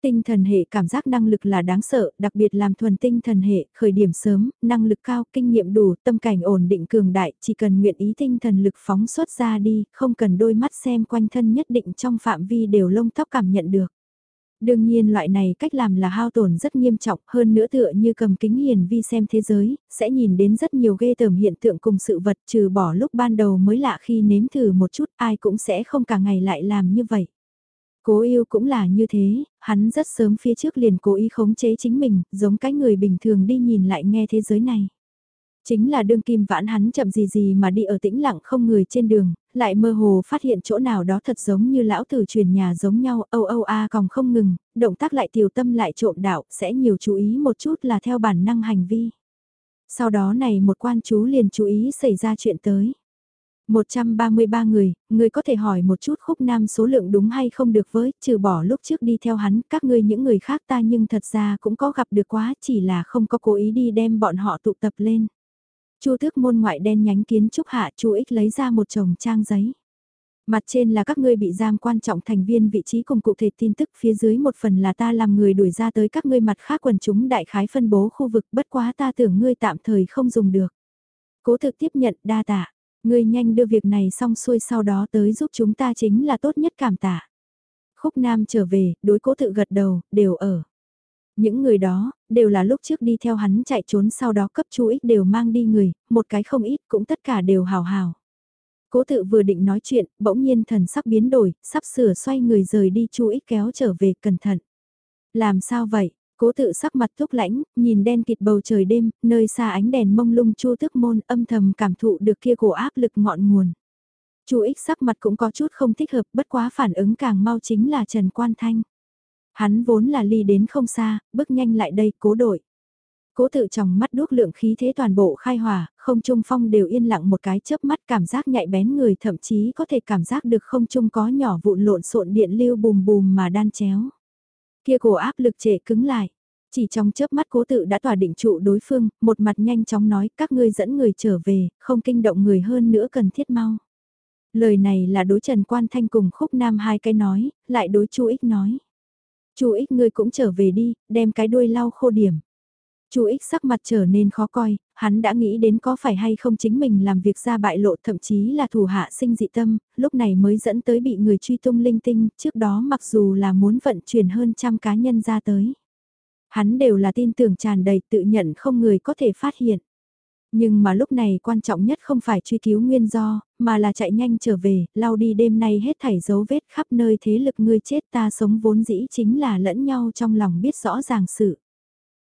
Tinh thần hệ cảm giác năng lực là đáng sợ, đặc biệt làm thuần tinh thần hệ, khởi điểm sớm, năng lực cao, kinh nghiệm đủ, tâm cảnh ổn định cường đại, chỉ cần nguyện ý tinh thần lực phóng xuất ra đi, không cần đôi mắt xem quanh thân nhất định trong phạm vi đều lông tóc cảm nhận được. Đương nhiên loại này cách làm là hao tổn rất nghiêm trọng hơn nữa tựa như cầm kính hiền vi xem thế giới, sẽ nhìn đến rất nhiều ghê tởm hiện tượng cùng sự vật trừ bỏ lúc ban đầu mới lạ khi nếm thử một chút ai cũng sẽ không cả ngày lại làm như vậy. Cố yêu cũng là như thế, hắn rất sớm phía trước liền cố ý khống chế chính mình, giống cái người bình thường đi nhìn lại nghe thế giới này. Chính là đương kim vãn hắn chậm gì gì mà đi ở tĩnh lặng không người trên đường, lại mơ hồ phát hiện chỗ nào đó thật giống như lão tử truyền nhà giống nhau, âu âu a còn không ngừng, động tác lại tiểu tâm lại trộm đạo, sẽ nhiều chú ý một chút là theo bản năng hành vi. Sau đó này một quan chú liền chú ý xảy ra chuyện tới. 133 người, người có thể hỏi một chút khúc nam số lượng đúng hay không được với, trừ bỏ lúc trước đi theo hắn, các ngươi những người khác ta nhưng thật ra cũng có gặp được quá, chỉ là không có cố ý đi đem bọn họ tụ tập lên. Chu tước môn ngoại đen nhánh kiến trúc hạ chu ích lấy ra một chồng trang giấy. Mặt trên là các ngươi bị giam quan trọng thành viên vị trí cùng cụ thể tin tức phía dưới một phần là ta làm người đuổi ra tới các ngươi mặt khác quần chúng đại khái phân bố khu vực bất quá ta tưởng ngươi tạm thời không dùng được. Cố thực tiếp nhận đa tạ, ngươi nhanh đưa việc này xong xuôi sau đó tới giúp chúng ta chính là tốt nhất cảm tạ. Khúc Nam trở về, đối cố tự gật đầu, đều ở. Những người đó, đều là lúc trước đi theo hắn chạy trốn sau đó cấp chú ích đều mang đi người, một cái không ít cũng tất cả đều hào hào. Cố tự vừa định nói chuyện, bỗng nhiên thần sắc biến đổi, sắp sửa xoay người rời đi chú ích kéo trở về cẩn thận. Làm sao vậy? Cố tự sắc mặt thúc lãnh, nhìn đen kịt bầu trời đêm, nơi xa ánh đèn mông lung chu thức môn âm thầm cảm thụ được kia cổ áp lực ngọn nguồn. Chu ích sắc mặt cũng có chút không thích hợp, bất quá phản ứng càng mau chính là Trần Quan Thanh. Hắn vốn là ly đến không xa, bước nhanh lại đây, cố đội. Cố tự trong mắt đuốc lượng khí thế toàn bộ khai hỏa, không trung phong đều yên lặng một cái chớp mắt cảm giác nhạy bén người thậm chí có thể cảm giác được không trung có nhỏ vụn lộn xộn điện lưu bùm bùm mà đan chéo. Kia cổ áp lực trệ cứng lại. Chỉ trong chớp mắt cố tự đã tỏa định trụ đối phương, một mặt nhanh chóng nói các ngươi dẫn người trở về, không kinh động người hơn nữa cần thiết mau. Lời này là đối Trần Quan Thanh cùng khúc nam hai cái nói, lại đối Chu Ích nói. Chu ích ngươi cũng trở về đi, đem cái đuôi lau khô điểm. Chu ích sắc mặt trở nên khó coi, hắn đã nghĩ đến có phải hay không chính mình làm việc ra bại lộ thậm chí là thủ hạ sinh dị tâm, lúc này mới dẫn tới bị người truy tung linh tinh, trước đó mặc dù là muốn vận chuyển hơn trăm cá nhân ra tới. Hắn đều là tin tưởng tràn đầy tự nhận không người có thể phát hiện. Nhưng mà lúc này quan trọng nhất không phải truy cứu nguyên do, mà là chạy nhanh trở về, lau đi đêm nay hết thảy dấu vết khắp nơi thế lực ngươi chết ta sống vốn dĩ chính là lẫn nhau trong lòng biết rõ ràng sự.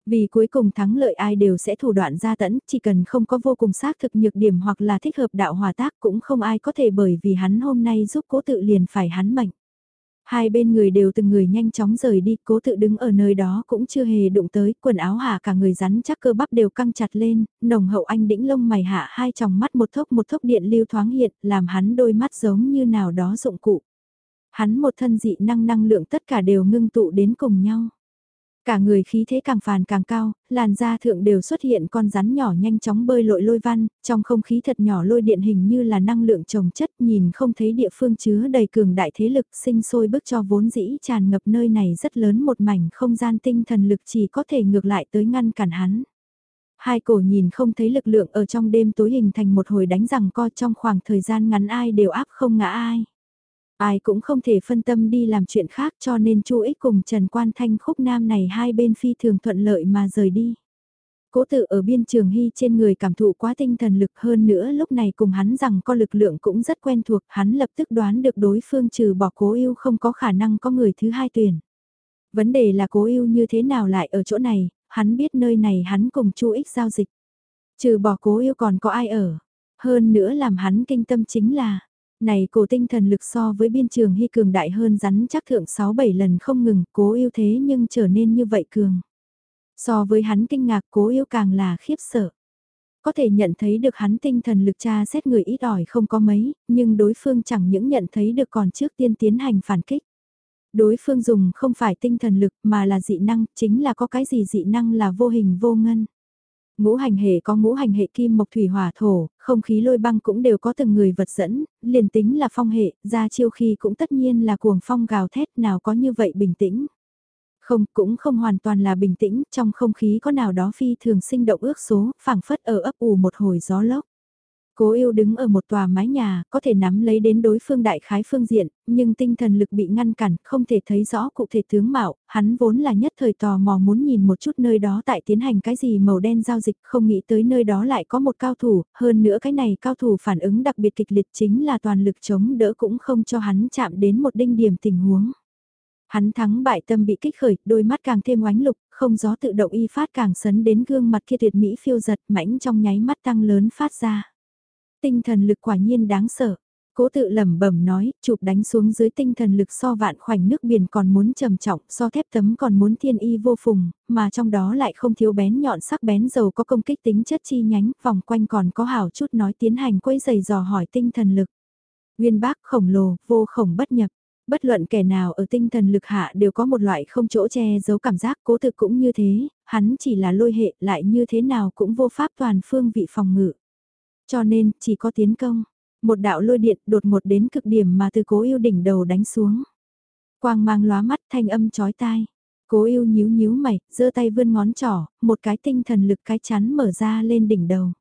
Vì cuối cùng thắng lợi ai đều sẽ thủ đoạn ra tẫn, chỉ cần không có vô cùng xác thực nhược điểm hoặc là thích hợp đạo hòa tác cũng không ai có thể bởi vì hắn hôm nay giúp cố tự liền phải hắn mạnh. Hai bên người đều từng người nhanh chóng rời đi, cố tự đứng ở nơi đó cũng chưa hề đụng tới, quần áo hạ cả người rắn chắc cơ bắp đều căng chặt lên, nồng hậu anh đĩnh lông mày hạ hai tròng mắt một thốc một thốc điện lưu thoáng hiện, làm hắn đôi mắt giống như nào đó dụng cụ. Hắn một thân dị năng năng lượng tất cả đều ngưng tụ đến cùng nhau. Cả người khí thế càng phàn càng cao, làn da thượng đều xuất hiện con rắn nhỏ nhanh chóng bơi lội lôi văn, trong không khí thật nhỏ lôi điện hình như là năng lượng trồng chất nhìn không thấy địa phương chứa đầy cường đại thế lực sinh sôi bức cho vốn dĩ tràn ngập nơi này rất lớn một mảnh không gian tinh thần lực chỉ có thể ngược lại tới ngăn cản hắn. Hai cổ nhìn không thấy lực lượng ở trong đêm tối hình thành một hồi đánh rằng co trong khoảng thời gian ngắn ai đều áp không ngã ai. Ai cũng không thể phân tâm đi làm chuyện khác cho nên Chu Ích cùng Trần Quan Thanh khúc nam này hai bên phi thường thuận lợi mà rời đi. Cố tự ở biên trường hy trên người cảm thụ quá tinh thần lực hơn nữa lúc này cùng hắn rằng có lực lượng cũng rất quen thuộc, hắn lập tức đoán được đối phương trừ bỏ cố yêu không có khả năng có người thứ hai tuyển. Vấn đề là cố yêu như thế nào lại ở chỗ này, hắn biết nơi này hắn cùng Chu Ích giao dịch. Trừ bỏ cố yêu còn có ai ở. Hơn nữa làm hắn kinh tâm chính là, này cổ tinh thần lực so với biên trường hy cường đại hơn rắn chắc thượng 6-7 lần không ngừng, cố yêu thế nhưng trở nên như vậy cường. So với hắn kinh ngạc cố yêu càng là khiếp sợ. Có thể nhận thấy được hắn tinh thần lực tra xét người ít ỏi không có mấy, nhưng đối phương chẳng những nhận thấy được còn trước tiên tiến hành phản kích. Đối phương dùng không phải tinh thần lực mà là dị năng, chính là có cái gì dị năng là vô hình vô ngân. Ngũ hành hệ có ngũ hành hệ kim mộc thủy hỏa thổ, không khí lôi băng cũng đều có từng người vật dẫn, liền tính là phong hệ, ra chiêu khi cũng tất nhiên là cuồng phong gào thét nào có như vậy bình tĩnh. Không, cũng không hoàn toàn là bình tĩnh, trong không khí có nào đó phi thường sinh động ước số, phảng phất ở ấp ủ một hồi gió lốc. Cố yêu đứng ở một tòa mái nhà, có thể nắm lấy đến đối phương đại khái phương diện, nhưng tinh thần lực bị ngăn cản, không thể thấy rõ cụ thể tướng mạo, hắn vốn là nhất thời tò mò muốn nhìn một chút nơi đó tại tiến hành cái gì màu đen giao dịch, không nghĩ tới nơi đó lại có một cao thủ, hơn nữa cái này cao thủ phản ứng đặc biệt kịch liệt chính là toàn lực chống đỡ cũng không cho hắn chạm đến một đinh điểm tình huống. Hắn thắng bại tâm bị kích khởi, đôi mắt càng thêm oánh lục, không gió tự động y phát càng sấn đến gương mặt kia tuyệt mỹ phiêu giật mãnh trong nháy mắt tăng lớn phát ra. Tinh thần lực quả nhiên đáng sợ. Cố tự lẩm bẩm nói, chụp đánh xuống dưới tinh thần lực so vạn khoảnh nước biển còn muốn trầm trọng, so thép tấm còn muốn thiên y vô phùng, mà trong đó lại không thiếu bén nhọn sắc bén dầu có công kích tính chất chi nhánh, vòng quanh còn có hảo chút nói tiến hành quấy giày dò hỏi tinh thần lực. Nguyên bác khổng lồ, vô khổng bất nhập. Bất luận kẻ nào ở tinh thần lực hạ đều có một loại không chỗ che giấu cảm giác cố thực cũng như thế, hắn chỉ là lôi hệ lại như thế nào cũng vô pháp toàn phương vị phòng ngự. Cho nên, chỉ có tiến công. Một đạo lôi điện đột một đến cực điểm mà từ cố yêu đỉnh đầu đánh xuống. Quang mang lóa mắt thanh âm chói tai. Cố yêu nhíu nhíu mày, giơ tay vươn ngón trỏ, một cái tinh thần lực cái chắn mở ra lên đỉnh đầu.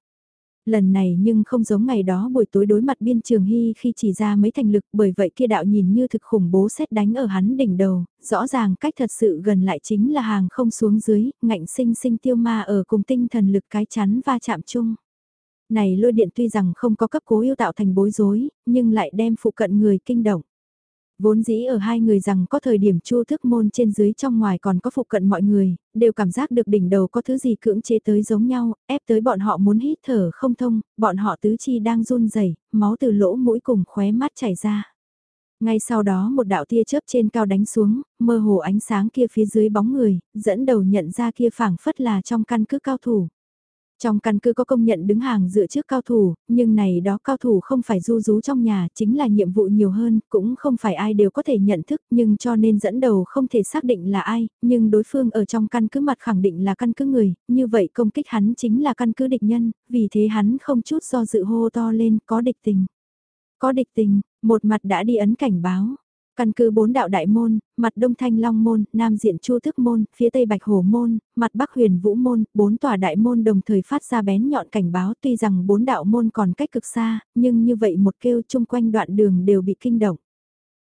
Lần này nhưng không giống ngày đó buổi tối đối mặt biên trường hy khi chỉ ra mấy thành lực bởi vậy kia đạo nhìn như thực khủng bố xét đánh ở hắn đỉnh đầu, rõ ràng cách thật sự gần lại chính là hàng không xuống dưới, ngạnh sinh sinh tiêu ma ở cùng tinh thần lực cái chắn va chạm chung. Này lôi điện tuy rằng không có cấp cố yêu tạo thành bối rối, nhưng lại đem phụ cận người kinh động. Vốn dĩ ở hai người rằng có thời điểm chu thức môn trên dưới trong ngoài còn có phụ cận mọi người, đều cảm giác được đỉnh đầu có thứ gì cưỡng chế tới giống nhau, ép tới bọn họ muốn hít thở không thông, bọn họ tứ chi đang run rẩy máu từ lỗ mũi cùng khóe mắt chảy ra. Ngay sau đó một đạo tia chớp trên cao đánh xuống, mơ hồ ánh sáng kia phía dưới bóng người, dẫn đầu nhận ra kia phảng phất là trong căn cứ cao thủ. Trong căn cứ có công nhận đứng hàng dựa trước cao thủ, nhưng này đó cao thủ không phải du rú trong nhà, chính là nhiệm vụ nhiều hơn, cũng không phải ai đều có thể nhận thức, nhưng cho nên dẫn đầu không thể xác định là ai, nhưng đối phương ở trong căn cứ mặt khẳng định là căn cứ người, như vậy công kích hắn chính là căn cứ địch nhân, vì thế hắn không chút do dự hô to lên, có địch tình. Có địch tình, một mặt đã đi ấn cảnh báo. Căn cứ bốn đạo đại môn, mặt đông thanh long môn, nam diện chu thức môn, phía tây bạch hồ môn, mặt bắc huyền vũ môn, bốn tòa đại môn đồng thời phát ra bén nhọn cảnh báo tuy rằng bốn đạo môn còn cách cực xa, nhưng như vậy một kêu chung quanh đoạn đường đều bị kinh động.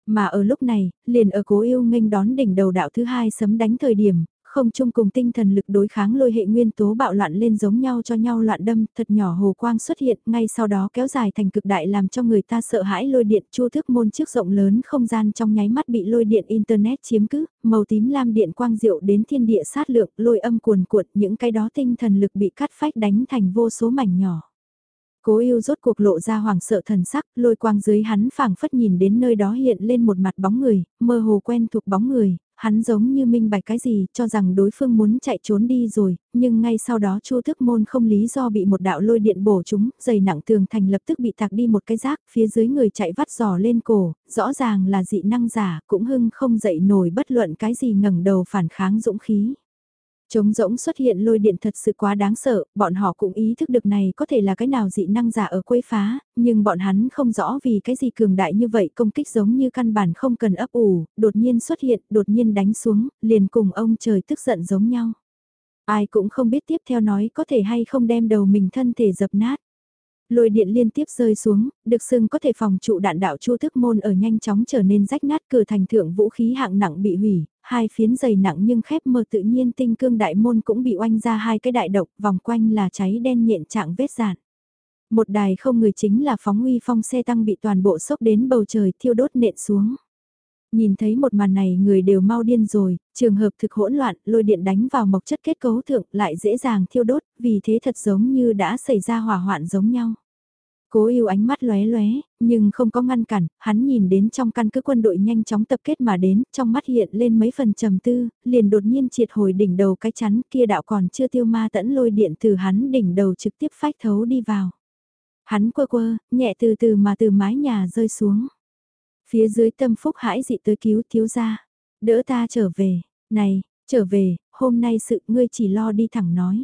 Mà ở lúc này, liền ở cố yêu nghênh đón đỉnh đầu đạo thứ hai sấm đánh thời điểm, không chung cùng tinh thần lực đối kháng lôi hệ nguyên tố bạo loạn lên giống nhau cho nhau loạn đâm, thật nhỏ hồ quang xuất hiện, ngay sau đó kéo dài thành cực đại làm cho người ta sợ hãi lôi điện chu thức môn trước rộng lớn không gian trong nháy mắt bị lôi điện internet chiếm cứ, màu tím lam điện quang diệu đến thiên địa sát lượng, lôi âm cuồn cuộn, những cái đó tinh thần lực bị cắt phách đánh thành vô số mảnh nhỏ. Cố yêu rốt cuộc lộ ra hoàng sợ thần sắc, lôi quang dưới hắn phảng phất nhìn đến nơi đó hiện lên một mặt bóng người, mơ hồ quen thuộc bóng người, hắn giống như minh bạch cái gì, cho rằng đối phương muốn chạy trốn đi rồi, nhưng ngay sau đó chu thức môn không lý do bị một đạo lôi điện bổ chúng, dày nặng tường thành lập tức bị tạc đi một cái rác, phía dưới người chạy vắt giò lên cổ, rõ ràng là dị năng giả, cũng hưng không dậy nổi bất luận cái gì ngẩng đầu phản kháng dũng khí. Trống rỗng xuất hiện lôi điện thật sự quá đáng sợ, bọn họ cũng ý thức được này có thể là cái nào dị năng giả ở quấy phá, nhưng bọn hắn không rõ vì cái gì cường đại như vậy công kích giống như căn bản không cần ấp ủ, đột nhiên xuất hiện, đột nhiên đánh xuống, liền cùng ông trời tức giận giống nhau. Ai cũng không biết tiếp theo nói có thể hay không đem đầu mình thân thể dập nát. Lôi điện liên tiếp rơi xuống, được xưng có thể phòng trụ đạn đạo chu thức môn ở nhanh chóng trở nên rách nát cửa thành thượng vũ khí hạng nặng bị hủy, hai phiến dày nặng nhưng khép mờ tự nhiên tinh cương đại môn cũng bị oanh ra hai cái đại độc, vòng quanh là cháy đen nhện trạng vết dạn. Một đài không người chính là phóng uy phong xe tăng bị toàn bộ sốc đến bầu trời thiêu đốt nện xuống. Nhìn thấy một màn này người đều mau điên rồi, trường hợp thực hỗn loạn, lôi điện đánh vào mộc chất kết cấu thượng lại dễ dàng thiêu đốt, vì thế thật giống như đã xảy ra hỏa hoạn giống nhau. Cố yêu ánh mắt lóe lóe, nhưng không có ngăn cản, hắn nhìn đến trong căn cứ quân đội nhanh chóng tập kết mà đến, trong mắt hiện lên mấy phần trầm tư, liền đột nhiên triệt hồi đỉnh đầu cái chắn kia đạo còn chưa tiêu ma tẫn lôi điện từ hắn đỉnh đầu trực tiếp phách thấu đi vào. Hắn quơ quơ, nhẹ từ từ mà từ mái nhà rơi xuống. Phía dưới tâm phúc hãi dị tới cứu thiếu gia, đỡ ta trở về, này, trở về, hôm nay sự ngươi chỉ lo đi thẳng nói.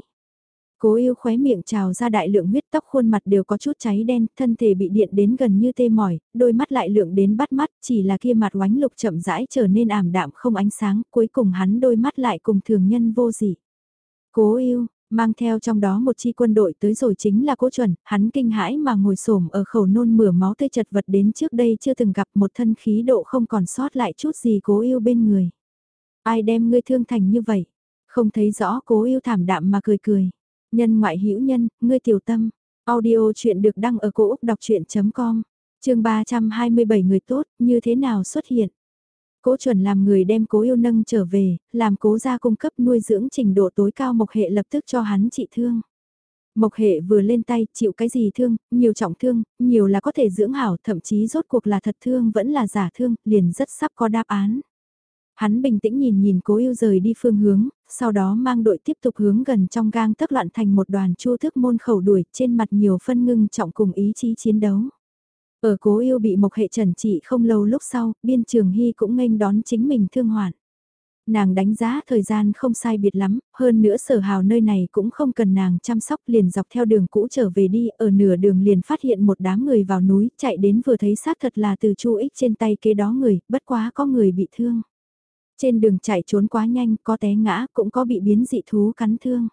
Cố yêu khóe miệng trào ra đại lượng huyết tóc khuôn mặt đều có chút cháy đen, thân thể bị điện đến gần như tê mỏi, đôi mắt lại lượng đến bắt mắt, chỉ là kia mặt oánh lục chậm rãi trở nên ảm đạm không ánh sáng, cuối cùng hắn đôi mắt lại cùng thường nhân vô dị. Cố yêu, mang theo trong đó một chi quân đội tới rồi chính là cố chuẩn, hắn kinh hãi mà ngồi xổm ở khẩu nôn mửa máu tươi chật vật đến trước đây chưa từng gặp một thân khí độ không còn sót lại chút gì cố yêu bên người. Ai đem ngươi thương thành như vậy? Không thấy rõ cố yêu thảm đạm mà cười cười. Nhân ngoại hữu nhân, ngươi tiểu tâm. Audio chuyện được đăng ở cổ Úc đọc chuyện.com. Trường 327 người tốt, như thế nào xuất hiện? Cố chuẩn làm người đem cố yêu nâng trở về, làm cố gia cung cấp nuôi dưỡng trình độ tối cao mộc hệ lập tức cho hắn trị thương. Mộc hệ vừa lên tay, chịu cái gì thương, nhiều trọng thương, nhiều là có thể dưỡng hảo, thậm chí rốt cuộc là thật thương vẫn là giả thương, liền rất sắp có đáp án. Hắn bình tĩnh nhìn nhìn cố yêu rời đi phương hướng, sau đó mang đội tiếp tục hướng gần trong gang tấc loạn thành một đoàn chu thức môn khẩu đuổi trên mặt nhiều phân ngưng trọng cùng ý chí chiến đấu. Ở cố yêu bị mộc hệ trần trị không lâu lúc sau, biên trường hy cũng nghênh đón chính mình thương hoạn. Nàng đánh giá thời gian không sai biệt lắm, hơn nữa sở hào nơi này cũng không cần nàng chăm sóc liền dọc theo đường cũ trở về đi, ở nửa đường liền phát hiện một đám người vào núi, chạy đến vừa thấy xác thật là từ chu ích trên tay kế đó người, bất quá có người bị thương. Trên đường chạy trốn quá nhanh, có té ngã, cũng có bị biến dị thú cắn thương.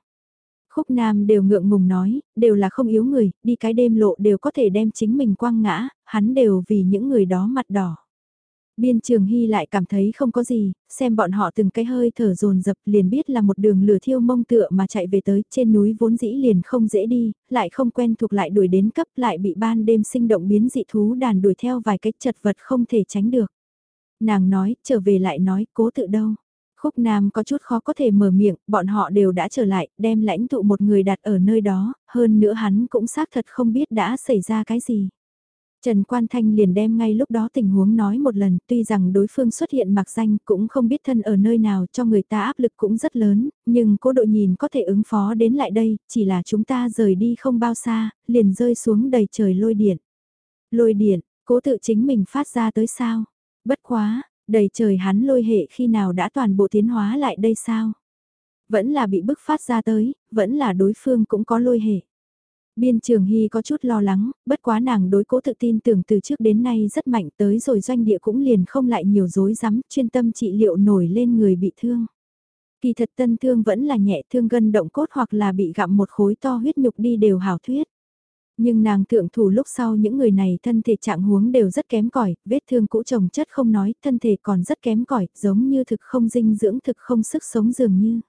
Khúc Nam đều ngượng ngùng nói, đều là không yếu người, đi cái đêm lộ đều có thể đem chính mình quăng ngã, hắn đều vì những người đó mặt đỏ. Biên trường Hy lại cảm thấy không có gì, xem bọn họ từng cái hơi thở dồn dập liền biết là một đường lửa thiêu mông tựa mà chạy về tới trên núi vốn dĩ liền không dễ đi, lại không quen thuộc lại đuổi đến cấp lại bị ban đêm sinh động biến dị thú đàn đuổi theo vài cách chật vật không thể tránh được. Nàng nói, trở về lại nói, cố tự đâu. Khúc Nam có chút khó có thể mở miệng, bọn họ đều đã trở lại, đem lãnh tụ một người đặt ở nơi đó, hơn nữa hắn cũng xác thật không biết đã xảy ra cái gì. Trần Quan Thanh liền đem ngay lúc đó tình huống nói một lần, tuy rằng đối phương xuất hiện mặc danh cũng không biết thân ở nơi nào cho người ta áp lực cũng rất lớn, nhưng cố đội nhìn có thể ứng phó đến lại đây, chỉ là chúng ta rời đi không bao xa, liền rơi xuống đầy trời lôi điện. Lôi điện, cố tự chính mình phát ra tới sao? Bất quá, đầy trời hắn lôi hệ khi nào đã toàn bộ tiến hóa lại đây sao? Vẫn là bị bức phát ra tới, vẫn là đối phương cũng có lôi hệ. Biên trường Hy có chút lo lắng, bất quá nàng đối cố tự tin tưởng từ trước đến nay rất mạnh tới rồi doanh địa cũng liền không lại nhiều dối rắm chuyên tâm trị liệu nổi lên người bị thương. Kỳ thật tân thương vẫn là nhẹ thương gân động cốt hoặc là bị gặm một khối to huyết nhục đi đều hảo thuyết. Nhưng nàng thượng thủ lúc sau những người này thân thể trạng huống đều rất kém cỏi vết thương cũ trồng chất không nói, thân thể còn rất kém cỏi giống như thực không dinh dưỡng thực không sức sống dường như.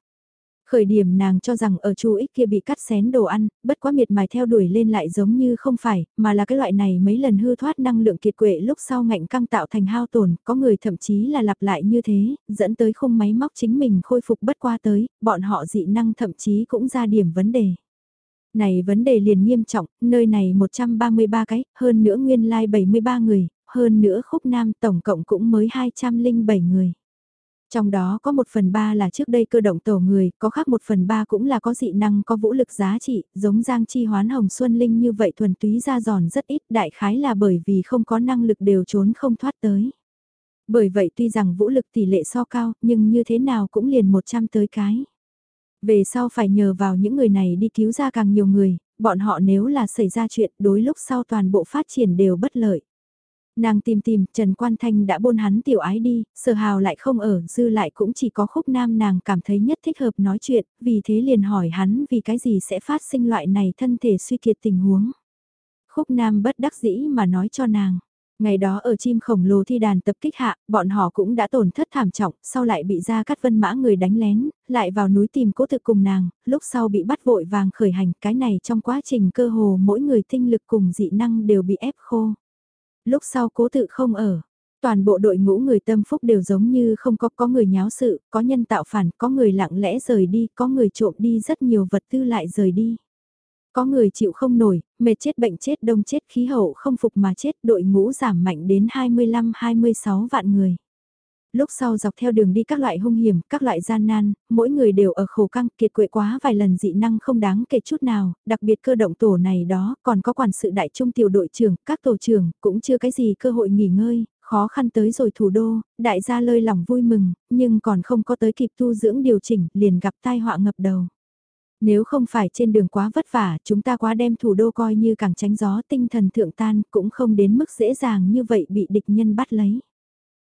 Khởi điểm nàng cho rằng ở chu ích kia bị cắt xén đồ ăn, bất quá miệt mài theo đuổi lên lại giống như không phải, mà là cái loại này mấy lần hư thoát năng lượng kiệt quệ lúc sau ngạnh căng tạo thành hao tổn, có người thậm chí là lặp lại như thế, dẫn tới khung máy móc chính mình khôi phục bất qua tới, bọn họ dị năng thậm chí cũng ra điểm vấn đề. Này vấn đề liền nghiêm trọng, nơi này 133 cái, hơn nữa nguyên lai like 73 người, hơn nữa khúc nam tổng cộng cũng mới 207 người. Trong đó có một phần ba là trước đây cơ động tổ người, có khác một phần ba cũng là có dị năng có vũ lực giá trị, giống Giang Chi Hoán Hồng Xuân Linh như vậy thuần túy ra giòn rất ít, đại khái là bởi vì không có năng lực đều trốn không thoát tới. Bởi vậy tuy rằng vũ lực tỷ lệ so cao, nhưng như thế nào cũng liền 100 tới cái. Về sau phải nhờ vào những người này đi cứu ra càng nhiều người, bọn họ nếu là xảy ra chuyện đối lúc sau toàn bộ phát triển đều bất lợi. Nàng tìm tìm, Trần Quan Thanh đã buôn hắn tiểu ái đi, sở hào lại không ở, dư lại cũng chỉ có khúc nam nàng cảm thấy nhất thích hợp nói chuyện, vì thế liền hỏi hắn vì cái gì sẽ phát sinh loại này thân thể suy kiệt tình huống. Khúc nam bất đắc dĩ mà nói cho nàng. Ngày đó ở chim khổng lồ thi đàn tập kích hạ, bọn họ cũng đã tổn thất thảm trọng, sau lại bị ra cắt vân mã người đánh lén, lại vào núi tìm cố thực cùng nàng, lúc sau bị bắt vội vàng khởi hành, cái này trong quá trình cơ hồ mỗi người tinh lực cùng dị năng đều bị ép khô. Lúc sau cố tự không ở, toàn bộ đội ngũ người tâm phúc đều giống như không có có người nháo sự, có nhân tạo phản, có người lặng lẽ rời đi, có người trộm đi rất nhiều vật tư lại rời đi. Có người chịu không nổi, mệt chết bệnh chết đông chết khí hậu không phục mà chết đội ngũ giảm mạnh đến 25-26 vạn người. Lúc sau dọc theo đường đi các loại hung hiểm, các loại gian nan, mỗi người đều ở khổ căng kiệt quệ quá vài lần dị năng không đáng kể chút nào, đặc biệt cơ động tổ này đó, còn có quản sự đại trung tiểu đội trưởng, các tổ trưởng, cũng chưa cái gì cơ hội nghỉ ngơi, khó khăn tới rồi thủ đô, đại gia lơi lòng vui mừng, nhưng còn không có tới kịp tu dưỡng điều chỉnh, liền gặp tai họa ngập đầu. Nếu không phải trên đường quá vất vả, chúng ta quá đem thủ đô coi như càng tránh gió tinh thần thượng tan, cũng không đến mức dễ dàng như vậy bị địch nhân bắt lấy.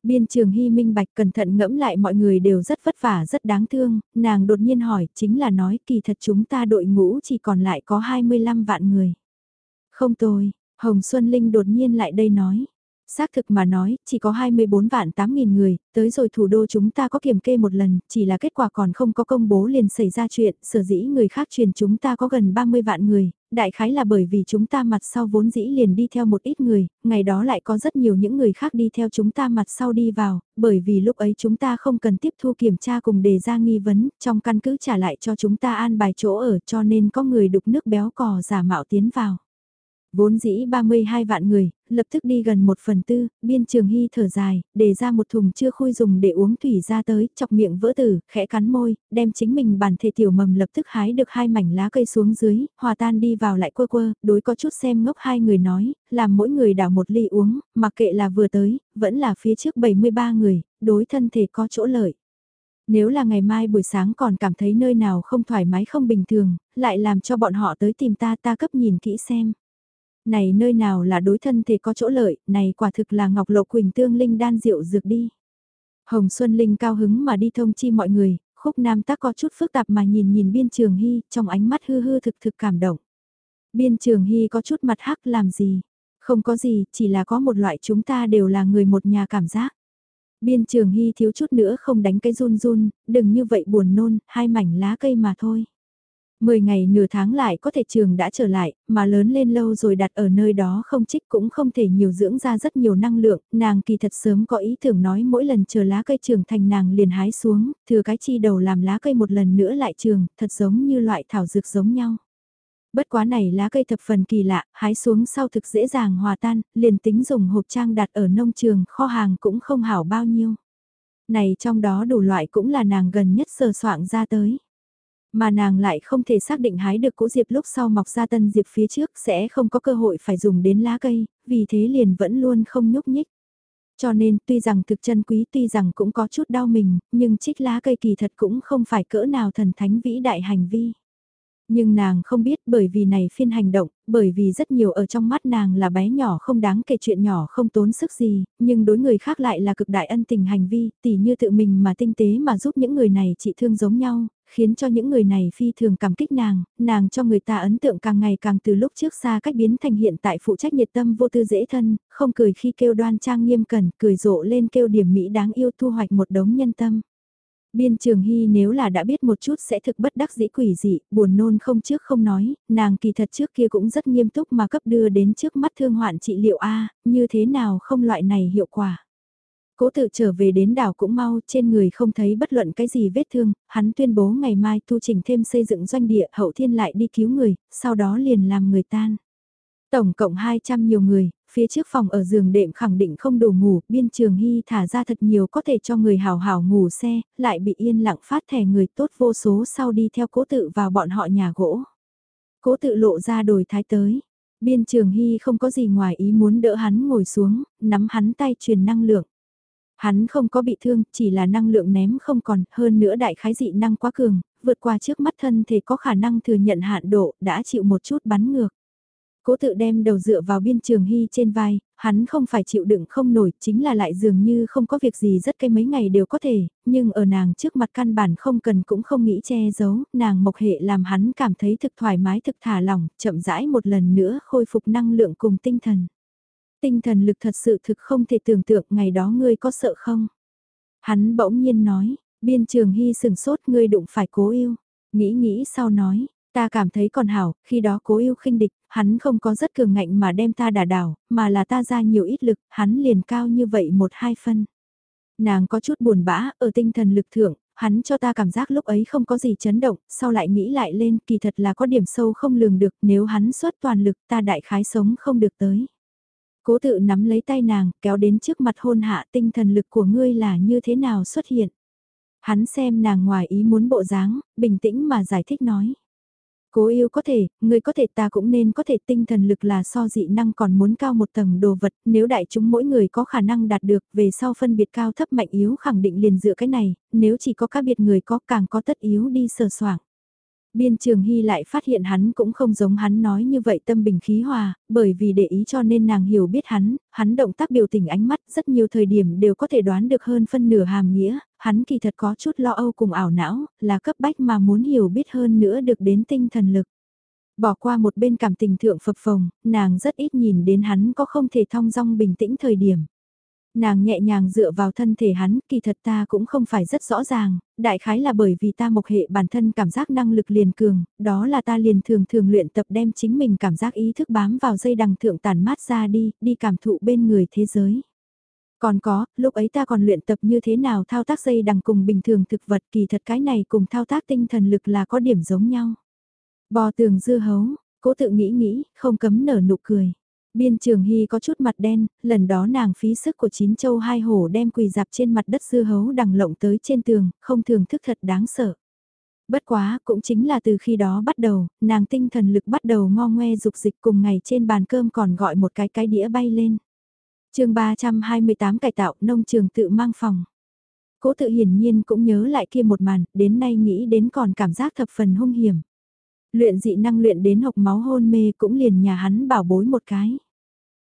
Biên trường hy minh bạch cẩn thận ngẫm lại mọi người đều rất vất vả rất đáng thương, nàng đột nhiên hỏi chính là nói kỳ thật chúng ta đội ngũ chỉ còn lại có 25 vạn người. Không tôi, Hồng Xuân Linh đột nhiên lại đây nói. Xác thực mà nói, chỉ có 24 vạn 8 nghìn người, tới rồi thủ đô chúng ta có kiểm kê một lần, chỉ là kết quả còn không có công bố liền xảy ra chuyện, sở dĩ người khác truyền chúng ta có gần 30 vạn người, đại khái là bởi vì chúng ta mặt sau vốn dĩ liền đi theo một ít người, ngày đó lại có rất nhiều những người khác đi theo chúng ta mặt sau đi vào, bởi vì lúc ấy chúng ta không cần tiếp thu kiểm tra cùng đề ra nghi vấn, trong căn cứ trả lại cho chúng ta an bài chỗ ở cho nên có người đục nước béo cò giả mạo tiến vào. Vốn dĩ 32 vạn người, lập tức đi gần một phần tư, biên trường hy thở dài, để ra một thùng chưa khui dùng để uống thủy ra tới, chọc miệng vỡ tử, khẽ cắn môi, đem chính mình bản thể tiểu mầm lập tức hái được hai mảnh lá cây xuống dưới, hòa tan đi vào lại quơ quơ, đối có chút xem ngốc hai người nói, làm mỗi người đảo một ly uống, mặc kệ là vừa tới, vẫn là phía trước 73 người, đối thân thể có chỗ lợi. Nếu là ngày mai buổi sáng còn cảm thấy nơi nào không thoải mái không bình thường, lại làm cho bọn họ tới tìm ta ta cấp nhìn kỹ xem. Này nơi nào là đối thân thể có chỗ lợi, này quả thực là Ngọc Lộ Quỳnh tương linh đan rượu dược đi. Hồng Xuân Linh cao hứng mà đi thông chi mọi người, khúc nam tác có chút phức tạp mà nhìn nhìn biên trường hy, trong ánh mắt hư hư thực thực cảm động. Biên trường hy có chút mặt hắc làm gì? Không có gì, chỉ là có một loại chúng ta đều là người một nhà cảm giác. Biên trường hy thiếu chút nữa không đánh cái run run, đừng như vậy buồn nôn, hai mảnh lá cây mà thôi. Mười ngày nửa tháng lại có thể trường đã trở lại, mà lớn lên lâu rồi đặt ở nơi đó không trích cũng không thể nhiều dưỡng ra rất nhiều năng lượng, nàng kỳ thật sớm có ý tưởng nói mỗi lần chờ lá cây trường thành nàng liền hái xuống, thừa cái chi đầu làm lá cây một lần nữa lại trường, thật giống như loại thảo dược giống nhau. Bất quá này lá cây thập phần kỳ lạ, hái xuống sau thực dễ dàng hòa tan, liền tính dùng hộp trang đặt ở nông trường, kho hàng cũng không hảo bao nhiêu. Này trong đó đủ loại cũng là nàng gần nhất sờ soạn ra tới. Mà nàng lại không thể xác định hái được cũ diệp lúc sau mọc ra tân diệp phía trước sẽ không có cơ hội phải dùng đến lá cây, vì thế liền vẫn luôn không nhúc nhích. Cho nên tuy rằng thực chân quý tuy rằng cũng có chút đau mình, nhưng trích lá cây kỳ thật cũng không phải cỡ nào thần thánh vĩ đại hành vi. Nhưng nàng không biết bởi vì này phiên hành động, bởi vì rất nhiều ở trong mắt nàng là bé nhỏ không đáng kể chuyện nhỏ không tốn sức gì, nhưng đối người khác lại là cực đại ân tình hành vi, tỉ như tự mình mà tinh tế mà giúp những người này trị thương giống nhau, khiến cho những người này phi thường cảm kích nàng, nàng cho người ta ấn tượng càng ngày càng từ lúc trước xa cách biến thành hiện tại phụ trách nhiệt tâm vô tư dễ thân, không cười khi kêu đoan trang nghiêm cẩn, cười rộ lên kêu điểm mỹ đáng yêu thu hoạch một đống nhân tâm. Biên trường hy nếu là đã biết một chút sẽ thực bất đắc dĩ quỷ dị, buồn nôn không trước không nói, nàng kỳ thật trước kia cũng rất nghiêm túc mà cấp đưa đến trước mắt thương hoạn trị liệu A, như thế nào không loại này hiệu quả. Cố tự trở về đến đảo cũng mau, trên người không thấy bất luận cái gì vết thương, hắn tuyên bố ngày mai tu trình thêm xây dựng doanh địa, hậu thiên lại đi cứu người, sau đó liền làm người tan. Tổng cộng 200 nhiều người, phía trước phòng ở giường đệm khẳng định không đủ ngủ, biên trường hy thả ra thật nhiều có thể cho người hào hào ngủ xe, lại bị yên lặng phát thẻ người tốt vô số sau đi theo cố tự vào bọn họ nhà gỗ. Cố tự lộ ra đồi thái tới, biên trường hy không có gì ngoài ý muốn đỡ hắn ngồi xuống, nắm hắn tay truyền năng lượng. Hắn không có bị thương, chỉ là năng lượng ném không còn, hơn nữa đại khái dị năng quá cường, vượt qua trước mắt thân thể có khả năng thừa nhận hạn độ, đã chịu một chút bắn ngược. Cố tự đem đầu dựa vào biên trường hy trên vai, hắn không phải chịu đựng không nổi, chính là lại dường như không có việc gì rất cây mấy ngày đều có thể, nhưng ở nàng trước mặt căn bản không cần cũng không nghĩ che giấu, nàng mộc hệ làm hắn cảm thấy thực thoải mái thực thả lỏng, chậm rãi một lần nữa khôi phục năng lượng cùng tinh thần tinh thần lực thật sự thực không thể tưởng tượng ngày đó ngươi có sợ không? Hắn bỗng nhiên nói, biên trường hy sừng sốt ngươi đụng phải cố yêu. Nghĩ nghĩ sau nói, ta cảm thấy còn hảo, khi đó cố yêu khinh địch, hắn không có rất cường ngạnh mà đem ta đả đảo, mà là ta ra nhiều ít lực, hắn liền cao như vậy một hai phân. Nàng có chút buồn bã, ở tinh thần lực thượng, hắn cho ta cảm giác lúc ấy không có gì chấn động, sau lại nghĩ lại lên kỳ thật là có điểm sâu không lường được nếu hắn xuất toàn lực ta đại khái sống không được tới. Cố tự nắm lấy tay nàng, kéo đến trước mặt hôn hạ tinh thần lực của ngươi là như thế nào xuất hiện. Hắn xem nàng ngoài ý muốn bộ dáng, bình tĩnh mà giải thích nói. Cố yêu có thể, người có thể ta cũng nên có thể tinh thần lực là so dị năng còn muốn cao một tầng đồ vật, nếu đại chúng mỗi người có khả năng đạt được, về sau phân biệt cao thấp mạnh yếu khẳng định liền dựa cái này, nếu chỉ có các biệt người có càng có tất yếu đi sờ soảng. Biên trường hy lại phát hiện hắn cũng không giống hắn nói như vậy tâm bình khí hòa, bởi vì để ý cho nên nàng hiểu biết hắn, hắn động tác biểu tình ánh mắt rất nhiều thời điểm đều có thể đoán được hơn phân nửa hàm nghĩa, hắn kỳ thật có chút lo âu cùng ảo não, là cấp bách mà muốn hiểu biết hơn nữa được đến tinh thần lực. Bỏ qua một bên cảm tình thượng phập phồng, nàng rất ít nhìn đến hắn có không thể thong dong bình tĩnh thời điểm. Nàng nhẹ nhàng dựa vào thân thể hắn, kỳ thật ta cũng không phải rất rõ ràng, đại khái là bởi vì ta mộc hệ bản thân cảm giác năng lực liền cường, đó là ta liền thường thường luyện tập đem chính mình cảm giác ý thức bám vào dây đằng thượng tàn mát ra đi, đi cảm thụ bên người thế giới. Còn có, lúc ấy ta còn luyện tập như thế nào thao tác dây đằng cùng bình thường thực vật kỳ thật cái này cùng thao tác tinh thần lực là có điểm giống nhau. Bò tường dưa hấu, cố tự nghĩ nghĩ, không cấm nở nụ cười. Biên trường hy có chút mặt đen, lần đó nàng phí sức của chín châu hai hổ đem quỳ dạp trên mặt đất dưa hấu đằng lộng tới trên tường, không thường thức thật đáng sợ. Bất quá, cũng chính là từ khi đó bắt đầu, nàng tinh thần lực bắt đầu ngo ngoe dục dịch cùng ngày trên bàn cơm còn gọi một cái cái đĩa bay lên. chương 328 cải tạo nông trường tự mang phòng. Cố tự hiển nhiên cũng nhớ lại kia một màn, đến nay nghĩ đến còn cảm giác thập phần hung hiểm. Luyện dị năng luyện đến hộc máu hôn mê cũng liền nhà hắn bảo bối một cái.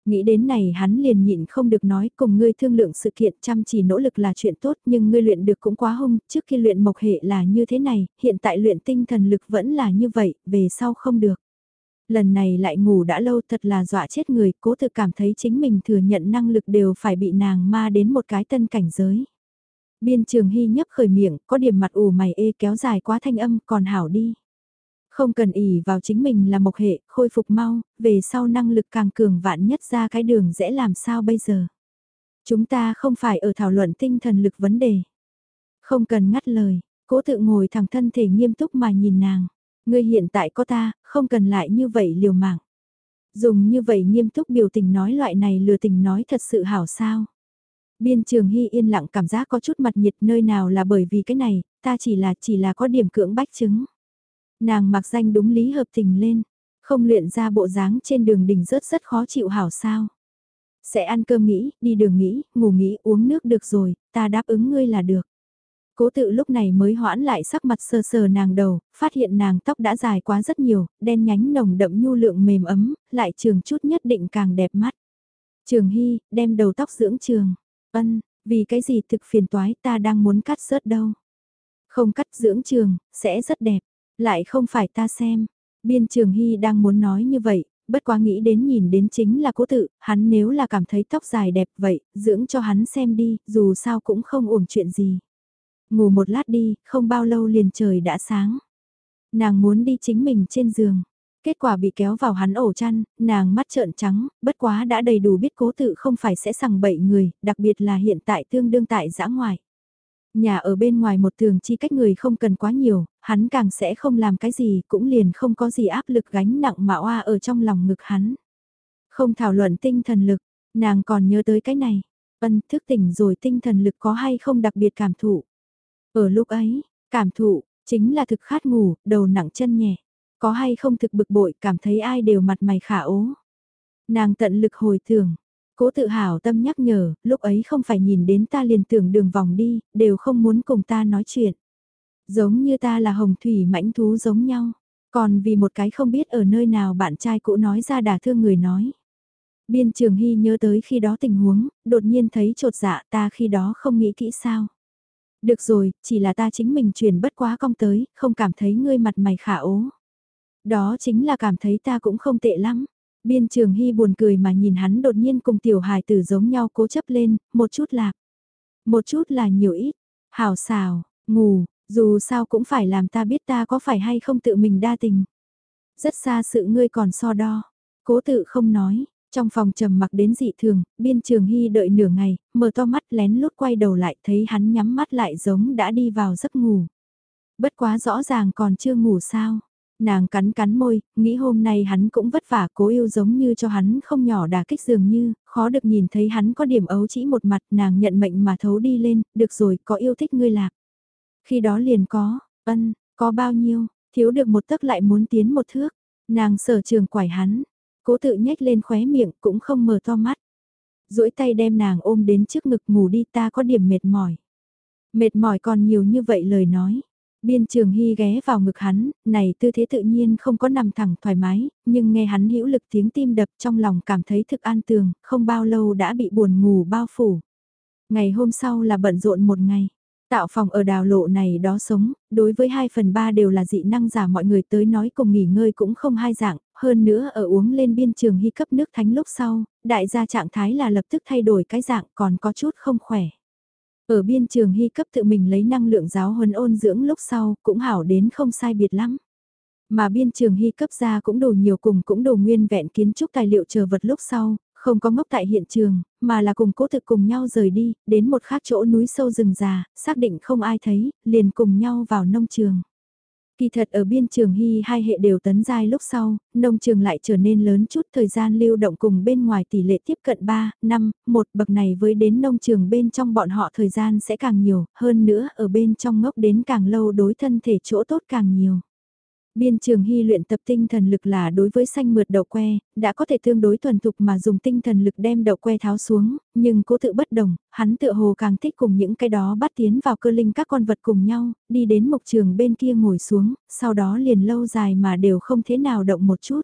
Nghĩ đến này hắn liền nhịn không được nói cùng ngươi thương lượng sự kiện chăm chỉ nỗ lực là chuyện tốt nhưng ngươi luyện được cũng quá hung, trước khi luyện mộc hệ là như thế này, hiện tại luyện tinh thần lực vẫn là như vậy, về sau không được. Lần này lại ngủ đã lâu thật là dọa chết người, cố thực cảm thấy chính mình thừa nhận năng lực đều phải bị nàng ma đến một cái tân cảnh giới. Biên trường hy nhấp khởi miệng, có điểm mặt ủ mày ê kéo dài quá thanh âm còn hảo đi. Không cần ỉ vào chính mình là mộc hệ, khôi phục mau, về sau năng lực càng cường vạn nhất ra cái đường dễ làm sao bây giờ. Chúng ta không phải ở thảo luận tinh thần lực vấn đề. Không cần ngắt lời, cố tự ngồi thẳng thân thể nghiêm túc mà nhìn nàng. Ngươi hiện tại có ta, không cần lại như vậy liều mạng. Dùng như vậy nghiêm túc biểu tình nói loại này lừa tình nói thật sự hảo sao. Biên trường hy yên lặng cảm giác có chút mặt nhiệt nơi nào là bởi vì cái này, ta chỉ là chỉ là có điểm cưỡng bách chứng. Nàng mặc danh đúng lý hợp tình lên, không luyện ra bộ dáng trên đường đỉnh rớt rất khó chịu hảo sao. Sẽ ăn cơm nghĩ, đi đường nghĩ, ngủ nghĩ, uống nước được rồi, ta đáp ứng ngươi là được. Cố tự lúc này mới hoãn lại sắc mặt sờ sờ nàng đầu, phát hiện nàng tóc đã dài quá rất nhiều, đen nhánh nồng đậm nhu lượng mềm ấm, lại trường chút nhất định càng đẹp mắt. Trường Hy, đem đầu tóc dưỡng trường. Ân, vì cái gì thực phiền toái ta đang muốn cắt rớt đâu. Không cắt dưỡng trường, sẽ rất đẹp. Lại không phải ta xem. Biên Trường Hy đang muốn nói như vậy, bất quá nghĩ đến nhìn đến chính là cố tự, hắn nếu là cảm thấy tóc dài đẹp vậy, dưỡng cho hắn xem đi, dù sao cũng không uổng chuyện gì. Ngủ một lát đi, không bao lâu liền trời đã sáng. Nàng muốn đi chính mình trên giường. Kết quả bị kéo vào hắn ổ chăn, nàng mắt trợn trắng, bất quá đã đầy đủ biết cố tự không phải sẽ sằng bậy người, đặc biệt là hiện tại tương đương tại giã ngoại. Nhà ở bên ngoài một tường chi cách người không cần quá nhiều, hắn càng sẽ không làm cái gì cũng liền không có gì áp lực gánh nặng mà oa ở trong lòng ngực hắn. Không thảo luận tinh thần lực, nàng còn nhớ tới cái này. Ân thức tỉnh rồi tinh thần lực có hay không đặc biệt cảm thụ. Ở lúc ấy, cảm thụ, chính là thực khát ngủ, đầu nặng chân nhẹ. Có hay không thực bực bội cảm thấy ai đều mặt mày khả ố. Nàng tận lực hồi tưởng, Cố tự hào tâm nhắc nhở, lúc ấy không phải nhìn đến ta liền tưởng đường vòng đi, đều không muốn cùng ta nói chuyện. Giống như ta là hồng thủy mãnh thú giống nhau, còn vì một cái không biết ở nơi nào bạn trai cũ nói ra đả thương người nói. Biên trường hy nhớ tới khi đó tình huống, đột nhiên thấy trột dạ ta khi đó không nghĩ kỹ sao. Được rồi, chỉ là ta chính mình truyền bất quá công tới, không cảm thấy ngươi mặt mày khả ố. Đó chính là cảm thấy ta cũng không tệ lắm. Biên trường hy buồn cười mà nhìn hắn đột nhiên cùng tiểu hài tử giống nhau cố chấp lên, một chút lạc. Một chút là nhiều ít, hào xào, ngủ, dù sao cũng phải làm ta biết ta có phải hay không tự mình đa tình. Rất xa sự ngươi còn so đo, cố tự không nói, Trong phòng trầm mặc đến dị thường, biên trường hy đợi nửa ngày, mở to mắt lén lút quay đầu lại thấy hắn nhắm mắt lại giống đã đi vào giấc ngủ. Bất quá rõ ràng còn chưa ngủ sao. Nàng cắn cắn môi, nghĩ hôm nay hắn cũng vất vả cố yêu giống như cho hắn không nhỏ đà kích dường như, khó được nhìn thấy hắn có điểm ấu chỉ một mặt nàng nhận mệnh mà thấu đi lên, được rồi có yêu thích ngươi lạc. Khi đó liền có, ân, có bao nhiêu, thiếu được một tấc lại muốn tiến một thước, nàng sở trường quải hắn, cố tự nhếch lên khóe miệng cũng không mở to mắt. duỗi tay đem nàng ôm đến trước ngực ngủ đi ta có điểm mệt mỏi. Mệt mỏi còn nhiều như vậy lời nói. Biên trường hy ghé vào ngực hắn, này tư thế tự nhiên không có nằm thẳng thoải mái, nhưng nghe hắn hữu lực tiếng tim đập trong lòng cảm thấy thực an tường, không bao lâu đã bị buồn ngủ bao phủ. Ngày hôm sau là bận rộn một ngày. Tạo phòng ở đào lộ này đó sống, đối với 2 phần 3 đều là dị năng giả mọi người tới nói cùng nghỉ ngơi cũng không hai dạng, hơn nữa ở uống lên biên trường hy cấp nước thánh lúc sau, đại gia trạng thái là lập tức thay đổi cái dạng còn có chút không khỏe. Ở biên trường hy cấp tự mình lấy năng lượng giáo huấn ôn dưỡng lúc sau cũng hảo đến không sai biệt lắm. Mà biên trường hy cấp ra cũng đủ nhiều cùng cũng đủ nguyên vẹn kiến trúc tài liệu chờ vật lúc sau, không có ngốc tại hiện trường, mà là cùng cố thực cùng nhau rời đi, đến một khác chỗ núi sâu rừng già, xác định không ai thấy, liền cùng nhau vào nông trường. Kỳ thật ở biên trường hy hai hệ đều tấn giai lúc sau, nông trường lại trở nên lớn chút thời gian lưu động cùng bên ngoài tỷ lệ tiếp cận 3, 5, một bậc này với đến nông trường bên trong bọn họ thời gian sẽ càng nhiều, hơn nữa ở bên trong ngốc đến càng lâu đối thân thể chỗ tốt càng nhiều. Biên trường hy luyện tập tinh thần lực là đối với xanh mượt đậu que, đã có thể tương đối thuần thục mà dùng tinh thần lực đem đậu que tháo xuống, nhưng cố tự bất đồng, hắn tựa hồ càng thích cùng những cái đó bắt tiến vào cơ linh các con vật cùng nhau, đi đến mục trường bên kia ngồi xuống, sau đó liền lâu dài mà đều không thế nào động một chút.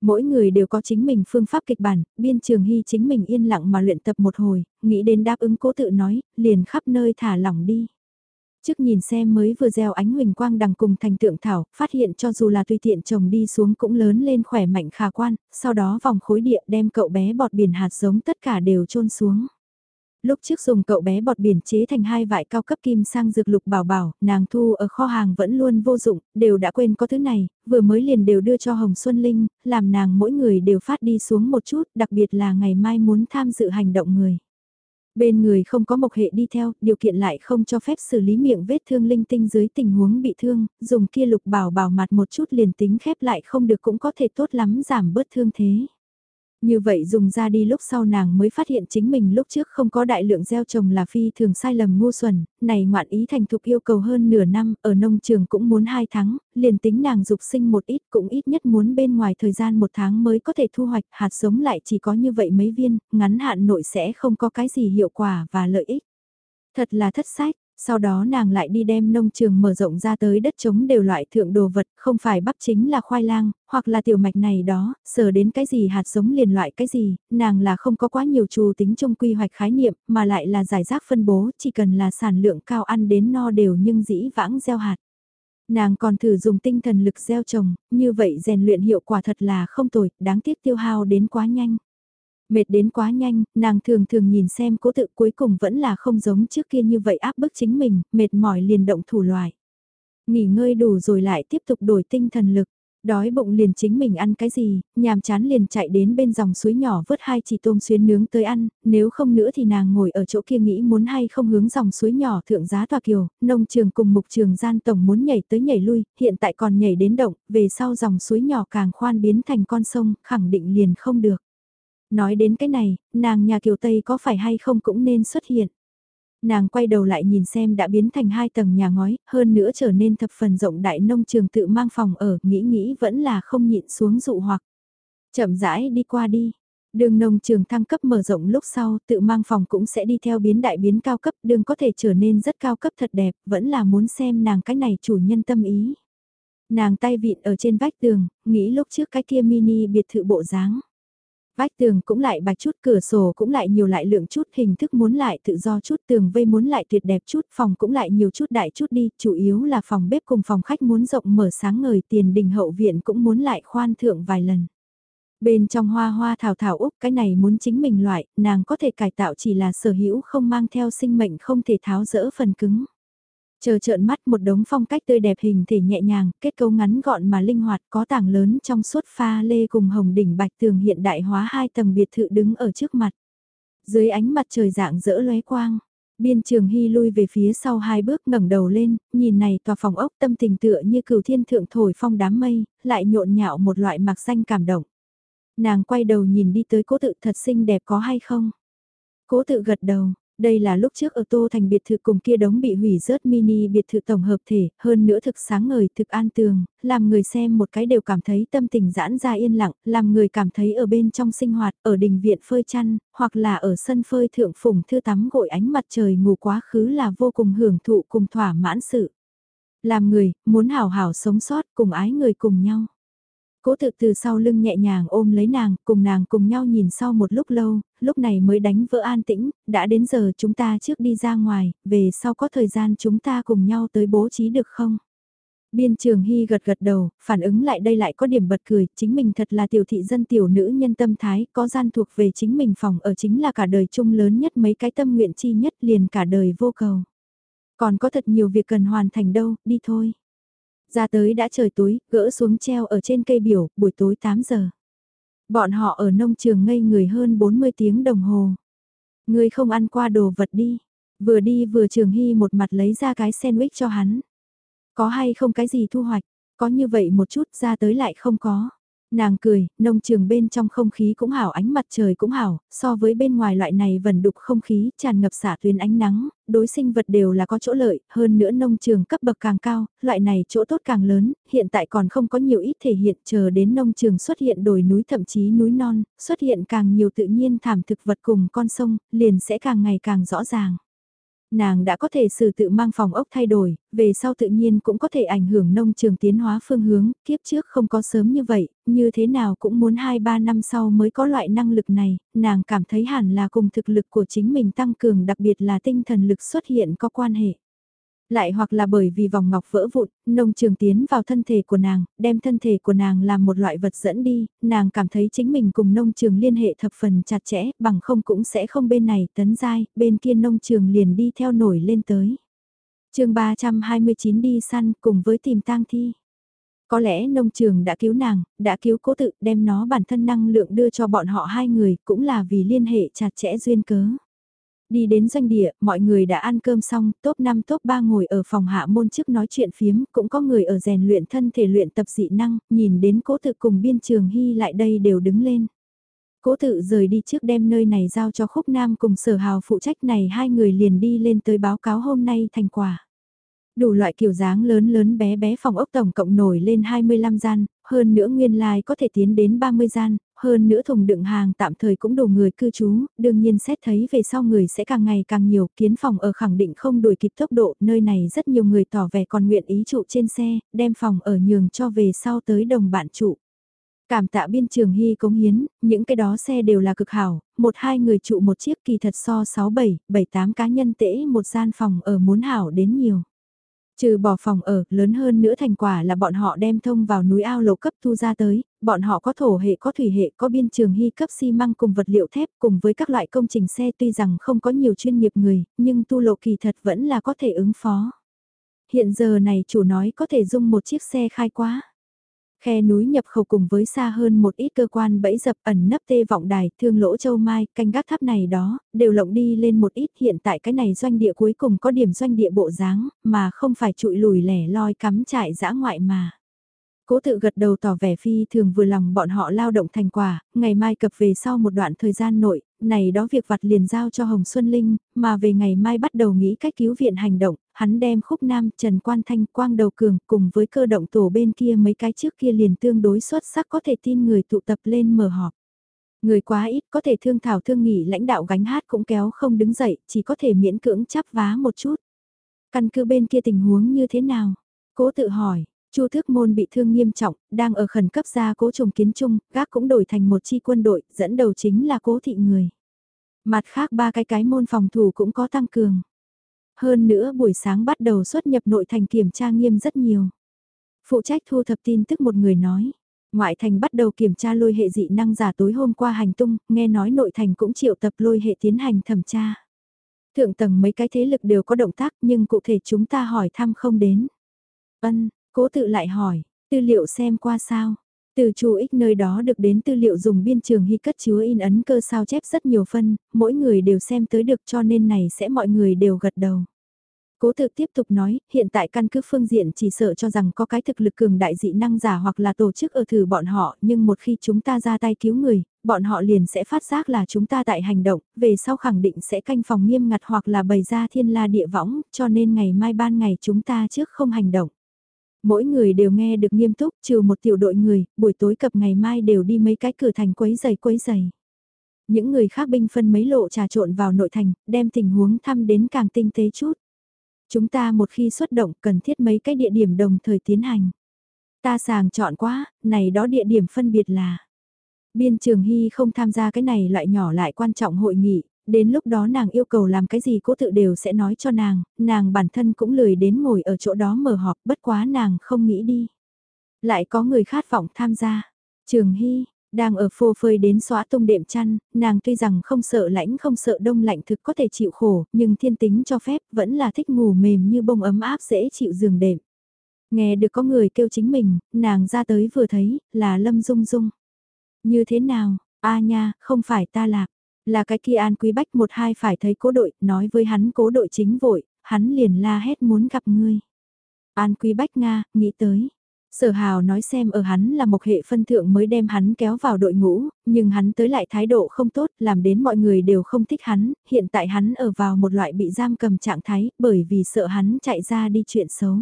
Mỗi người đều có chính mình phương pháp kịch bản, biên trường hy chính mình yên lặng mà luyện tập một hồi, nghĩ đến đáp ứng cố tự nói, liền khắp nơi thả lỏng đi. Trước nhìn xem mới vừa gieo ánh huỳnh quang đằng cùng thành tượng thảo, phát hiện cho dù là tùy tiện trồng đi xuống cũng lớn lên khỏe mạnh khả quan, sau đó vòng khối địa đem cậu bé bọt biển hạt giống tất cả đều trôn xuống. Lúc trước dùng cậu bé bọt biển chế thành hai vại cao cấp kim sang dược lục bảo bảo, nàng thu ở kho hàng vẫn luôn vô dụng, đều đã quên có thứ này, vừa mới liền đều đưa cho Hồng Xuân Linh, làm nàng mỗi người đều phát đi xuống một chút, đặc biệt là ngày mai muốn tham dự hành động người. Bên người không có mộc hệ đi theo, điều kiện lại không cho phép xử lý miệng vết thương linh tinh dưới tình huống bị thương, dùng kia lục bảo bảo mặt một chút liền tính khép lại không được cũng có thể tốt lắm giảm bớt thương thế. Như vậy dùng ra đi lúc sau nàng mới phát hiện chính mình lúc trước không có đại lượng gieo trồng là phi thường sai lầm ngu xuẩn, này ngoạn ý thành thục yêu cầu hơn nửa năm, ở nông trường cũng muốn 2 tháng, liền tính nàng dục sinh một ít cũng ít nhất muốn bên ngoài thời gian một tháng mới có thể thu hoạch, hạt giống lại chỉ có như vậy mấy viên, ngắn hạn nội sẽ không có cái gì hiệu quả và lợi ích. Thật là thất sách, sau đó nàng lại đi đem nông trường mở rộng ra tới đất trống đều loại thượng đồ vật, không phải bắp chính là khoai lang, hoặc là tiểu mạch này đó, sờ đến cái gì hạt giống liền loại cái gì, nàng là không có quá nhiều trù tính trong quy hoạch khái niệm, mà lại là giải rác phân bố, chỉ cần là sản lượng cao ăn đến no đều nhưng dĩ vãng gieo hạt. Nàng còn thử dùng tinh thần lực gieo trồng, như vậy rèn luyện hiệu quả thật là không tồi, đáng tiếc tiêu hao đến quá nhanh. Mệt đến quá nhanh, nàng thường thường nhìn xem cố tự cuối cùng vẫn là không giống trước kia như vậy áp bức chính mình, mệt mỏi liền động thủ loại. Nghỉ ngơi đủ rồi lại tiếp tục đổi tinh thần lực. Đói bụng liền chính mình ăn cái gì, nhàm chán liền chạy đến bên dòng suối nhỏ vớt hai chỉ tôm xuyến nướng tới ăn, nếu không nữa thì nàng ngồi ở chỗ kia nghĩ muốn hay không hướng dòng suối nhỏ thượng giá tòa kiều, nông trường cùng mục trường gian tổng muốn nhảy tới nhảy lui, hiện tại còn nhảy đến động, về sau dòng suối nhỏ càng khoan biến thành con sông, khẳng định liền không được. Nói đến cái này, nàng nhà kiều Tây có phải hay không cũng nên xuất hiện. Nàng quay đầu lại nhìn xem đã biến thành hai tầng nhà ngói, hơn nữa trở nên thập phần rộng đại nông trường tự mang phòng ở, nghĩ nghĩ vẫn là không nhịn xuống dụ hoặc. Chậm rãi đi qua đi. Đường nông trường thăng cấp mở rộng lúc sau, tự mang phòng cũng sẽ đi theo biến đại biến cao cấp, đường có thể trở nên rất cao cấp thật đẹp, vẫn là muốn xem nàng cái này chủ nhân tâm ý. Nàng tay vịn ở trên vách tường, nghĩ lúc trước cái kia mini biệt thự bộ dáng. Vách tường cũng lại bạch chút, cửa sổ cũng lại nhiều lại lượng chút, hình thức muốn lại tự do chút, tường vây muốn lại tuyệt đẹp chút, phòng cũng lại nhiều chút đại chút đi, chủ yếu là phòng bếp cùng phòng khách muốn rộng mở sáng ngời, tiền đình hậu viện cũng muốn lại khoan thượng vài lần. Bên trong hoa hoa thảo thảo úc cái này muốn chính mình loại, nàng có thể cải tạo chỉ là sở hữu không mang theo sinh mệnh không thể tháo rỡ phần cứng. Chờ trợn mắt một đống phong cách tươi đẹp hình thể nhẹ nhàng, kết cấu ngắn gọn mà linh hoạt có tảng lớn trong suốt pha lê cùng hồng đỉnh bạch tường hiện đại hóa hai tầng biệt thự đứng ở trước mặt. Dưới ánh mặt trời dạng dỡ lóe quang, biên trường hy lui về phía sau hai bước ngẩng đầu lên, nhìn này tòa phòng ốc tâm tình tựa như cửu thiên thượng thổi phong đám mây, lại nhộn nhạo một loại mạc xanh cảm động. Nàng quay đầu nhìn đi tới cố tự thật xinh đẹp có hay không? Cố tự gật đầu, đây là lúc trước ở Tô Thành biệt thự cùng kia đống bị hủy rớt mini biệt thự tổng hợp thể, hơn nữa thực sáng ngời, thực an tường, làm người xem một cái đều cảm thấy tâm tình giãn ra yên lặng, làm người cảm thấy ở bên trong sinh hoạt, ở đình viện phơi chăn, hoặc là ở sân phơi thượng phùng thư tắm gội ánh mặt trời ngủ quá khứ là vô cùng hưởng thụ cùng thỏa mãn sự. Làm người, muốn hảo hảo sống sót cùng ái người cùng nhau. Cố thực từ sau lưng nhẹ nhàng ôm lấy nàng, cùng nàng cùng nhau nhìn sau một lúc lâu, lúc này mới đánh vỡ an tĩnh, đã đến giờ chúng ta trước đi ra ngoài, về sau có thời gian chúng ta cùng nhau tới bố trí được không? Biên trường Hy gật gật đầu, phản ứng lại đây lại có điểm bật cười, chính mình thật là tiểu thị dân tiểu nữ nhân tâm thái, có gian thuộc về chính mình phòng ở chính là cả đời chung lớn nhất mấy cái tâm nguyện chi nhất liền cả đời vô cầu. Còn có thật nhiều việc cần hoàn thành đâu, đi thôi. Ra tới đã trời tối, gỡ xuống treo ở trên cây biểu, buổi tối 8 giờ. Bọn họ ở nông trường ngây người hơn 40 tiếng đồng hồ. Người không ăn qua đồ vật đi. Vừa đi vừa trường hy một mặt lấy ra cái sandwich cho hắn. Có hay không cái gì thu hoạch, có như vậy một chút ra tới lại không có. Nàng cười, nông trường bên trong không khí cũng hảo ánh mặt trời cũng hảo, so với bên ngoài loại này vần đục không khí, tràn ngập xả tuyến ánh nắng, đối sinh vật đều là có chỗ lợi, hơn nữa nông trường cấp bậc càng cao, loại này chỗ tốt càng lớn, hiện tại còn không có nhiều ít thể hiện, chờ đến nông trường xuất hiện đồi núi thậm chí núi non, xuất hiện càng nhiều tự nhiên thảm thực vật cùng con sông, liền sẽ càng ngày càng rõ ràng nàng đã có thể sử tự mang phòng ốc thay đổi, về sau tự nhiên cũng có thể ảnh hưởng nông trường tiến hóa phương hướng, kiếp trước không có sớm như vậy, như thế nào cũng muốn 2-3 năm sau mới có loại năng lực này, nàng cảm thấy hẳn là cùng thực lực của chính mình tăng cường đặc biệt là tinh thần lực xuất hiện có quan hệ lại hoặc là bởi vì vòng ngọc vỡ vụn, nông trường tiến vào thân thể của nàng, đem thân thể của nàng làm một loại vật dẫn đi, nàng cảm thấy chính mình cùng nông trường liên hệ thập phần chặt chẽ, bằng không cũng sẽ không bên này tấn giai, bên kia nông trường liền đi theo nổi lên tới. chương 329 đi săn cùng với tìm tang thi. Có lẽ nông trường đã cứu nàng, đã cứu cố tự đem nó bản thân năng lượng đưa cho bọn họ hai người cũng là vì liên hệ chặt chẽ duyên cớ. Đi đến doanh địa, mọi người đã ăn cơm xong, top 5 top 3 ngồi ở phòng hạ môn trước nói chuyện phiếm, cũng có người ở rèn luyện thân thể luyện tập dị năng, nhìn đến cố tự cùng biên trường hy lại đây đều đứng lên. Cố tự rời đi trước đem nơi này giao cho khúc nam cùng sở hào phụ trách này hai người liền đi lên tới báo cáo hôm nay thành quả. Đủ loại kiểu dáng lớn lớn bé bé phòng ốc tổng cộng nổi lên 25 gian, hơn nữa nguyên lai like có thể tiến đến 30 gian, hơn nữa thùng đựng hàng tạm thời cũng đủ người cư trú, đương nhiên xét thấy về sau người sẽ càng ngày càng nhiều, kiến phòng ở khẳng định không đuổi kịp tốc độ, nơi này rất nhiều người tỏ vẻ còn nguyện ý trụ trên xe, đem phòng ở nhường cho về sau tới đồng bạn trụ. Cảm tạ biên trường hy cống hiến, những cái đó xe đều là cực hảo, một hai người trụ một chiếc kỳ thật so 6 7, 7 8 cá nhân tễ một gian phòng ở muốn hảo đến nhiều. Trừ bỏ phòng ở, lớn hơn nữa thành quả là bọn họ đem thông vào núi ao lộ cấp thu ra tới, bọn họ có thổ hệ có thủy hệ có biên trường hy cấp xi măng cùng vật liệu thép cùng với các loại công trình xe tuy rằng không có nhiều chuyên nghiệp người, nhưng tu lộ kỳ thật vẫn là có thể ứng phó. Hiện giờ này chủ nói có thể dung một chiếc xe khai quá. Khe núi nhập khẩu cùng với xa hơn một ít cơ quan bẫy dập ẩn nấp tê vọng đài, thương lỗ châu mai, canh gác tháp này đó, đều lộng đi lên một ít hiện tại cái này doanh địa cuối cùng có điểm doanh địa bộ dáng, mà không phải trụi lùi lẻ loi cắm trại dã ngoại mà. Cố tự gật đầu tỏ vẻ phi thường vừa lòng bọn họ lao động thành quả, ngày mai cập về sau một đoạn thời gian nội, này đó việc vặt liền giao cho Hồng Xuân Linh, mà về ngày mai bắt đầu nghĩ cách cứu viện hành động, hắn đem khúc nam Trần Quan Thanh Quang Đầu Cường cùng với cơ động tổ bên kia mấy cái trước kia liền tương đối xuất sắc có thể tin người tụ tập lên mở họp. Người quá ít có thể thương thảo thương nghị lãnh đạo gánh hát cũng kéo không đứng dậy, chỉ có thể miễn cưỡng chắp vá một chút. Căn cứ bên kia tình huống như thế nào? Cố tự hỏi, Chu thước Môn bị thương nghiêm trọng, đang ở khẩn cấp ra cố trùng kiến trung gác cũng đổi thành một chi quân đội, dẫn đầu chính là cố thị người. Mặt khác ba cái cái môn phòng thủ cũng có tăng cường. Hơn nữa buổi sáng bắt đầu xuất nhập nội thành kiểm tra nghiêm rất nhiều. Phụ trách thu thập tin tức một người nói. Ngoại thành bắt đầu kiểm tra lôi hệ dị năng giả tối hôm qua hành tung, nghe nói nội thành cũng triệu tập lôi hệ tiến hành thẩm tra. Thượng tầng mấy cái thế lực đều có động tác nhưng cụ thể chúng ta hỏi thăm không đến. Ân, cố tự lại hỏi, tư liệu xem qua sao? Từ chủ ích nơi đó được đến tư liệu dùng biên trường hy cất chứa in ấn cơ sao chép rất nhiều phân, mỗi người đều xem tới được cho nên này sẽ mọi người đều gật đầu. Cố tự tiếp tục nói, hiện tại căn cứ phương diện chỉ sợ cho rằng có cái thực lực cường đại dị năng giả hoặc là tổ chức ở thử bọn họ, nhưng một khi chúng ta ra tay cứu người, bọn họ liền sẽ phát giác là chúng ta tại hành động, về sau khẳng định sẽ canh phòng nghiêm ngặt hoặc là bày ra thiên la địa võng, cho nên ngày mai ban ngày chúng ta trước không hành động. Mỗi người đều nghe được nghiêm túc, trừ một tiểu đội người, buổi tối cập ngày mai đều đi mấy cái cửa thành quấy giày quấy giày. Những người khác binh phân mấy lộ trà trộn vào nội thành, đem tình huống thăm đến càng tinh tế chút. Chúng ta một khi xuất động cần thiết mấy cái địa điểm đồng thời tiến hành. Ta sàng chọn quá, này đó địa điểm phân biệt là. Biên Trường Hy không tham gia cái này loại nhỏ lại quan trọng hội nghị, đến lúc đó nàng yêu cầu làm cái gì cố tự đều sẽ nói cho nàng, nàng bản thân cũng lười đến ngồi ở chỗ đó mở họp bất quá nàng không nghĩ đi. Lại có người khát vọng tham gia. Trường Hy, đang ở phô phơi đến xóa tung đệm chăn, nàng tuy rằng không sợ lãnh không sợ đông lạnh thực có thể chịu khổ, nhưng thiên tính cho phép vẫn là thích ngủ mềm như bông ấm áp dễ chịu giường đệm. Nghe được có người kêu chính mình, nàng ra tới vừa thấy, là Lâm Dung Dung. Như thế nào, a nha, không phải ta lạc, là cái kia an quý bách một hai phải thấy cố đội, nói với hắn cố đội chính vội, hắn liền la hét muốn gặp ngươi. An quý bách Nga, nghĩ tới. Sở hào nói xem ở hắn là một hệ phân thượng mới đem hắn kéo vào đội ngũ, nhưng hắn tới lại thái độ không tốt, làm đến mọi người đều không thích hắn, hiện tại hắn ở vào một loại bị giam cầm trạng thái, bởi vì sợ hắn chạy ra đi chuyện xấu.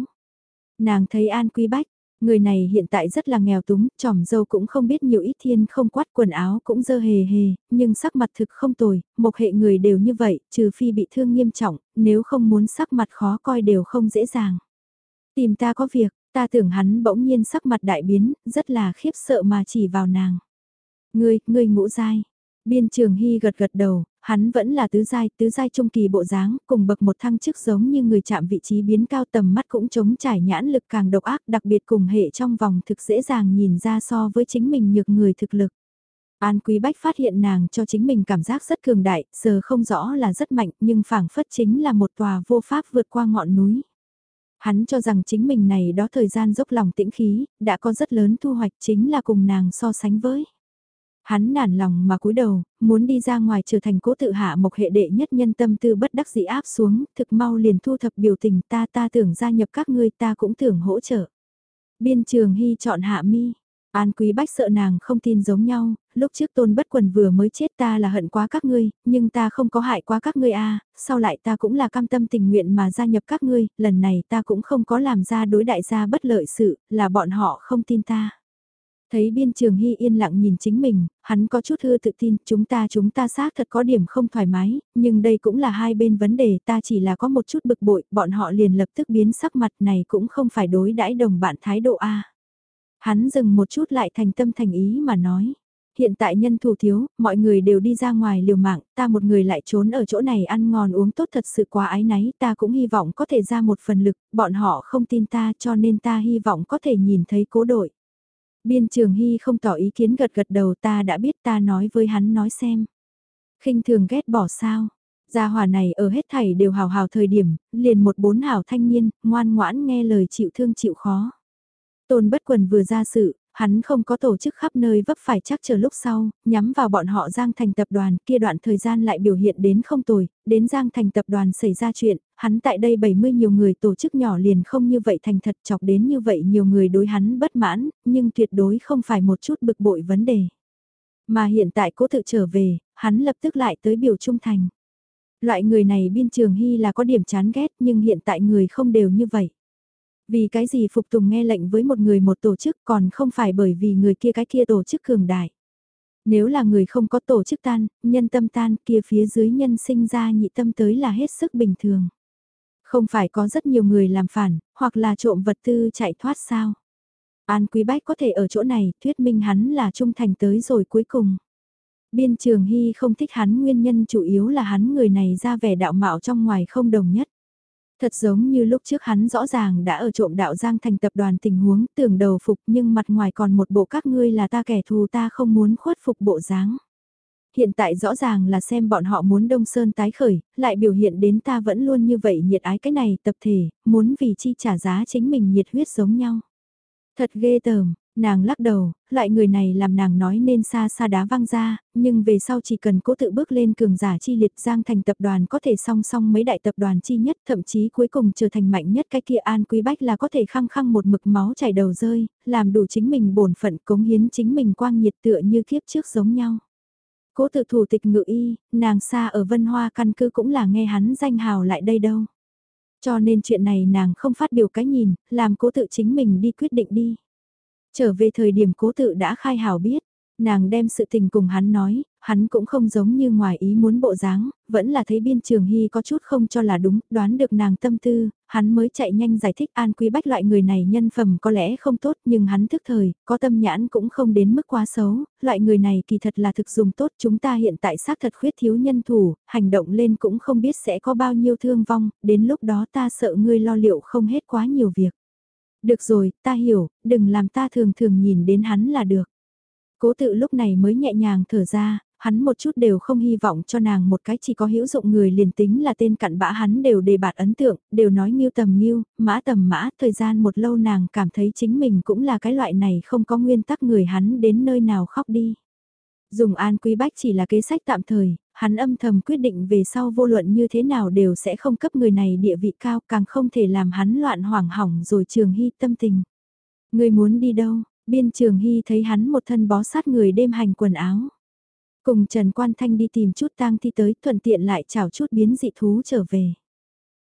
Nàng thấy An Quý Bách, Người này hiện tại rất là nghèo túng, tròm dâu cũng không biết nhiều ít thiên không quát quần áo cũng dơ hề hề, nhưng sắc mặt thực không tồi, một hệ người đều như vậy, trừ phi bị thương nghiêm trọng, nếu không muốn sắc mặt khó coi đều không dễ dàng. Tìm ta có việc, ta tưởng hắn bỗng nhiên sắc mặt đại biến, rất là khiếp sợ mà chỉ vào nàng. Ngươi, ngươi ngũ dai. Biên trường hy gật gật đầu, Hắn vẫn là tứ giai, tứ giai trung kỳ bộ dáng, cùng bậc một thăng chức giống như người chạm vị trí biến cao tầm mắt cũng chống trải nhãn lực càng độc ác đặc biệt cùng hệ trong vòng thực dễ dàng nhìn ra so với chính mình nhược người thực lực. An Quý Bách phát hiện nàng cho chính mình cảm giác rất cường đại, giờ không rõ là rất mạnh nhưng phảng phất chính là một tòa vô pháp vượt qua ngọn núi. Hắn cho rằng chính mình này đó thời gian dốc lòng tĩnh khí, đã có rất lớn thu hoạch chính là cùng nàng so sánh với. Hắn nản lòng mà cúi đầu, muốn đi ra ngoài trở thành cố tự hạ mộc hệ đệ nhất nhân tâm tư bất đắc dĩ áp xuống, thực mau liền thu thập biểu tình ta ta tưởng gia nhập các ngươi ta cũng tưởng hỗ trợ. Biên trường hy chọn hạ mi. An quý bách sợ nàng không tin giống nhau, lúc trước tôn bất quần vừa mới chết ta là hận quá các ngươi, nhưng ta không có hại quá các ngươi a à, sau lại ta cũng là cam tâm tình nguyện mà gia nhập các ngươi, lần này ta cũng không có làm ra đối đại gia bất lợi sự, là bọn họ không tin ta. Thấy biên trường hy yên lặng nhìn chính mình, hắn có chút hư tự tin, chúng ta chúng ta xác thật có điểm không thoải mái, nhưng đây cũng là hai bên vấn đề, ta chỉ là có một chút bực bội, bọn họ liền lập tức biến sắc mặt này cũng không phải đối đãi đồng bạn thái độ A. Hắn dừng một chút lại thành tâm thành ý mà nói. Hiện tại nhân thủ thiếu, mọi người đều đi ra ngoài liều mạng, ta một người lại trốn ở chỗ này ăn ngon uống tốt thật sự quá ái náy, ta cũng hy vọng có thể ra một phần lực, bọn họ không tin ta cho nên ta hy vọng có thể nhìn thấy cố đội. Biên trường hy không tỏ ý kiến gật gật đầu ta đã biết ta nói với hắn nói xem. khinh thường ghét bỏ sao. Gia hòa này ở hết thảy đều hào hào thời điểm, liền một bốn hào thanh niên, ngoan ngoãn nghe lời chịu thương chịu khó. Tôn bất quần vừa ra sự, hắn không có tổ chức khắp nơi vấp phải chắc chờ lúc sau, nhắm vào bọn họ Giang Thành tập đoàn kia đoạn thời gian lại biểu hiện đến không tồi, đến Giang Thành tập đoàn xảy ra chuyện, hắn tại đây 70 nhiều người tổ chức nhỏ liền không như vậy thành thật chọc đến như vậy nhiều người đối hắn bất mãn, nhưng tuyệt đối không phải một chút bực bội vấn đề. Mà hiện tại cố tự trở về, hắn lập tức lại tới biểu trung thành. Loại người này biên trường hy là có điểm chán ghét nhưng hiện tại người không đều như vậy. Vì cái gì phục tùng nghe lệnh với một người một tổ chức còn không phải bởi vì người kia cái kia tổ chức cường đại. Nếu là người không có tổ chức tan, nhân tâm tan kia phía dưới nhân sinh ra nhị tâm tới là hết sức bình thường. Không phải có rất nhiều người làm phản, hoặc là trộm vật tư chạy thoát sao. An Quý Bách có thể ở chỗ này, thuyết minh hắn là trung thành tới rồi cuối cùng. Biên trường Hy không thích hắn nguyên nhân chủ yếu là hắn người này ra vẻ đạo mạo trong ngoài không đồng nhất. Thật giống như lúc trước hắn rõ ràng đã ở trộm đạo giang thành tập đoàn tình huống tưởng đầu phục nhưng mặt ngoài còn một bộ các ngươi là ta kẻ thù ta không muốn khuất phục bộ dáng. Hiện tại rõ ràng là xem bọn họ muốn Đông Sơn tái khởi, lại biểu hiện đến ta vẫn luôn như vậy nhiệt ái cái này tập thể, muốn vì chi trả giá chính mình nhiệt huyết giống nhau. Thật ghê tởm, Nàng lắc đầu, loại người này làm nàng nói nên xa xa đá văng ra, nhưng về sau chỉ cần cố tự bước lên cường giả chi liệt giang thành tập đoàn có thể song song mấy đại tập đoàn chi nhất thậm chí cuối cùng trở thành mạnh nhất cái kia an quý bách là có thể khăng khăng một mực máu chảy đầu rơi, làm đủ chính mình bổn phận cống hiến chính mình quang nhiệt tựa như kiếp trước giống nhau. Cố tự thủ tịch ngự y, nàng xa ở vân hoa căn cứ cũng là nghe hắn danh hào lại đây đâu. Cho nên chuyện này nàng không phát biểu cái nhìn, làm cố tự chính mình đi quyết định đi. Trở về thời điểm cố tự đã khai hào biết, nàng đem sự tình cùng hắn nói, hắn cũng không giống như ngoài ý muốn bộ dáng, vẫn là thấy biên trường hy có chút không cho là đúng, đoán được nàng tâm tư, hắn mới chạy nhanh giải thích an quý bách loại người này nhân phẩm có lẽ không tốt nhưng hắn thức thời, có tâm nhãn cũng không đến mức quá xấu, loại người này kỳ thật là thực dùng tốt chúng ta hiện tại xác thật khuyết thiếu nhân thủ, hành động lên cũng không biết sẽ có bao nhiêu thương vong, đến lúc đó ta sợ ngươi lo liệu không hết quá nhiều việc. Được rồi, ta hiểu, đừng làm ta thường thường nhìn đến hắn là được. Cố tự lúc này mới nhẹ nhàng thở ra, hắn một chút đều không hy vọng cho nàng một cái chỉ có hữu dụng người liền tính là tên cặn bã hắn đều đề bạt ấn tượng, đều nói nghiêu tầm nghiêu, mã tầm mã, thời gian một lâu nàng cảm thấy chính mình cũng là cái loại này không có nguyên tắc người hắn đến nơi nào khóc đi. Dùng an quý bách chỉ là kế sách tạm thời, hắn âm thầm quyết định về sau vô luận như thế nào đều sẽ không cấp người này địa vị cao càng không thể làm hắn loạn hoảng hỏng rồi trường hy tâm tình. Người muốn đi đâu, biên trường hy thấy hắn một thân bó sát người đêm hành quần áo. Cùng Trần Quan Thanh đi tìm chút tang thi tới thuận tiện lại chào chút biến dị thú trở về.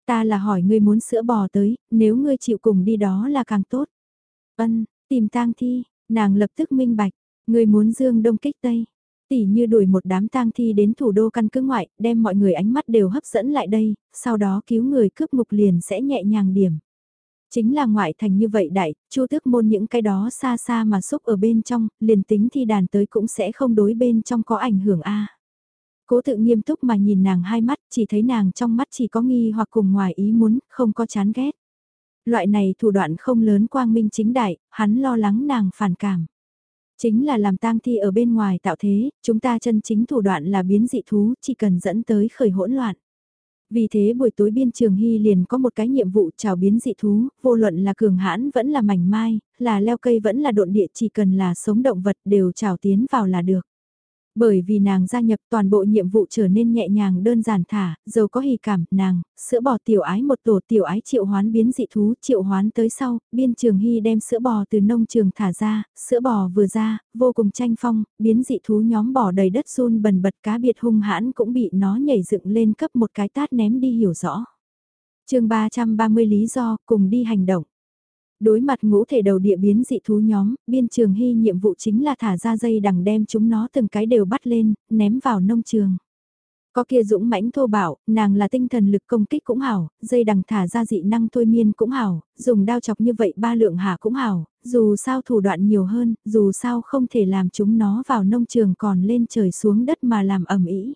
Ta là hỏi ngươi muốn sữa bò tới, nếu ngươi chịu cùng đi đó là càng tốt. Ân, tìm tang thi, nàng lập tức minh bạch, ngươi muốn dương đông kích tây tỉ như đuổi một đám tang thi đến thủ đô căn cứ ngoại, đem mọi người ánh mắt đều hấp dẫn lại đây, sau đó cứu người cướp ngục liền sẽ nhẹ nhàng điểm. Chính là ngoại thành như vậy đại, chu tước môn những cái đó xa xa mà xúc ở bên trong, liền tính thi đàn tới cũng sẽ không đối bên trong có ảnh hưởng a. Cố tự nghiêm túc mà nhìn nàng hai mắt, chỉ thấy nàng trong mắt chỉ có nghi hoặc cùng ngoài ý muốn, không có chán ghét. Loại này thủ đoạn không lớn quang minh chính đại, hắn lo lắng nàng phản cảm. Chính là làm tang thi ở bên ngoài tạo thế, chúng ta chân chính thủ đoạn là biến dị thú, chỉ cần dẫn tới khởi hỗn loạn. Vì thế buổi tối biên trường hy liền có một cái nhiệm vụ chào biến dị thú, vô luận là cường hãn vẫn là mảnh mai, là leo cây vẫn là độn địa chỉ cần là sống động vật đều chào tiến vào là được. Bởi vì nàng gia nhập toàn bộ nhiệm vụ trở nên nhẹ nhàng đơn giản thả, dầu có hỉ cảm, nàng, sữa bò tiểu ái một tổ tiểu ái triệu hoán biến dị thú, triệu hoán tới sau, biên trường hy đem sữa bò từ nông trường thả ra, sữa bò vừa ra, vô cùng tranh phong, biến dị thú nhóm bò đầy đất run bần bật cá biệt hung hãn cũng bị nó nhảy dựng lên cấp một cái tát ném đi hiểu rõ. chương 330 lý do, cùng đi hành động. Đối mặt ngũ thể đầu địa biến dị thú nhóm, biên trường hy nhiệm vụ chính là thả ra dây đằng đem chúng nó từng cái đều bắt lên, ném vào nông trường. Có kia dũng mãnh thô bảo, nàng là tinh thần lực công kích cũng hảo, dây đằng thả ra dị năng thôi miên cũng hảo, dùng đao chọc như vậy ba lượng hạ cũng hảo, dù sao thủ đoạn nhiều hơn, dù sao không thể làm chúng nó vào nông trường còn lên trời xuống đất mà làm ẩm ý.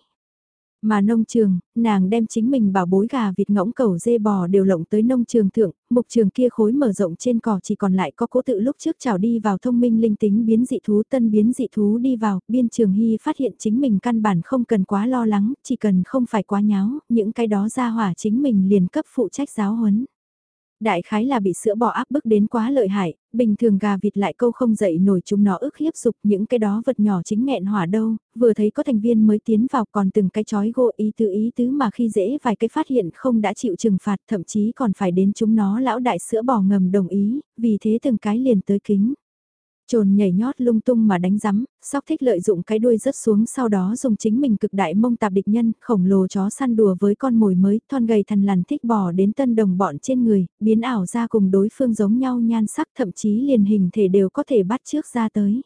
Mà nông trường, nàng đem chính mình bảo bối gà vịt ngỗng cầu dê bò đều lộng tới nông trường thượng, mục trường kia khối mở rộng trên cỏ chỉ còn lại có cố tự lúc trước chào đi vào thông minh linh tính biến dị thú tân biến dị thú đi vào, biên trường hy phát hiện chính mình căn bản không cần quá lo lắng, chỉ cần không phải quá nháo, những cái đó ra hỏa chính mình liền cấp phụ trách giáo huấn. Đại khái là bị sữa bò áp bức đến quá lợi hại, bình thường gà vịt lại câu không dậy nổi chúng nó ức hiếp dục những cái đó vật nhỏ chính nghẹn hỏa đâu, vừa thấy có thành viên mới tiến vào còn từng cái chói gỗ ý tứ ý tứ mà khi dễ vài cái phát hiện không đã chịu trừng phạt thậm chí còn phải đến chúng nó lão đại sữa bò ngầm đồng ý, vì thế từng cái liền tới kính. Trồn nhảy nhót lung tung mà đánh rắm, sóc thích lợi dụng cái đuôi rớt xuống sau đó dùng chính mình cực đại mông tạp địch nhân, khổng lồ chó săn đùa với con mồi mới, thon gầy thần lằn thích bò đến tân đồng bọn trên người, biến ảo ra cùng đối phương giống nhau nhan sắc thậm chí liền hình thể đều có thể bắt trước ra tới.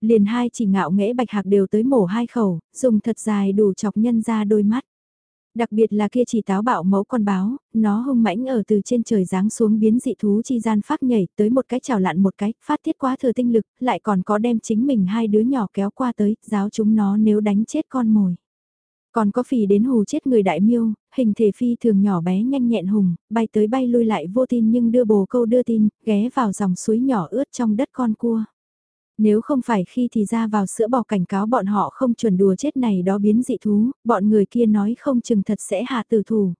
Liền hai chỉ ngạo nghễ bạch hạc đều tới mổ hai khẩu, dùng thật dài đủ chọc nhân ra đôi mắt. Đặc biệt là kia chỉ táo bạo mẫu con báo, nó hung mãnh ở từ trên trời giáng xuống biến dị thú chi gian phát nhảy tới một cái chảo lặn một cái, phát tiết quá thừa tinh lực, lại còn có đem chính mình hai đứa nhỏ kéo qua tới, giáo chúng nó nếu đánh chết con mồi. Còn có phì đến hù chết người đại miêu, hình thể phi thường nhỏ bé nhanh nhẹn hùng, bay tới bay lui lại vô tin nhưng đưa bồ câu đưa tin, ghé vào dòng suối nhỏ ướt trong đất con cua. Nếu không phải khi thì ra vào sữa bò cảnh cáo bọn họ không chuẩn đùa chết này đó biến dị thú, bọn người kia nói không chừng thật sẽ hạ tử thủ.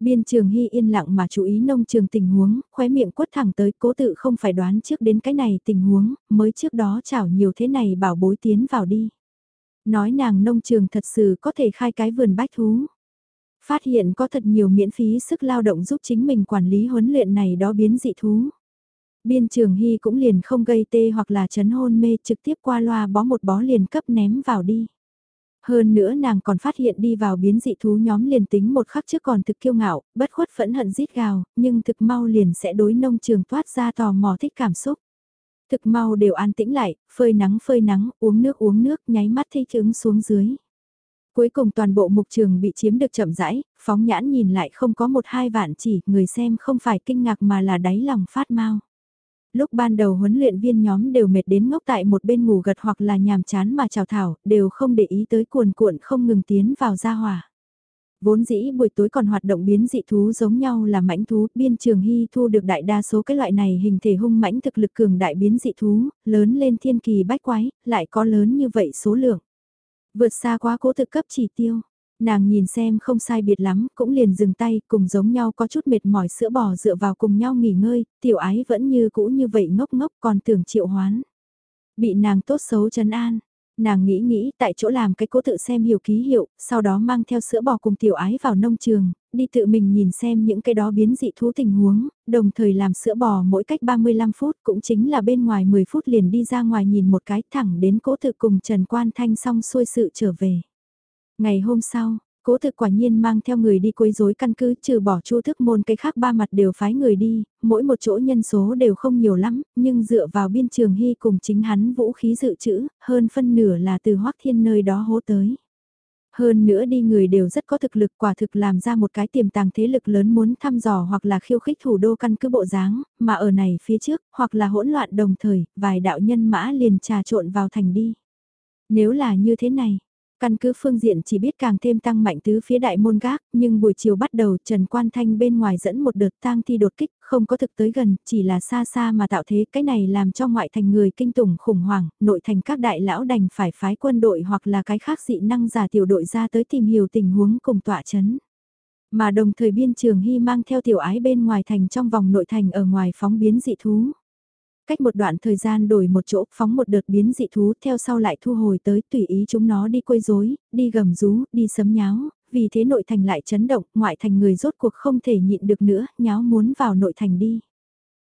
Biên trường hy yên lặng mà chú ý nông trường tình huống, khóe miệng quất thẳng tới cố tự không phải đoán trước đến cái này tình huống, mới trước đó chảo nhiều thế này bảo bối tiến vào đi. Nói nàng nông trường thật sự có thể khai cái vườn bách thú. Phát hiện có thật nhiều miễn phí sức lao động giúp chính mình quản lý huấn luyện này đó biến dị thú. Biên trường hy cũng liền không gây tê hoặc là chấn hôn mê trực tiếp qua loa bó một bó liền cấp ném vào đi. Hơn nữa nàng còn phát hiện đi vào biến dị thú nhóm liền tính một khắc trước còn thực kiêu ngạo, bất khuất phẫn hận rít gào, nhưng thực mau liền sẽ đối nông trường toát ra tò mò thích cảm xúc. Thực mau đều an tĩnh lại, phơi nắng phơi nắng, uống nước uống nước, nháy mắt thích trứng xuống dưới. Cuối cùng toàn bộ mục trường bị chiếm được chậm rãi, phóng nhãn nhìn lại không có một hai vạn chỉ, người xem không phải kinh ngạc mà là đáy lòng phát mau lúc ban đầu huấn luyện viên nhóm đều mệt đến ngốc tại một bên ngủ gật hoặc là nhàm chán mà chào thảo, đều không để ý tới cuồn cuộn không ngừng tiến vào gia hỏa. Vốn dĩ buổi tối còn hoạt động biến dị thú giống nhau là mãnh thú, biên trường hy thu được đại đa số cái loại này hình thể hung mãnh thực lực cường đại biến dị thú, lớn lên thiên kỳ bách quái, lại có lớn như vậy số lượng. Vượt xa quá cố thực cấp chỉ tiêu. Nàng nhìn xem không sai biệt lắm, cũng liền dừng tay, cùng giống nhau có chút mệt mỏi sữa bò dựa vào cùng nhau nghỉ ngơi, tiểu ái vẫn như cũ như vậy ngốc ngốc còn tưởng triệu hoán. Bị nàng tốt xấu chấn an, nàng nghĩ nghĩ tại chỗ làm cái cố tự xem hiểu ký hiệu, sau đó mang theo sữa bò cùng tiểu ái vào nông trường, đi tự mình nhìn xem những cái đó biến dị thú tình huống, đồng thời làm sữa bò mỗi cách 35 phút cũng chính là bên ngoài 10 phút liền đi ra ngoài nhìn một cái thẳng đến cố tự cùng Trần Quan Thanh xong xuôi sự trở về. Ngày hôm sau, cố thực quả nhiên mang theo người đi quấy rối căn cứ trừ bỏ chu thức môn cái khác ba mặt đều phái người đi, mỗi một chỗ nhân số đều không nhiều lắm, nhưng dựa vào biên trường hy cùng chính hắn vũ khí dự trữ, hơn phân nửa là từ hoác thiên nơi đó hố tới. Hơn nữa đi người đều rất có thực lực quả thực làm ra một cái tiềm tàng thế lực lớn muốn thăm dò hoặc là khiêu khích thủ đô căn cứ bộ dáng, mà ở này phía trước, hoặc là hỗn loạn đồng thời, vài đạo nhân mã liền trà trộn vào thành đi. Nếu là như thế này, Căn cứ phương diện chỉ biết càng thêm tăng mạnh tứ phía đại môn gác, nhưng buổi chiều bắt đầu Trần Quan Thanh bên ngoài dẫn một đợt tang thi đột kích, không có thực tới gần, chỉ là xa xa mà tạo thế cái này làm cho ngoại thành người kinh tủng khủng hoảng, nội thành các đại lão đành phải phái quân đội hoặc là cái khác dị năng giả tiểu đội ra tới tìm hiểu tình huống cùng tọa chấn. Mà đồng thời biên trường hy mang theo tiểu ái bên ngoài thành trong vòng nội thành ở ngoài phóng biến dị thú. Cách một đoạn thời gian đổi một chỗ, phóng một đợt biến dị thú theo sau lại thu hồi tới tùy ý chúng nó đi quấy rối, đi gầm rú, đi sấm nháo, vì thế nội thành lại chấn động, ngoại thành người rốt cuộc không thể nhịn được nữa, nháo muốn vào nội thành đi.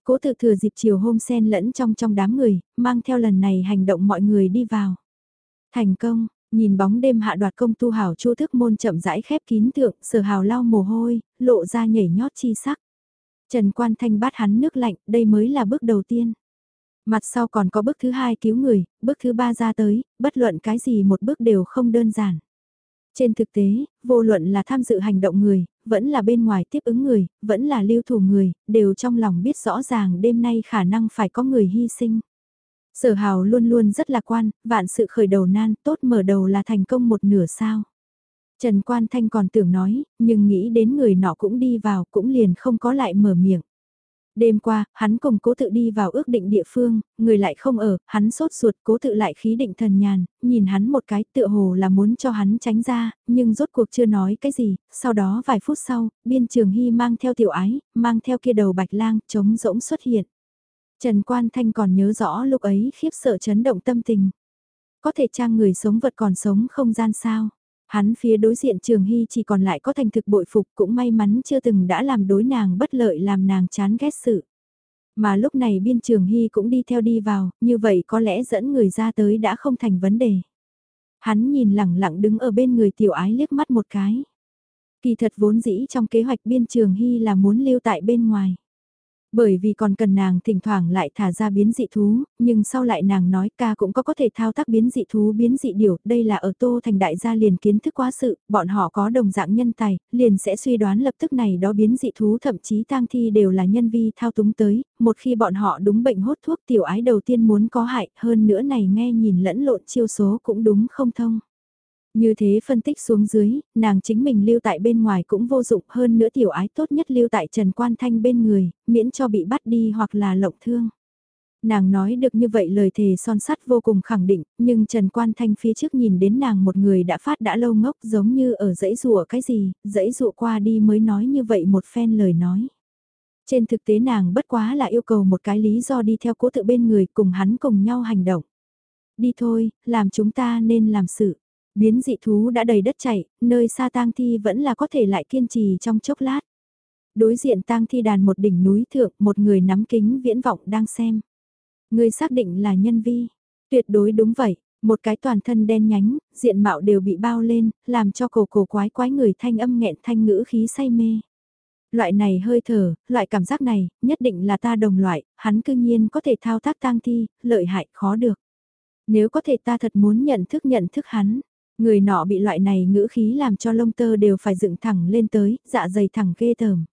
Cố thực thừa dịp chiều hôm sen lẫn trong trong đám người, mang theo lần này hành động mọi người đi vào. Thành công, nhìn bóng đêm hạ đoạt công tu hảo chu thức môn chậm rãi khép kín tượng sở hào lau mồ hôi, lộ ra nhảy nhót chi sắc. Trần Quan Thanh bát hắn nước lạnh, đây mới là bước đầu tiên. Mặt sau còn có bước thứ hai cứu người, bước thứ ba ra tới, bất luận cái gì một bước đều không đơn giản. Trên thực tế, vô luận là tham dự hành động người, vẫn là bên ngoài tiếp ứng người, vẫn là lưu thủ người, đều trong lòng biết rõ ràng đêm nay khả năng phải có người hy sinh. Sở hào luôn luôn rất lạc quan, vạn sự khởi đầu nan, tốt mở đầu là thành công một nửa sao. Trần Quan Thanh còn tưởng nói, nhưng nghĩ đến người nọ cũng đi vào, cũng liền không có lại mở miệng. Đêm qua, hắn cùng cố tự đi vào ước định địa phương, người lại không ở, hắn sốt ruột, cố tự lại khí định thần nhàn, nhìn hắn một cái tựa hồ là muốn cho hắn tránh ra, nhưng rốt cuộc chưa nói cái gì, sau đó vài phút sau, biên trường hy mang theo tiểu ái, mang theo kia đầu bạch lang, trống rỗng xuất hiện. Trần Quan Thanh còn nhớ rõ lúc ấy khiếp sợ chấn động tâm tình. Có thể trang người sống vật còn sống không gian sao. Hắn phía đối diện Trường Hy chỉ còn lại có thành thực bội phục cũng may mắn chưa từng đã làm đối nàng bất lợi làm nàng chán ghét sự. Mà lúc này biên Trường Hy cũng đi theo đi vào, như vậy có lẽ dẫn người ra tới đã không thành vấn đề. Hắn nhìn lẳng lặng đứng ở bên người tiểu ái liếc mắt một cái. Kỳ thật vốn dĩ trong kế hoạch biên Trường Hy là muốn lưu tại bên ngoài. Bởi vì còn cần nàng thỉnh thoảng lại thả ra biến dị thú, nhưng sau lại nàng nói ca cũng có có thể thao tác biến dị thú biến dị điều, đây là ở tô thành đại gia liền kiến thức quá sự, bọn họ có đồng dạng nhân tài, liền sẽ suy đoán lập tức này đó biến dị thú thậm chí tang thi đều là nhân vi thao túng tới, một khi bọn họ đúng bệnh hốt thuốc tiểu ái đầu tiên muốn có hại, hơn nữa này nghe nhìn lẫn lộn chiêu số cũng đúng không thông. Như thế phân tích xuống dưới, nàng chính mình lưu tại bên ngoài cũng vô dụng hơn nữa tiểu ái tốt nhất lưu tại Trần Quan Thanh bên người, miễn cho bị bắt đi hoặc là lộng thương. Nàng nói được như vậy lời thề son sắt vô cùng khẳng định, nhưng Trần Quan Thanh phía trước nhìn đến nàng một người đã phát đã lâu ngốc giống như ở dãy rùa cái gì, dãy rùa qua đi mới nói như vậy một phen lời nói. Trên thực tế nàng bất quá là yêu cầu một cái lý do đi theo cố tự bên người cùng hắn cùng nhau hành động. Đi thôi, làm chúng ta nên làm sự. Biến dị thú đã đầy đất chảy, nơi xa tang thi vẫn là có thể lại kiên trì trong chốc lát. Đối diện tang thi đàn một đỉnh núi thượng, một người nắm kính viễn vọng đang xem. Người xác định là nhân vi. Tuyệt đối đúng vậy, một cái toàn thân đen nhánh, diện mạo đều bị bao lên, làm cho cổ cổ quái quái người thanh âm nghẹn thanh ngữ khí say mê. Loại này hơi thở, loại cảm giác này, nhất định là ta đồng loại, hắn cư nhiên có thể thao tác tang thi, lợi hại, khó được. Nếu có thể ta thật muốn nhận thức nhận thức hắn, người nọ bị loại này ngữ khí làm cho lông tơ đều phải dựng thẳng lên tới, dạ dày thẳng ghê tởm.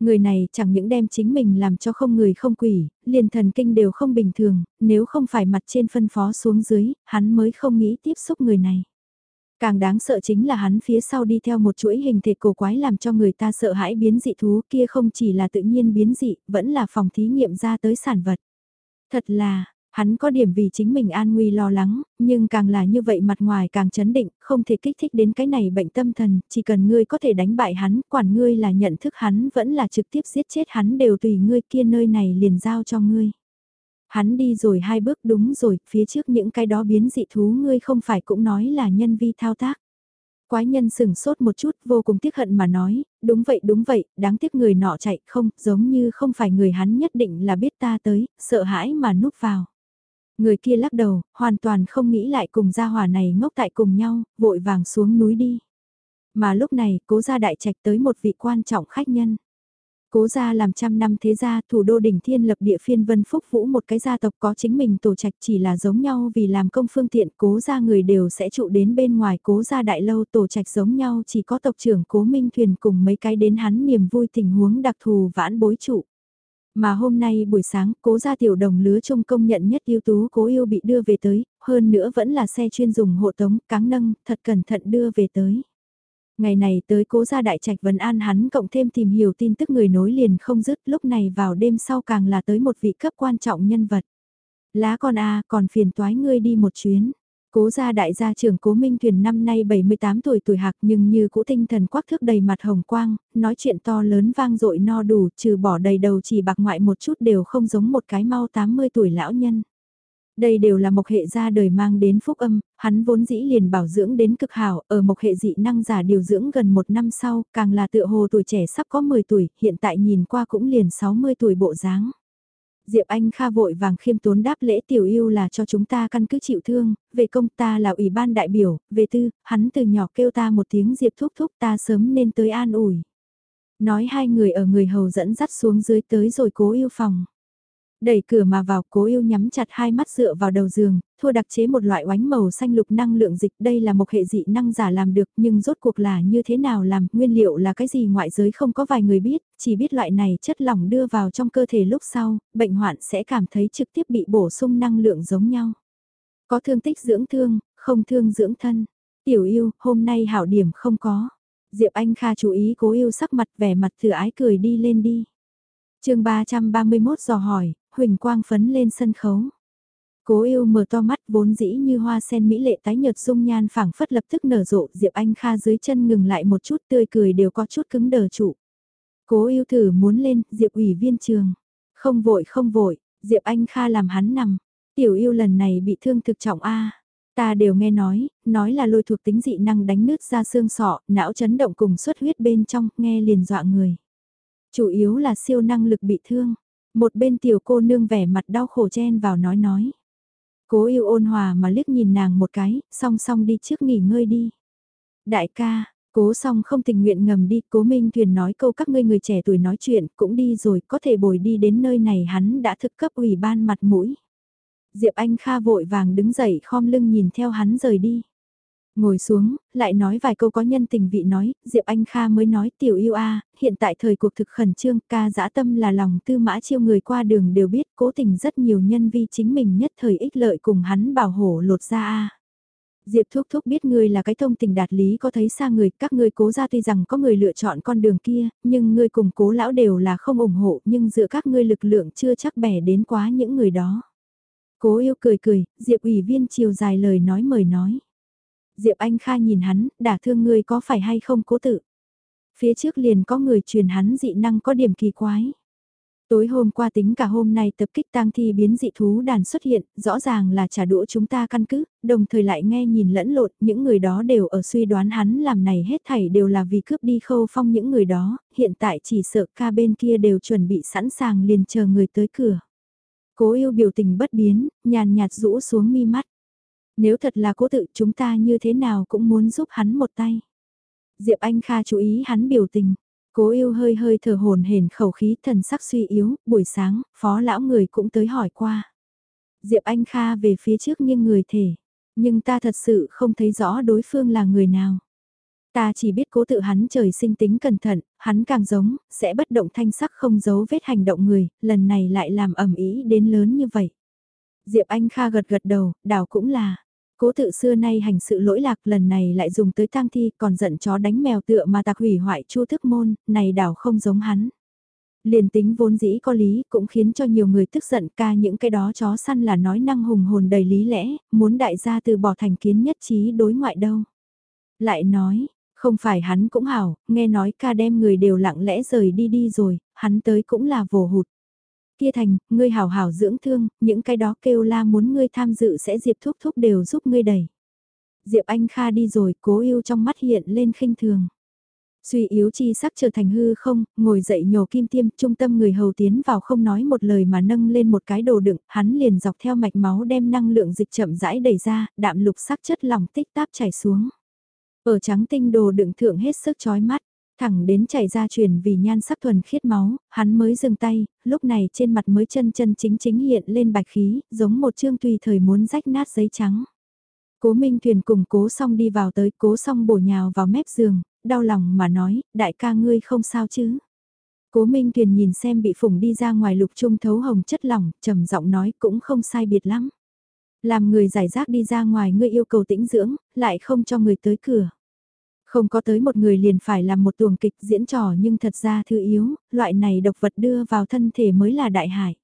Người này chẳng những đem chính mình làm cho không người không quỷ, liền thần kinh đều không bình thường, nếu không phải mặt trên phân phó xuống dưới, hắn mới không nghĩ tiếp xúc người này. Càng đáng sợ chính là hắn phía sau đi theo một chuỗi hình thể cổ quái làm cho người ta sợ hãi biến dị thú kia không chỉ là tự nhiên biến dị, vẫn là phòng thí nghiệm ra tới sản vật. Thật là, hắn có điểm vì chính mình an nguy lo lắng, nhưng càng là như vậy mặt ngoài càng chấn định, không thể kích thích đến cái này bệnh tâm thần, chỉ cần ngươi có thể đánh bại hắn, quản ngươi là nhận thức hắn vẫn là trực tiếp giết chết hắn đều tùy ngươi kia nơi này liền giao cho ngươi. Hắn đi rồi hai bước đúng rồi, phía trước những cái đó biến dị thú ngươi không phải cũng nói là nhân vi thao tác. Quái nhân sừng sốt một chút vô cùng tiếc hận mà nói, đúng vậy đúng vậy, đáng tiếc người nọ chạy không, giống như không phải người hắn nhất định là biết ta tới, sợ hãi mà núp vào. Người kia lắc đầu, hoàn toàn không nghĩ lại cùng gia hỏa này ngốc tại cùng nhau, vội vàng xuống núi đi. Mà lúc này, cố gia đại trạch tới một vị quan trọng khách nhân. Cố gia làm trăm năm thế gia, thủ đô đỉnh thiên lập địa phiên vân phúc vũ một cái gia tộc có chính mình tổ trạch chỉ là giống nhau vì làm công phương tiện cố gia người đều sẽ trụ đến bên ngoài cố gia đại lâu tổ trạch giống nhau chỉ có tộc trưởng cố minh thuyền cùng mấy cái đến hắn niềm vui tình huống đặc thù vãn bối trụ. Mà hôm nay buổi sáng, cố gia tiểu đồng lứa trung công nhận nhất ưu tú cố yêu bị đưa về tới, hơn nữa vẫn là xe chuyên dùng hộ tống, cáng nâng, thật cẩn thận đưa về tới. Ngày này tới cố gia đại trạch vấn an hắn cộng thêm tìm hiểu tin tức người nối liền không dứt lúc này vào đêm sau càng là tới một vị cấp quan trọng nhân vật. Lá con A còn phiền toái ngươi đi một chuyến. Cố gia đại gia trưởng Cố Minh Thuyền năm nay 78 tuổi tuổi hạc nhưng như cũ tinh thần quắc thước đầy mặt hồng quang, nói chuyện to lớn vang dội no đủ trừ bỏ đầy đầu chỉ bạc ngoại một chút đều không giống một cái mau 80 tuổi lão nhân. Đây đều là mộc hệ ra đời mang đến phúc âm, hắn vốn dĩ liền bảo dưỡng đến cực hảo, ở mộc hệ dị năng giả điều dưỡng gần một năm sau, càng là tựa hồ tuổi trẻ sắp có 10 tuổi, hiện tại nhìn qua cũng liền 60 tuổi bộ dáng. Diệp Anh Kha vội vàng khiêm tốn đáp lễ tiểu yêu là cho chúng ta căn cứ chịu thương, về công ta là ủy ban đại biểu, về tư, hắn từ nhỏ kêu ta một tiếng Diệp thúc thúc ta sớm nên tới an ủi. Nói hai người ở người hầu dẫn dắt xuống dưới tới rồi cố yêu phòng. Đẩy cửa mà vào cố yêu nhắm chặt hai mắt dựa vào đầu giường, thua đặc chế một loại oánh màu xanh lục năng lượng dịch đây là một hệ dị năng giả làm được nhưng rốt cuộc là như thế nào làm, nguyên liệu là cái gì ngoại giới không có vài người biết, chỉ biết loại này chất lỏng đưa vào trong cơ thể lúc sau, bệnh hoạn sẽ cảm thấy trực tiếp bị bổ sung năng lượng giống nhau. Có thương tích dưỡng thương, không thương dưỡng thân. Tiểu yêu, hôm nay hảo điểm không có. Diệp Anh Kha chú ý cố yêu sắc mặt vẻ mặt thừa ái cười đi lên đi. chương 331 dò hỏi, huỳnh quang phấn lên sân khấu. Cố yêu mở to mắt vốn dĩ như hoa sen mỹ lệ tái nhợt dung nhan phảng phất lập tức nở rộ Diệp Anh Kha dưới chân ngừng lại một chút tươi cười đều có chút cứng đờ trụ. Cố yêu thử muốn lên, Diệp ủy viên trường. Không vội không vội, Diệp Anh Kha làm hắn nằm. Tiểu yêu lần này bị thương thực trọng A. Ta đều nghe nói, nói là lôi thuộc tính dị năng đánh nứt ra xương sọ, não chấn động cùng xuất huyết bên trong, nghe liền dọa người. Chủ yếu là siêu năng lực bị thương. Một bên tiểu cô nương vẻ mặt đau khổ chen vào nói nói. Cố yêu ôn hòa mà liếc nhìn nàng một cái, song song đi trước nghỉ ngơi đi. Đại ca, cố song không tình nguyện ngầm đi, cố minh thuyền nói câu các ngươi người trẻ tuổi nói chuyện, cũng đi rồi, có thể bồi đi đến nơi này hắn đã thực cấp ủy ban mặt mũi. Diệp Anh Kha vội vàng đứng dậy khom lưng nhìn theo hắn rời đi. Ngồi xuống, lại nói vài câu có nhân tình vị nói, Diệp Anh Kha mới nói tiểu yêu a hiện tại thời cuộc thực khẩn trương, ca dã tâm là lòng tư mã chiêu người qua đường đều biết cố tình rất nhiều nhân vi chính mình nhất thời ích lợi cùng hắn bảo hộ lột ra a Diệp Thúc Thúc biết ngươi là cái thông tình đạt lý có thấy xa người, các ngươi cố ra tuy rằng có người lựa chọn con đường kia, nhưng ngươi cùng cố lão đều là không ủng hộ, nhưng dựa các ngươi lực lượng chưa chắc bẻ đến quá những người đó. Cố yêu cười cười, Diệp ủy viên chiều dài lời nói mời nói. Diệp Anh Kha nhìn hắn, đả thương ngươi có phải hay không cố tự. Phía trước liền có người truyền hắn dị năng có điểm kỳ quái. Tối hôm qua tính cả hôm nay tập kích tang thi biến dị thú đàn xuất hiện, rõ ràng là trả đũa chúng ta căn cứ, đồng thời lại nghe nhìn lẫn lộn, những người đó đều ở suy đoán hắn làm này hết thảy đều là vì cướp đi khâu phong những người đó, hiện tại chỉ sợ ca bên kia đều chuẩn bị sẵn sàng liền chờ người tới cửa. Cố yêu biểu tình bất biến, nhàn nhạt rũ xuống mi mắt. Nếu thật là cố tự chúng ta như thế nào cũng muốn giúp hắn một tay. Diệp Anh Kha chú ý hắn biểu tình. Cố yêu hơi hơi thở hồn hển khẩu khí thần sắc suy yếu, buổi sáng, phó lão người cũng tới hỏi qua. Diệp Anh Kha về phía trước nghiêng người thể, nhưng ta thật sự không thấy rõ đối phương là người nào. Ta chỉ biết cố tự hắn trời sinh tính cẩn thận, hắn càng giống, sẽ bất động thanh sắc không giấu vết hành động người, lần này lại làm ẩm ý đến lớn như vậy. Diệp Anh Kha gật gật đầu, đảo cũng là. Cố tự xưa nay hành sự lỗi lạc lần này lại dùng tới tang thi còn giận chó đánh mèo tựa mà tạc hủy hoại chu thức môn, này đảo không giống hắn. Liền tính vốn dĩ có lý cũng khiến cho nhiều người tức giận ca những cái đó chó săn là nói năng hùng hồn đầy lý lẽ, muốn đại gia từ bỏ thành kiến nhất trí đối ngoại đâu. Lại nói, không phải hắn cũng hảo, nghe nói ca đem người đều lặng lẽ rời đi đi rồi, hắn tới cũng là vồ hụt. Kia thành, ngươi hảo hảo dưỡng thương, những cái đó kêu la muốn ngươi tham dự sẽ Diệp Thúc Thúc đều giúp ngươi đẩy. Diệp Anh Kha đi rồi, cố yêu trong mắt hiện lên khinh thường. Suy yếu chi sắc trở thành hư không, ngồi dậy nhổ kim tiêm, trung tâm người hầu tiến vào không nói một lời mà nâng lên một cái đồ đựng, hắn liền dọc theo mạch máu đem năng lượng dịch chậm rãi đẩy ra, đạm lục sắc chất lỏng tích táp chảy xuống. Ở trắng tinh đồ đựng thượng hết sức chói mắt, thẳng đến chảy ra truyền vì nhan sắc thuần khiết máu, hắn mới dừng tay, lúc này trên mặt mới chân chân chính chính hiện lên bạch khí, giống một chương tùy thời muốn rách nát giấy trắng. Cố Minh Thuyền cùng cố xong đi vào tới, cố song bổ nhào vào mép giường, đau lòng mà nói, đại ca ngươi không sao chứ. Cố Minh Thuyền nhìn xem bị phủng đi ra ngoài lục trung thấu hồng chất lỏng, trầm giọng nói cũng không sai biệt lắm. Làm người giải rác đi ra ngoài ngươi yêu cầu tĩnh dưỡng, lại không cho người tới cửa. Không có tới một người liền phải làm một tuồng kịch diễn trò nhưng thật ra thư yếu, loại này độc vật đưa vào thân thể mới là đại hải.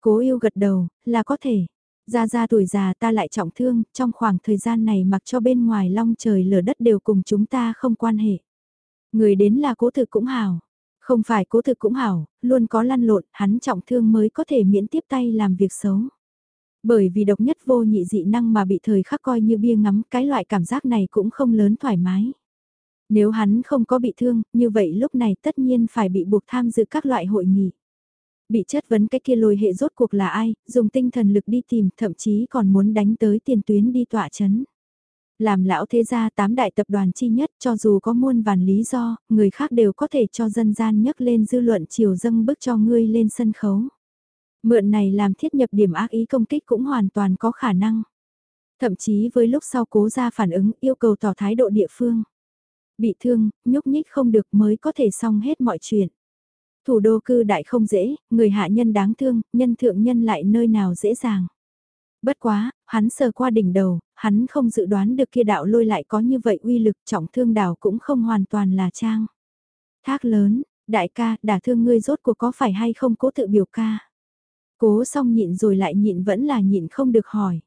Cố yêu gật đầu, là có thể. Ra ra tuổi già ta lại trọng thương, trong khoảng thời gian này mặc cho bên ngoài long trời lở đất đều cùng chúng ta không quan hệ. Người đến là cố thực cũng hảo. Không phải cố thực cũng hảo, luôn có lăn lộn, hắn trọng thương mới có thể miễn tiếp tay làm việc xấu. Bởi vì độc nhất vô nhị dị năng mà bị thời khắc coi như bia ngắm, cái loại cảm giác này cũng không lớn thoải mái. Nếu hắn không có bị thương, như vậy lúc này tất nhiên phải bị buộc tham dự các loại hội nghị. Bị chất vấn cái kia lôi hệ rốt cuộc là ai, dùng tinh thần lực đi tìm, thậm chí còn muốn đánh tới tiền tuyến đi tỏa chấn. Làm lão thế gia tám đại tập đoàn chi nhất cho dù có muôn vàn lý do, người khác đều có thể cho dân gian nhấc lên dư luận chiều dâng bức cho ngươi lên sân khấu. Mượn này làm thiết nhập điểm ác ý công kích cũng hoàn toàn có khả năng. Thậm chí với lúc sau cố ra phản ứng yêu cầu tỏ thái độ địa phương. Bị thương, nhúc nhích không được mới có thể xong hết mọi chuyện. Thủ đô cư đại không dễ, người hạ nhân đáng thương, nhân thượng nhân lại nơi nào dễ dàng. Bất quá, hắn sờ qua đỉnh đầu, hắn không dự đoán được kia đạo lôi lại có như vậy uy lực trọng thương đảo cũng không hoàn toàn là trang. Thác lớn, đại ca, đả thương ngươi rốt cuộc có phải hay không cố tự biểu ca. Cố xong nhịn rồi lại nhịn vẫn là nhịn không được hỏi.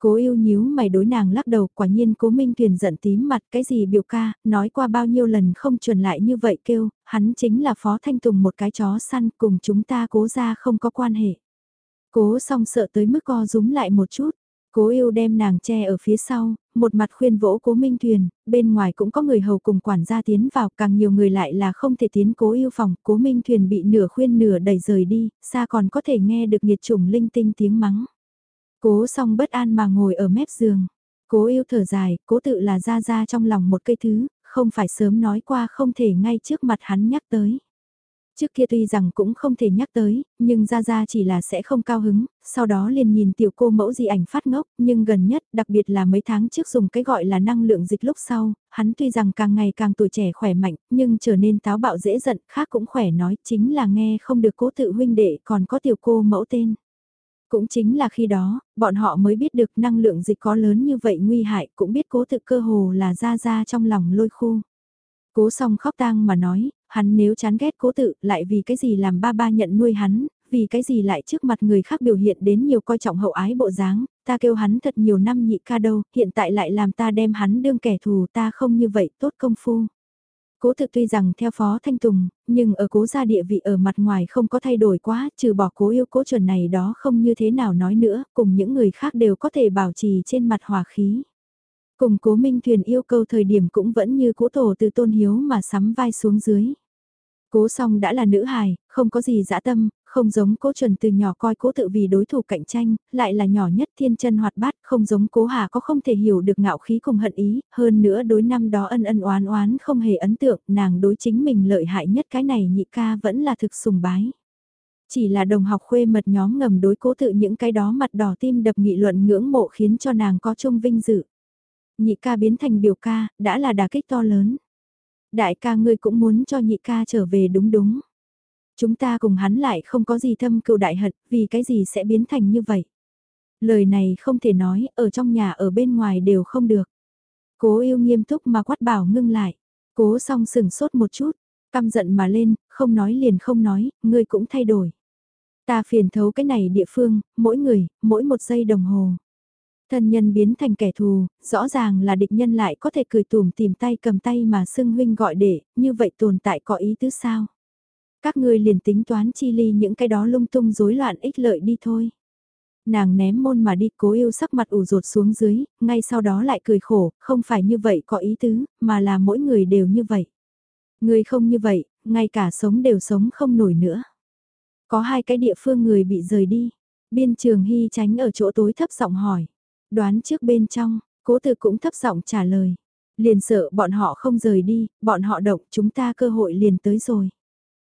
Cố yêu nhíu mày đối nàng lắc đầu, quả nhiên cố Minh Tuyền giận tím mặt, cái gì biểu ca, nói qua bao nhiêu lần không chuẩn lại như vậy kêu, hắn chính là Phó Thanh Tùng một cái chó săn, cùng chúng ta cố ra không có quan hệ. Cố song sợ tới mức co rúm lại một chút, cố yêu đem nàng che ở phía sau, một mặt khuyên vỗ cố Minh Tuyền, bên ngoài cũng có người hầu cùng quản gia tiến vào, càng nhiều người lại là không thể tiến cố yêu phòng, cố Minh Tuyền bị nửa khuyên nửa đẩy rời đi, xa còn có thể nghe được nghiệt chủng linh tinh tiếng mắng. Cố song bất an mà ngồi ở mép giường. Cố yêu thở dài, cố tự là ra ra trong lòng một cây thứ, không phải sớm nói qua không thể ngay trước mặt hắn nhắc tới. Trước kia tuy rằng cũng không thể nhắc tới, nhưng Gia Gia chỉ là sẽ không cao hứng, sau đó liền nhìn tiểu cô mẫu di ảnh phát ngốc, nhưng gần nhất, đặc biệt là mấy tháng trước dùng cái gọi là năng lượng dịch lúc sau, hắn tuy rằng càng ngày càng tuổi trẻ khỏe mạnh, nhưng trở nên táo bạo dễ giận, khác cũng khỏe nói, chính là nghe không được cố tự huynh đệ còn có tiểu cô mẫu tên. Cũng chính là khi đó, bọn họ mới biết được năng lượng dịch có lớn như vậy nguy hại, cũng biết cố tự cơ hồ là ra ra trong lòng lôi khu. Cố song khóc tang mà nói, hắn nếu chán ghét cố tự, lại vì cái gì làm ba ba nhận nuôi hắn, vì cái gì lại trước mặt người khác biểu hiện đến nhiều coi trọng hậu ái bộ dáng, ta kêu hắn thật nhiều năm nhị ca đâu, hiện tại lại làm ta đem hắn đương kẻ thù ta không như vậy tốt công phu. Cố thực tuy rằng theo phó thanh tùng, nhưng ở cố gia địa vị ở mặt ngoài không có thay đổi quá, trừ bỏ cố yêu cố chuẩn này đó không như thế nào nói nữa, cùng những người khác đều có thể bảo trì trên mặt hòa khí. Cùng cố minh thuyền yêu cầu thời điểm cũng vẫn như cố tổ từ tôn hiếu mà sắm vai xuống dưới. Cố song đã là nữ hài, không có gì dã tâm, không giống cố chuẩn từ nhỏ coi cố tự vì đối thủ cạnh tranh, lại là nhỏ nhất thiên chân hoạt bát, không giống cố hà có không thể hiểu được ngạo khí cùng hận ý, hơn nữa đối năm đó ân ân oán oán không hề ấn tượng, nàng đối chính mình lợi hại nhất cái này nhị ca vẫn là thực sùng bái. Chỉ là đồng học khuê mật nhóm ngầm đối cố tự những cái đó mặt đỏ tim đập nghị luận ngưỡng mộ khiến cho nàng có chung vinh dự. Nhị ca biến thành biểu ca, đã là đà kích to lớn. Đại ca ngươi cũng muốn cho nhị ca trở về đúng đúng. Chúng ta cùng hắn lại không có gì thâm cựu đại hận, vì cái gì sẽ biến thành như vậy. Lời này không thể nói, ở trong nhà ở bên ngoài đều không được. Cố yêu nghiêm túc mà quát bảo ngưng lại. Cố song sừng sốt một chút, căm giận mà lên, không nói liền không nói, ngươi cũng thay đổi. Ta phiền thấu cái này địa phương, mỗi người, mỗi một giây đồng hồ. Thân nhân biến thành kẻ thù, rõ ràng là địch nhân lại có thể cười tùm tìm tay cầm tay mà xưng huynh gọi để, như vậy tồn tại có ý tứ sao? Các ngươi liền tính toán chi ly những cái đó lung tung rối loạn ích lợi đi thôi. Nàng ném môn mà đi cố yêu sắc mặt ủ rột xuống dưới, ngay sau đó lại cười khổ, không phải như vậy có ý tứ, mà là mỗi người đều như vậy. Người không như vậy, ngay cả sống đều sống không nổi nữa. Có hai cái địa phương người bị rời đi. Biên trường hy tránh ở chỗ tối thấp giọng hỏi. Đoán trước bên trong, cố từ cũng thấp giọng trả lời. Liền sợ bọn họ không rời đi, bọn họ động chúng ta cơ hội liền tới rồi.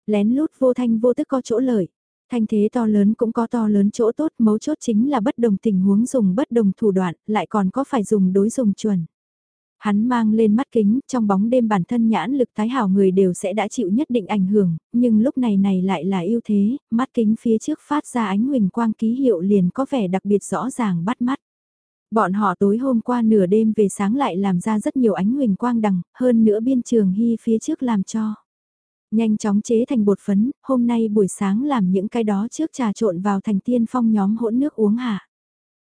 Lén lút vô thanh vô tức có chỗ lợi. Thanh thế to lớn cũng có to lớn chỗ tốt, mấu chốt chính là bất đồng tình huống dùng bất đồng thủ đoạn, lại còn có phải dùng đối dùng chuẩn. Hắn mang lên mắt kính, trong bóng đêm bản thân nhãn lực tái hảo người đều sẽ đã chịu nhất định ảnh hưởng, nhưng lúc này này lại là ưu thế, mắt kính phía trước phát ra ánh huỳnh quang ký hiệu liền có vẻ đặc biệt rõ ràng bắt mắt. Bọn họ tối hôm qua nửa đêm về sáng lại làm ra rất nhiều ánh huỳnh quang đằng, hơn nữa biên trường hy phía trước làm cho. Nhanh chóng chế thành bột phấn, hôm nay buổi sáng làm những cái đó trước trà trộn vào thành tiên phong nhóm hỗn nước uống hạ.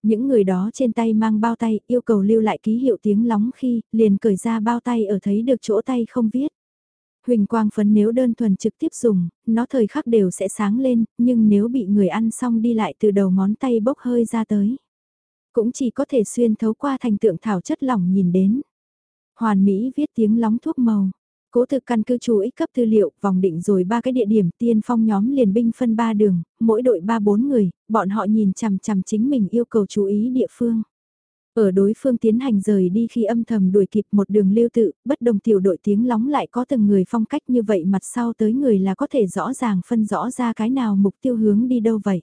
Những người đó trên tay mang bao tay yêu cầu lưu lại ký hiệu tiếng lóng khi liền cởi ra bao tay ở thấy được chỗ tay không viết. Huỳnh quang phấn nếu đơn thuần trực tiếp dùng, nó thời khắc đều sẽ sáng lên, nhưng nếu bị người ăn xong đi lại từ đầu ngón tay bốc hơi ra tới cũng chỉ có thể xuyên thấu qua thành tượng thảo chất lỏng nhìn đến. Hoàn Mỹ viết tiếng lóng thuốc màu. Cố thực căn cứ chú ích cấp tư liệu, vòng định rồi ba cái địa điểm tiên phong nhóm liền binh phân ba đường, mỗi đội ba bốn người, bọn họ nhìn chằm chằm chính mình yêu cầu chú ý địa phương. Ở đối phương tiến hành rời đi khi âm thầm đuổi kịp một đường lưu tự, bất đồng tiểu đội tiếng lóng lại có từng người phong cách như vậy mặt sau tới người là có thể rõ ràng phân rõ ra cái nào mục tiêu hướng đi đâu vậy.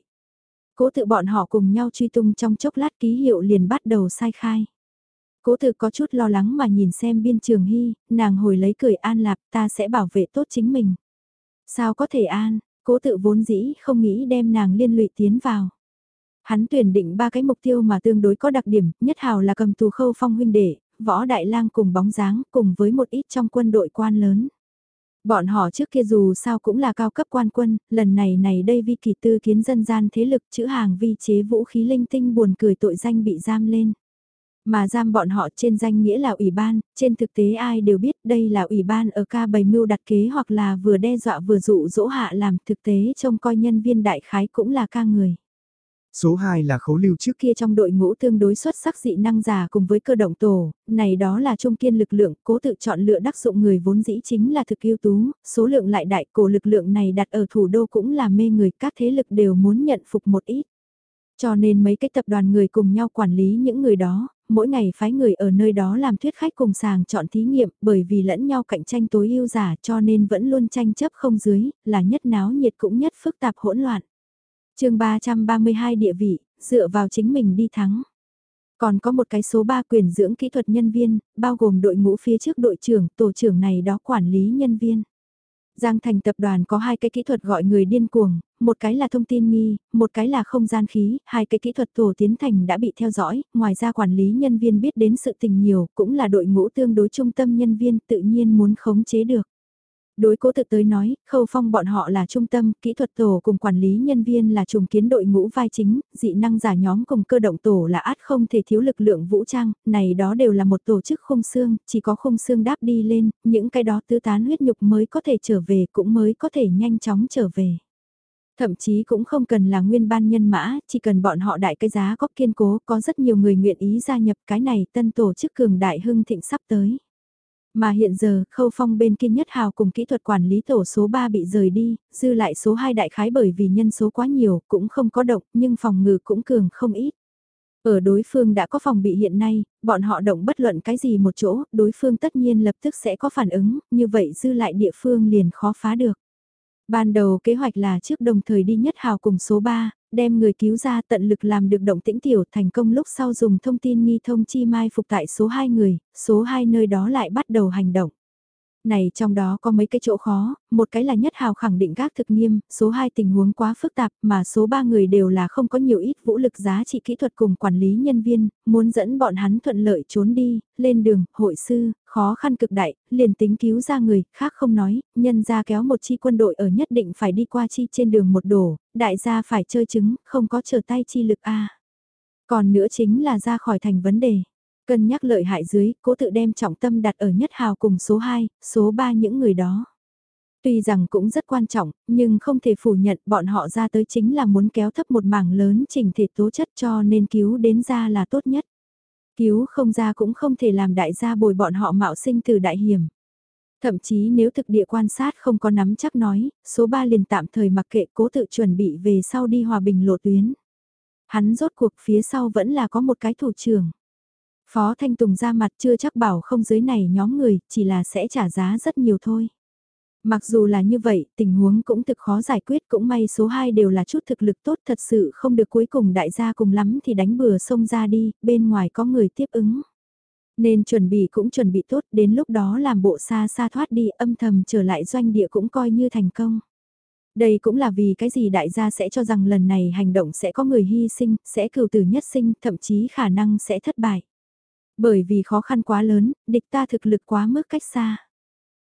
Cố tự bọn họ cùng nhau truy tung trong chốc lát ký hiệu liền bắt đầu sai khai. Cố từ có chút lo lắng mà nhìn xem biên trường hy, nàng hồi lấy cười an lạp ta sẽ bảo vệ tốt chính mình. Sao có thể an, cố tự vốn dĩ không nghĩ đem nàng liên lụy tiến vào. Hắn tuyển định ba cái mục tiêu mà tương đối có đặc điểm, nhất hào là cầm tù khâu phong huynh đệ, võ đại lang cùng bóng dáng cùng với một ít trong quân đội quan lớn. Bọn họ trước kia dù sao cũng là cao cấp quan quân, lần này này đây vi kỳ tư kiến dân gian thế lực chữ hàng vi chế vũ khí linh tinh buồn cười tội danh bị giam lên. Mà giam bọn họ trên danh nghĩa là ủy ban, trên thực tế ai đều biết đây là ủy ban ở ca bày mưu đặt kế hoặc là vừa đe dọa vừa dụ dỗ hạ làm thực tế trông coi nhân viên đại khái cũng là ca người. Số 2 là khấu lưu trước kia trong đội ngũ tương đối xuất sắc dị năng giả cùng với cơ động tổ, này đó là trung kiên lực lượng, cố tự chọn lựa đắc dụng người vốn dĩ chính là thực ưu tú, số lượng lại đại cổ lực lượng này đặt ở thủ đô cũng là mê người, các thế lực đều muốn nhận phục một ít. Cho nên mấy cái tập đoàn người cùng nhau quản lý những người đó, mỗi ngày phái người ở nơi đó làm thuyết khách cùng sàng chọn thí nghiệm bởi vì lẫn nhau cạnh tranh tối ưu giả cho nên vẫn luôn tranh chấp không dưới, là nhất náo nhiệt cũng nhất phức tạp hỗn loạn chương 332 địa vị, dựa vào chính mình đi thắng. Còn có một cái số 3 quyền dưỡng kỹ thuật nhân viên, bao gồm đội ngũ phía trước đội trưởng, tổ trưởng này đó quản lý nhân viên. Giang Thành tập đoàn có hai cái kỹ thuật gọi người điên cuồng, một cái là thông tin nghi, một cái là không gian khí, hai cái kỹ thuật tổ tiến thành đã bị theo dõi, ngoài ra quản lý nhân viên biết đến sự tình nhiều, cũng là đội ngũ tương đối trung tâm nhân viên tự nhiên muốn khống chế được. Đối cố tự tới nói, khâu phong bọn họ là trung tâm, kỹ thuật tổ cùng quản lý nhân viên là trùng kiến đội ngũ vai chính, dị năng giả nhóm cùng cơ động tổ là át không thể thiếu lực lượng vũ trang, này đó đều là một tổ chức khung xương, chỉ có khung xương đáp đi lên, những cái đó tứ tán huyết nhục mới có thể trở về cũng mới có thể nhanh chóng trở về. Thậm chí cũng không cần là nguyên ban nhân mã, chỉ cần bọn họ đại cái giá có kiên cố, có rất nhiều người nguyện ý gia nhập cái này tân tổ chức cường đại hưng thịnh sắp tới. Mà hiện giờ, khâu phong bên kia nhất hào cùng kỹ thuật quản lý tổ số 3 bị rời đi, dư lại số 2 đại khái bởi vì nhân số quá nhiều, cũng không có động, nhưng phòng ngự cũng cường không ít. Ở đối phương đã có phòng bị hiện nay, bọn họ động bất luận cái gì một chỗ, đối phương tất nhiên lập tức sẽ có phản ứng, như vậy dư lại địa phương liền khó phá được. Ban đầu kế hoạch là trước đồng thời đi nhất hào cùng số 3, đem người cứu ra tận lực làm được động tĩnh tiểu thành công lúc sau dùng thông tin nghi thông chi mai phục tại số 2 người, số 2 nơi đó lại bắt đầu hành động. Này trong đó có mấy cái chỗ khó, một cái là nhất hào khẳng định các thực nghiêm, số 2 tình huống quá phức tạp mà số 3 người đều là không có nhiều ít vũ lực giá trị kỹ thuật cùng quản lý nhân viên, muốn dẫn bọn hắn thuận lợi trốn đi, lên đường, hội sư, khó khăn cực đại, liền tính cứu ra người, khác không nói, nhân ra kéo một chi quân đội ở nhất định phải đi qua chi trên đường một đổ, đại gia phải chơi chứng, không có chờ tay chi lực A. Còn nữa chính là ra khỏi thành vấn đề. Cân nhắc lợi hại dưới, cố tự đem trọng tâm đặt ở nhất hào cùng số 2, số 3 những người đó. Tuy rằng cũng rất quan trọng, nhưng không thể phủ nhận bọn họ ra tới chính là muốn kéo thấp một mảng lớn trình thể tố chất cho nên cứu đến ra là tốt nhất. Cứu không ra cũng không thể làm đại gia bồi bọn họ mạo sinh từ đại hiểm. Thậm chí nếu thực địa quan sát không có nắm chắc nói, số 3 liền tạm thời mặc kệ cố tự chuẩn bị về sau đi hòa bình lộ tuyến. Hắn rốt cuộc phía sau vẫn là có một cái thủ trưởng. Phó Thanh Tùng ra mặt chưa chắc bảo không dưới này nhóm người, chỉ là sẽ trả giá rất nhiều thôi. Mặc dù là như vậy, tình huống cũng thực khó giải quyết cũng may số 2 đều là chút thực lực tốt thật sự không được cuối cùng đại gia cùng lắm thì đánh bừa sông ra đi, bên ngoài có người tiếp ứng. Nên chuẩn bị cũng chuẩn bị tốt đến lúc đó làm bộ xa xa thoát đi âm thầm trở lại doanh địa cũng coi như thành công. Đây cũng là vì cái gì đại gia sẽ cho rằng lần này hành động sẽ có người hy sinh, sẽ cừu tử nhất sinh, thậm chí khả năng sẽ thất bại. Bởi vì khó khăn quá lớn, địch ta thực lực quá mức cách xa.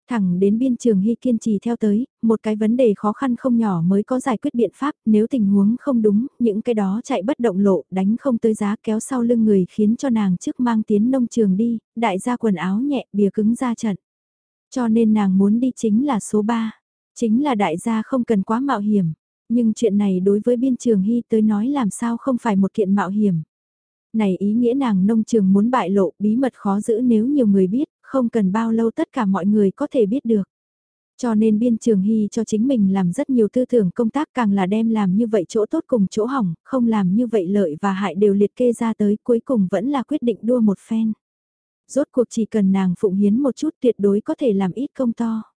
Thẳng đến biên trường Hy kiên trì theo tới, một cái vấn đề khó khăn không nhỏ mới có giải quyết biện pháp, nếu tình huống không đúng, những cái đó chạy bất động lộ, đánh không tới giá kéo sau lưng người khiến cho nàng trước mang tiến nông trường đi, đại gia quần áo nhẹ, bìa cứng ra trận. Cho nên nàng muốn đi chính là số 3, chính là đại gia không cần quá mạo hiểm. Nhưng chuyện này đối với biên trường Hy tới nói làm sao không phải một kiện mạo hiểm. Này ý nghĩa nàng nông trường muốn bại lộ bí mật khó giữ nếu nhiều người biết, không cần bao lâu tất cả mọi người có thể biết được. Cho nên biên trường hy cho chính mình làm rất nhiều tư tưởng công tác càng là đem làm như vậy chỗ tốt cùng chỗ hỏng, không làm như vậy lợi và hại đều liệt kê ra tới cuối cùng vẫn là quyết định đua một phen. Rốt cuộc chỉ cần nàng phụng hiến một chút tuyệt đối có thể làm ít công to.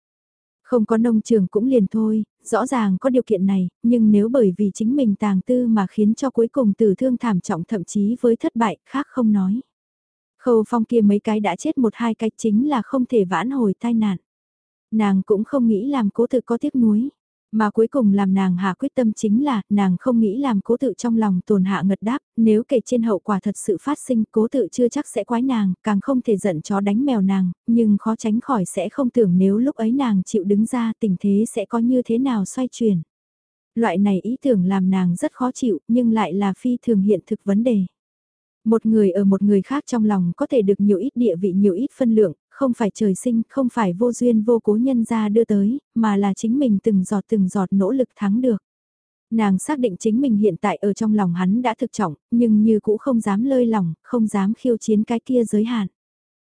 Không có nông trường cũng liền thôi, rõ ràng có điều kiện này, nhưng nếu bởi vì chính mình tàng tư mà khiến cho cuối cùng tử thương thảm trọng thậm chí với thất bại, khác không nói. Khâu phong kia mấy cái đã chết một hai cái chính là không thể vãn hồi tai nạn. Nàng cũng không nghĩ làm cố tự có tiếc nuối. Mà cuối cùng làm nàng hạ quyết tâm chính là, nàng không nghĩ làm cố tự trong lòng tồn hạ ngật đáp, nếu kể trên hậu quả thật sự phát sinh, cố tự chưa chắc sẽ quái nàng, càng không thể giận chó đánh mèo nàng, nhưng khó tránh khỏi sẽ không tưởng nếu lúc ấy nàng chịu đứng ra tình thế sẽ có như thế nào xoay chuyển. Loại này ý tưởng làm nàng rất khó chịu, nhưng lại là phi thường hiện thực vấn đề. Một người ở một người khác trong lòng có thể được nhiều ít địa vị nhiều ít phân lượng, không phải trời sinh, không phải vô duyên vô cố nhân ra đưa tới, mà là chính mình từng giọt từng giọt nỗ lực thắng được. Nàng xác định chính mình hiện tại ở trong lòng hắn đã thực trọng, nhưng như cũ không dám lơi lòng, không dám khiêu chiến cái kia giới hạn.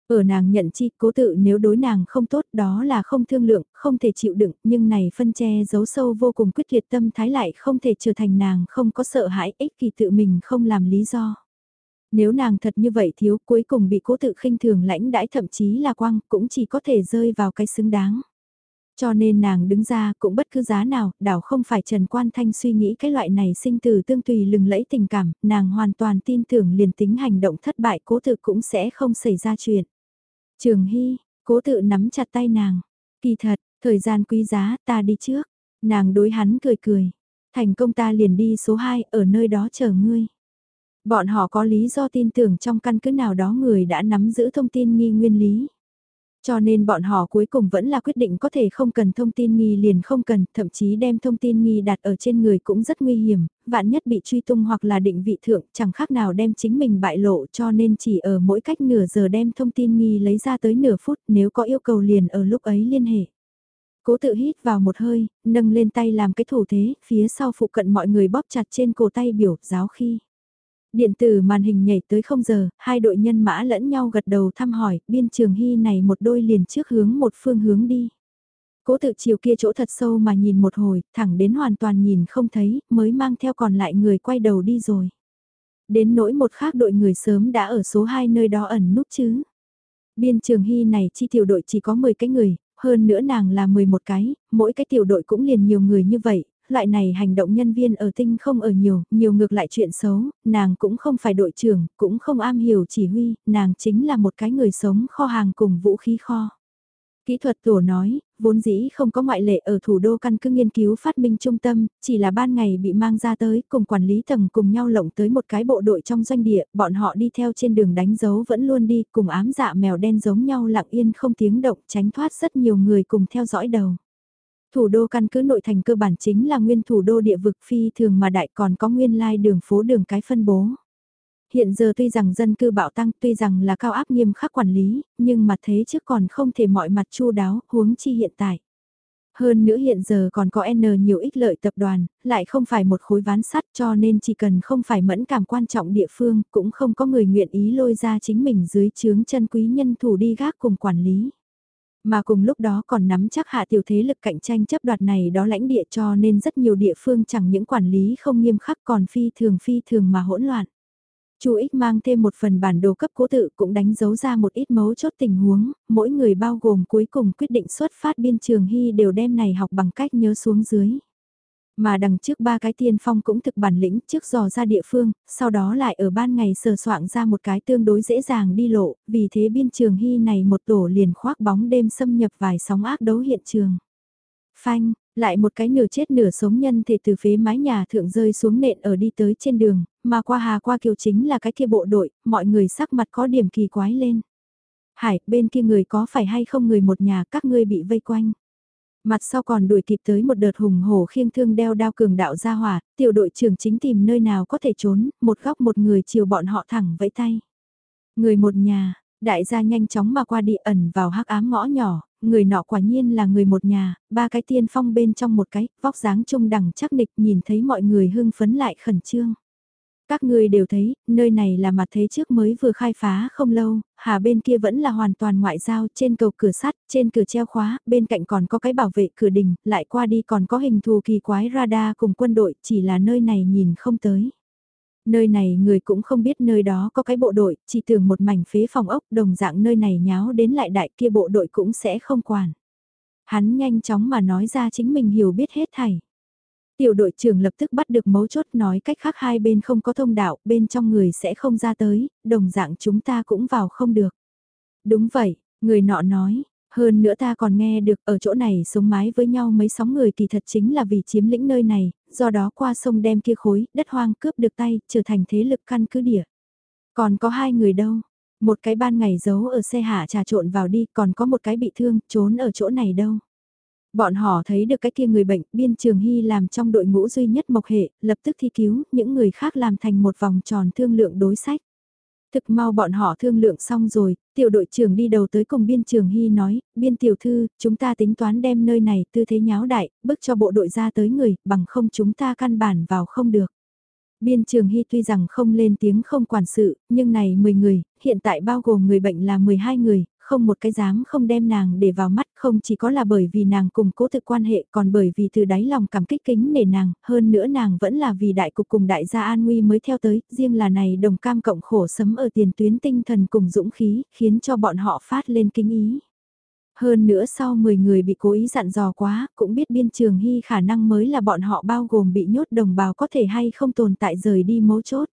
Ở nàng nhận chi cố tự nếu đối nàng không tốt đó là không thương lượng, không thể chịu đựng, nhưng này phân che giấu sâu vô cùng quyết liệt tâm thái lại không thể trở thành nàng không có sợ hãi ích kỳ tự mình không làm lý do. Nếu nàng thật như vậy thiếu cuối cùng bị cố tự khinh thường lãnh đãi thậm chí là quăng cũng chỉ có thể rơi vào cái xứng đáng. Cho nên nàng đứng ra cũng bất cứ giá nào, đảo không phải Trần Quan Thanh suy nghĩ cái loại này sinh từ tương tùy lừng lẫy tình cảm, nàng hoàn toàn tin tưởng liền tính hành động thất bại cố tự cũng sẽ không xảy ra chuyện. Trường Hy, cố tự nắm chặt tay nàng, kỳ thật, Thời gian quý giá ta đi trước. Nàng đối hắn cười cười. Thành công ta liền đi số 2 ở nơi đó chờ ngươi. Bọn họ có lý do tin tưởng trong căn cứ nào đó người đã nắm giữ thông tin nghi nguyên lý. Cho nên bọn họ cuối cùng vẫn là quyết định có thể không cần thông tin nghi liền không cần, thậm chí đem thông tin nghi đặt ở trên người cũng rất nguy hiểm, vạn nhất bị truy tung hoặc là định vị thượng chẳng khác nào đem chính mình bại lộ cho nên chỉ ở mỗi cách nửa giờ đem thông tin nghi lấy ra tới nửa phút nếu có yêu cầu liền ở lúc ấy liên hệ. Cố tự hít vào một hơi, nâng lên tay làm cái thủ thế, phía sau phụ cận mọi người bóp chặt trên cổ tay biểu giáo khi. Điện tử màn hình nhảy tới không giờ, hai đội nhân mã lẫn nhau gật đầu thăm hỏi, biên trường hy này một đôi liền trước hướng một phương hướng đi. Cố tự chiều kia chỗ thật sâu mà nhìn một hồi, thẳng đến hoàn toàn nhìn không thấy, mới mang theo còn lại người quay đầu đi rồi. Đến nỗi một khác đội người sớm đã ở số 2 nơi đó ẩn núp chứ. Biên trường hy này chi tiểu đội chỉ có 10 cái người, hơn nữa nàng là 11 cái, mỗi cái tiểu đội cũng liền nhiều người như vậy, loại này hành động nhân viên ở tinh không ở nhiều, nhiều ngược lại chuyện xấu, nàng cũng không phải đội trưởng, cũng không am hiểu chỉ huy, nàng chính là một cái người sống kho hàng cùng vũ khí kho. Kỹ thuật tổ nói, vốn dĩ không có ngoại lệ ở thủ đô căn cứ nghiên cứu phát minh trung tâm, chỉ là ban ngày bị mang ra tới cùng quản lý tầng cùng nhau lộng tới một cái bộ đội trong doanh địa, bọn họ đi theo trên đường đánh dấu vẫn luôn đi cùng ám dạ mèo đen giống nhau lặng yên không tiếng động tránh thoát rất nhiều người cùng theo dõi đầu. Thủ đô căn cứ nội thành cơ bản chính là nguyên thủ đô địa vực phi thường mà đại còn có nguyên lai đường phố đường cái phân bố. Hiện giờ tuy rằng dân cư bạo tăng tuy rằng là cao áp nghiêm khắc quản lý, nhưng mặt thế trước còn không thể mọi mặt chu đáo, huống chi hiện tại. Hơn nữa hiện giờ còn có N nhiều ích lợi tập đoàn, lại không phải một khối ván sắt cho nên chỉ cần không phải mẫn cảm quan trọng địa phương cũng không có người nguyện ý lôi ra chính mình dưới chướng chân quý nhân thủ đi gác cùng quản lý. Mà cùng lúc đó còn nắm chắc hạ tiểu thế lực cạnh tranh chấp đoạt này đó lãnh địa cho nên rất nhiều địa phương chẳng những quản lý không nghiêm khắc còn phi thường phi thường mà hỗn loạn. Chu Ích mang thêm một phần bản đồ cấp cố tự cũng đánh dấu ra một ít mấu chốt tình huống, mỗi người bao gồm cuối cùng quyết định xuất phát biên trường hy đều đem này học bằng cách nhớ xuống dưới. Mà đằng trước ba cái tiên phong cũng thực bản lĩnh trước dò ra địa phương, sau đó lại ở ban ngày sờ soạn ra một cái tương đối dễ dàng đi lộ, vì thế biên trường hy này một tổ liền khoác bóng đêm xâm nhập vài sóng ác đấu hiện trường. Phanh, lại một cái nửa chết nửa sống nhân thể từ phía mái nhà thượng rơi xuống nện ở đi tới trên đường, mà qua hà qua kiều chính là cái kia bộ đội, mọi người sắc mặt có điểm kỳ quái lên. Hải, bên kia người có phải hay không người một nhà các ngươi bị vây quanh. Mặt sau còn đuổi kịp tới một đợt hùng hổ khiêng thương đeo đao cường đạo ra hỏa, tiểu đội trưởng chính tìm nơi nào có thể trốn, một góc một người chiều bọn họ thẳng vẫy tay. Người một nhà, đại gia nhanh chóng mà qua đi ẩn vào hắc ám ngõ nhỏ, người nọ quả nhiên là người một nhà, ba cái tiên phong bên trong một cái, vóc dáng trung đẳng chắc nịch nhìn thấy mọi người hưng phấn lại khẩn trương. Các người đều thấy, nơi này là mặt thế trước mới vừa khai phá không lâu, hà bên kia vẫn là hoàn toàn ngoại giao, trên cầu cửa sắt, trên cửa treo khóa, bên cạnh còn có cái bảo vệ cửa đình, lại qua đi còn có hình thù kỳ quái radar cùng quân đội, chỉ là nơi này nhìn không tới. Nơi này người cũng không biết nơi đó có cái bộ đội, chỉ tưởng một mảnh phế phòng ốc đồng dạng nơi này nháo đến lại đại kia bộ đội cũng sẽ không quản. Hắn nhanh chóng mà nói ra chính mình hiểu biết hết thảy. Tiểu đội trưởng lập tức bắt được mấu chốt nói cách khác hai bên không có thông đạo, bên trong người sẽ không ra tới, đồng dạng chúng ta cũng vào không được. Đúng vậy, người nọ nói, hơn nữa ta còn nghe được ở chỗ này sống mái với nhau mấy sóng người kỳ thật chính là vì chiếm lĩnh nơi này, do đó qua sông đem kia khối, đất hoang cướp được tay, trở thành thế lực căn cứ địa. Còn có hai người đâu, một cái ban ngày giấu ở xe hạ trà trộn vào đi, còn có một cái bị thương, trốn ở chỗ này đâu. Bọn họ thấy được cái kia người bệnh, biên trường hy làm trong đội ngũ duy nhất mộc hệ, lập tức thi cứu, những người khác làm thành một vòng tròn thương lượng đối sách. Thực mau bọn họ thương lượng xong rồi, tiểu đội trưởng đi đầu tới cùng biên trường hy nói, biên tiểu thư, chúng ta tính toán đem nơi này tư thế nháo đại, bức cho bộ đội ra tới người, bằng không chúng ta căn bản vào không được. Biên trường hy tuy rằng không lên tiếng không quản sự, nhưng này 10 người, hiện tại bao gồm người bệnh là 12 người, không một cái dám không đem nàng để vào mắt không chỉ có là bởi vì nàng cùng cố thực quan hệ còn bởi vì từ đáy lòng cảm kích kính nể nàng, hơn nữa nàng vẫn là vì đại cục cùng đại gia an nguy mới theo tới, riêng là này đồng cam cộng khổ sấm ở tiền tuyến tinh thần cùng dũng khí, khiến cho bọn họ phát lên kính ý. Hơn nữa sau 10 người bị cố ý dặn dò quá, cũng biết biên trường hy khả năng mới là bọn họ bao gồm bị nhốt đồng bào có thể hay không tồn tại rời đi mấu chốt.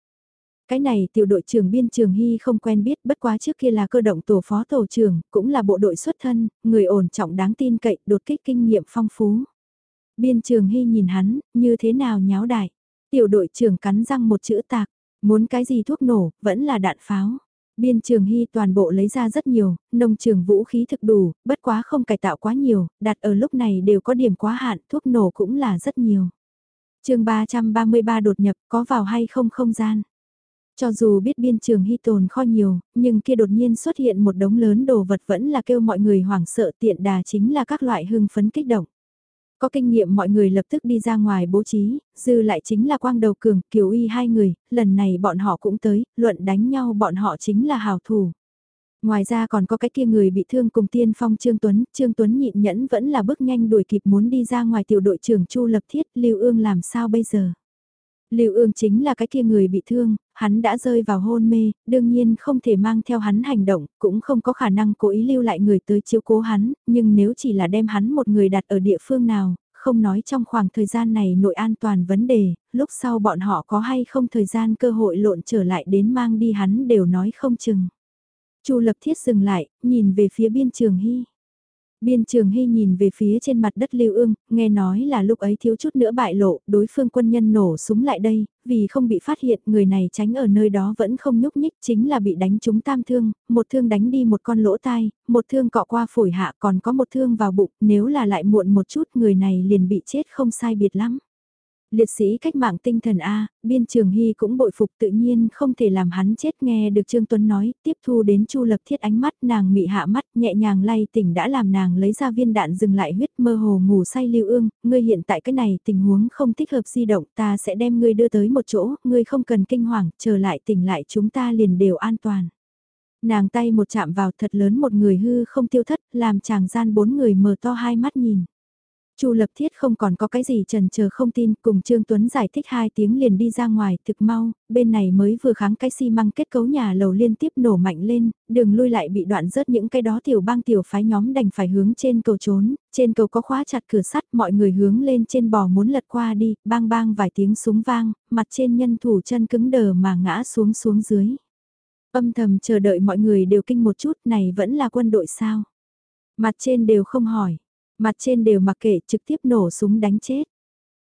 Cái này tiểu đội trưởng biên trường hy không quen biết bất quá trước kia là cơ động tổ phó tổ trưởng, cũng là bộ đội xuất thân, người ổn trọng đáng tin cậy, đột kích kinh nghiệm phong phú. Biên trường hy nhìn hắn, như thế nào nháo đại. Tiểu đội trưởng cắn răng một chữ tạc, muốn cái gì thuốc nổ, vẫn là đạn pháo. Biên trường hy toàn bộ lấy ra rất nhiều, nông trường vũ khí thực đủ, bất quá không cải tạo quá nhiều, đặt ở lúc này đều có điểm quá hạn, thuốc nổ cũng là rất nhiều. chương 333 đột nhập có vào hay không không gian. Cho dù biết biên trường hy tồn kho nhiều, nhưng kia đột nhiên xuất hiện một đống lớn đồ vật vẫn là kêu mọi người hoảng sợ tiện đà chính là các loại hưng phấn kích động. Có kinh nghiệm mọi người lập tức đi ra ngoài bố trí, dư lại chính là quang đầu cường, kiều y hai người, lần này bọn họ cũng tới, luận đánh nhau bọn họ chính là hào thủ. Ngoài ra còn có cái kia người bị thương cùng tiên phong Trương Tuấn, Trương Tuấn nhịn nhẫn vẫn là bước nhanh đuổi kịp muốn đi ra ngoài tiểu đội trưởng Chu Lập Thiết, Lưu Ương làm sao bây giờ? Lưu Ương chính là cái kia người bị thương, hắn đã rơi vào hôn mê, đương nhiên không thể mang theo hắn hành động, cũng không có khả năng cố ý lưu lại người tới chiếu cố hắn, nhưng nếu chỉ là đem hắn một người đặt ở địa phương nào, không nói trong khoảng thời gian này nội an toàn vấn đề, lúc sau bọn họ có hay không thời gian cơ hội lộn trở lại đến mang đi hắn đều nói không chừng. Chu Lập Thiết dừng lại, nhìn về phía biên trường hy. Biên trường hy nhìn về phía trên mặt đất lưu ương, nghe nói là lúc ấy thiếu chút nữa bại lộ, đối phương quân nhân nổ súng lại đây, vì không bị phát hiện người này tránh ở nơi đó vẫn không nhúc nhích chính là bị đánh trúng tam thương, một thương đánh đi một con lỗ tai, một thương cọ qua phổi hạ còn có một thương vào bụng, nếu là lại muộn một chút người này liền bị chết không sai biệt lắm liệt sĩ cách mạng tinh thần A, biên trường hy cũng bội phục tự nhiên không thể làm hắn chết nghe được Trương Tuấn nói, tiếp thu đến Chu Lập Thiết ánh mắt nàng mị hạ mắt nhẹ nhàng lay tỉnh đã làm nàng lấy ra viên đạn dừng lại huyết mơ hồ ngủ say lưu ương, ngươi hiện tại cái này tình huống không thích hợp di động ta sẽ đem ngươi đưa tới một chỗ, ngươi không cần kinh hoàng, trở lại tỉnh lại chúng ta liền đều an toàn. Nàng tay một chạm vào thật lớn một người hư không tiêu thất, làm chàng gian bốn người mở to hai mắt nhìn. Chu Lập Thiết không còn có cái gì trần chờ không tin, cùng Trương Tuấn giải thích hai tiếng liền đi ra ngoài, thực mau, bên này mới vừa kháng cái xi măng kết cấu nhà lầu liên tiếp nổ mạnh lên, đường lui lại bị đoạn rớt những cái đó tiểu bang tiểu phái nhóm đành phải hướng trên cầu trốn, trên cầu có khóa chặt cửa sắt, mọi người hướng lên trên bò muốn lật qua đi, bang bang vài tiếng súng vang, mặt trên nhân thủ chân cứng đờ mà ngã xuống xuống dưới. Âm thầm chờ đợi mọi người đều kinh một chút này vẫn là quân đội sao. Mặt trên đều không hỏi Mặt trên đều mặc kệ trực tiếp nổ súng đánh chết.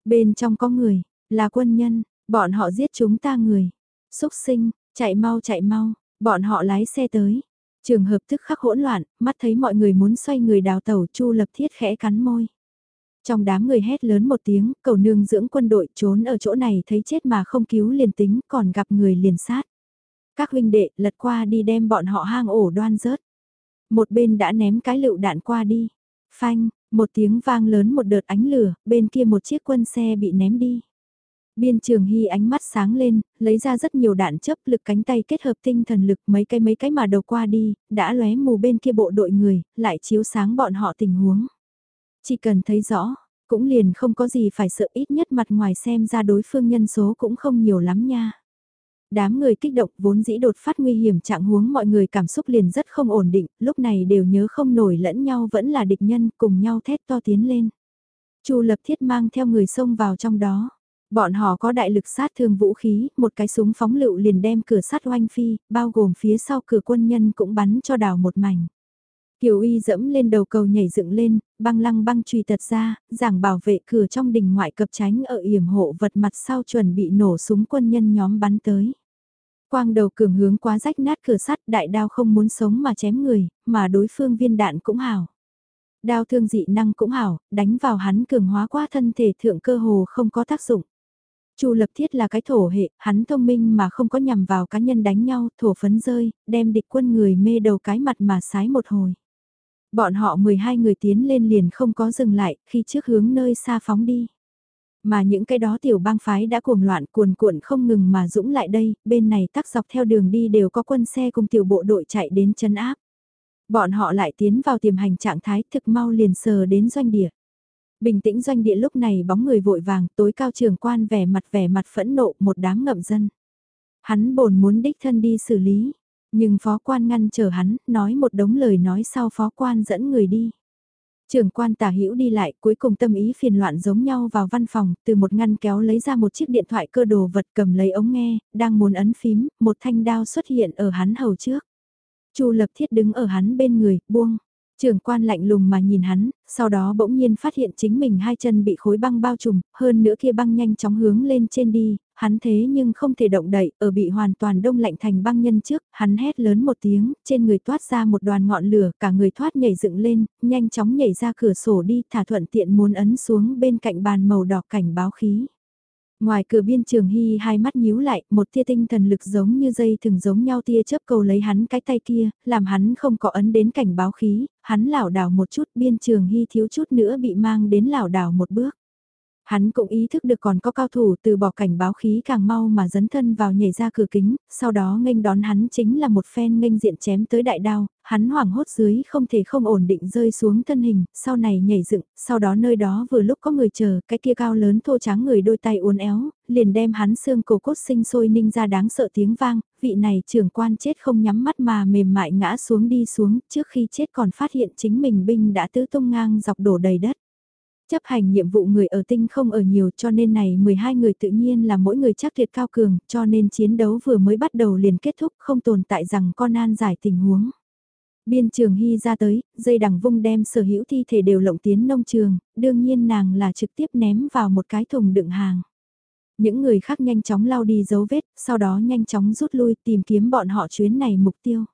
Bên trong có người, là quân nhân, bọn họ giết chúng ta người. Xúc sinh, chạy mau chạy mau, bọn họ lái xe tới. Trường hợp tức khắc hỗn loạn, mắt thấy mọi người muốn xoay người đào tàu chu lập thiết khẽ cắn môi. Trong đám người hét lớn một tiếng, cầu nương dưỡng quân đội trốn ở chỗ này thấy chết mà không cứu liền tính còn gặp người liền sát. Các huynh đệ lật qua đi đem bọn họ hang ổ đoan rớt. Một bên đã ném cái lựu đạn qua đi. Phanh, một tiếng vang lớn một đợt ánh lửa, bên kia một chiếc quân xe bị ném đi. Biên trường hy ánh mắt sáng lên, lấy ra rất nhiều đạn chấp lực cánh tay kết hợp tinh thần lực mấy cái mấy cái mà đầu qua đi, đã lóe mù bên kia bộ đội người, lại chiếu sáng bọn họ tình huống. Chỉ cần thấy rõ, cũng liền không có gì phải sợ ít nhất mặt ngoài xem ra đối phương nhân số cũng không nhiều lắm nha. Đám người kích động vốn dĩ đột phát nguy hiểm trạng huống mọi người cảm xúc liền rất không ổn định, lúc này đều nhớ không nổi lẫn nhau vẫn là địch nhân cùng nhau thét to tiến lên. Chu lập thiết mang theo người xông vào trong đó. Bọn họ có đại lực sát thương vũ khí, một cái súng phóng lựu liền đem cửa sắt oanh phi, bao gồm phía sau cửa quân nhân cũng bắn cho đào một mảnh. Kiều Y dẫm lên đầu cầu nhảy dựng lên, băng lăng băng trùy tật ra, giảng bảo vệ cửa trong đình ngoại cập tránh ở yểm hộ vật mặt sau chuẩn bị nổ súng quân nhân nhóm bắn tới. Quang đầu cường hướng quá rách nát cửa sắt đại đao không muốn sống mà chém người, mà đối phương viên đạn cũng hảo. Đao thương dị năng cũng hảo, đánh vào hắn cường hóa qua thân thể thượng cơ hồ không có tác dụng. Chu lập thiết là cái thổ hệ, hắn thông minh mà không có nhằm vào cá nhân đánh nhau, thổ phấn rơi, đem địch quân người mê đầu cái mặt mà sái một hồi. Bọn họ 12 người tiến lên liền không có dừng lại, khi trước hướng nơi xa phóng đi. Mà những cái đó tiểu bang phái đã cuồng loạn cuồn cuộn không ngừng mà dũng lại đây, bên này tắc dọc theo đường đi đều có quân xe cùng tiểu bộ đội chạy đến chân áp. Bọn họ lại tiến vào tiềm hành trạng thái thực mau liền sờ đến doanh địa. Bình tĩnh doanh địa lúc này bóng người vội vàng, tối cao trưởng quan vẻ mặt vẻ mặt phẫn nộ một đám ngậm dân. Hắn bồn muốn đích thân đi xử lý, nhưng phó quan ngăn chờ hắn, nói một đống lời nói sau phó quan dẫn người đi. Trưởng quan tả hữu đi lại cuối cùng tâm ý phiền loạn giống nhau vào văn phòng, từ một ngăn kéo lấy ra một chiếc điện thoại cơ đồ vật cầm lấy ống nghe, đang muốn ấn phím, một thanh đao xuất hiện ở hắn hầu trước. Chu lập thiết đứng ở hắn bên người, buông. Trưởng quan lạnh lùng mà nhìn hắn, sau đó bỗng nhiên phát hiện chính mình hai chân bị khối băng bao trùm, hơn nữa kia băng nhanh chóng hướng lên trên đi, hắn thế nhưng không thể động đậy, ở bị hoàn toàn đông lạnh thành băng nhân trước, hắn hét lớn một tiếng, trên người toát ra một đoàn ngọn lửa, cả người thoát nhảy dựng lên, nhanh chóng nhảy ra cửa sổ đi, thả thuận tiện muốn ấn xuống bên cạnh bàn màu đỏ cảnh báo khí. Ngoài cửa biên trường hy hai mắt nhíu lại, một tia tinh thần lực giống như dây thường giống nhau tia chớp cầu lấy hắn cái tay kia, làm hắn không có ấn đến cảnh báo khí, hắn lảo đảo một chút biên trường hy thiếu chút nữa bị mang đến lảo đảo một bước. Hắn cũng ý thức được còn có cao thủ từ bỏ cảnh báo khí càng mau mà dấn thân vào nhảy ra cửa kính, sau đó nghênh đón hắn chính là một phen nghênh diện chém tới đại đao, hắn hoảng hốt dưới không thể không ổn định rơi xuống thân hình, sau này nhảy dựng, sau đó nơi đó vừa lúc có người chờ, cái kia cao lớn thô trắng người đôi tay uốn éo, liền đem hắn xương cổ cốt sinh sôi ninh ra đáng sợ tiếng vang, vị này trưởng quan chết không nhắm mắt mà mềm mại ngã xuống đi xuống, trước khi chết còn phát hiện chính mình binh đã tứ tung ngang dọc đổ đầy đất. Chấp hành nhiệm vụ người ở tinh không ở nhiều cho nên này 12 người tự nhiên là mỗi người chắc thiệt cao cường, cho nên chiến đấu vừa mới bắt đầu liền kết thúc không tồn tại rằng con an giải tình huống. Biên trường hy ra tới, dây đằng vung đem sở hữu thi thể đều lộng tiến nông trường, đương nhiên nàng là trực tiếp ném vào một cái thùng đựng hàng. Những người khác nhanh chóng lau đi dấu vết, sau đó nhanh chóng rút lui tìm kiếm bọn họ chuyến này mục tiêu.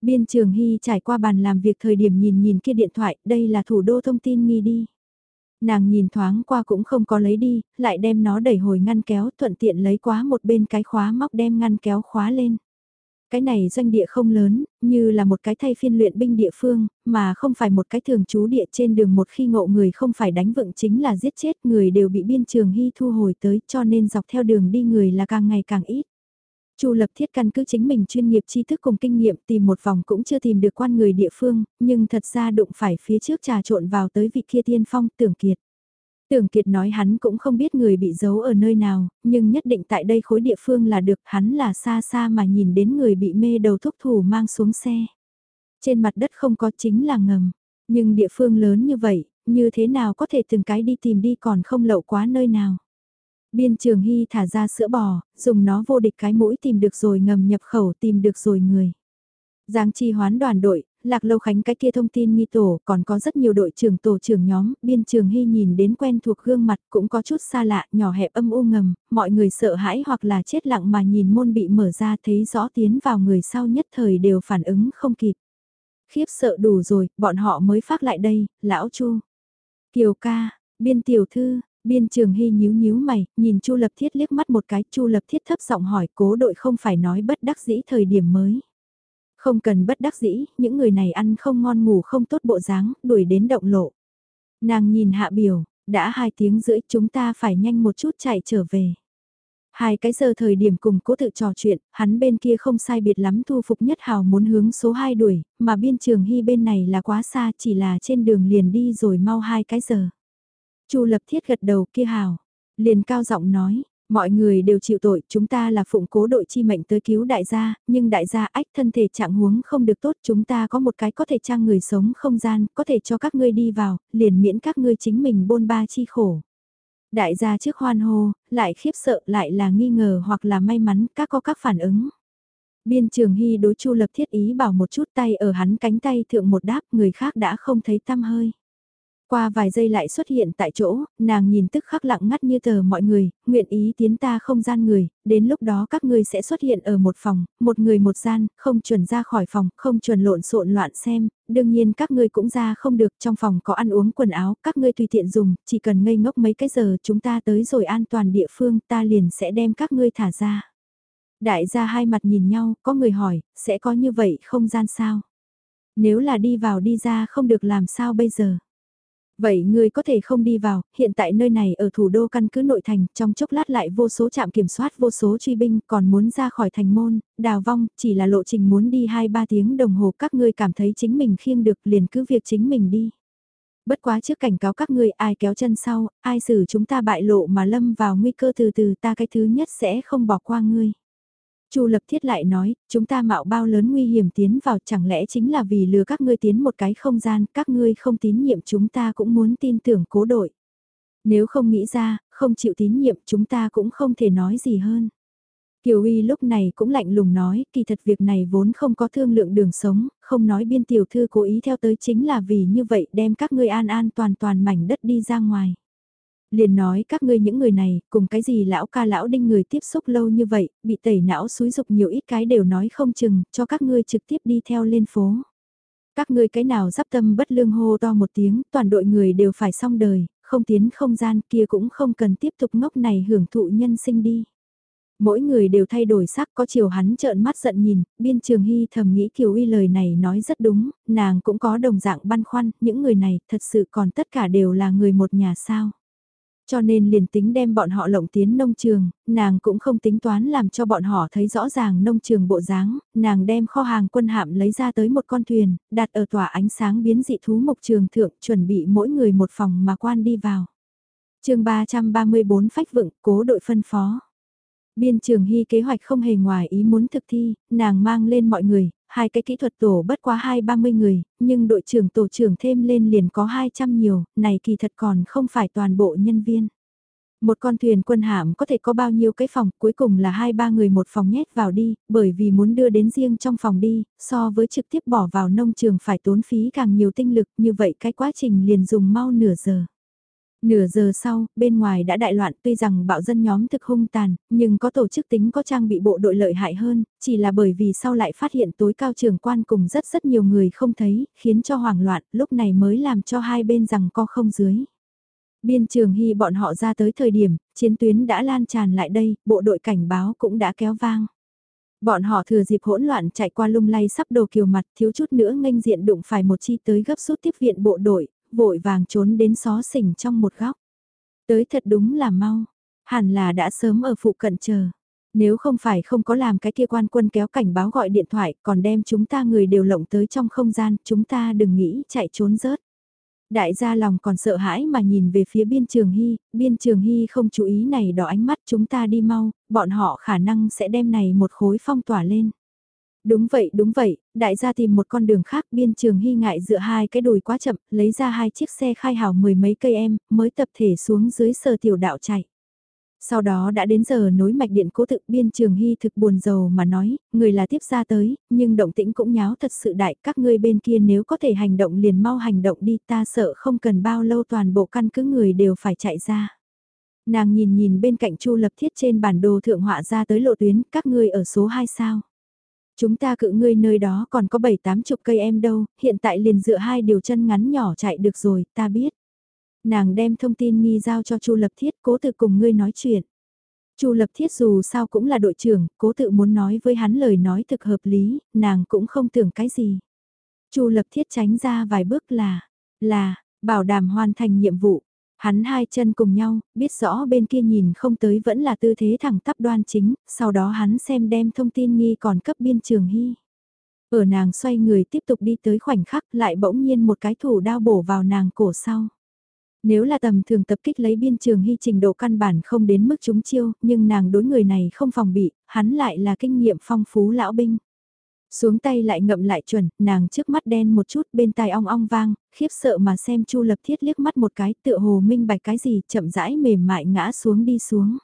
Biên trường hy trải qua bàn làm việc thời điểm nhìn nhìn kia điện thoại, đây là thủ đô thông tin nghi đi. Nàng nhìn thoáng qua cũng không có lấy đi, lại đem nó đẩy hồi ngăn kéo thuận tiện lấy quá một bên cái khóa móc đem ngăn kéo khóa lên. Cái này doanh địa không lớn, như là một cái thay phiên luyện binh địa phương, mà không phải một cái thường trú địa trên đường một khi ngộ người không phải đánh vựng chính là giết chết người đều bị biên trường hy thu hồi tới cho nên dọc theo đường đi người là càng ngày càng ít. Chu Lập Thiết căn cứ chính mình chuyên nghiệp tri thức cùng kinh nghiệm tìm một vòng cũng chưa tìm được quan người địa phương, nhưng thật ra đụng phải phía trước trà trộn vào tới vị kia tiên phong tưởng kiệt. Tưởng Kiệt nói hắn cũng không biết người bị giấu ở nơi nào, nhưng nhất định tại đây khối địa phương là được hắn là xa xa mà nhìn đến người bị mê đầu thúc thủ mang xuống xe. Trên mặt đất không có chính là ngầm, nhưng địa phương lớn như vậy, như thế nào có thể từng cái đi tìm đi còn không lậu quá nơi nào. Biên trường hy thả ra sữa bò, dùng nó vô địch cái mũi tìm được rồi ngầm nhập khẩu tìm được rồi người. Giang chi hoán đoàn đội, lạc lâu khánh cái kia thông tin nghi tổ, còn có rất nhiều đội trưởng tổ trưởng nhóm, biên trường hy nhìn đến quen thuộc gương mặt cũng có chút xa lạ, nhỏ hẹp âm u ngầm, mọi người sợ hãi hoặc là chết lặng mà nhìn môn bị mở ra thấy rõ tiến vào người sau nhất thời đều phản ứng không kịp. Khiếp sợ đủ rồi, bọn họ mới phát lại đây, lão chu. Kiều ca, biên tiểu thư, Biên trường hy nhíu nhíu mày, nhìn Chu Lập Thiết liếc mắt một cái, Chu Lập Thiết thấp giọng hỏi cố đội không phải nói bất đắc dĩ thời điểm mới. Không cần bất đắc dĩ, những người này ăn không ngon ngủ không tốt bộ dáng, đuổi đến động lộ. Nàng nhìn hạ biểu, đã hai tiếng rưỡi chúng ta phải nhanh một chút chạy trở về. Hai cái giờ thời điểm cùng cố tự trò chuyện, hắn bên kia không sai biệt lắm thu phục nhất hào muốn hướng số 2 đuổi, mà biên trường hy bên này là quá xa chỉ là trên đường liền đi rồi mau hai cái giờ. Chu lập thiết gật đầu kia hào, liền cao giọng nói, mọi người đều chịu tội, chúng ta là phụng cố đội chi mệnh tới cứu đại gia, nhưng đại gia ách thân thể trạng huống không được tốt, chúng ta có một cái có thể trang người sống không gian, có thể cho các ngươi đi vào, liền miễn các ngươi chính mình bôn ba chi khổ. Đại gia trước hoan hô, lại khiếp sợ lại là nghi ngờ hoặc là may mắn các có các phản ứng. Biên trường hy đối chu lập thiết ý bảo một chút tay ở hắn cánh tay thượng một đáp người khác đã không thấy tăm hơi. Qua vài giây lại xuất hiện tại chỗ, nàng nhìn tức khắc lặng ngắt như tờ mọi người, nguyện ý tiến ta không gian người, đến lúc đó các ngươi sẽ xuất hiện ở một phòng, một người một gian, không chuẩn ra khỏi phòng, không chuẩn lộn xộn loạn xem, đương nhiên các ngươi cũng ra không được, trong phòng có ăn uống quần áo, các ngươi tùy tiện dùng, chỉ cần ngây ngốc mấy cái giờ chúng ta tới rồi an toàn địa phương ta liền sẽ đem các ngươi thả ra. Đại gia hai mặt nhìn nhau, có người hỏi, sẽ có như vậy không gian sao? Nếu là đi vào đi ra không được làm sao bây giờ? Vậy ngươi có thể không đi vào, hiện tại nơi này ở thủ đô căn cứ nội thành, trong chốc lát lại vô số trạm kiểm soát vô số truy binh, còn muốn ra khỏi thành môn, đào vong, chỉ là lộ trình muốn đi 2-3 tiếng đồng hồ các ngươi cảm thấy chính mình khiêng được liền cứ việc chính mình đi. Bất quá trước cảnh cáo các ngươi ai kéo chân sau, ai xử chúng ta bại lộ mà lâm vào nguy cơ từ từ ta cái thứ nhất sẽ không bỏ qua ngươi. Chu Lập Thiết lại nói, chúng ta mạo bao lớn nguy hiểm tiến vào chẳng lẽ chính là vì lừa các ngươi tiến một cái không gian, các ngươi không tín nhiệm chúng ta cũng muốn tin tưởng cố đội. Nếu không nghĩ ra, không chịu tín nhiệm chúng ta cũng không thể nói gì hơn. Kiều Uy lúc này cũng lạnh lùng nói, kỳ thật việc này vốn không có thương lượng đường sống, không nói biên tiểu thư cố ý theo tới chính là vì như vậy đem các ngươi an an toàn toàn mảnh đất đi ra ngoài. Liền nói các ngươi những người này, cùng cái gì lão ca lão đinh người tiếp xúc lâu như vậy, bị tẩy não xúi dục nhiều ít cái đều nói không chừng, cho các ngươi trực tiếp đi theo lên phố. Các ngươi cái nào giáp tâm bất lương hô to một tiếng, toàn đội người đều phải xong đời, không tiến không gian kia cũng không cần tiếp tục ngốc này hưởng thụ nhân sinh đi. Mỗi người đều thay đổi sắc có chiều hắn trợn mắt giận nhìn, biên trường hy thầm nghĩ Kiều Uy lời này nói rất đúng, nàng cũng có đồng dạng băn khoăn, những người này thật sự còn tất cả đều là người một nhà sao. Cho nên liền tính đem bọn họ lộng tiến nông trường, nàng cũng không tính toán làm cho bọn họ thấy rõ ràng nông trường bộ dáng, nàng đem kho hàng quân hạm lấy ra tới một con thuyền, đặt ở tòa ánh sáng biến dị thú mục trường thượng chuẩn bị mỗi người một phòng mà quan đi vào. chương 334 phách vựng, cố đội phân phó. Biên trường hy kế hoạch không hề ngoài ý muốn thực thi, nàng mang lên mọi người, hai cái kỹ thuật tổ bất quá hai ba mươi người, nhưng đội trưởng tổ trưởng thêm lên liền có 200 nhiều, này kỳ thật còn không phải toàn bộ nhân viên. Một con thuyền quân hạm có thể có bao nhiêu cái phòng, cuối cùng là hai ba người một phòng nhét vào đi, bởi vì muốn đưa đến riêng trong phòng đi, so với trực tiếp bỏ vào nông trường phải tốn phí càng nhiều tinh lực, như vậy cái quá trình liền dùng mau nửa giờ. Nửa giờ sau, bên ngoài đã đại loạn tuy rằng bạo dân nhóm thực hung tàn, nhưng có tổ chức tính có trang bị bộ đội lợi hại hơn, chỉ là bởi vì sau lại phát hiện tối cao trưởng quan cùng rất rất nhiều người không thấy, khiến cho hoảng loạn, lúc này mới làm cho hai bên rằng co không dưới. Biên trường hy bọn họ ra tới thời điểm, chiến tuyến đã lan tràn lại đây, bộ đội cảnh báo cũng đã kéo vang. Bọn họ thừa dịp hỗn loạn chạy qua lung lay sắp đồ kiều mặt thiếu chút nữa nghênh diện đụng phải một chi tới gấp rút tiếp viện bộ đội, vội vàng trốn đến xó xỉnh trong một góc. Tới thật đúng là mau, hẳn là đã sớm ở phụ cận chờ. Nếu không phải không có làm cái kia quan quân kéo cảnh báo gọi điện thoại còn đem chúng ta người đều lộng tới trong không gian, chúng ta đừng nghĩ chạy trốn rớt. Đại gia lòng còn sợ hãi mà nhìn về phía biên trường hy, biên trường hy không chú ý này đỏ ánh mắt chúng ta đi mau, bọn họ khả năng sẽ đem này một khối phong tỏa lên. Đúng vậy, đúng vậy, đại gia tìm một con đường khác biên trường hy ngại dựa hai cái đùi quá chậm, lấy ra hai chiếc xe khai hào mười mấy cây em, mới tập thể xuống dưới sơ tiểu đạo chạy. Sau đó đã đến giờ nối mạch điện cố thực biên trường hy thực buồn giàu mà nói, người là tiếp ra tới, nhưng động tĩnh cũng nháo thật sự đại, các ngươi bên kia nếu có thể hành động liền mau hành động đi ta sợ không cần bao lâu toàn bộ căn cứ người đều phải chạy ra. Nàng nhìn nhìn bên cạnh chu lập thiết trên bản đồ thượng họa ra tới lộ tuyến, các ngươi ở số 2 sao. Chúng ta cự ngươi nơi đó còn có bảy tám chục cây em đâu, hiện tại liền dựa hai điều chân ngắn nhỏ chạy được rồi, ta biết. Nàng đem thông tin nghi giao cho Chu Lập Thiết, cố tự cùng ngươi nói chuyện. Chu Lập Thiết dù sao cũng là đội trưởng, cố tự muốn nói với hắn lời nói thực hợp lý, nàng cũng không tưởng cái gì. Chu Lập Thiết tránh ra vài bước là, là, bảo đảm hoàn thành nhiệm vụ. Hắn hai chân cùng nhau, biết rõ bên kia nhìn không tới vẫn là tư thế thẳng tắp đoan chính, sau đó hắn xem đem thông tin nghi còn cấp biên trường hy. Ở nàng xoay người tiếp tục đi tới khoảnh khắc lại bỗng nhiên một cái thủ đao bổ vào nàng cổ sau. Nếu là tầm thường tập kích lấy biên trường hy trình độ căn bản không đến mức chúng chiêu, nhưng nàng đối người này không phòng bị, hắn lại là kinh nghiệm phong phú lão binh. Xuống tay lại ngậm lại chuẩn, nàng trước mắt đen một chút bên tai ong ong vang, khiếp sợ mà xem Chu Lập Thiết liếc mắt một cái tựa hồ minh bạch cái gì chậm rãi mềm mại ngã xuống đi xuống.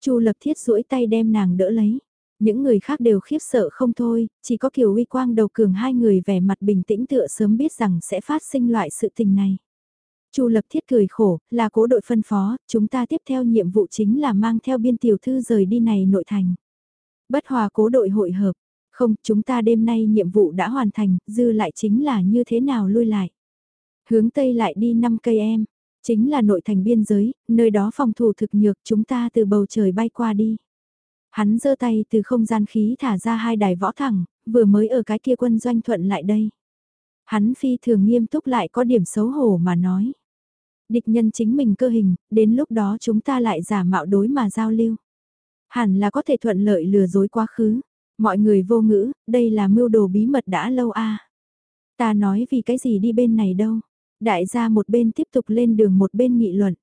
Chu Lập Thiết duỗi tay đem nàng đỡ lấy. Những người khác đều khiếp sợ không thôi, chỉ có Kiều Uy Quang đầu cường hai người vẻ mặt bình tĩnh tựa sớm biết rằng sẽ phát sinh loại sự tình này. Chu Lập Thiết cười khổ, là cố đội phân phó, chúng ta tiếp theo nhiệm vụ chính là mang theo biên tiểu thư rời đi này nội thành. Bất hòa cố đội hội hợp, không, chúng ta đêm nay nhiệm vụ đã hoàn thành, dư lại chính là như thế nào lui lại. Hướng Tây lại đi 5 cây em, chính là nội thành biên giới, nơi đó phòng thủ thực nhược chúng ta từ bầu trời bay qua đi. Hắn giơ tay từ không gian khí thả ra hai đài võ thẳng, vừa mới ở cái kia quân doanh thuận lại đây. Hắn phi thường nghiêm túc lại có điểm xấu hổ mà nói. Địch nhân chính mình cơ hình, đến lúc đó chúng ta lại giả mạo đối mà giao lưu. Hẳn là có thể thuận lợi lừa dối quá khứ. Mọi người vô ngữ, đây là mưu đồ bí mật đã lâu a. Ta nói vì cái gì đi bên này đâu. Đại gia một bên tiếp tục lên đường một bên nghị luận.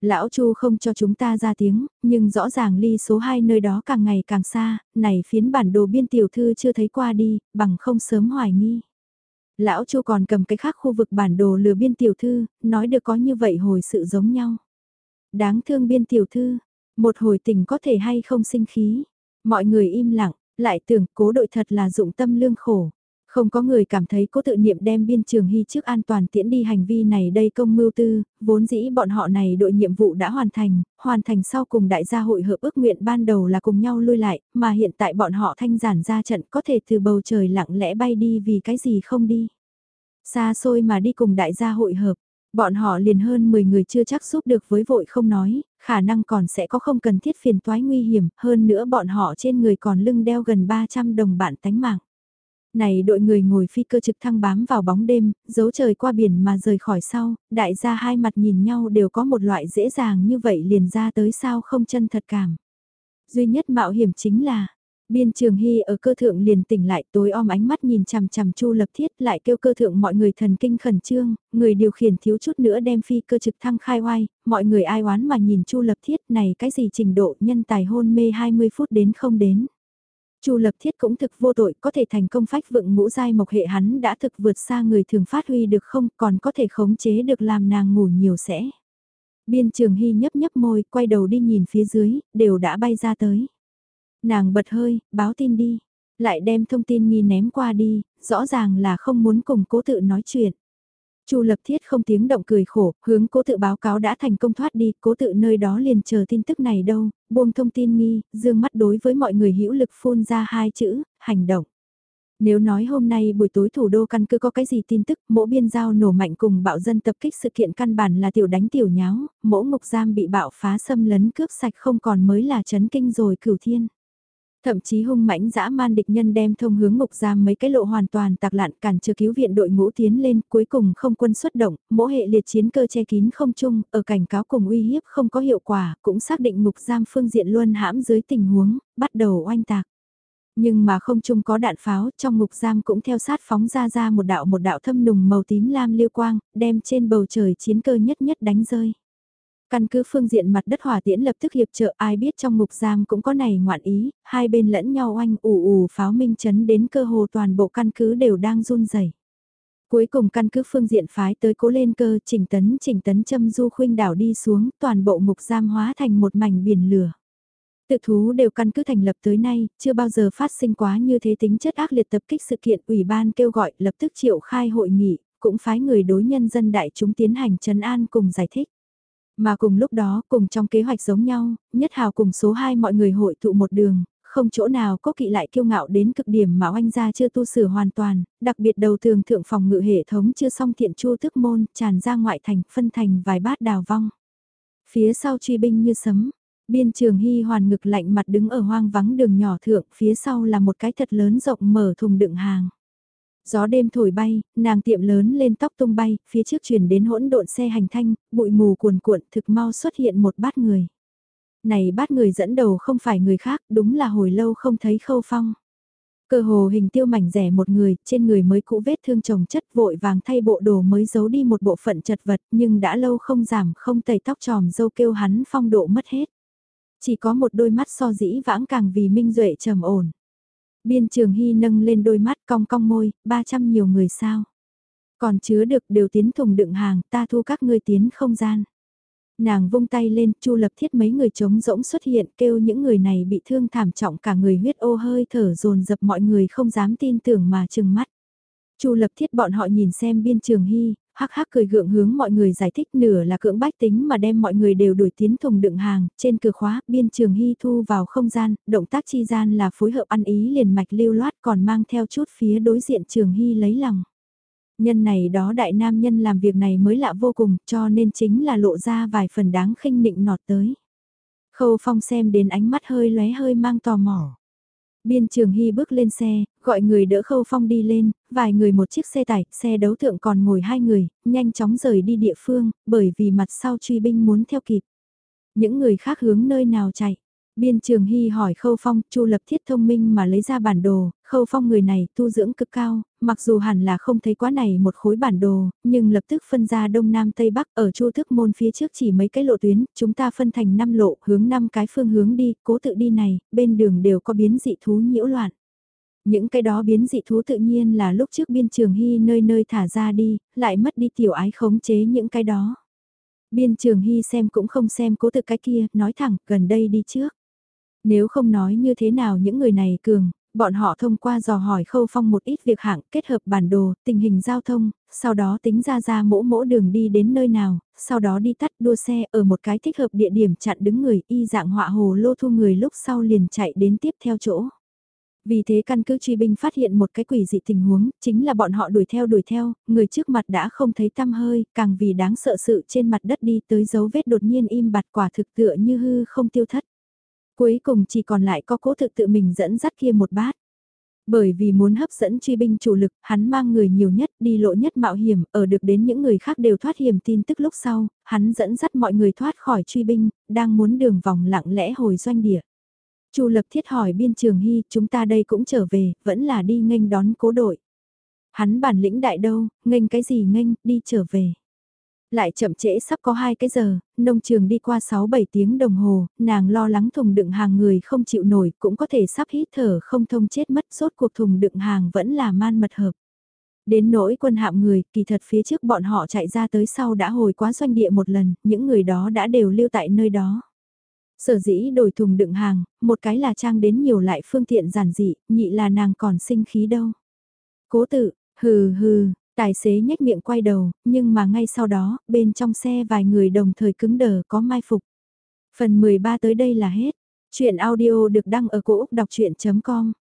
Lão Chu không cho chúng ta ra tiếng, nhưng rõ ràng ly số 2 nơi đó càng ngày càng xa, này phiến bản đồ biên tiểu thư chưa thấy qua đi, bằng không sớm hoài nghi. Lão Chu còn cầm cái khác khu vực bản đồ lừa biên tiểu thư, nói được có như vậy hồi sự giống nhau. Đáng thương biên tiểu thư, một hồi tình có thể hay không sinh khí. Mọi người im lặng, lại tưởng cố đội thật là dụng tâm lương khổ. Không có người cảm thấy cố tự niệm đem biên trường hy trước an toàn tiễn đi hành vi này đây công mưu tư, vốn dĩ bọn họ này đội nhiệm vụ đã hoàn thành, hoàn thành sau cùng đại gia hội hợp ước nguyện ban đầu là cùng nhau lui lại, mà hiện tại bọn họ thanh giản ra trận có thể từ bầu trời lặng lẽ bay đi vì cái gì không đi. Xa xôi mà đi cùng đại gia hội hợp, bọn họ liền hơn 10 người chưa chắc giúp được với vội không nói, khả năng còn sẽ có không cần thiết phiền toái nguy hiểm, hơn nữa bọn họ trên người còn lưng đeo gần 300 đồng bạn tánh mạng. Này đội người ngồi phi cơ trực thăng bám vào bóng đêm, giấu trời qua biển mà rời khỏi sau, đại gia hai mặt nhìn nhau đều có một loại dễ dàng như vậy liền ra tới sao không chân thật cảm. Duy nhất mạo hiểm chính là, Biên Trường Hy ở cơ thượng liền tỉnh lại tối om ánh mắt nhìn chằm chằm Chu Lập Thiết lại kêu cơ thượng mọi người thần kinh khẩn trương, người điều khiển thiếu chút nữa đem phi cơ trực thăng khai oai, mọi người ai oán mà nhìn Chu Lập Thiết này cái gì trình độ nhân tài hôn mê 20 phút đến không đến. Chu Lập Thiết cũng thực vô tội, có thể thành công phách vựng ngũ giai mộc hệ hắn đã thực vượt xa người thường phát huy được không, còn có thể khống chế được làm nàng ngủ nhiều sẽ. Biên Trường Hy nhấp nhấp môi, quay đầu đi nhìn phía dưới, đều đã bay ra tới. Nàng bật hơi, báo tin đi, lại đem thông tin nghi ném qua đi, rõ ràng là không muốn cùng cố tự nói chuyện. Chu Lập Thiết không tiếng động cười khổ, hướng cố tự báo cáo đã thành công thoát đi, cố tự nơi đó liền chờ tin tức này đâu, buông thông tin nghi, dương mắt đối với mọi người hữu lực phun ra hai chữ, hành động. Nếu nói hôm nay buổi tối thủ đô căn cứ có cái gì tin tức, mỗ biên giao nổ mạnh cùng bạo dân tập kích sự kiện căn bản là tiểu đánh tiểu nháo, mỗ ngục giam bị bạo phá xâm lấn cướp sạch không còn mới là chấn kinh rồi cửu thiên. Thậm chí hung mãnh dã man địch nhân đem thông hướng ngục giam mấy cái lộ hoàn toàn tạc lạn cản chờ cứu viện đội ngũ tiến lên, cuối cùng không quân xuất động, mỗ hệ liệt chiến cơ che kín không chung, ở cảnh cáo cùng uy hiếp không có hiệu quả, cũng xác định ngục giam phương diện luôn hãm dưới tình huống, bắt đầu oanh tạc. Nhưng mà không chung có đạn pháo, trong ngục giam cũng theo sát phóng ra ra một đạo một đạo thâm nùng màu tím lam liêu quang, đem trên bầu trời chiến cơ nhất nhất đánh rơi. Căn cứ phương diện mặt đất hỏa tiễn lập tức hiệp trợ ai biết trong ngục giam cũng có này ngoạn ý, hai bên lẫn nhau oanh ủ ủ pháo minh chấn đến cơ hồ toàn bộ căn cứ đều đang run rẩy. Cuối cùng căn cứ phương diện phái tới cố lên cơ chỉnh tấn chỉnh tấn châm du khuynh đảo đi xuống toàn bộ ngục giam hóa thành một mảnh biển lửa. Tự thú đều căn cứ thành lập tới nay, chưa bao giờ phát sinh quá như thế tính chất ác liệt tập kích sự kiện ủy ban kêu gọi lập tức triệu khai hội nghị, cũng phái người đối nhân dân đại chúng tiến hành trấn an cùng giải thích. Mà cùng lúc đó, cùng trong kế hoạch giống nhau, nhất hào cùng số 2 mọi người hội tụ một đường, không chỗ nào có kỵ lại kiêu ngạo đến cực điểm mà oanh gia chưa tu sửa hoàn toàn, đặc biệt đầu thường thượng phòng ngự hệ thống chưa xong thiện chu thức môn, tràn ra ngoại thành, phân thành vài bát đào vong. Phía sau truy binh như sấm, biên trường hy hoàn ngực lạnh mặt đứng ở hoang vắng đường nhỏ thượng, phía sau là một cái thật lớn rộng mở thùng đựng hàng. Gió đêm thổi bay, nàng tiệm lớn lên tóc tung bay, phía trước chuyển đến hỗn độn xe hành thanh, bụi mù cuồn cuộn thực mau xuất hiện một bát người. Này bát người dẫn đầu không phải người khác, đúng là hồi lâu không thấy khâu phong. Cơ hồ hình tiêu mảnh rẻ một người, trên người mới cũ vết thương chồng chất vội vàng thay bộ đồ mới giấu đi một bộ phận chật vật nhưng đã lâu không giảm không tẩy tóc tròm dâu kêu hắn phong độ mất hết. Chỉ có một đôi mắt so dĩ vãng càng vì minh duệ trầm ổn. Biên trường hy nâng lên đôi mắt cong cong môi, 300 nhiều người sao. Còn chứa được đều tiến thùng đựng hàng, ta thu các ngươi tiến không gian. Nàng vung tay lên, chu lập thiết mấy người trống rỗng xuất hiện kêu những người này bị thương thảm trọng cả người huyết ô hơi thở dồn dập mọi người không dám tin tưởng mà chừng mắt. Chu lập thiết bọn họ nhìn xem biên trường hy, hắc hắc cười gượng hướng mọi người giải thích nửa là cưỡng bách tính mà đem mọi người đều đuổi tiến thùng đựng hàng, trên cửa khóa, biên trường hy thu vào không gian, động tác chi gian là phối hợp ăn ý liền mạch lưu loát còn mang theo chút phía đối diện trường hy lấy lòng. Nhân này đó đại nam nhân làm việc này mới lạ vô cùng cho nên chính là lộ ra vài phần đáng khinh nịnh nọt tới. Khâu phong xem đến ánh mắt hơi lóe hơi mang tò mò. Biên Trường Hy bước lên xe, gọi người đỡ Khâu Phong đi lên, vài người một chiếc xe tải, xe đấu thượng còn ngồi hai người, nhanh chóng rời đi địa phương, bởi vì mặt sau truy binh muốn theo kịp. Những người khác hướng nơi nào chạy. Biên Trường Hy hỏi Khâu Phong, Chu Lập Thiết thông minh mà lấy ra bản đồ, Khâu Phong người này tu dưỡng cực cao, mặc dù hẳn là không thấy quá này một khối bản đồ, nhưng lập tức phân ra Đông Nam Tây Bắc ở Chu Thức Môn phía trước chỉ mấy cái lộ tuyến, chúng ta phân thành 5 lộ, hướng 5 cái phương hướng đi, cố tự đi này, bên đường đều có biến dị thú nhiễu loạn. Những cái đó biến dị thú tự nhiên là lúc trước Biên Trường Hy nơi nơi thả ra đi, lại mất đi tiểu ái khống chế những cái đó. Biên Trường Hy xem cũng không xem cố tự cái kia, nói thẳng, gần đây đi trước. Nếu không nói như thế nào những người này cường, bọn họ thông qua dò hỏi khâu phong một ít việc hạng kết hợp bản đồ, tình hình giao thông, sau đó tính ra ra mỗ mỗ đường đi đến nơi nào, sau đó đi tắt đua xe ở một cái thích hợp địa điểm chặn đứng người y dạng họa hồ lô thu người lúc sau liền chạy đến tiếp theo chỗ. Vì thế căn cứ truy binh phát hiện một cái quỷ dị tình huống, chính là bọn họ đuổi theo đuổi theo, người trước mặt đã không thấy tăm hơi, càng vì đáng sợ sự trên mặt đất đi tới dấu vết đột nhiên im bặt quả thực tựa như hư không tiêu thất. Cuối cùng chỉ còn lại có cố thực tự mình dẫn dắt kia một bát. Bởi vì muốn hấp dẫn truy binh chủ lực, hắn mang người nhiều nhất, đi lộ nhất mạo hiểm, ở được đến những người khác đều thoát hiểm tin tức lúc sau, hắn dẫn dắt mọi người thoát khỏi truy binh, đang muốn đường vòng lặng lẽ hồi doanh địa. Chu Lập Thiết hỏi biên trường hy, chúng ta đây cũng trở về, vẫn là đi nghênh đón cố đội. Hắn bản lĩnh đại đâu, nghênh cái gì nghênh, đi trở về. Lại chậm trễ sắp có hai cái giờ, nông trường đi qua 6-7 tiếng đồng hồ, nàng lo lắng thùng đựng hàng người không chịu nổi, cũng có thể sắp hít thở không thông chết mất, sốt cuộc thùng đựng hàng vẫn là man mật hợp. Đến nỗi quân hạm người, kỳ thật phía trước bọn họ chạy ra tới sau đã hồi quá doanh địa một lần, những người đó đã đều lưu tại nơi đó. Sở dĩ đổi thùng đựng hàng, một cái là trang đến nhiều lại phương tiện giản dị, nhị là nàng còn sinh khí đâu. Cố tự, hừ hừ, tài xế nhếch miệng quay đầu, nhưng mà ngay sau đó, bên trong xe vài người đồng thời cứng đờ có mai phục. Phần 13 tới đây là hết. Chuyện audio được đăng ở cổ Úc đọc chuyện.com